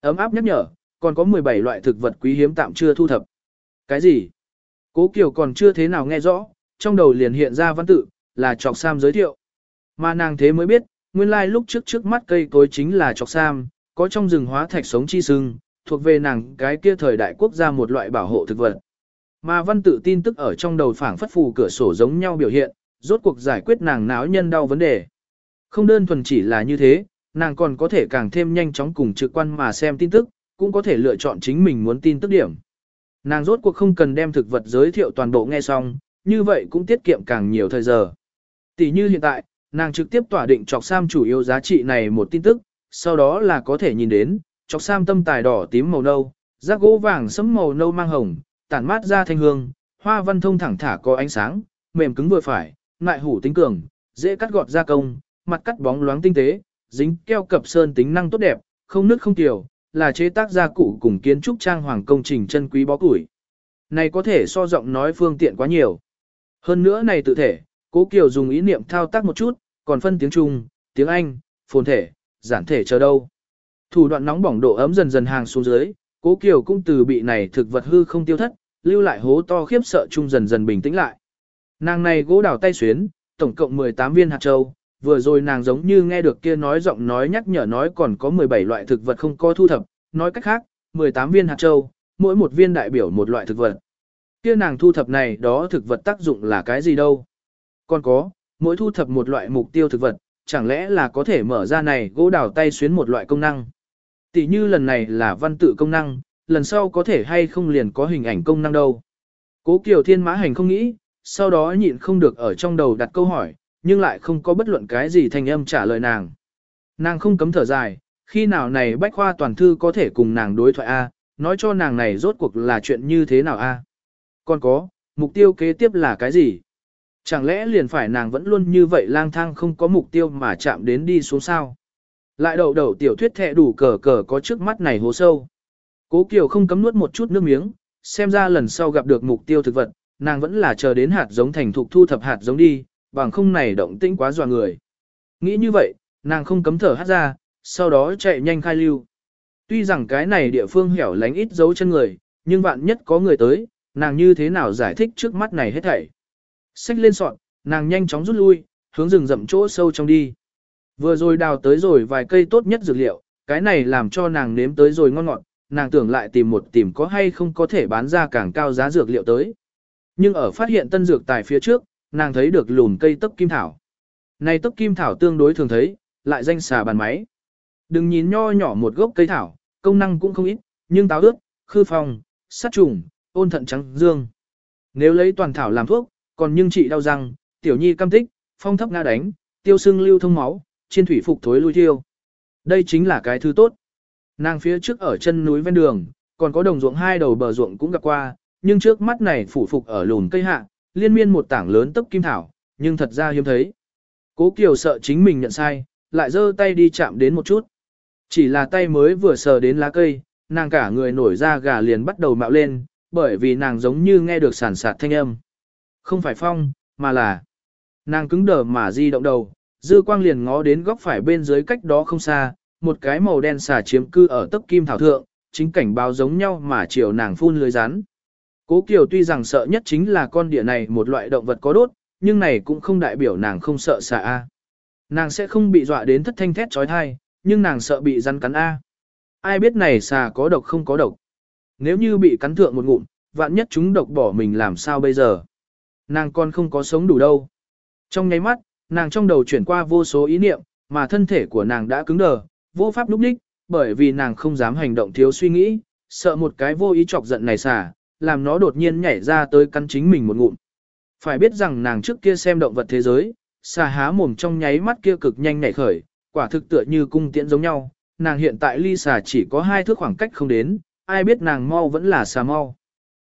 Ấm áp nhắc nhở, còn có 17 loại thực vật quý hiếm tạm chưa thu thập. Cái gì? Cố Kiều còn chưa thế nào nghe rõ, trong đầu liền hiện ra văn tự, là chọc sam giới thiệu. Mà nàng thế mới biết, nguyên lai like lúc trước trước mắt cây cối chính là chọc sam, có trong rừng hóa thạch sống chi sưng, thuộc về nàng cái kia thời đại quốc gia một loại bảo hộ thực vật. Mà văn tự tin tức ở trong đầu phảng phất phù cửa sổ giống nhau biểu hiện, rốt cuộc giải quyết nàng náo nhân đau vấn đề. Không đơn thuần chỉ là như thế, nàng còn có thể càng thêm nhanh chóng cùng trực quan mà xem tin tức, cũng có thể lựa chọn chính mình muốn tin tức điểm. Nàng rốt cuộc không cần đem thực vật giới thiệu toàn bộ nghe xong, như vậy cũng tiết kiệm càng nhiều thời giờ. Tỷ như hiện tại, nàng trực tiếp tỏa định chọc sam chủ yếu giá trị này một tin tức, sau đó là có thể nhìn đến, chọc sam tâm tài đỏ tím màu nâu, rác gỗ vàng sẫm màu nâu mang hồng, tản mát ra thanh hương, hoa văn thông thẳng thả có ánh sáng, mềm cứng vừa phải, nại hủ tính cường, dễ cắt gọt gia công, mặt cắt bóng loáng tinh tế, dính keo cập sơn tính năng tốt đẹp, không nứt không tiểu, là chế tác gia cụ cùng kiến trúc trang hoàng công trình chân quý bó củi. Này có thể so giọng nói phương tiện quá nhiều. Hơn nữa này tự thể, Cố Kiều dùng ý niệm thao tác một chút, còn phân tiếng Trung, tiếng Anh, phồn thể, giản thể chờ đâu. Thủ đoạn nóng bỏng độ ấm dần dần hàng xuống dưới, Cố Kiều cũng từ bị này thực vật hư không tiêu thất, lưu lại hố to khiếp sợ chung dần dần bình tĩnh lại. Nàng này gỗ đào tay xuyến, tổng cộng 18 viên hạt châu, vừa rồi nàng giống như nghe được kia nói giọng nói nhắc nhở nói còn có 17 loại thực vật không có thu thập, nói cách khác, 18 viên hạt châu, mỗi một viên đại biểu một loại thực vật. Kia nàng thu thập này đó thực vật tác dụng là cái gì đâu? Còn có, mỗi thu thập một loại mục tiêu thực vật, chẳng lẽ là có thể mở ra này gỗ đào tay xuyến một loại công năng? Tỷ như lần này là văn tự công năng, lần sau có thể hay không liền có hình ảnh công năng đâu. Cố Kiều Thiên Mã Hành không nghĩ, sau đó nhịn không được ở trong đầu đặt câu hỏi, nhưng lại không có bất luận cái gì thành âm trả lời nàng. Nàng không cấm thở dài, khi nào này bách khoa toàn thư có thể cùng nàng đối thoại A, nói cho nàng này rốt cuộc là chuyện như thế nào A. Còn có, mục tiêu kế tiếp là cái gì? Chẳng lẽ liền phải nàng vẫn luôn như vậy lang thang không có mục tiêu mà chạm đến đi xuống sao? Lại đầu đầu tiểu thuyết thẹ đủ cờ cờ có trước mắt này hố sâu. Cố Kiều không cấm nuốt một chút nước miếng, xem ra lần sau gặp được mục tiêu thực vật, nàng vẫn là chờ đến hạt giống thành thục thu thập hạt giống đi, bằng không này động tĩnh quá dọa người. Nghĩ như vậy, nàng không cấm thở hát ra, sau đó chạy nhanh khai lưu. Tuy rằng cái này địa phương hẻo lánh ít dấu chân người, nhưng vạn nhất có người tới, nàng như thế nào giải thích trước mắt này hết thảy. Xách lên sọn, nàng nhanh chóng rút lui, hướng rừng rậm chỗ sâu trong đi. Vừa rồi đào tới rồi vài cây tốt nhất dược liệu, cái này làm cho nàng nếm tới rồi ngon ngọt, nàng tưởng lại tìm một tìm có hay không có thể bán ra càng cao giá dược liệu tới. Nhưng ở phát hiện tân dược tài phía trước, nàng thấy được lùn cây tấp kim thảo. Này tấp kim thảo tương đối thường thấy, lại danh xà bàn máy. Đừng nhìn nho nhỏ một gốc cây thảo, công năng cũng không ít, nhưng táo ướt, khư phòng, sát trùng, ôn thận trắng dương. Nếu lấy toàn thảo làm thuốc, còn nhưng trị đau răng, tiểu nhi cam tích, phong thấp ngã đánh, tiêu sưng lưu thông máu, trên thủy phục thối lui tiêu. Đây chính là cái thứ tốt. Nàng phía trước ở chân núi ven đường, còn có đồng ruộng hai đầu bờ ruộng cũng gặp qua, nhưng trước mắt này phủ phục ở lùn cây hạ, liên miên một tảng lớn tấp kim thảo, nhưng thật ra hiếm thấy. Cố Kiều sợ chính mình nhận sai, lại giơ tay đi chạm đến một chút. Chỉ là tay mới vừa sờ đến lá cây, nàng cả người nổi ra gà liền bắt đầu mạo lên, bởi vì nàng giống như nghe được sản sạt thanh âm. Không phải phong, mà là nàng cứng đờ mà di động đầu, dư quang liền ngó đến góc phải bên dưới cách đó không xa, một cái màu đen xà chiếm cư ở tấc kim thảo thượng, chính cảnh báo giống nhau mà chiều nàng phun lưới rắn. Cố Kiều tuy rằng sợ nhất chính là con địa này một loại động vật có đốt, nhưng này cũng không đại biểu nàng không sợ xà A. Nàng sẽ không bị dọa đến thất thanh thét trói thai, nhưng nàng sợ bị rắn cắn A. Ai biết này xà có độc không có độc. Nếu như bị cắn thượng một ngụm, vạn nhất chúng độc bỏ mình làm sao bây giờ. Nàng còn không có sống đủ đâu. Trong nháy mắt, nàng trong đầu chuyển qua vô số ý niệm, mà thân thể của nàng đã cứng đờ, vô pháp lúc đích, bởi vì nàng không dám hành động thiếu suy nghĩ, sợ một cái vô ý chọc giận này xả, làm nó đột nhiên nhảy ra tới cắn chính mình một ngụm. Phải biết rằng nàng trước kia xem động vật thế giới, xà há mồm trong nháy mắt kia cực nhanh nhảy khởi, quả thực tựa như cung tiễn giống nhau, nàng hiện tại ly xà chỉ có hai thước khoảng cách không đến, ai biết nàng mau vẫn là xà mau.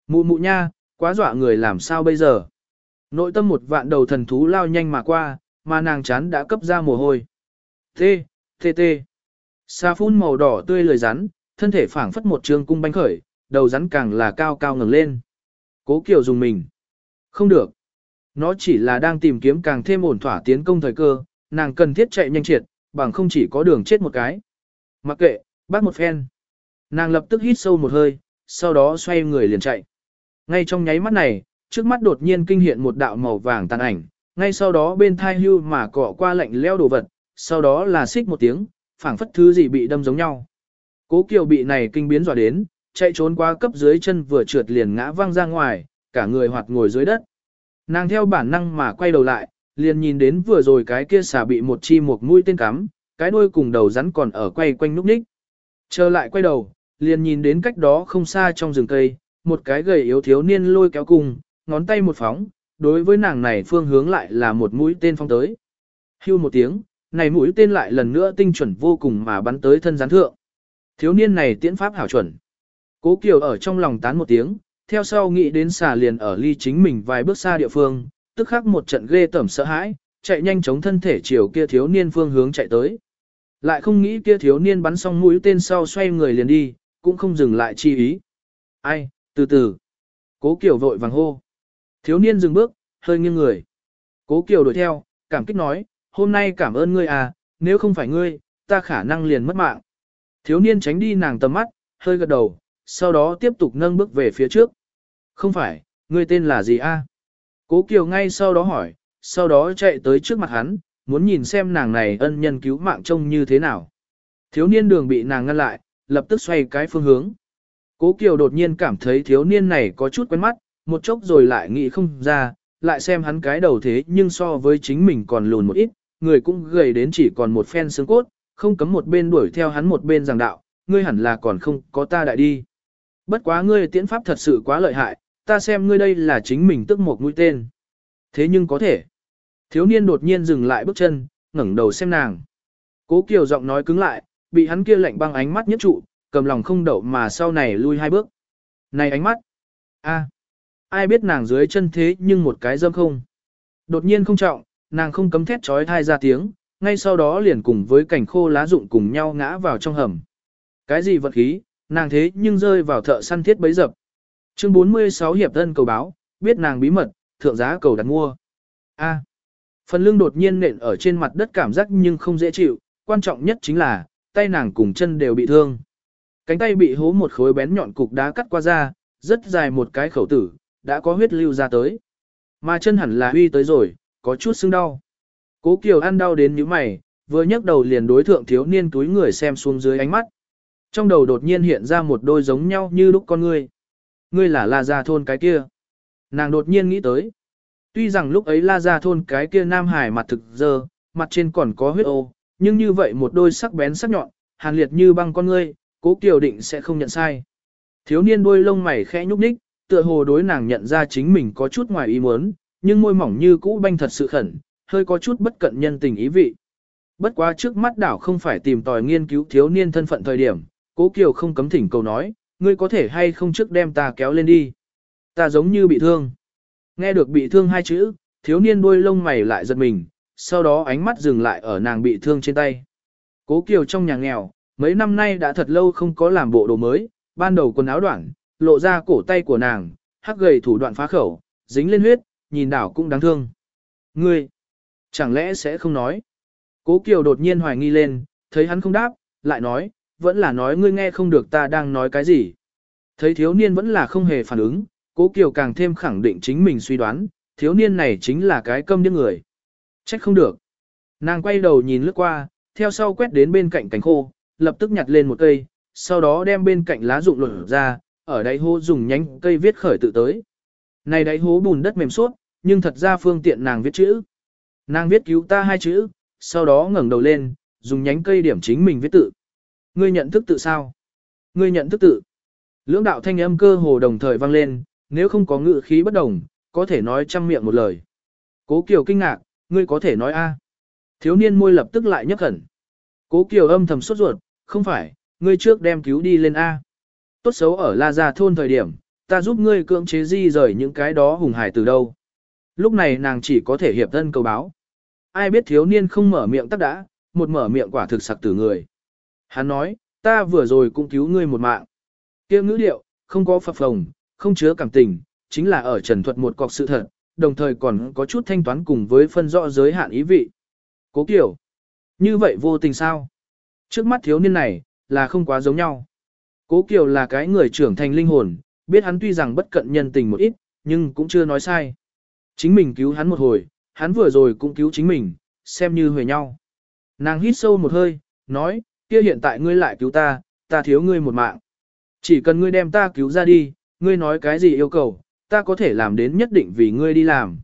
Mụ mụ nha, quá dọa người làm sao bây giờ. Nội tâm một vạn đầu thần thú lao nhanh mà qua, mà nàng chán đã cấp ra mồ hôi. Tê, tê tê. Xà phun màu đỏ tươi lười rắn, thân thể phảng phất một trường cung bánh khởi, đầu rắn càng là cao cao ngẩng lên. Cố Kiều dùng mình. Không được. Nó chỉ là đang tìm kiếm càng thêm ổn thỏa tiến công thời cơ, nàng cần thiết chạy nhanh triệt, bằng không chỉ có đường chết một cái. Mặc kệ, bắt một phen. Nàng lập tức hít sâu một hơi, sau đó xoay người liền chạy. Ngay trong nháy mắt này, trước mắt đột nhiên kinh hiện một đạo màu vàng tàn ảnh, ngay sau đó bên thai hưu mà cọ qua lạnh leo đồ vật, sau đó là xích một tiếng, phảng phất thứ gì bị đâm giống nhau. Cố Kiều bị này kinh biến dọa đến, chạy trốn qua cấp dưới chân vừa trượt liền ngã văng ra ngoài, cả người hoạt ngồi dưới đất. Nàng theo bản năng mà quay đầu lại, liền nhìn đến vừa rồi cái kia xà bị một chi một mũi tên cắm, cái đuôi cùng đầu rắn còn ở quay quanh núp ních. Trở lại quay đầu, liền nhìn đến cách đó không xa trong rừng cây, một cái gầy yếu thiếu niên lôi kéo cùng, ngón tay một phóng, đối với nàng này phương hướng lại là một mũi tên phong tới. Hưu một tiếng, này mũi tên lại lần nữa tinh chuẩn vô cùng mà bắn tới thân gián thượng. Thiếu niên này tiễn pháp hảo chuẩn. Cố Kiều ở trong lòng tán một tiếng, theo sau nghĩ đến xà liền ở ly chính mình vài bước xa địa phương, tức khắc một trận ghê tẩm sợ hãi, chạy nhanh chóng thân thể chiều kia thiếu niên phương hướng chạy tới. Lại không nghĩ kia thiếu niên bắn xong mũi tên sau xoay người liền đi, cũng không dừng lại chi ý. Ai, từ từ. Cố Kiều vội vàng hô. Thiếu niên dừng bước, hơi nghiêng người. Cố Kiều đuổi theo, cảm kích nói, hôm nay cảm ơn ngươi à, nếu không phải ngươi, ta khả năng liền mất mạng. Thiếu niên tránh đi nàng tầm mắt, hơi gật đầu, sau đó tiếp tục nâng bước về phía trước. Không phải, ngươi tên là gì a? Cố Kiều ngay sau đó hỏi, sau đó chạy tới trước mặt hắn, muốn nhìn xem nàng này ân nhân cứu mạng trông như thế nào. Thiếu niên đường bị nàng ngăn lại, lập tức xoay cái phương hướng. Cố Kiều đột nhiên cảm thấy thiếu niên này có chút quen mắt, một chốc rồi lại nghĩ không ra, lại xem hắn cái đầu thế nhưng so với chính mình còn lùn một ít, người cũng gầy đến chỉ còn một phen xương cốt, không cấm một bên đuổi theo hắn một bên giảng đạo, ngươi hẳn là còn không có ta đại đi. Bất quá ngươi tiễn pháp thật sự quá lợi hại, ta xem ngươi đây là chính mình tức một mũi tên. Thế nhưng có thể. Thiếu niên đột nhiên dừng lại bước chân, ngẩng đầu xem nàng. Cố Kiều giọng nói cứng lại, bị hắn kia lạnh băng ánh mắt nhất trụ, cầm lòng không đậu mà sau này lui hai bước. Này ánh mắt! a, ai biết nàng dưới chân thế nhưng một cái dâm không. Đột nhiên không trọng, nàng không cấm thét trói thai ra tiếng, ngay sau đó liền cùng với cảnh khô lá rụng cùng nhau ngã vào trong hầm. Cái gì vật khí, nàng thế nhưng rơi vào thợ săn thiết bấy dập. Chương 46 hiệp thân cầu báo, biết nàng bí mật, thượng giá cầu đặt mua. A. phần lưng đột nhiên nện ở trên mặt đất cảm giác nhưng không dễ chịu, quan trọng nhất chính là, tay nàng cùng chân đều bị thương. Cánh tay bị hố một khối bén nhọn cục đá cắt qua ra, rất dài một cái khẩu tử, đã có huyết lưu ra tới. Mà chân hẳn là huy tới rồi, có chút sưng đau. Cố Kiều ăn đau đến như mày, vừa nhấc đầu liền đối thượng thiếu niên túi người xem xuống dưới ánh mắt. Trong đầu đột nhiên hiện ra một đôi giống nhau như lúc con ngươi. Ngươi là La Gia Thôn cái kia. Nàng đột nhiên nghĩ tới. Tuy rằng lúc ấy La Gia Thôn cái kia Nam Hải mặt thực dơ, mặt trên còn có huyết ô, nhưng như vậy một đôi sắc bén sắc nhọn, hàn liệt như băng con ngươi, cố kiều định sẽ không nhận sai. Thiếu niên đôi lông mày khẽ nhúc nhích, tựa hồ đối nàng nhận ra chính mình có chút ngoài ý muốn, nhưng môi mỏng như cũ banh thật sự khẩn, hơi có chút bất cận nhân tình ý vị. Bất quá trước mắt đảo không phải tìm tòi nghiên cứu thiếu niên thân phận thời điểm, cố kiều không cấm thỉnh cầu nói, ngươi có thể hay không trước đem ta kéo lên đi. Ta giống như bị thương. Nghe được bị thương hai chữ, thiếu niên đuôi lông mày lại giật mình, sau đó ánh mắt dừng lại ở nàng bị thương trên tay. Cố Kiều trong nhà nghèo, mấy năm nay đã thật lâu không có làm bộ đồ mới, ban đầu quần áo đoạn, lộ ra cổ tay của nàng, hắc gầy thủ đoạn phá khẩu, dính lên huyết, nhìn đảo cũng đáng thương. Ngươi, chẳng lẽ sẽ không nói? Cố Kiều đột nhiên hoài nghi lên, thấy hắn không đáp, lại nói, vẫn là nói ngươi nghe không được ta đang nói cái gì. Thấy thiếu niên vẫn là không hề phản ứng, Cố Kiều càng thêm khẳng định chính mình suy đoán, thiếu niên này chính là cái câm điếc người. Trách không được. Nàng quay đầu nhìn lướt qua, theo sau quét đến bên cạnh cánh khô, lập tức nhặt lên một cây, sau đó đem bên cạnh lá rụng lột ra, ở đáy hố dùng nhánh cây viết khởi tự tới. Này đáy hố bùn đất mềm suốt, nhưng thật ra phương tiện nàng viết chữ. Nàng viết cứu ta hai chữ, sau đó ngẩng đầu lên, dùng nhánh cây điểm chính mình viết tự. Ngươi nhận thức tự sao? Ngươi nhận thức tự. Lưỡng đạo thanh âm cơ hồ đồng thời vang lên, nếu không có ngữ khí bất đồng, có thể nói trăm miệng một lời. Cố Kiều kinh ngạc, ngươi có thể nói a? Thiếu niên môi lập tức lại nhấc khẩn. Cố Kiều âm thầm sốt ruột, không phải, ngươi trước đem cứu đi lên a. Tốt xấu ở La Gia thôn thời điểm, ta giúp ngươi cưỡng chế di rời những cái đó hùng hải từ đâu. Lúc này nàng chỉ có thể hiệp thân cầu báo. Ai biết thiếu niên không mở miệng tắc đã, một mở miệng quả thực sặc tử người. Hắn nói, ta vừa rồi cũng cứu ngươi một mạng. kia ngữ điệu, không có phập phồng, không chứa cảm tình, chính là ở trần thuật một cọc sự thật, đồng thời còn có chút thanh toán cùng với phân rõ giới hạn ý vị. Cố kiểu, như vậy vô tình sao? Trước mắt thiếu niên này, là không quá giống nhau. Cố kiểu là cái người trưởng thành linh hồn, biết hắn tuy rằng bất cận nhân tình một ít, nhưng cũng chưa nói sai. Chính mình cứu hắn một hồi, hắn vừa rồi cũng cứu chính mình, xem như huề nhau. Nàng hít sâu một hơi, nói, kia hiện tại ngươi lại cứu ta, ta thiếu ngươi một mạng. Chỉ cần ngươi đem ta cứu ra đi, ngươi nói cái gì yêu cầu, ta có thể làm đến nhất định vì ngươi đi làm.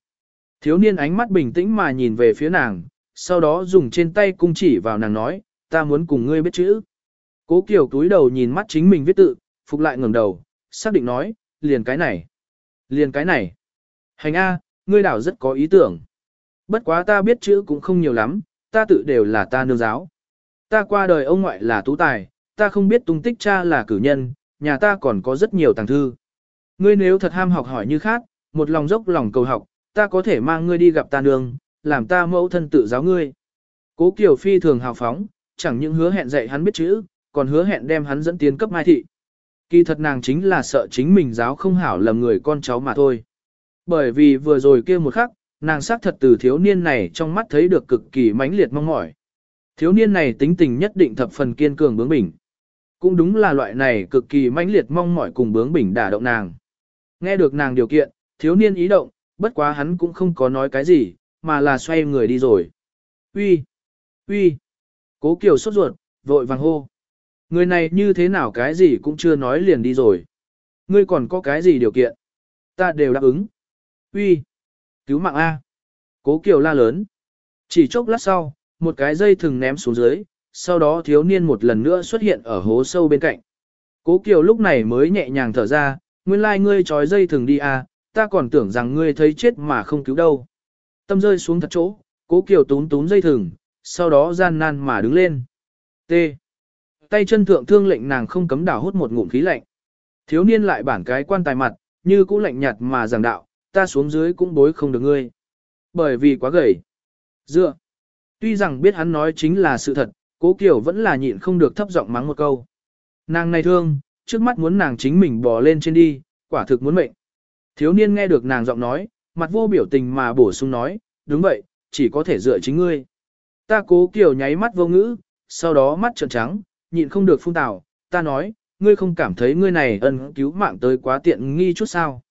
Thiếu niên ánh mắt bình tĩnh mà nhìn về phía nàng, sau đó dùng trên tay cung chỉ vào nàng nói, ta muốn cùng ngươi biết chữ. Cố Kiều túi đầu nhìn mắt chính mình viết tự, phục lại ngẩng đầu, xác định nói, liền cái này. Liền cái này. Hành A, ngươi đảo rất có ý tưởng. Bất quá ta biết chữ cũng không nhiều lắm, ta tự đều là ta nương giáo. Ta qua đời ông ngoại là tú tài, ta không biết tung tích cha là cử nhân, nhà ta còn có rất nhiều tàng thư. Ngươi nếu thật ham học hỏi như khác, một lòng dốc lòng cầu học, ta có thể mang ngươi đi gặp ta nương, làm ta mẫu thân tự giáo ngươi. Cố Kiều Phi thường hào phóng, chẳng những hứa hẹn dạy hắn biết chữ, còn hứa hẹn đem hắn dẫn tiến cấp mai thị. Kỳ thật nàng chính là sợ chính mình giáo không hảo lầm người con cháu mà thôi. Bởi vì vừa rồi kia một khắc, nàng xác thật từ thiếu niên này trong mắt thấy được cực kỳ mãnh liệt mong mỏi. Thiếu niên này tính tình nhất định thập phần kiên cường bướng bỉnh. Cũng đúng là loại này cực kỳ mãnh liệt mong mỏi cùng bướng bỉnh đả động nàng. Nghe được nàng điều kiện, thiếu niên ý động, bất quá hắn cũng không có nói cái gì, mà là xoay người đi rồi. Uy, uy, cố kiều sốt ruột, vội vàng hô. Người này như thế nào cái gì cũng chưa nói liền đi rồi. Ngươi còn có cái gì điều kiện? Ta đều đáp ứng. Uy, cứu mạng A. Cố kiều la lớn. Chỉ chốc lát sau, một cái dây thừng ném xuống dưới, sau đó thiếu niên một lần nữa xuất hiện ở hố sâu bên cạnh. Cố kiều lúc này mới nhẹ nhàng thở ra, nguyên lai like ngươi trói dây thừng đi à, ta còn tưởng rằng ngươi thấy chết mà không cứu đâu. Tâm rơi xuống thật chỗ, cố kiều túm túm dây thừng, sau đó gian nan mà đứng lên. T. Tay chân thượng thương lệnh nàng không cấm đảo hút một ngụm khí lạnh. Thiếu niên lại bản cái quan tài mặt, như cũ lạnh nhạt mà giảng đạo, ta xuống dưới cũng bối không được ngươi. Bởi vì quá gầy. Dựa. Tuy rằng biết hắn nói chính là sự thật, cố kiều vẫn là nhịn không được thấp giọng mắng một câu. Nàng này thương, trước mắt muốn nàng chính mình bò lên trên đi, quả thực muốn mệnh. Thiếu niên nghe được nàng giọng nói, mặt vô biểu tình mà bổ sung nói, đúng vậy, chỉ có thể dựa chính ngươi. Ta cố kiểu nháy mắt vô ngữ, sau đó mắt trợn trắng, nhịn không được phun tào, ta nói, ngươi không cảm thấy ngươi này ân cứu mạng tới quá tiện nghi chút sao.